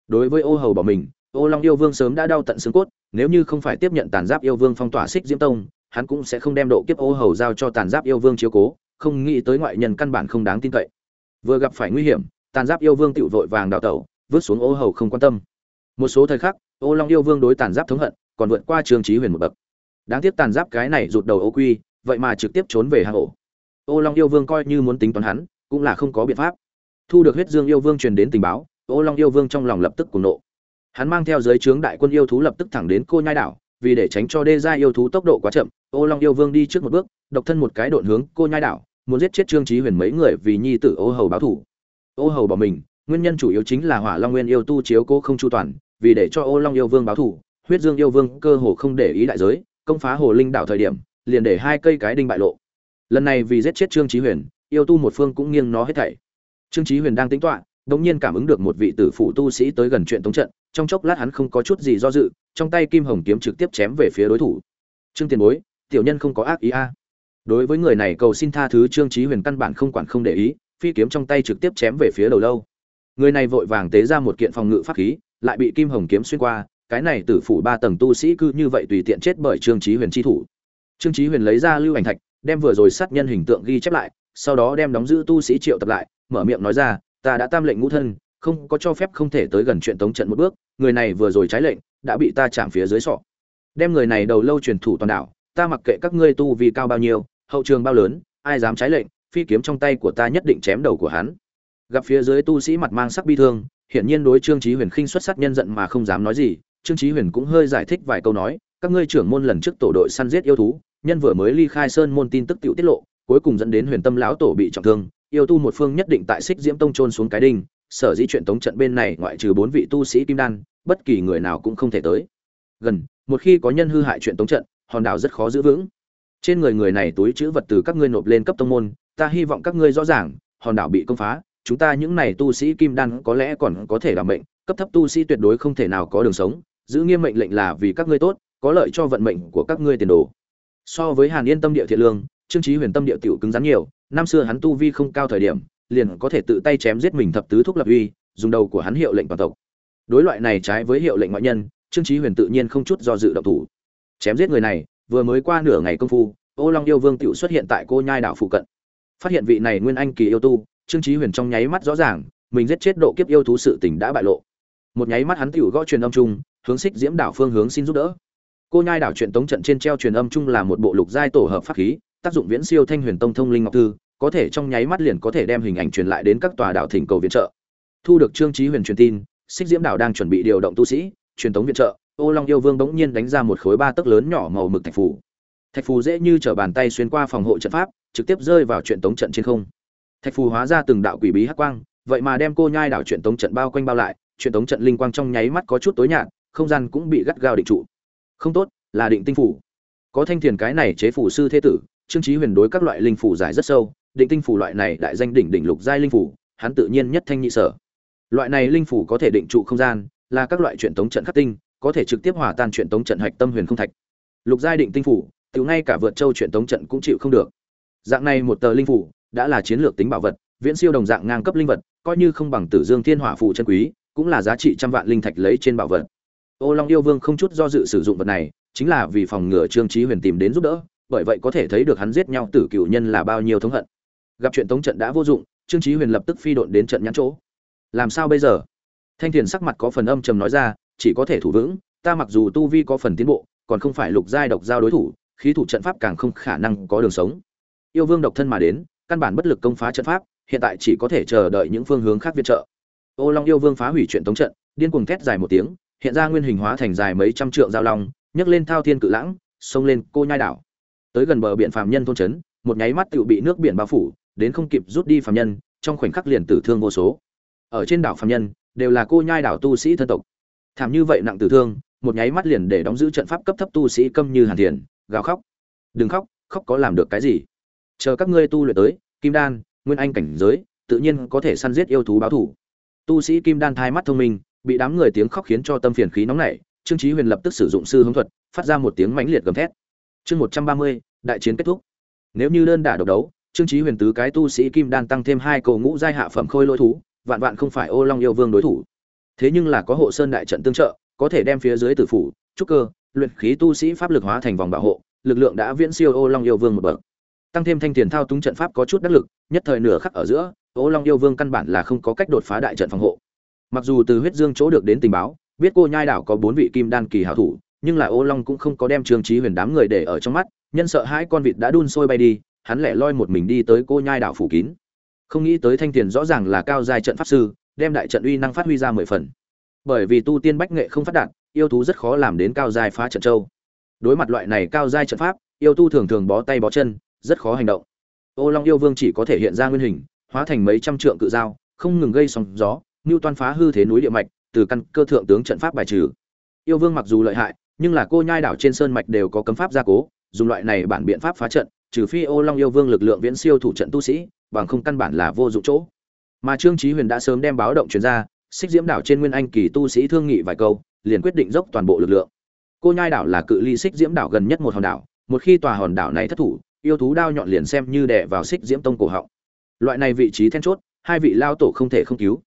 [SPEAKER 1] Đối với ô hầu bỏ mình, ô long yêu vương sớm đã đau tận xương cốt, nếu như không phải tiếp nhận tàn giáp yêu vương phong tỏa xích diễm tông, hắn cũng sẽ không đem độ kiếp ô hầu giao cho tàn giáp yêu vương chiếu cố, không nghĩ tới ngoại nhân căn bản không đáng tin cậy vừa gặp phải nguy hiểm, tàn giáp yêu vương tựu vội vàng đào tẩu, vứt xuống ô hầu không quan tâm. Một số thời khắc, ô long yêu vương đối tàn giáp thống hận, còn vượt qua trường trí huyền một bậc. Đáng tiếc tàn giáp cái này rụt đầu ô quy, vậy mà trực tiếp trốn về hang ổ. Ô long yêu vương coi như muốn tính toán hắn, cũng là không có biện pháp. Thu được huyết dương yêu vương truyền đến tình báo, ô long yêu vương trong lòng lập tức cùng nộ. Hắn mang theo giới trướng đại quân yêu thú lập tức thẳng đến cô nhai đảo, vì để tránh cho đê gia yêu thú tốc độ quá chậm, ô long yêu vương đi trước một bước, độc thân một cái độn hướng cô nhai đảo muốn giết chết trương trí huyền mấy người vì nhi tử ô hầu báo thủ ô hầu bỏ mình, nguyên nhân chủ yếu chính là hỏa long nguyên yêu tu chiếu cố không chu toàn, vì để cho ô long yêu vương báo thủ huyết dương yêu vương cơ hồ không để ý đại giới, công phá hồ linh đảo thời điểm, liền để hai cây cái đinh bại lộ. Lần này vì giết chết trương trí huyền, yêu tu một phương cũng nghiêng nó hết thảy. Trương trí huyền đang tính toán, đống nhiên cảm ứng được một vị tử phụ tu sĩ tới gần chuyện tống trận, trong chốc lát hắn không có chút gì do dự, trong tay kim hồng kiếm trực tiếp chém về phía đối thủ. Trương tiền bối, tiểu nhân không có ác ý a đối với người này cầu xin tha thứ trương chí huyền căn bản không quản không để ý, phi kiếm trong tay trực tiếp chém về phía đầu lâu. Người này vội vàng tế ra một kiện phòng ngự pháp khí, lại bị kim hồng kiếm xuyên qua, cái này tử phủ ba tầng tu sĩ cứ như vậy tùy tiện chết bởi trương chí huyền chi thủ. Trương chí huyền lấy ra lưu ảnh thạch, đem vừa rồi sát nhân hình tượng ghi chép lại, sau đó đem đóng giữ tu sĩ triệu tập lại, mở miệng nói ra, ta đã tam lệnh ngũ thân, không có cho phép không thể tới gần chuyện tống trận một bước, người này vừa rồi trái lệnh, đã bị ta chạm phía dưới sọ. Đem người này đầu lâu truyền thủ toàn đảo, ta mặc kệ các ngươi tu vì cao bao nhiêu hậu trường bao lớn, ai dám trái lệnh, phi kiếm trong tay của ta nhất định chém đầu của hắn. Gặp phía dưới tu sĩ mặt mang sắc bi thương, hiển nhiên đối trương chí huyền khinh xuất sắc nhân giận mà không dám nói gì, trương chí huyền cũng hơi giải thích vài câu nói, các ngươi trưởng môn lần trước tổ đội săn giết yêu thú, nhân vừa mới ly khai sơn môn tin tức tiểu tiết lộ, cuối cùng dẫn đến huyền tâm lão tổ bị trọng thương, yêu tu một phương nhất định tại xích diễm tông trôn xuống cái đinh, sở dĩ chuyện tống trận bên này ngoại trừ bốn vị tu sĩ kim đan, bất kỳ người nào cũng không thể tới. Gần, một khi có nhân hư hại chuyện tống trận, hòn đảo rất khó giữ vững trên người người này túi chữ vật từ các ngươi nộp lên cấp tông môn, ta hy vọng các ngươi rõ ràng, hòn đảo bị công phá, chúng ta những này tu sĩ kim đan có lẽ còn có thể làm mệnh, cấp thấp tu sĩ tuyệt đối không thể nào có đường sống, giữ nghiêm mệnh lệnh là vì các ngươi tốt, có lợi cho vận mệnh của các ngươi tiền đồ. So với hàn yên tâm địa thiện lương, trương trí huyền tâm địa tiểu cứng rắn nhiều, năm xưa hắn tu vi không cao thời điểm, liền có thể tự tay chém giết mình thập tứ thúc lập uy, dùng đầu của hắn hiệu lệnh toàn tộc. Đối loại này trái với hiệu lệnh ngoại nhân, trương trí huyền tự nhiên không chút do dự động thủ. Chém giết người này vừa mới qua nửa ngày công phu, ô long yêu vương tựu xuất hiện tại cô nhai đảo phụ cận. Phát hiện vị này nguyên anh kỳ yêu tu, trương trí huyền trong nháy mắt rõ ràng, mình giết chết độ kiếp yêu thú sự tình đã bại lộ. Một nháy mắt hắn tiểu gõ truyền âm chung, hướng xích diễm đảo phương hướng xin giúp đỡ. Cô nhai đảo truyền tống trận trên treo truyền âm chung là một bộ lục giai tổ hợp pháp khí, tác dụng viễn siêu thanh huyền tông thông linh ngọc thư, có thể trong nháy mắt liền có thể đem hình ảnh truyền lại đến các tòa đảo thỉnh cầu viện trợ. Thu được trương trí huyền truyền tin xích diễm đảo đang chuẩn bị điều động tu sĩ, truyền tống viện trợ ô long yêu vương bỗng nhiên đánh ra một khối ba tấc lớn nhỏ màu mực thạch phù. Thạch phù dễ như trở bàn tay xuyên qua phòng hộ trận pháp, trực tiếp rơi vào chuyện tống trận trên không. Thạch phù hóa ra từng đạo quỷ bí hắc quang, vậy mà đem cô nhai đảo chuyện tống trận bao quanh bao lại, chuyện tống trận linh quang trong nháy mắt có chút tối nhạt, không gian cũng bị gắt gao định trụ. Không tốt, là định tinh phủ có thanh thiền cái này chế phủ sư thế tử, trương trí huyền đối các loại linh phủ giải rất sâu, định tinh phủ loại này đại danh đỉnh đỉnh lục giai linh phủ hắn tự nhiên nhất thanh nhị sở. Loại này linh phủ có thể định trụ không gian, là các loại chuyện tống trận khắc tinh có thể trực tiếp hòa tan chuyện tống trận hạch tâm huyền không thạch. Lục giai định tinh phủ tự ngay cả vượt châu chuyện tống trận cũng chịu không được. Dạng này một tờ linh phủ đã là chiến lược tính bảo vật, viễn siêu đồng dạng ngang cấp linh vật, coi như không bằng tử dương thiên hỏa phù chân quý, cũng là giá trị trăm vạn linh thạch lấy trên bảo vật. Ô long yêu vương không chút do dự sử dụng vật này, chính là vì phòng ngừa trương trí huyền tìm đến giúp đỡ, bởi vậy có thể thấy được hắn giết nhau tử cựu nhân là bao nhiêu thống hận. Gặp chuyện tống trận đã vô dụng, trương trí huyền lập tức phi độn đến trận nhãn chỗ. Làm sao bây giờ? Thanh thiền sắc mặt có phần âm trầm nói ra chỉ có thể thủ vững, ta mặc dù tu vi có phần tiến bộ, còn không phải lục giai độc giao đối thủ, khí thủ trận pháp càng không khả năng có đường sống. Yêu vương độc thân mà đến, căn bản bất lực công phá trận pháp, hiện tại chỉ có thể chờ đợi những phương hướng khác viện trợ. Ô long yêu vương phá hủy chuyện tống trận, điên cuồng thét dài một tiếng, hiện ra nguyên hình hóa thành dài mấy trăm trượng giao long, nhấc lên thao thiên cự lãng, xông lên cô nhai đảo. Tới gần bờ biển phàm nhân thôn trấn, một nháy mắt tự bị nước biển bao phủ, đến không kịp rút đi phàm nhân, trong khoảnh khắc liền tử thương vô số. Ở trên đảo phàm nhân, đều là cô nhai đảo tu sĩ thân tộc thảm như vậy nặng tử thương, một nháy mắt liền để đóng giữ trận pháp cấp thấp tu sĩ câm như hàn thiền, gào khóc. Đừng khóc khóc có làm được cái gì? Chờ các ngươi tu luyện tới, kim đan, nguyên anh cảnh giới, tự nhiên có thể săn giết yêu thú báo thủ. Tu sĩ kim đan thai mắt thông minh, bị đám người tiếng khóc khiến cho tâm phiền khí nóng nảy, trương chí huyền lập tức sử dụng sư hướng thuật, phát ra một tiếng mãnh liệt gầm thét. Chương một trăm ba mươi, đại chiến kết thúc. Nếu như đơn đả độc đấu, trương chí huyền tứ cái tu sĩ kim đan tăng thêm hai cầu ngũ giai hạ phẩm khôi lôi thú, vạn vạn không phải ô long yêu vương đối thủ thế nhưng là có hộ sơn đại trận tương trợ, có thể đem phía dưới tử phủ, trúc cơ, luyện khí tu sĩ pháp lực hóa thành vòng bảo hộ, lực lượng đã viễn siêu ô long yêu vương một bậc. Tăng thêm thanh tiền thao túng trận pháp có chút đắc lực, nhất thời nửa khắc ở giữa, ô long yêu vương căn bản là không có cách đột phá đại trận phòng hộ. Mặc dù từ huyết dương chỗ được đến tình báo, biết cô nhai đảo có bốn vị kim đan kỳ hảo thủ, nhưng là ô long cũng không có đem trương trí huyền đám người để ở trong mắt, nhân sợ hai con vịt đã đun sôi bay đi, hắn lẻ loi một mình đi tới cô nhai đảo phủ kín. Không nghĩ tới thanh tiền rõ ràng là cao giai trận pháp sư đem đại trận uy năng phát huy ra mười phần. Bởi vì tu tiên bách nghệ không phát đạt, yêu thú rất khó làm đến cao giai phá trận châu. Đối mặt loại này cao giai trận pháp, yêu tu thường thường bó tay bó chân, rất khó hành động. Ô long yêu vương chỉ có thể hiện ra nguyên hình, hóa thành mấy trăm trượng cự dao, không ngừng gây sóng gió như toan phá hư thế núi địa mạch, từ căn cơ thượng tướng trận pháp bài trừ. Yêu vương mặc dù lợi hại, nhưng là cô nhai đảo trên sơn mạch đều có cấm pháp gia cố, dùng loại này bản biện pháp phá trận, trừ phi ô long yêu vương lực lượng viễn siêu thủ trận tu sĩ, bằng không căn bản là vô dụng chỗ mà trương chí huyền đã sớm đem báo động truyền ra, xích diễm đảo trên nguyên anh kỳ tu sĩ thương nghị vài câu, liền quyết định dốc toàn bộ lực lượng. Cô nhai đảo là cự ly xích diễm đảo gần nhất một hòn đảo, một khi tòa hòn đảo này thất thủ, yêu thú đao nhọn liền xem như đè vào xích diễm tông cổ họng. Loại này vị trí then chốt, hai vị lao tổ không thể không cứu.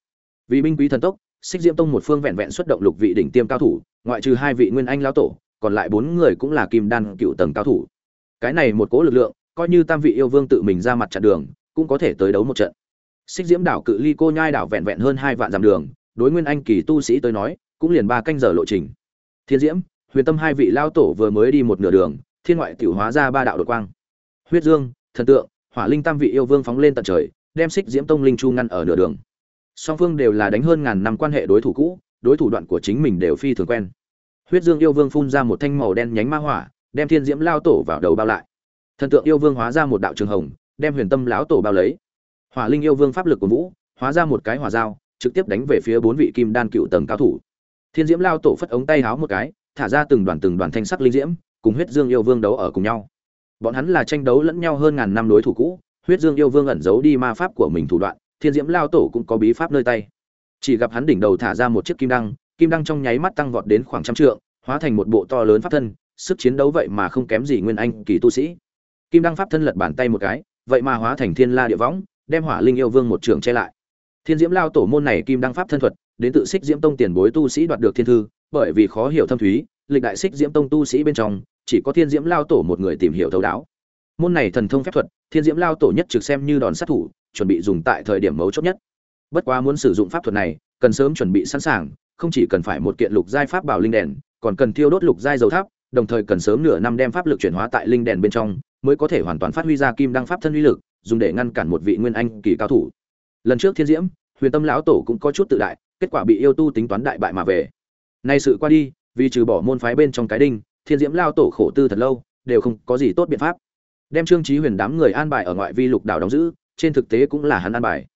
[SPEAKER 1] Vì binh quý thần tốc, xích diễm tông một phương vẹn vẹn xuất động lục vị đỉnh tiêm cao thủ, ngoại trừ hai vị nguyên anh lao tổ, còn lại bốn người cũng là kim đan cựu tầng cao thủ. Cái này một cố lực lượng, coi như tam vị yêu vương tự mình ra mặt chặn đường, cũng có thể tới đấu một trận xích diễm đảo cự ly cô nhai đảo vẹn vẹn hơn hai vạn dặm đường, đối nguyên anh kỳ tu sĩ tới nói, cũng liền ba canh giờ lộ trình. Thiên diễm, huyền tâm hai vị lao tổ vừa mới đi một nửa đường, thiên ngoại tiểu hóa ra ba đạo đột quang. Huyết dương, thần tượng, hỏa linh tam vị yêu vương phóng lên tận trời, đem xích diễm tông linh chu ngăn ở nửa đường. Song phương đều là đánh hơn ngàn năm quan hệ đối thủ cũ, đối thủ đoạn của chính mình đều phi thường quen. Huyết dương yêu vương phun ra một thanh màu đen nhánh ma hỏa, đem thiên diễm lao tổ vào đầu bao lại. Thần tượng yêu vương hóa ra một đạo trường hồng, đem huyền tâm lão tổ bao lấy hỏa linh yêu vương pháp lực của vũ, hóa ra một cái hỏa dao, trực tiếp đánh về phía bốn vị kim đan cựu tầng cao thủ. Thiên diễm lao tổ phất ống tay háo một cái, thả ra từng đoàn từng đoàn thanh sắc linh diễm, cùng huyết dương yêu vương đấu ở cùng nhau. Bọn hắn là tranh đấu lẫn nhau hơn ngàn năm đối thủ cũ, huyết dương yêu vương ẩn giấu đi ma pháp của mình thủ đoạn, thiên diễm lao tổ cũng có bí pháp nơi tay. Chỉ gặp hắn đỉnh đầu thả ra một chiếc kim đăng kim đăng trong nháy mắt tăng vọt đến khoảng trăm trượng, hóa thành một bộ to lớn pháp thân, sức chiến đấu vậy mà không kém gì nguyên anh kỳ tu sĩ. Kim đăng pháp thân lật bàn tay một cái, vậy mà hóa thành thiên la địa võng đem hỏa linh yêu vương một trường che lại. Thiên diễm lao tổ môn này kim đăng pháp thân thuật, đến tự xích diễm tông tiền bối tu sĩ đoạt được thiên thư, bởi vì khó hiểu thâm thúy, lịch đại xích diễm tông tu sĩ bên trong, chỉ có thiên diễm lao tổ một người tìm hiểu thấu đáo. Môn này thần thông phép thuật, thiên diễm lao tổ nhất trực xem như đòn sát thủ, chuẩn bị dùng tại thời điểm mấu chốt nhất. Bất quá muốn sử dụng pháp thuật này, cần sớm chuẩn bị sẵn sàng, không chỉ cần phải một kiện lục giai pháp bảo linh đèn, còn cần thiêu đốt lục giai dầu tháp, đồng thời cần sớm nửa năm đem pháp lực chuyển hóa tại linh đèn bên trong, mới có thể hoàn toàn phát huy ra kim đăng pháp thân uy lực dùng để ngăn cản một vị nguyên anh kỳ cao thủ. Lần trước thiên diễm, huyền tâm lão tổ cũng có chút tự đại, kết quả bị yêu tu tính toán đại bại mà về. Nay sự qua đi, vì trừ bỏ môn phái bên trong cái đinh, thiên diễm lao tổ khổ tư thật lâu, đều không có gì tốt biện pháp. Đem trương trí huyền đám người an bài ở ngoại vi lục đảo đóng giữ, trên thực tế cũng là hắn an bài.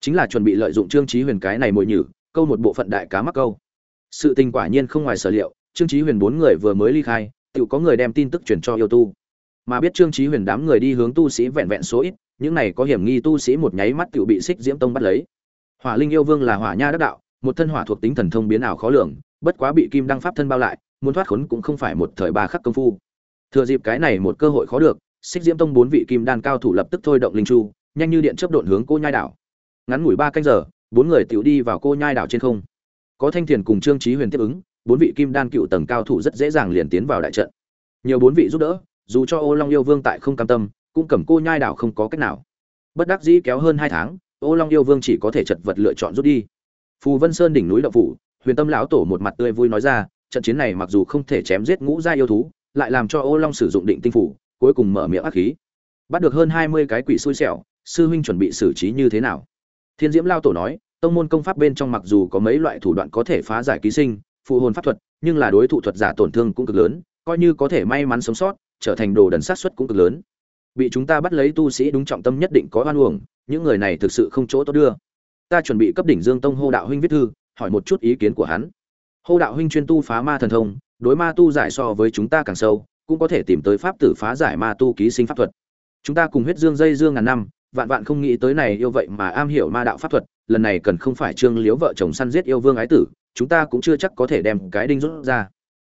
[SPEAKER 1] Chính là chuẩn bị lợi dụng trương trí huyền cái này mồi nhử, câu một bộ phận đại cá mắc câu. Sự tình quả nhiên không ngoài sở liệu, trương trí huyền bốn người vừa mới ly khai, tự có người đem tin tức truyền cho yêu tu. Mà biết trương trí huyền đám người đi hướng tu sĩ vẹn vẹn số ít những này có hiểm nghi tu sĩ một nháy mắt tự bị xích diễm tông bắt lấy. Hỏa linh yêu vương là hỏa nha đắc đạo, một thân hỏa thuộc tính thần thông biến ảo khó lường, bất quá bị kim đăng pháp thân bao lại, muốn thoát khốn cũng không phải một thời ba khắc công phu. Thừa dịp cái này một cơ hội khó được, xích diễm tông bốn vị kim đan cao thủ lập tức thôi động linh chu, nhanh như điện chớp độn hướng cô nhai đảo. Ngắn ngủi ba canh giờ, bốn người tiểu đi vào cô nhai đảo trên không. Có thanh thiền cùng trương trí huyền tiếp ứng, bốn vị kim đan cựu tầng cao thủ rất dễ dàng liền tiến vào đại trận. Nhiều bốn vị giúp đỡ, dù cho ô long yêu vương tại không cam tâm cũng cầm cô nhai đảo không có cách nào. Bất đắc dĩ kéo hơn hai tháng, ô long yêu vương chỉ có thể chật vật lựa chọn rút đi. Phù vân sơn đỉnh núi đậu phủ, huyền tâm lão tổ một mặt tươi vui nói ra, trận chiến này mặc dù không thể chém giết ngũ gia yêu thú, lại làm cho ô long sử dụng định tinh phủ, cuối cùng mở miệng ác khí. Bắt được hơn hai mươi cái quỷ xui xẻo, sư huynh chuẩn bị xử trí như thế nào? Thiên diễm lao tổ nói, tông môn công pháp bên trong mặc dù có mấy loại thủ đoạn có thể phá giải ký sinh phụ hồn pháp thuật, nhưng là đối thủ thuật giả tổn thương cũng cực lớn, coi như có thể may mắn sống sót, trở thành đồ đần sát xuất cũng cực lớn bị chúng ta bắt lấy tu sĩ đúng trọng tâm nhất định có oan uổng, những người này thực sự không chỗ tốt đưa. Ta chuẩn bị cấp đỉnh dương tông hô đạo huynh viết thư, hỏi một chút ý kiến của hắn. Hô đạo huynh chuyên tu phá ma thần thông, đối ma tu giải so với chúng ta càng sâu, cũng có thể tìm tới pháp tử phá giải ma tu ký sinh pháp thuật. Chúng ta cùng huyết dương dây dương ngàn năm, vạn vạn không nghĩ tới này yêu vậy mà am hiểu ma đạo pháp thuật, lần này cần không phải trương liếu vợ chồng săn giết yêu vương ái tử, chúng ta cũng chưa chắc có thể đem cái đinh rút ra.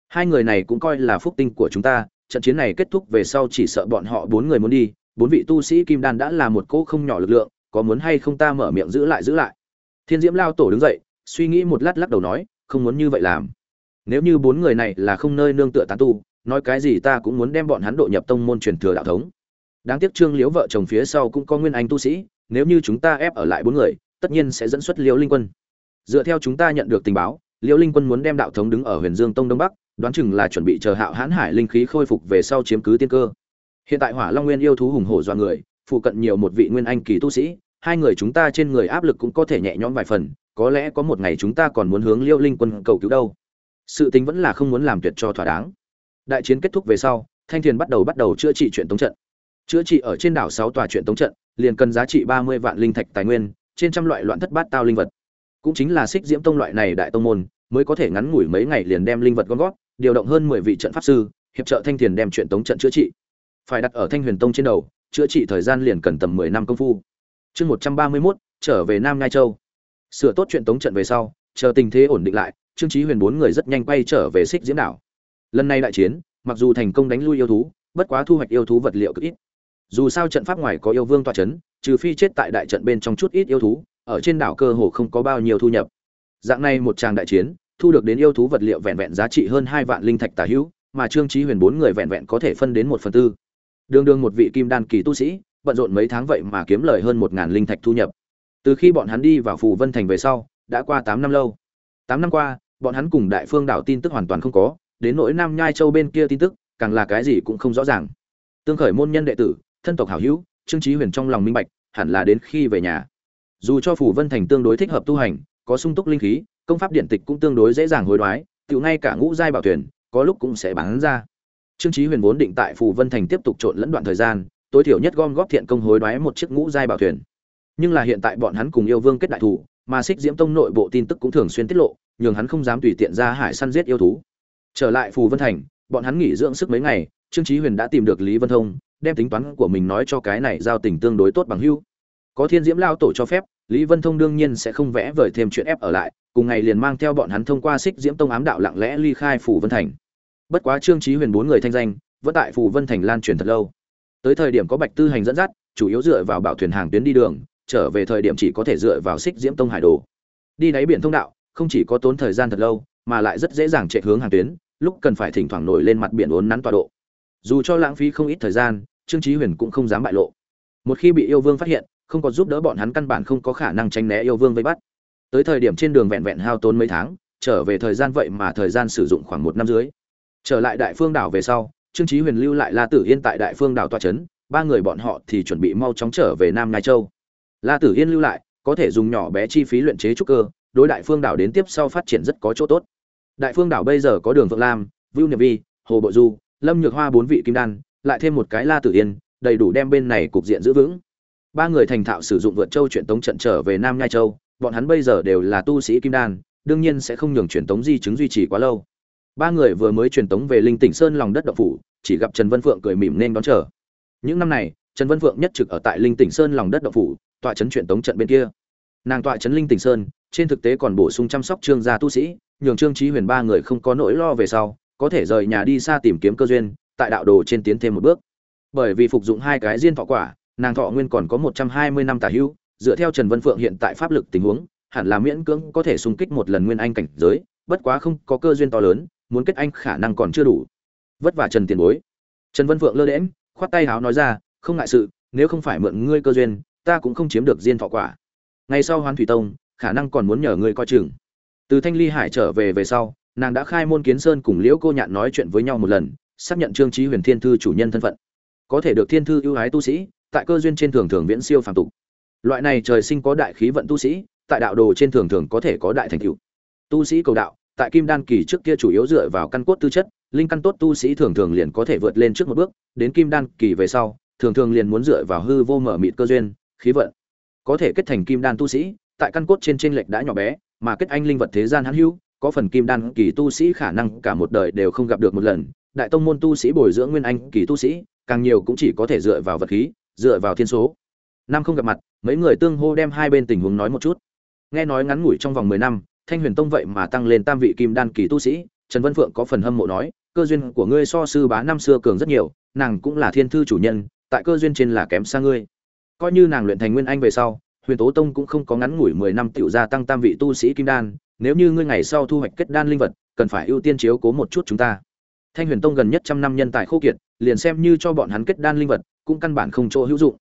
[SPEAKER 1] Hai người này cũng coi là phúc tinh của chúng ta trận chiến này kết thúc về sau chỉ sợ bọn họ bốn người muốn đi, bốn vị tu sĩ kim đan đã là một cỗ không nhỏ lực lượng, có muốn hay không ta mở miệng giữ lại giữ lại. Thiên diễm lao tổ đứng dậy, suy nghĩ một lát lắc đầu nói, không muốn như vậy làm. Nếu như bốn người này là không nơi nương tựa tán tu, nói cái gì ta cũng muốn đem bọn hắn độ nhập tông môn truyền thừa đạo thống. Đáng tiếc trương liễu vợ chồng phía sau cũng có nguyên anh tu sĩ, nếu như chúng ta ép ở lại bốn người, tất nhiên sẽ dẫn xuất liễu linh quân. Dựa theo chúng ta nhận được tình báo, liễu linh quân muốn đem đạo thống đứng ở huyền dương tông đông bắc đoán chừng là chuẩn bị chờ hạo hãn hải linh khí khôi phục về sau chiếm cứ tiên cơ. Hiện tại hỏa long nguyên yêu thú hùng hổ do người, phụ cận nhiều một vị nguyên anh kỳ tu sĩ, hai người chúng ta trên người áp lực cũng có thể nhẹ nhõm vài phần, có lẽ có một ngày chúng ta còn muốn hướng liêu linh quân cầu cứu đâu. Sự tính vẫn là không muốn làm tuyệt cho thỏa đáng. Đại chiến kết thúc về sau, thanh thiền bắt đầu bắt đầu chữa trị chuyện tống trận. Chữa trị ở trên đảo sáu tòa chuyện tống trận, liền cần giá trị ba mươi vạn linh thạch tài nguyên, trên trăm loại loạn thất bát tao linh vật. Cũng chính là xích diễm tông loại này đại tông môn, mới có thể ngắn ngủi mấy ngày liền đem linh vật gom gót điều động hơn mười vị trận pháp sư, hiệp trợ thanh tiền đem chuyện tống trận chữa trị. Phải đặt ở thanh huyền tông trên đầu, chữa trị thời gian liền cần tầm mười năm công phu. Chương một trăm ba mươi mốt, trở về nam ngai châu. Sửa tốt chuyện tống trận về sau, chờ tình thế ổn định lại, trương trí huyền bốn người rất nhanh quay trở về xích diễm đảo. Lần này đại chiến, mặc dù thành công đánh lui yêu thú, bất quá thu hoạch yêu thú vật liệu cực ít. Dù sao trận pháp ngoài có yêu vương tọa chấn, trừ phi chết tại đại trận bên trong chút ít yêu thú, ở trên đảo cơ hồ không có bao nhiêu thu nhập. Dạng này một tràng đại chiến thu được đến yêu thú vật liệu vẹn vẹn giá trị hơn hai vạn linh thạch tả hữu, mà trương trí huyền bốn người vẹn vẹn có thể phân đến một phần tư. Đương đương một vị kim đan kỳ tu sĩ, bận rộn mấy tháng vậy mà kiếm lời hơn một ngàn linh thạch thu nhập. Từ khi bọn hắn đi vào phù vân thành về sau, đã qua tám năm lâu. Tám năm qua, bọn hắn cùng đại phương đảo tin tức hoàn toàn không có, đến nỗi nam nhai châu bên kia tin tức, càng là cái gì cũng không rõ ràng. Tương khởi môn nhân đệ tử, thân tộc hảo hữu, trương trí huyền trong lòng minh bạch, hẳn là đến khi về nhà. Dù cho phủ vân thành tương đối thích hợp tu hành, có sung túc linh khí công pháp điện tịch cũng tương đối dễ dàng hối đoái tự ngay cả ngũ giai bảo thuyền, có lúc cũng sẽ bán ra. Trương Chí huyền vốn định tại phù vân thành tiếp tục trộn lẫn đoạn thời gian, tối thiểu nhất gom góp thiện công hối đoái một chiếc ngũ giai bảo thuyền. Nhưng là hiện tại bọn hắn cùng yêu vương kết đại thủ, mà xích diễm tông nội bộ tin tức cũng thường xuyên tiết lộ, nhường hắn không dám tùy tiện ra hải săn giết yêu thú. Trở lại phù vân thành, bọn hắn nghỉ dưỡng sức mấy ngày, trương chí huyền đã tìm được lý vân thông, đem tính toán của mình nói cho cái này giao tình tương đối tốt bằng hữu có thiên diễm lao tổ cho phép, lý vân thông đương nhiên sẽ không vẽ vời thêm chuyện ép ở lại, cùng ngày liền mang theo bọn hắn thông qua xích diễm tông ám đạo lặng lẽ ly khai phủ vân thành. Bất quá trương trí huyền bốn người thanh danh, vẫn tại phủ vân thành lan truyền thật lâu. Tới thời điểm có bạch tư hành dẫn dắt, chủ yếu dựa vào bảo thuyền hàng tuyến đi đường, trở về thời điểm chỉ có thể dựa vào xích diễm tông hải đồ. Đi đáy biển thông đạo, không chỉ có tốn thời gian thật lâu, mà lại rất dễ dàng chạy hướng hàng tuyến, lúc cần phải thỉnh thoảng nổi lên mặt biển uốn nắn tọa độ. Dù cho lãng phí không ít thời gian, trương trí huyền cũng không dám bại lộ. Một khi bị yêu vương phát hiện không có giúp đỡ bọn hắn căn bản không có khả năng tránh né yêu vương vây bắt. Tới thời điểm trên đường vẹn vẹn hao tốn mấy tháng, trở về thời gian vậy mà thời gian sử dụng khoảng một năm dưới trở lại đại phương đảo về sau, trương chí huyền lưu lại la tử yên tại đại phương đảo tọa chấn, ba người bọn họ thì chuẩn bị mau chóng trở về nam ngai châu. La tử yên lưu lại, có thể dùng nhỏ bé chi phí luyện chế trúc cơ, đối đại phương đảo đến tiếp sau phát triển rất có chỗ tốt. Đại phương đảo bây giờ có đường vượng lam, vưu niệm vi, hồ bộ du, lâm nhược hoa bốn vị kim đan, lại thêm một cái la tử yên, đầy đủ đem bên này cục diện giữ vững ba người thành thạo sử dụng vượt châu truyền tống trận trở về nam nhai châu, bọn hắn bây giờ đều là tu sĩ kim đan, đương nhiên sẽ không nhường truyền tống di chứng duy trì quá lâu. Ba người vừa mới truyền tống về linh tỉnh sơn lòng đất Động phủ, chỉ gặp trần vân phượng cười mỉm nên đón chờ. Những năm này, trần vân phượng nhất trực ở tại linh tỉnh sơn lòng đất Động phủ, tọa trấn truyền tống trận bên kia. Nàng tọa trấn linh tỉnh sơn, trên thực tế còn bổ sung chăm sóc trương gia tu sĩ, nhường trương trí huyền ba người không có nỗi lo về sau, có thể rời nhà đi xa tìm kiếm cơ duyên, tại đạo đồ trên tiến thêm một bước. Bởi vì phục dụng hai cái diên thọ quả nàng thọ nguyên còn có một trăm hai mươi năm tả hữu dựa theo trần vân phượng hiện tại pháp lực tình huống hẳn là miễn cưỡng có thể xung kích một lần nguyên anh cảnh giới bất quá không có cơ duyên to lớn muốn kết anh khả năng còn chưa đủ. Vất vả trần tiền bối. Trần vân phượng lơ đễnh, khoát tay háo nói ra không ngại sự nếu không phải mượn ngươi cơ duyên ta cũng không chiếm được diên thọ quả. Ngày sau hoán thủy tông khả năng còn muốn nhờ ngươi coi chừng. Từ thanh ly hải trở về về sau nàng đã khai môn kiến sơn cùng liễu cô nhạn nói chuyện với nhau một lần xác nhận trương trí huyền thiên thư chủ nhân thân phận. Có thể được thiên thư ưu ái tu sĩ tại cơ duyên trên thường thường viễn siêu phàm tục. Loại này trời sinh có đại khí vận tu sĩ, tại đạo đồ trên thường thường có thể có đại thành tựu. Tu sĩ cầu đạo, tại kim đan kỳ trước kia chủ yếu dựa vào căn cốt tư chất, linh căn tốt tu sĩ thường thường liền có thể vượt lên trước một bước, đến kim đan kỳ về sau, thường thường liền muốn dựa vào hư vô mở mịt cơ duyên, khí vận. Có thể kết thành kim đan tu sĩ, tại căn cốt trên trên lệch đã nhỏ bé, mà kết anh linh vật thế gian hãn hữu, có phần kim đan kỳ tu sĩ khả năng cả một đời đều không gặp được một lần. Đại tông môn tu sĩ bồi dưỡng nguyên anh kỳ tu sĩ, càng nhiều cũng chỉ có thể dựa vào vật khí dựa vào thiên số. Năm không gặp mặt, mấy người tương hô đem hai bên tình huống nói một chút. Nghe nói ngắn ngủi trong vòng mười năm, thanh huyền tông vậy mà tăng lên tam vị kim đan kỳ tu sĩ, trần vân phượng có phần hâm mộ nói, cơ duyên của ngươi so sư bá năm xưa cường rất nhiều, nàng cũng là thiên thư chủ nhân, tại cơ duyên trên là kém xa ngươi. Coi như nàng luyện thành nguyên anh về sau, huyền tố tông cũng không có ngắn ngủi mười năm tiểu gia tăng tam vị tu sĩ kim đan, nếu như ngươi ngày sau thu hoạch kết đan linh vật, cần phải ưu tiên chiếu cố một chút chúng ta. Thanh huyền tông gần nhất trăm năm nhân tài khô kiệt, liền xem như cho bọn hắn kết đan linh vật cũng căn bản không chỗ hữu dụng.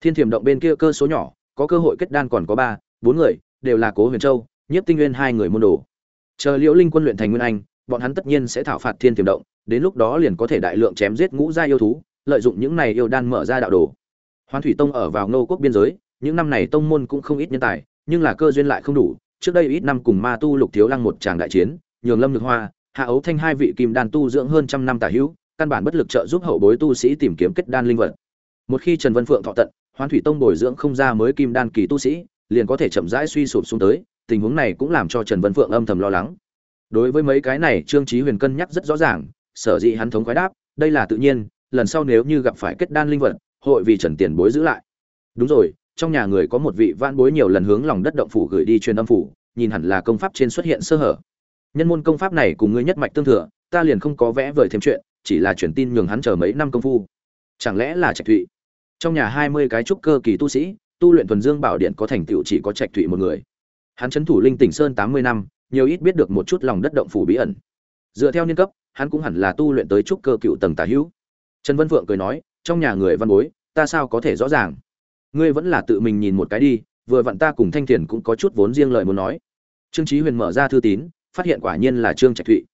[SPEAKER 1] Thiên thiểm động bên kia cơ số nhỏ, có cơ hội kết đan còn có ba, bốn người, đều là cố huyền châu, nhiếp tinh nguyên hai người môn đồ. Chờ liễu linh quân luyện thành nguyên anh, bọn hắn tất nhiên sẽ thảo phạt thiên thiểm động, đến lúc đó liền có thể đại lượng chém giết ngũ gia yêu thú, lợi dụng những này yêu đan mở ra đạo đồ. Hoán thủy tông ở vào nô quốc biên giới, những năm này tông môn cũng không ít nhân tài, nhưng là cơ duyên lại không đủ. Trước đây ít năm cùng ma tu lục thiếu lăng một tràng đại chiến, nhường lâm nhược hoa, hạ ấu thanh hai vị kim đan tu dưỡng hơn trăm năm tả hữu, căn bản bất lực trợ giúp hậu bối tu sĩ tìm kiếm kết đan linh vật một khi trần vân phượng thọ tận, hoán thủy tông bồi dưỡng không ra mới kim đan kỳ tu sĩ, liền có thể chậm rãi suy sụp xuống tới, tình huống này cũng làm cho trần vân phượng âm thầm lo lắng. Đối với mấy cái này, trương trí huyền cân nhắc rất rõ ràng, sở dĩ hắn thống khoái đáp, đây là tự nhiên, lần sau nếu như gặp phải kết đan linh vật, hội vì trần tiền bối giữ lại. Đúng rồi, trong nhà người có một vị van bối nhiều lần hướng lòng đất động phủ gửi đi truyền âm phủ, nhìn hẳn là công pháp trên xuất hiện sơ hở. Nhân môn công pháp này cùng ngươi nhất mạch tương thừa, ta liền không có vẽ vời thêm chuyện, chỉ là truyền tin nhường hắn chờ mấy năm công phu. Chẳng lẽ là trạch thụy? Trong nhà hai mươi cái trúc cơ kỳ tu sĩ, tu luyện thuần dương bảo điện có thành tựu chỉ có trạch thụy một người. Hắn trấn thủ linh tỉnh sơn tám mươi năm, nhiều ít biết được một chút lòng đất động phủ bí ẩn. Dựa theo niên cấp, hắn cũng hẳn là tu luyện tới trúc cơ cựu tầng tà hữu. Trần vân phượng cười nói, trong nhà người văn bối, ta sao có thể rõ ràng? Ngươi vẫn là tự mình nhìn một cái đi, vừa vặn ta cùng thanh thiền cũng có chút vốn riêng lời muốn nói. Trương trí huyền mở ra thư tín, phát hiện quả nhiên là trương trạch thụy.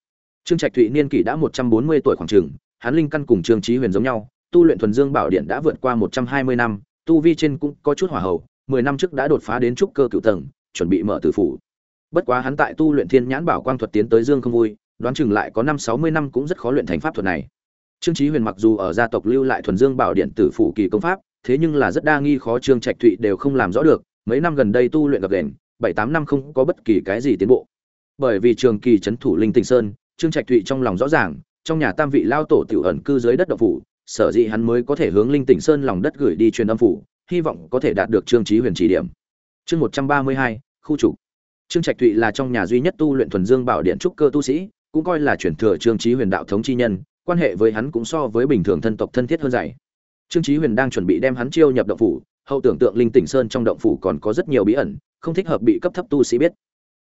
[SPEAKER 1] Trương trạch thụy niên kỷ đã một trăm bốn mươi tuổi khoảng trường hắn linh căn cùng trương trí huyền giống nhau tu luyện thuần dương bảo điện đã vượt qua một trăm hai mươi năm, tu vi trên cũng có chút hỏa hậu mười năm trước đã đột phá đến trúc cơ cựu tầng, chuẩn bị mở tử phủ. Bất quá hắn tại tu luyện thiên nhãn bảo quang thuật tiến tới dương không vui, đoán chừng lại có năm sáu mươi năm cũng rất khó luyện thành pháp thuật này. Trương Chí huyền mặc dù ở gia tộc lưu lại thuần dương bảo điện tử phủ kỳ công pháp, thế nhưng là rất đa nghi khó trương trạch thụy đều không làm rõ được, mấy năm gần đây tu luyện gặp đèn bảy tám năm không có bất kỳ cái gì tiến bộ. Bởi vì trường kỳ trấn thủ linh Tinh sơn, trương trạch thụy trong lòng rõ ràng, trong nhà tam vị lao tổ tiểu ẩn cư dưới đất độc phủ sở dĩ hắn mới có thể hướng linh tỉnh sơn lòng đất gửi đi truyền âm phủ, hy vọng có thể đạt được trương trí huyền chỉ điểm. Chương một trăm ba mươi hai, khu trục. Trương trạch thụy là trong nhà duy nhất tu luyện thuần dương bảo điện trúc cơ tu sĩ, cũng coi là chuyển thừa trương trí huyền đạo thống chi nhân, quan hệ với hắn cũng so với bình thường thân tộc thân thiết hơn dày. Trương trí huyền đang chuẩn bị đem hắn chiêu nhập động phủ, hậu tưởng tượng linh tỉnh sơn trong động phủ còn có rất nhiều bí ẩn, không thích hợp bị cấp thấp tu sĩ biết.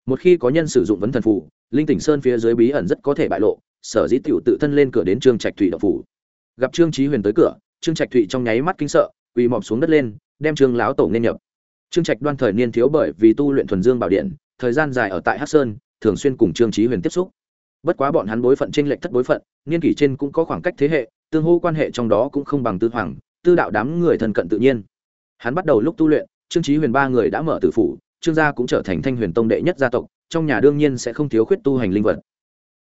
[SPEAKER 1] Một khi có nhân sử dụng vấn thần phủ, linh tỉnh sơn phía dưới bí ẩn rất có thể bại lộ, sở dĩ tiểu tự thân lên cửa đến trương trạch thủy động phủ gặp trương trí huyền tới cửa, trương trạch thụy trong nháy mắt kinh sợ, quỳ mọp xuống đất lên, đem trương lão tổ nên nhập. Trương trạch đoan thời niên thiếu bởi vì tu luyện thuần dương bảo điện, thời gian dài ở tại hắc sơn, thường xuyên cùng trương trí huyền tiếp xúc. Bất quá bọn hắn bối phận trên lệch thất bối phận, niên kỷ trên cũng có khoảng cách thế hệ, tương hô quan hệ trong đó cũng không bằng tư hoàng, tư đạo đám người thân cận tự nhiên. Hắn bắt đầu lúc tu luyện, trương trí huyền ba người đã mở tử phủ, trương gia cũng trở thành thanh huyền tông đệ nhất gia tộc, trong nhà đương nhiên sẽ không thiếu khuyết tu hành linh vật.